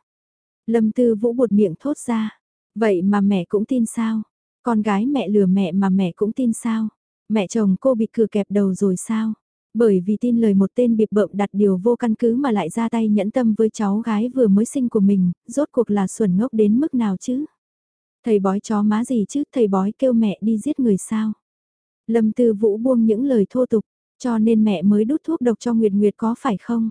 Lâm Tư Vũ bột miệng thốt ra, vậy mà mẹ cũng tin sao? Con gái mẹ lừa mẹ mà mẹ cũng tin sao? Mẹ chồng cô bị cửa kẹp đầu rồi sao? Bởi vì tin lời một tên bịp bợm đặt điều vô căn cứ mà lại ra tay nhẫn tâm với cháu gái vừa mới sinh của mình, rốt cuộc là xuẩn ngốc đến mức nào chứ? Thầy bói chó má gì chứ, thầy bói kêu mẹ đi giết người sao? Lâm Tư Vũ buông những lời thô tục, cho nên mẹ mới đút thuốc độc cho Nguyệt Nguyệt có phải không?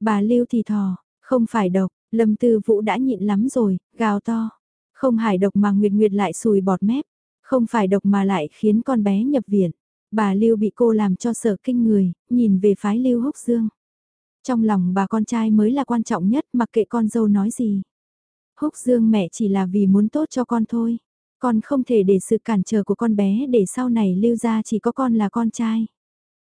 Bà Lưu thì thò, không phải độc, Lâm Tư Vũ đã nhịn lắm rồi, gào to. Không hải độc mà Nguyệt Nguyệt lại sùi bọt mép, không phải độc mà lại khiến con bé nhập viện. Bà Lưu bị cô làm cho sợ kinh người, nhìn về phái Lưu Húc Dương. Trong lòng bà con trai mới là quan trọng nhất mặc kệ con dâu nói gì. Húc Dương mẹ chỉ là vì muốn tốt cho con thôi. Con không thể để sự cản trở của con bé để sau này lưu ra chỉ có con là con trai.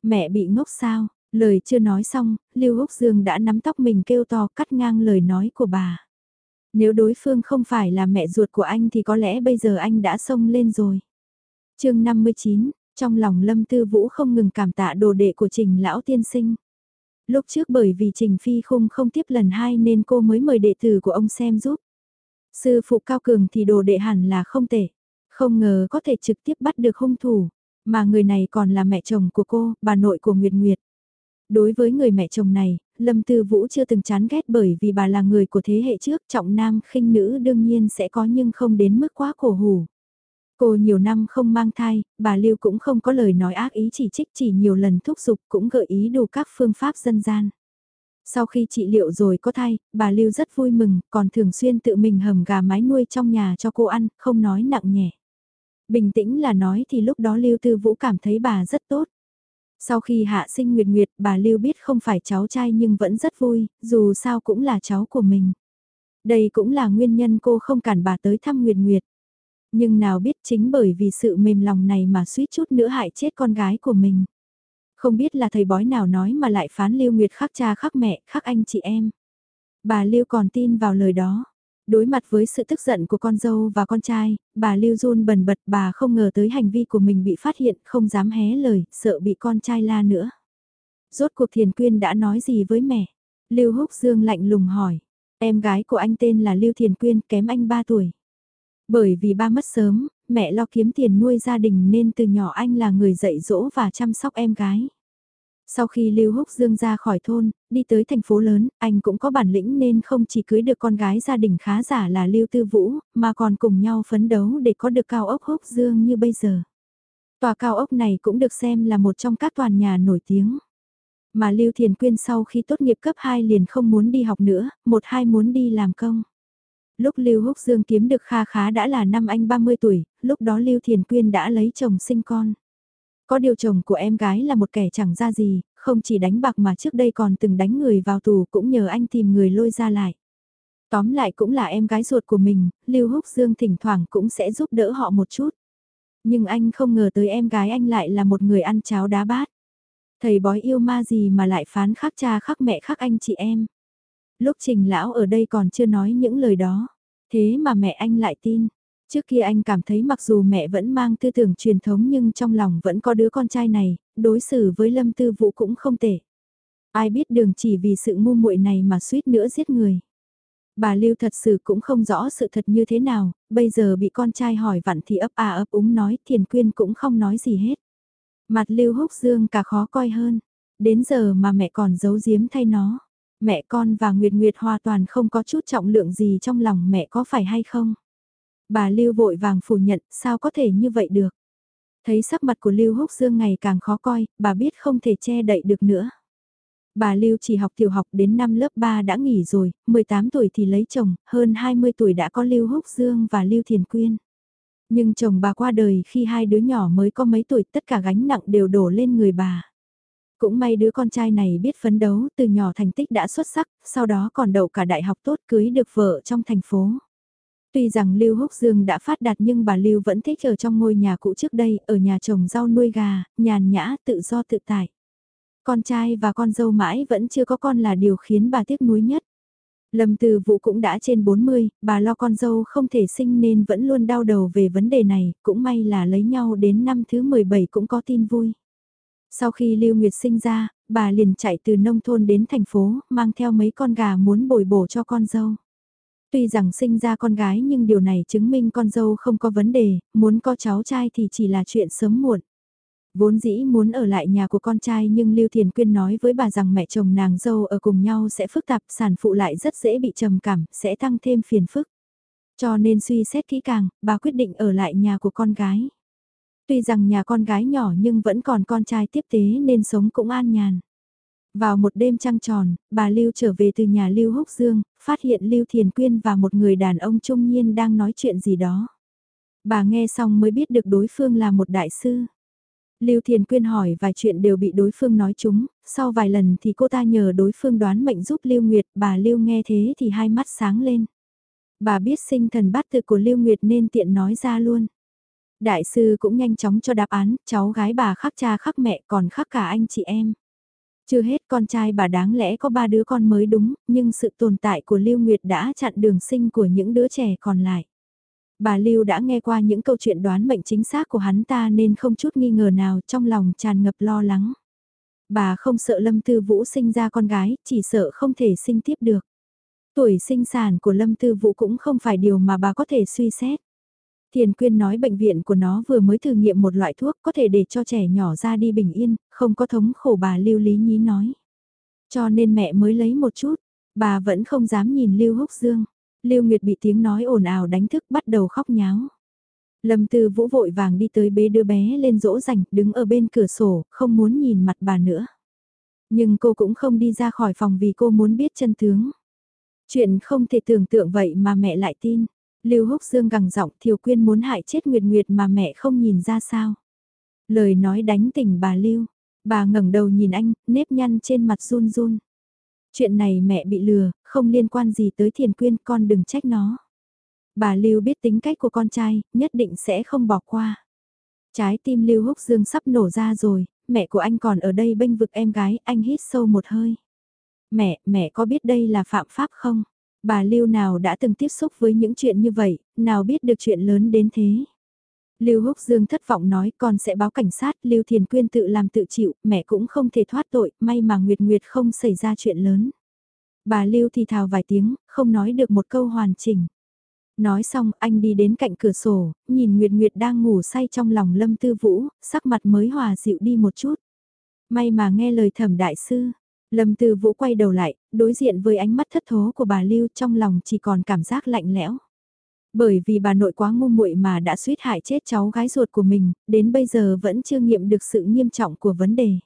Mẹ bị ngốc sao? Lời chưa nói xong, Lưu Húc Dương đã nắm tóc mình kêu to cắt ngang lời nói của bà. Nếu đối phương không phải là mẹ ruột của anh thì có lẽ bây giờ anh đã xông lên rồi. chương 59, trong lòng Lâm Tư Vũ không ngừng cảm tạ đồ đệ của Trình Lão Tiên Sinh. Lúc trước bởi vì Trình Phi Khung không tiếp lần hai nên cô mới mời đệ tử của ông xem giúp. Sư phụ cao cường thì đồ đệ hẳn là không tệ. Không ngờ có thể trực tiếp bắt được hung thủ. Mà người này còn là mẹ chồng của cô, bà nội của Nguyệt Nguyệt. Đối với người mẹ chồng này, Lâm Tư Vũ chưa từng chán ghét bởi vì bà là người của thế hệ trước, trọng nam khinh nữ đương nhiên sẽ có nhưng không đến mức quá khổ hủ. Cô nhiều năm không mang thai, bà Lưu cũng không có lời nói ác ý chỉ trích chỉ nhiều lần thúc giục cũng gợi ý đủ các phương pháp dân gian. Sau khi trị liệu rồi có thai, bà Lưu rất vui mừng, còn thường xuyên tự mình hầm gà mái nuôi trong nhà cho cô ăn, không nói nặng nhẹ. Bình tĩnh là nói thì lúc đó Lưu Tư Vũ cảm thấy bà rất tốt. Sau khi hạ sinh Nguyệt Nguyệt, bà Lưu biết không phải cháu trai nhưng vẫn rất vui, dù sao cũng là cháu của mình. Đây cũng là nguyên nhân cô không cản bà tới thăm Nguyệt Nguyệt. Nhưng nào biết chính bởi vì sự mềm lòng này mà suýt chút nữa hại chết con gái của mình. Không biết là thầy bói nào nói mà lại phán Lưu Nguyệt khác cha khác mẹ, khác anh chị em. Bà Lưu còn tin vào lời đó. Đối mặt với sự tức giận của con dâu và con trai, bà Lưu run bần bật bà không ngờ tới hành vi của mình bị phát hiện, không dám hé lời, sợ bị con trai la nữa. Rốt cuộc Thiền Quyên đã nói gì với mẹ? Lưu Húc Dương lạnh lùng hỏi. Em gái của anh tên là Lưu Thiền Quyên, kém anh 3 tuổi. Bởi vì ba mất sớm, mẹ lo kiếm tiền nuôi gia đình nên từ nhỏ anh là người dạy dỗ và chăm sóc em gái. Sau khi Lưu Húc Dương ra khỏi thôn, đi tới thành phố lớn, anh cũng có bản lĩnh nên không chỉ cưới được con gái gia đình khá giả là Lưu Tư Vũ, mà còn cùng nhau phấn đấu để có được cao ốc Húc Dương như bây giờ. Tòa cao ốc này cũng được xem là một trong các toàn nhà nổi tiếng. Mà Lưu Thiền Quyên sau khi tốt nghiệp cấp 2 liền không muốn đi học nữa, một hai muốn đi làm công. Lúc Lưu Húc Dương kiếm được kha khá đã là năm anh 30 tuổi, lúc đó Lưu Thiền Quyên đã lấy chồng sinh con. Có điều chồng của em gái là một kẻ chẳng ra gì, không chỉ đánh bạc mà trước đây còn từng đánh người vào tù cũng nhờ anh tìm người lôi ra lại. Tóm lại cũng là em gái ruột của mình, Lưu Húc Dương thỉnh thoảng cũng sẽ giúp đỡ họ một chút. Nhưng anh không ngờ tới em gái anh lại là một người ăn cháo đá bát. Thầy bói yêu ma gì mà lại phán khác cha khác mẹ khác anh chị em. Lúc trình lão ở đây còn chưa nói những lời đó. Thế mà mẹ anh lại tin. Trước kia anh cảm thấy mặc dù mẹ vẫn mang tư tưởng truyền thống nhưng trong lòng vẫn có đứa con trai này, đối xử với Lâm Tư Vũ cũng không tệ. Ai biết đường chỉ vì sự ngu muội này mà suýt nữa giết người. Bà Lưu thật sự cũng không rõ sự thật như thế nào, bây giờ bị con trai hỏi vặn thì ấp à ấp úng nói thiền quyên cũng không nói gì hết. Mặt Lưu húc dương cả khó coi hơn, đến giờ mà mẹ còn giấu giếm thay nó. Mẹ con và Nguyệt Nguyệt hoàn toàn không có chút trọng lượng gì trong lòng mẹ có phải hay không? Bà Lưu vội vàng phủ nhận, sao có thể như vậy được? Thấy sắc mặt của Lưu Húc Dương ngày càng khó coi, bà biết không thể che đậy được nữa. Bà Lưu chỉ học tiểu học đến năm lớp 3 đã nghỉ rồi, 18 tuổi thì lấy chồng, hơn 20 tuổi đã có Lưu Húc Dương và Lưu Thiền Quyên. Nhưng chồng bà qua đời khi hai đứa nhỏ mới có mấy tuổi tất cả gánh nặng đều đổ lên người bà. Cũng may đứa con trai này biết phấn đấu từ nhỏ thành tích đã xuất sắc, sau đó còn đậu cả đại học tốt cưới được vợ trong thành phố. Tuy rằng Lưu Húc Dương đã phát đạt nhưng bà Lưu vẫn thích ở trong ngôi nhà cũ trước đây, ở nhà trồng rau nuôi gà, nhàn nhã, tự do tự tại. Con trai và con dâu mãi vẫn chưa có con là điều khiến bà tiếc nuối nhất. Lâm Từ Vũ cũng đã trên 40, bà lo con dâu không thể sinh nên vẫn luôn đau đầu về vấn đề này, cũng may là lấy nhau đến năm thứ 17 cũng có tin vui. Sau khi Lưu Nguyệt sinh ra, bà liền chạy từ nông thôn đến thành phố, mang theo mấy con gà muốn bồi bổ cho con dâu. Tuy rằng sinh ra con gái nhưng điều này chứng minh con dâu không có vấn đề, muốn có cháu trai thì chỉ là chuyện sớm muộn. Vốn dĩ muốn ở lại nhà của con trai nhưng Lưu Thiền Quyên nói với bà rằng mẹ chồng nàng dâu ở cùng nhau sẽ phức tạp, sản phụ lại rất dễ bị trầm cảm, sẽ tăng thêm phiền phức. Cho nên suy xét kỹ càng, bà quyết định ở lại nhà của con gái. Tuy rằng nhà con gái nhỏ nhưng vẫn còn con trai tiếp tế nên sống cũng an nhàn. Vào một đêm trăng tròn, bà Lưu trở về từ nhà Lưu Húc Dương, phát hiện Lưu Thiền Quyên và một người đàn ông trung niên đang nói chuyện gì đó. Bà nghe xong mới biết được đối phương là một đại sư. Lưu Thiền Quyên hỏi vài chuyện đều bị đối phương nói chúng, sau vài lần thì cô ta nhờ đối phương đoán mệnh giúp Lưu Nguyệt, bà Lưu nghe thế thì hai mắt sáng lên. Bà biết sinh thần bát tự của Lưu Nguyệt nên tiện nói ra luôn. Đại sư cũng nhanh chóng cho đáp án, cháu gái bà khắc cha khắc mẹ còn khắc cả anh chị em. Chưa hết con trai bà đáng lẽ có ba đứa con mới đúng, nhưng sự tồn tại của Lưu Nguyệt đã chặn đường sinh của những đứa trẻ còn lại. Bà Lưu đã nghe qua những câu chuyện đoán mệnh chính xác của hắn ta nên không chút nghi ngờ nào trong lòng tràn ngập lo lắng. Bà không sợ Lâm Tư Vũ sinh ra con gái, chỉ sợ không thể sinh tiếp được. Tuổi sinh sản của Lâm Tư Vũ cũng không phải điều mà bà có thể suy xét. Tiền Quyên nói bệnh viện của nó vừa mới thử nghiệm một loại thuốc có thể để cho trẻ nhỏ ra đi bình yên, không có thống khổ bà Lưu Lý Nhí nói. Cho nên mẹ mới lấy một chút, bà vẫn không dám nhìn Lưu Húc Dương. Lưu Nguyệt bị tiếng nói ồn ào đánh thức bắt đầu khóc nháo. Lâm Tư Vũ vội vàng đi tới bế đứa bé lên dỗ dành, đứng ở bên cửa sổ, không muốn nhìn mặt bà nữa. Nhưng cô cũng không đi ra khỏi phòng vì cô muốn biết chân tướng. Chuyện không thể tưởng tượng vậy mà mẹ lại tin. Lưu Húc Dương gằn giọng Thiều Quyên muốn hại chết Nguyệt Nguyệt mà mẹ không nhìn ra sao. Lời nói đánh tỉnh bà Lưu. Bà ngẩng đầu nhìn anh, nếp nhăn trên mặt run run. Chuyện này mẹ bị lừa, không liên quan gì tới Thiền Quyên, con đừng trách nó. Bà Lưu biết tính cách của con trai, nhất định sẽ không bỏ qua. Trái tim Lưu Húc Dương sắp nổ ra rồi, mẹ của anh còn ở đây bênh vực em gái, anh hít sâu một hơi. Mẹ, mẹ có biết đây là phạm pháp không? Bà Lưu nào đã từng tiếp xúc với những chuyện như vậy, nào biết được chuyện lớn đến thế. Lưu Húc Dương thất vọng nói con sẽ báo cảnh sát, Lưu Thiền Quyên tự làm tự chịu, mẹ cũng không thể thoát tội, may mà Nguyệt Nguyệt không xảy ra chuyện lớn. Bà Lưu thì thào vài tiếng, không nói được một câu hoàn chỉnh. Nói xong anh đi đến cạnh cửa sổ, nhìn Nguyệt Nguyệt đang ngủ say trong lòng Lâm Tư Vũ, sắc mặt mới hòa dịu đi một chút. May mà nghe lời thẩm đại sư, Lâm Tư Vũ quay đầu lại, đối diện với ánh mắt thất thố của bà Lưu trong lòng chỉ còn cảm giác lạnh lẽo. Bởi vì bà nội quá ngu muội mà đã suýt hại chết cháu gái ruột của mình, đến bây giờ vẫn chưa nghiệm được sự nghiêm trọng của vấn đề.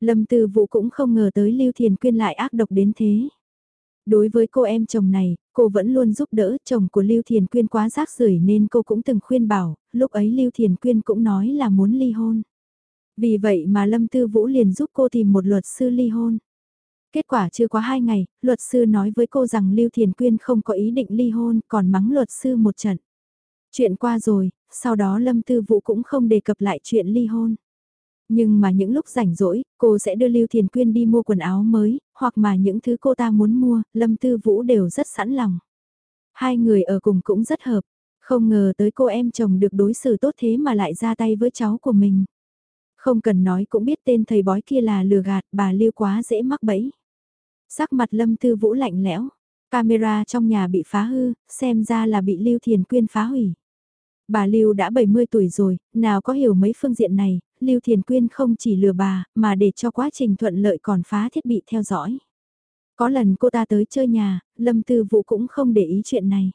Lâm Tư Vũ cũng không ngờ tới Lưu Thiền Quyên lại ác độc đến thế. Đối với cô em chồng này, cô vẫn luôn giúp đỡ chồng của Lưu Thiền Quyên quá rác rưởi nên cô cũng từng khuyên bảo, lúc ấy Lưu Thiền Quyên cũng nói là muốn ly hôn. Vì vậy mà Lâm Tư Vũ liền giúp cô tìm một luật sư ly hôn. Kết quả chưa quá hai ngày, luật sư nói với cô rằng Lưu Thiền Quyên không có ý định ly hôn còn mắng luật sư một trận. Chuyện qua rồi, sau đó Lâm Tư Vũ cũng không đề cập lại chuyện ly hôn. Nhưng mà những lúc rảnh rỗi, cô sẽ đưa Lưu Thiền Quyên đi mua quần áo mới, hoặc mà những thứ cô ta muốn mua, Lâm Tư Vũ đều rất sẵn lòng. Hai người ở cùng cũng rất hợp, không ngờ tới cô em chồng được đối xử tốt thế mà lại ra tay với cháu của mình. Không cần nói cũng biết tên thầy bói kia là lừa gạt, bà Lưu quá dễ mắc bẫy. Sắc mặt Lâm Tư Vũ lạnh lẽo, camera trong nhà bị phá hư, xem ra là bị Lưu Thiền Quyên phá hủy. Bà Lưu đã 70 tuổi rồi, nào có hiểu mấy phương diện này, Lưu Thiền Quyên không chỉ lừa bà, mà để cho quá trình thuận lợi còn phá thiết bị theo dõi. Có lần cô ta tới chơi nhà, Lâm Tư Vũ cũng không để ý chuyện này.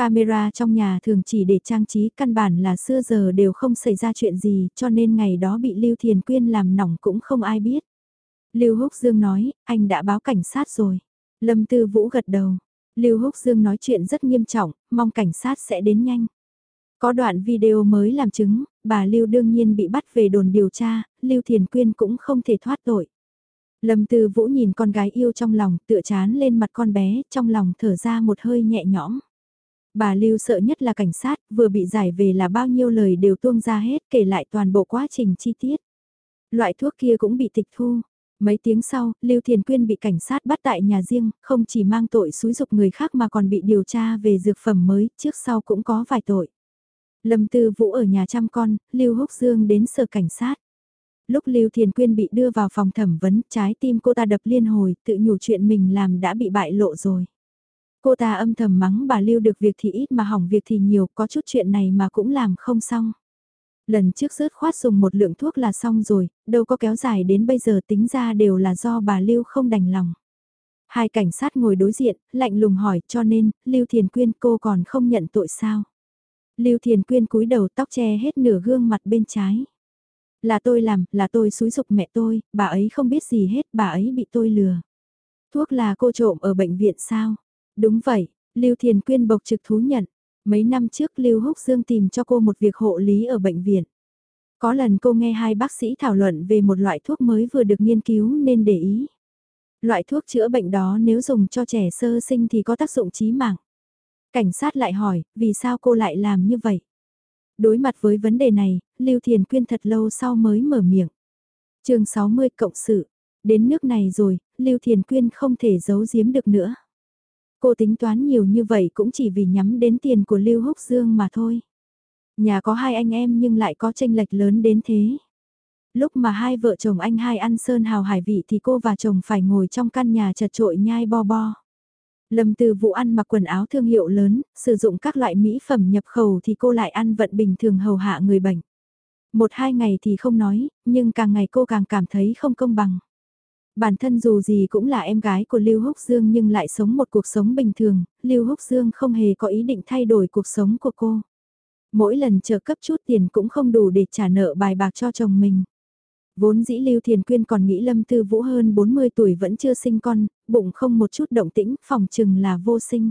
Camera trong nhà thường chỉ để trang trí căn bản là xưa giờ đều không xảy ra chuyện gì cho nên ngày đó bị Lưu Thiền Quyên làm nỏng cũng không ai biết. Lưu Húc Dương nói, anh đã báo cảnh sát rồi. Lâm Tư Vũ gật đầu. Lưu Húc Dương nói chuyện rất nghiêm trọng, mong cảnh sát sẽ đến nhanh. Có đoạn video mới làm chứng, bà Lưu đương nhiên bị bắt về đồn điều tra, Lưu Thiền Quyên cũng không thể thoát tội. Lâm Tư Vũ nhìn con gái yêu trong lòng, tựa chán lên mặt con bé, trong lòng thở ra một hơi nhẹ nhõm. Bà Lưu sợ nhất là cảnh sát, vừa bị giải về là bao nhiêu lời đều tuông ra hết kể lại toàn bộ quá trình chi tiết. Loại thuốc kia cũng bị tịch thu. Mấy tiếng sau, Lưu Thiền Quyên bị cảnh sát bắt tại nhà riêng, không chỉ mang tội xúi dục người khác mà còn bị điều tra về dược phẩm mới, trước sau cũng có vài tội. Lâm Tư Vũ ở nhà chăm con, Lưu Húc Dương đến sở cảnh sát. Lúc Lưu Thiền Quyên bị đưa vào phòng thẩm vấn, trái tim cô ta đập liên hồi, tự nhủ chuyện mình làm đã bị bại lộ rồi. Cô ta âm thầm mắng bà Lưu được việc thì ít mà hỏng việc thì nhiều, có chút chuyện này mà cũng làm không xong. Lần trước rớt khoát dùng một lượng thuốc là xong rồi, đâu có kéo dài đến bây giờ tính ra đều là do bà Lưu không đành lòng. Hai cảnh sát ngồi đối diện, lạnh lùng hỏi cho nên, Lưu Thiền Quyên cô còn không nhận tội sao? Lưu Thiền Quyên cúi đầu tóc che hết nửa gương mặt bên trái. Là tôi làm, là tôi xúi dục mẹ tôi, bà ấy không biết gì hết, bà ấy bị tôi lừa. Thuốc là cô trộm ở bệnh viện sao? Đúng vậy, Lưu Thiền Quyên bộc trực thú nhận. Mấy năm trước Lưu Húc Dương tìm cho cô một việc hộ lý ở bệnh viện. Có lần cô nghe hai bác sĩ thảo luận về một loại thuốc mới vừa được nghiên cứu nên để ý. Loại thuốc chữa bệnh đó nếu dùng cho trẻ sơ sinh thì có tác dụng chí mạng. Cảnh sát lại hỏi, vì sao cô lại làm như vậy? Đối mặt với vấn đề này, Lưu Thiền Quyên thật lâu sau mới mở miệng. chương 60 cộng sự. Đến nước này rồi, Lưu Thiền Quyên không thể giấu giếm được nữa. Cô tính toán nhiều như vậy cũng chỉ vì nhắm đến tiền của Lưu Húc Dương mà thôi. Nhà có hai anh em nhưng lại có tranh lệch lớn đến thế. Lúc mà hai vợ chồng anh hai ăn sơn hào hải vị thì cô và chồng phải ngồi trong căn nhà chật trội nhai bo bo. Lâm từ vụ ăn mặc quần áo thương hiệu lớn, sử dụng các loại mỹ phẩm nhập khẩu thì cô lại ăn vận bình thường hầu hạ người bệnh. Một hai ngày thì không nói, nhưng càng ngày cô càng cảm thấy không công bằng. Bản thân dù gì cũng là em gái của Lưu Húc Dương nhưng lại sống một cuộc sống bình thường, Lưu Húc Dương không hề có ý định thay đổi cuộc sống của cô. Mỗi lần trợ cấp chút tiền cũng không đủ để trả nợ bài bạc cho chồng mình. Vốn dĩ Lưu Thiền Quyên còn nghĩ Lâm Tư Vũ hơn 40 tuổi vẫn chưa sinh con, bụng không một chút động tĩnh, phòng chừng là vô sinh.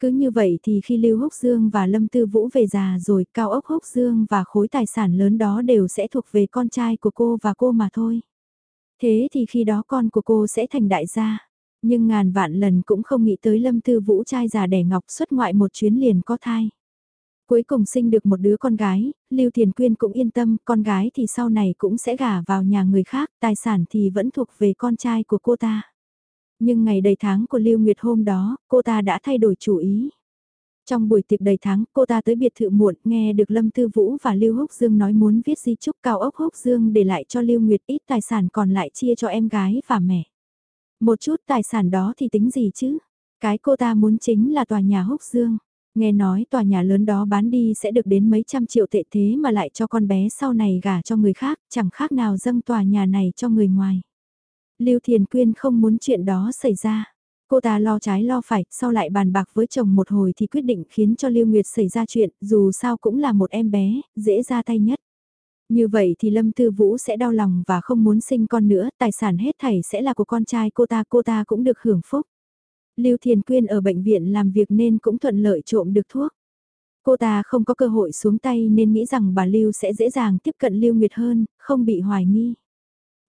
Cứ như vậy thì khi Lưu Húc Dương và Lâm Tư Vũ về già rồi, Cao ốc Húc Dương và khối tài sản lớn đó đều sẽ thuộc về con trai của cô và cô mà thôi. Thế thì khi đó con của cô sẽ thành đại gia. Nhưng ngàn vạn lần cũng không nghĩ tới Lâm Tư Vũ trai già đẻ ngọc xuất ngoại một chuyến liền có thai. Cuối cùng sinh được một đứa con gái, Lưu Thiền Quyên cũng yên tâm, con gái thì sau này cũng sẽ gả vào nhà người khác, tài sản thì vẫn thuộc về con trai của cô ta. Nhưng ngày đầy tháng của Lưu Nguyệt hôm đó, cô ta đã thay đổi chủ ý. Trong buổi tiệc đầy tháng, cô ta tới biệt thự muộn, nghe được Lâm Tư Vũ và Lưu Húc Dương nói muốn viết di chúc cao ốc Húc Dương để lại cho Lưu Nguyệt ít tài sản còn lại chia cho em gái và mẹ. Một chút tài sản đó thì tính gì chứ? Cái cô ta muốn chính là tòa nhà Húc Dương. Nghe nói tòa nhà lớn đó bán đi sẽ được đến mấy trăm triệu tệ thế mà lại cho con bé sau này gả cho người khác, chẳng khác nào dâng tòa nhà này cho người ngoài. Lưu Thiền Quyên không muốn chuyện đó xảy ra. Cô ta lo trái lo phải, sau lại bàn bạc với chồng một hồi thì quyết định khiến cho Lưu Nguyệt xảy ra chuyện, dù sao cũng là một em bé, dễ ra tay nhất. Như vậy thì Lâm Tư Vũ sẽ đau lòng và không muốn sinh con nữa, tài sản hết thảy sẽ là của con trai cô ta, cô ta cũng được hưởng phúc. Lưu Thiền Quyên ở bệnh viện làm việc nên cũng thuận lợi trộm được thuốc. Cô ta không có cơ hội xuống tay nên nghĩ rằng bà Lưu sẽ dễ dàng tiếp cận Lưu Nguyệt hơn, không bị hoài nghi.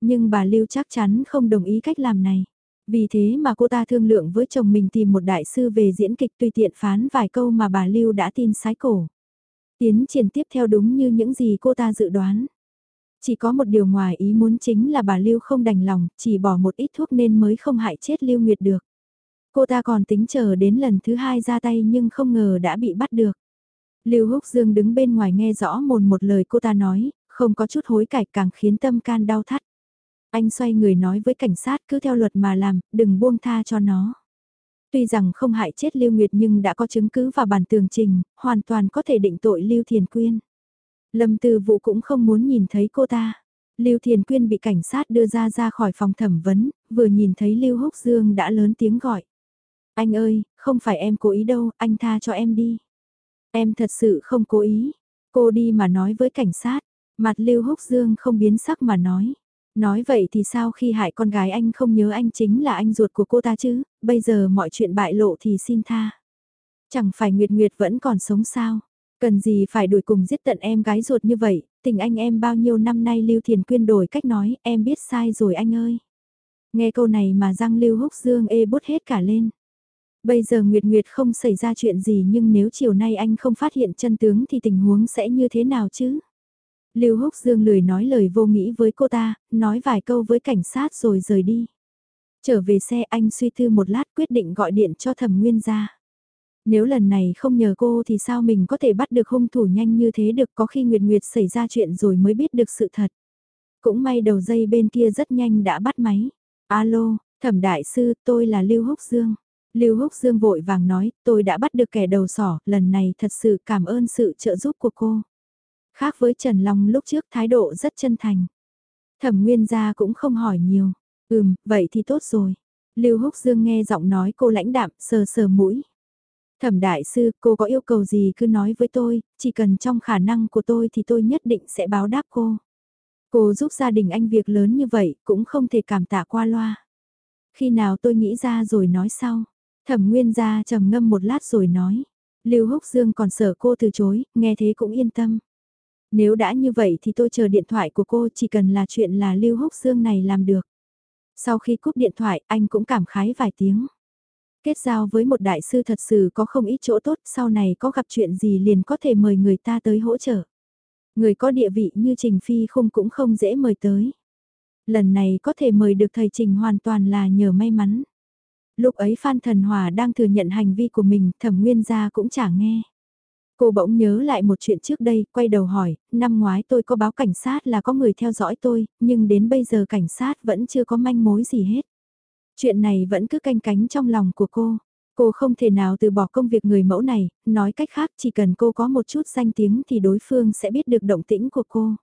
Nhưng bà Lưu chắc chắn không đồng ý cách làm này. Vì thế mà cô ta thương lượng với chồng mình tìm một đại sư về diễn kịch tùy tiện phán vài câu mà bà Lưu đã tin sái cổ. Tiến triển tiếp theo đúng như những gì cô ta dự đoán. Chỉ có một điều ngoài ý muốn chính là bà Lưu không đành lòng, chỉ bỏ một ít thuốc nên mới không hại chết Lưu Nguyệt được. Cô ta còn tính chờ đến lần thứ hai ra tay nhưng không ngờ đã bị bắt được. Lưu Húc Dương đứng bên ngoài nghe rõ mồn một lời cô ta nói, không có chút hối cải càng khiến tâm can đau thắt. Anh xoay người nói với cảnh sát cứ theo luật mà làm, đừng buông tha cho nó. Tuy rằng không hại chết Lưu Nguyệt nhưng đã có chứng cứ và bản tường trình, hoàn toàn có thể định tội Lưu Thiền Quyên. Lâm Tư Vũ cũng không muốn nhìn thấy cô ta. Lưu Thiền Quyên bị cảnh sát đưa ra ra khỏi phòng thẩm vấn, vừa nhìn thấy Lưu Húc Dương đã lớn tiếng gọi. Anh ơi, không phải em cố ý đâu, anh tha cho em đi. Em thật sự không cố ý. Cô đi mà nói với cảnh sát, mặt Lưu Húc Dương không biến sắc mà nói. Nói vậy thì sao khi hại con gái anh không nhớ anh chính là anh ruột của cô ta chứ, bây giờ mọi chuyện bại lộ thì xin tha. Chẳng phải Nguyệt Nguyệt vẫn còn sống sao, cần gì phải đuổi cùng giết tận em gái ruột như vậy, tình anh em bao nhiêu năm nay Lưu Thiền Quyên đổi cách nói, em biết sai rồi anh ơi. Nghe câu này mà răng Lưu Húc Dương ê bút hết cả lên. Bây giờ Nguyệt Nguyệt không xảy ra chuyện gì nhưng nếu chiều nay anh không phát hiện chân tướng thì tình huống sẽ như thế nào chứ? Lưu Húc Dương lười nói lời vô nghĩ với cô ta, nói vài câu với cảnh sát rồi rời đi. Trở về xe anh suy tư một lát quyết định gọi điện cho thẩm nguyên ra. Nếu lần này không nhờ cô thì sao mình có thể bắt được hung thủ nhanh như thế được có khi Nguyệt Nguyệt xảy ra chuyện rồi mới biết được sự thật. Cũng may đầu dây bên kia rất nhanh đã bắt máy. Alo, thẩm đại sư tôi là Lưu Húc Dương. Lưu Húc Dương vội vàng nói, tôi đã bắt được kẻ đầu sỏ, lần này thật sự cảm ơn sự trợ giúp của cô. Khác với Trần Long lúc trước thái độ rất chân thành. Thẩm Nguyên gia cũng không hỏi nhiều. Ừm, vậy thì tốt rồi. Lưu Húc Dương nghe giọng nói cô lãnh đạm, sờ sờ mũi. Thẩm đại sư, cô có yêu cầu gì cứ nói với tôi, chỉ cần trong khả năng của tôi thì tôi nhất định sẽ báo đáp cô. Cô giúp gia đình anh việc lớn như vậy, cũng không thể cảm tạ qua loa. Khi nào tôi nghĩ ra rồi nói sau. Thẩm Nguyên gia trầm ngâm một lát rồi nói. Lưu Húc Dương còn sợ cô từ chối, nghe thế cũng yên tâm. Nếu đã như vậy thì tôi chờ điện thoại của cô chỉ cần là chuyện là Lưu Húc Dương này làm được. Sau khi cúp điện thoại anh cũng cảm khái vài tiếng. Kết giao với một đại sư thật sự có không ít chỗ tốt, sau này có gặp chuyện gì liền có thể mời người ta tới hỗ trợ. Người có địa vị như Trình Phi không cũng không dễ mời tới. Lần này có thể mời được thầy Trình hoàn toàn là nhờ may mắn. Lúc ấy Phan Thần Hòa đang thừa nhận hành vi của mình, thẩm nguyên gia cũng chả nghe. Cô bỗng nhớ lại một chuyện trước đây, quay đầu hỏi, năm ngoái tôi có báo cảnh sát là có người theo dõi tôi, nhưng đến bây giờ cảnh sát vẫn chưa có manh mối gì hết. Chuyện này vẫn cứ canh cánh trong lòng của cô. Cô không thể nào từ bỏ công việc người mẫu này, nói cách khác chỉ cần cô có một chút danh tiếng thì đối phương sẽ biết được động tĩnh của cô.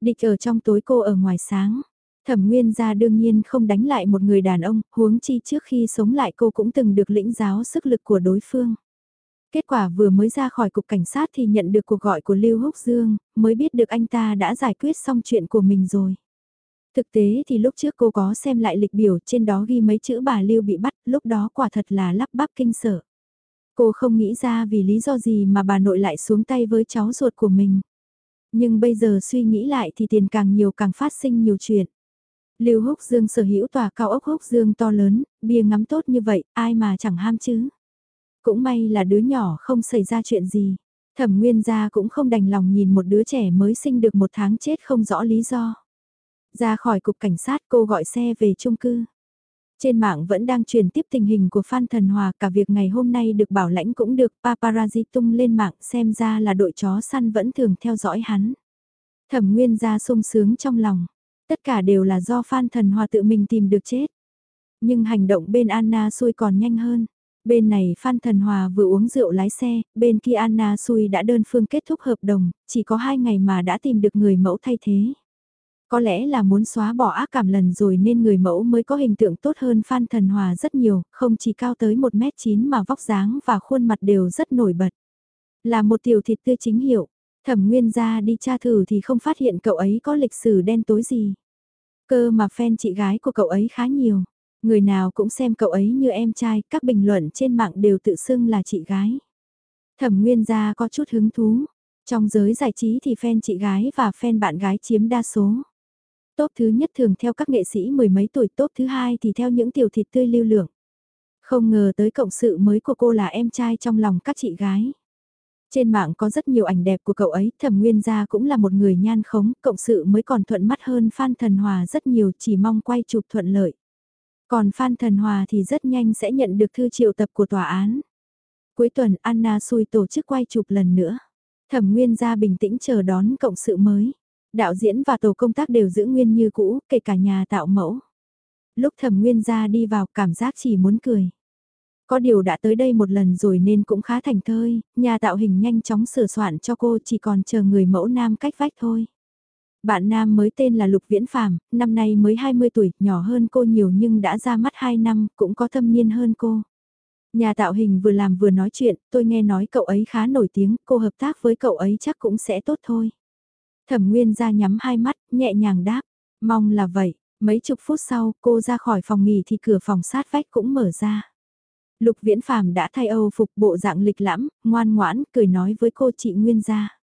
Địch ở trong tối cô ở ngoài sáng. Thẩm Nguyên gia đương nhiên không đánh lại một người đàn ông, huống chi trước khi sống lại cô cũng từng được lĩnh giáo sức lực của đối phương. Kết quả vừa mới ra khỏi cục cảnh sát thì nhận được cuộc gọi của Lưu Húc Dương, mới biết được anh ta đã giải quyết xong chuyện của mình rồi. Thực tế thì lúc trước cô có xem lại lịch biểu trên đó ghi mấy chữ bà Lưu bị bắt, lúc đó quả thật là lắp bắp kinh sợ. Cô không nghĩ ra vì lý do gì mà bà nội lại xuống tay với cháu ruột của mình. Nhưng bây giờ suy nghĩ lại thì tiền càng nhiều càng phát sinh nhiều chuyện. Lưu Húc Dương sở hữu tòa cao ốc Húc Dương to lớn, bia ngắm tốt như vậy, ai mà chẳng ham chứ. Cũng may là đứa nhỏ không xảy ra chuyện gì. Thẩm Nguyên gia cũng không đành lòng nhìn một đứa trẻ mới sinh được một tháng chết không rõ lý do. Ra khỏi cục cảnh sát cô gọi xe về chung cư. Trên mạng vẫn đang truyền tiếp tình hình của Phan Thần Hòa, cả việc ngày hôm nay được bảo lãnh cũng được paparazzi tung lên mạng xem ra là đội chó săn vẫn thường theo dõi hắn. Thẩm Nguyên gia sung sướng trong lòng, tất cả đều là do Phan Thần Hòa tự mình tìm được chết. Nhưng hành động bên Anna xui còn nhanh hơn. Bên này Phan Thần Hòa vừa uống rượu lái xe, bên kia Anna Sui đã đơn phương kết thúc hợp đồng, chỉ có hai ngày mà đã tìm được người mẫu thay thế. Có lẽ là muốn xóa bỏ ác cảm lần rồi nên người mẫu mới có hình tượng tốt hơn Phan Thần Hòa rất nhiều, không chỉ cao tới 1m9 mà vóc dáng và khuôn mặt đều rất nổi bật. Là một tiểu thịt tươi chính hiệu, thẩm nguyên ra đi tra thử thì không phát hiện cậu ấy có lịch sử đen tối gì. Cơ mà fan chị gái của cậu ấy khá nhiều. Người nào cũng xem cậu ấy như em trai, các bình luận trên mạng đều tự xưng là chị gái. Thẩm Nguyên gia có chút hứng thú. Trong giới giải trí thì fan chị gái và fan bạn gái chiếm đa số. Top thứ nhất thường theo các nghệ sĩ mười mấy tuổi, top thứ hai thì theo những tiểu thịt tươi lưu lượng. Không ngờ tới cộng sự mới của cô là em trai trong lòng các chị gái. Trên mạng có rất nhiều ảnh đẹp của cậu ấy, thẩm nguyên gia cũng là một người nhan khống, cộng sự mới còn thuận mắt hơn Phan Thần Hòa rất nhiều chỉ mong quay chụp thuận lợi. Còn Phan Thần Hòa thì rất nhanh sẽ nhận được thư triệu tập của tòa án. Cuối tuần Anna xui tổ chức quay chụp lần nữa. Thẩm Nguyên gia bình tĩnh chờ đón cộng sự mới. Đạo diễn và tổ công tác đều giữ nguyên như cũ, kể cả nhà tạo mẫu. Lúc thẩm nguyên gia đi vào cảm giác chỉ muốn cười. Có điều đã tới đây một lần rồi nên cũng khá thành thơi, nhà tạo hình nhanh chóng sửa soạn cho cô chỉ còn chờ người mẫu nam cách vách thôi. Bạn nam mới tên là Lục Viễn Phàm, năm nay mới 20 tuổi, nhỏ hơn cô nhiều nhưng đã ra mắt 2 năm, cũng có thâm niên hơn cô. Nhà tạo hình vừa làm vừa nói chuyện, tôi nghe nói cậu ấy khá nổi tiếng, cô hợp tác với cậu ấy chắc cũng sẽ tốt thôi. Thẩm Nguyên ra nhắm hai mắt, nhẹ nhàng đáp, mong là vậy, mấy chục phút sau cô ra khỏi phòng nghỉ thì cửa phòng sát vách cũng mở ra. Lục Viễn Phàm đã thay Âu phục bộ dạng lịch lãm, ngoan ngoãn, cười nói với cô chị Nguyên gia.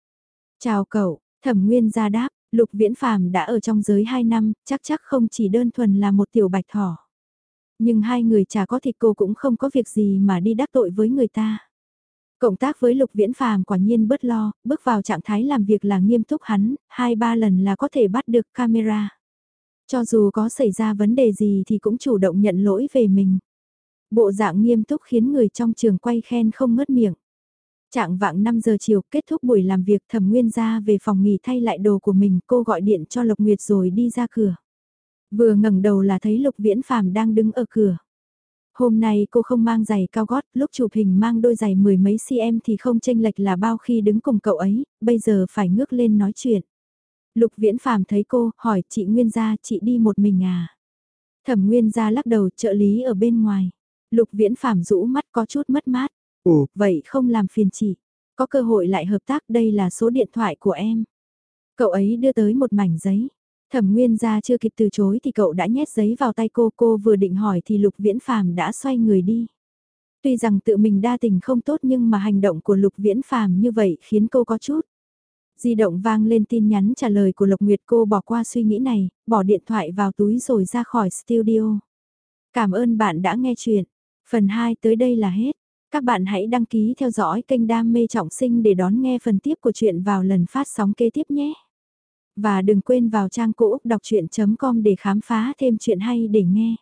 Chào cậu, Thẩm Nguyên gia đáp, Lục Viễn Phàm đã ở trong giới 2 năm, chắc chắc không chỉ đơn thuần là một tiểu bạch thỏ. Nhưng hai người chả có thịt cô cũng không có việc gì mà đi đắc tội với người ta. Cộng tác với Lục Viễn Phàm quả nhiên bớt lo, bước vào trạng thái làm việc là nghiêm túc hắn, hai ba lần là có thể bắt được camera. Cho dù có xảy ra vấn đề gì thì cũng chủ động nhận lỗi về mình. Bộ dạng nghiêm túc khiến người trong trường quay khen không ngớt miệng. Trạng vạng 5 giờ chiều kết thúc buổi làm việc thẩm nguyên ra về phòng nghỉ thay lại đồ của mình cô gọi điện cho Lục Nguyệt rồi đi ra cửa. Vừa ngẩng đầu là thấy Lục Viễn Phàm đang đứng ở cửa. Hôm nay cô không mang giày cao gót, lúc chụp hình mang đôi giày mười mấy cm thì không chênh lệch là bao khi đứng cùng cậu ấy, bây giờ phải ngước lên nói chuyện. Lục Viễn Phàm thấy cô, hỏi chị Nguyên gia, chị đi một mình à? Thẩm Nguyên gia lắc đầu trợ lý ở bên ngoài. Lục Viễn Phàm rũ mắt có chút mất mát. Ồ, vậy không làm phiền chị. Có cơ hội lại hợp tác đây là số điện thoại của em. Cậu ấy đưa tới một mảnh giấy. Thẩm Nguyên gia chưa kịp từ chối thì cậu đã nhét giấy vào tay cô, cô vừa định hỏi thì Lục Viễn Phàm đã xoay người đi. Tuy rằng tự mình đa tình không tốt nhưng mà hành động của Lục Viễn Phàm như vậy khiến cô có chút. Di động vang lên tin nhắn trả lời của Lục Nguyệt cô bỏ qua suy nghĩ này, bỏ điện thoại vào túi rồi ra khỏi studio. Cảm ơn bạn đã nghe chuyện. Phần 2 tới đây là hết. Các bạn hãy đăng ký theo dõi kênh Đam mê trọng sinh để đón nghe phần tiếp của chuyện vào lần phát sóng kế tiếp nhé. Và đừng quên vào trang cũ đọc chuyện.com để khám phá thêm chuyện hay để nghe.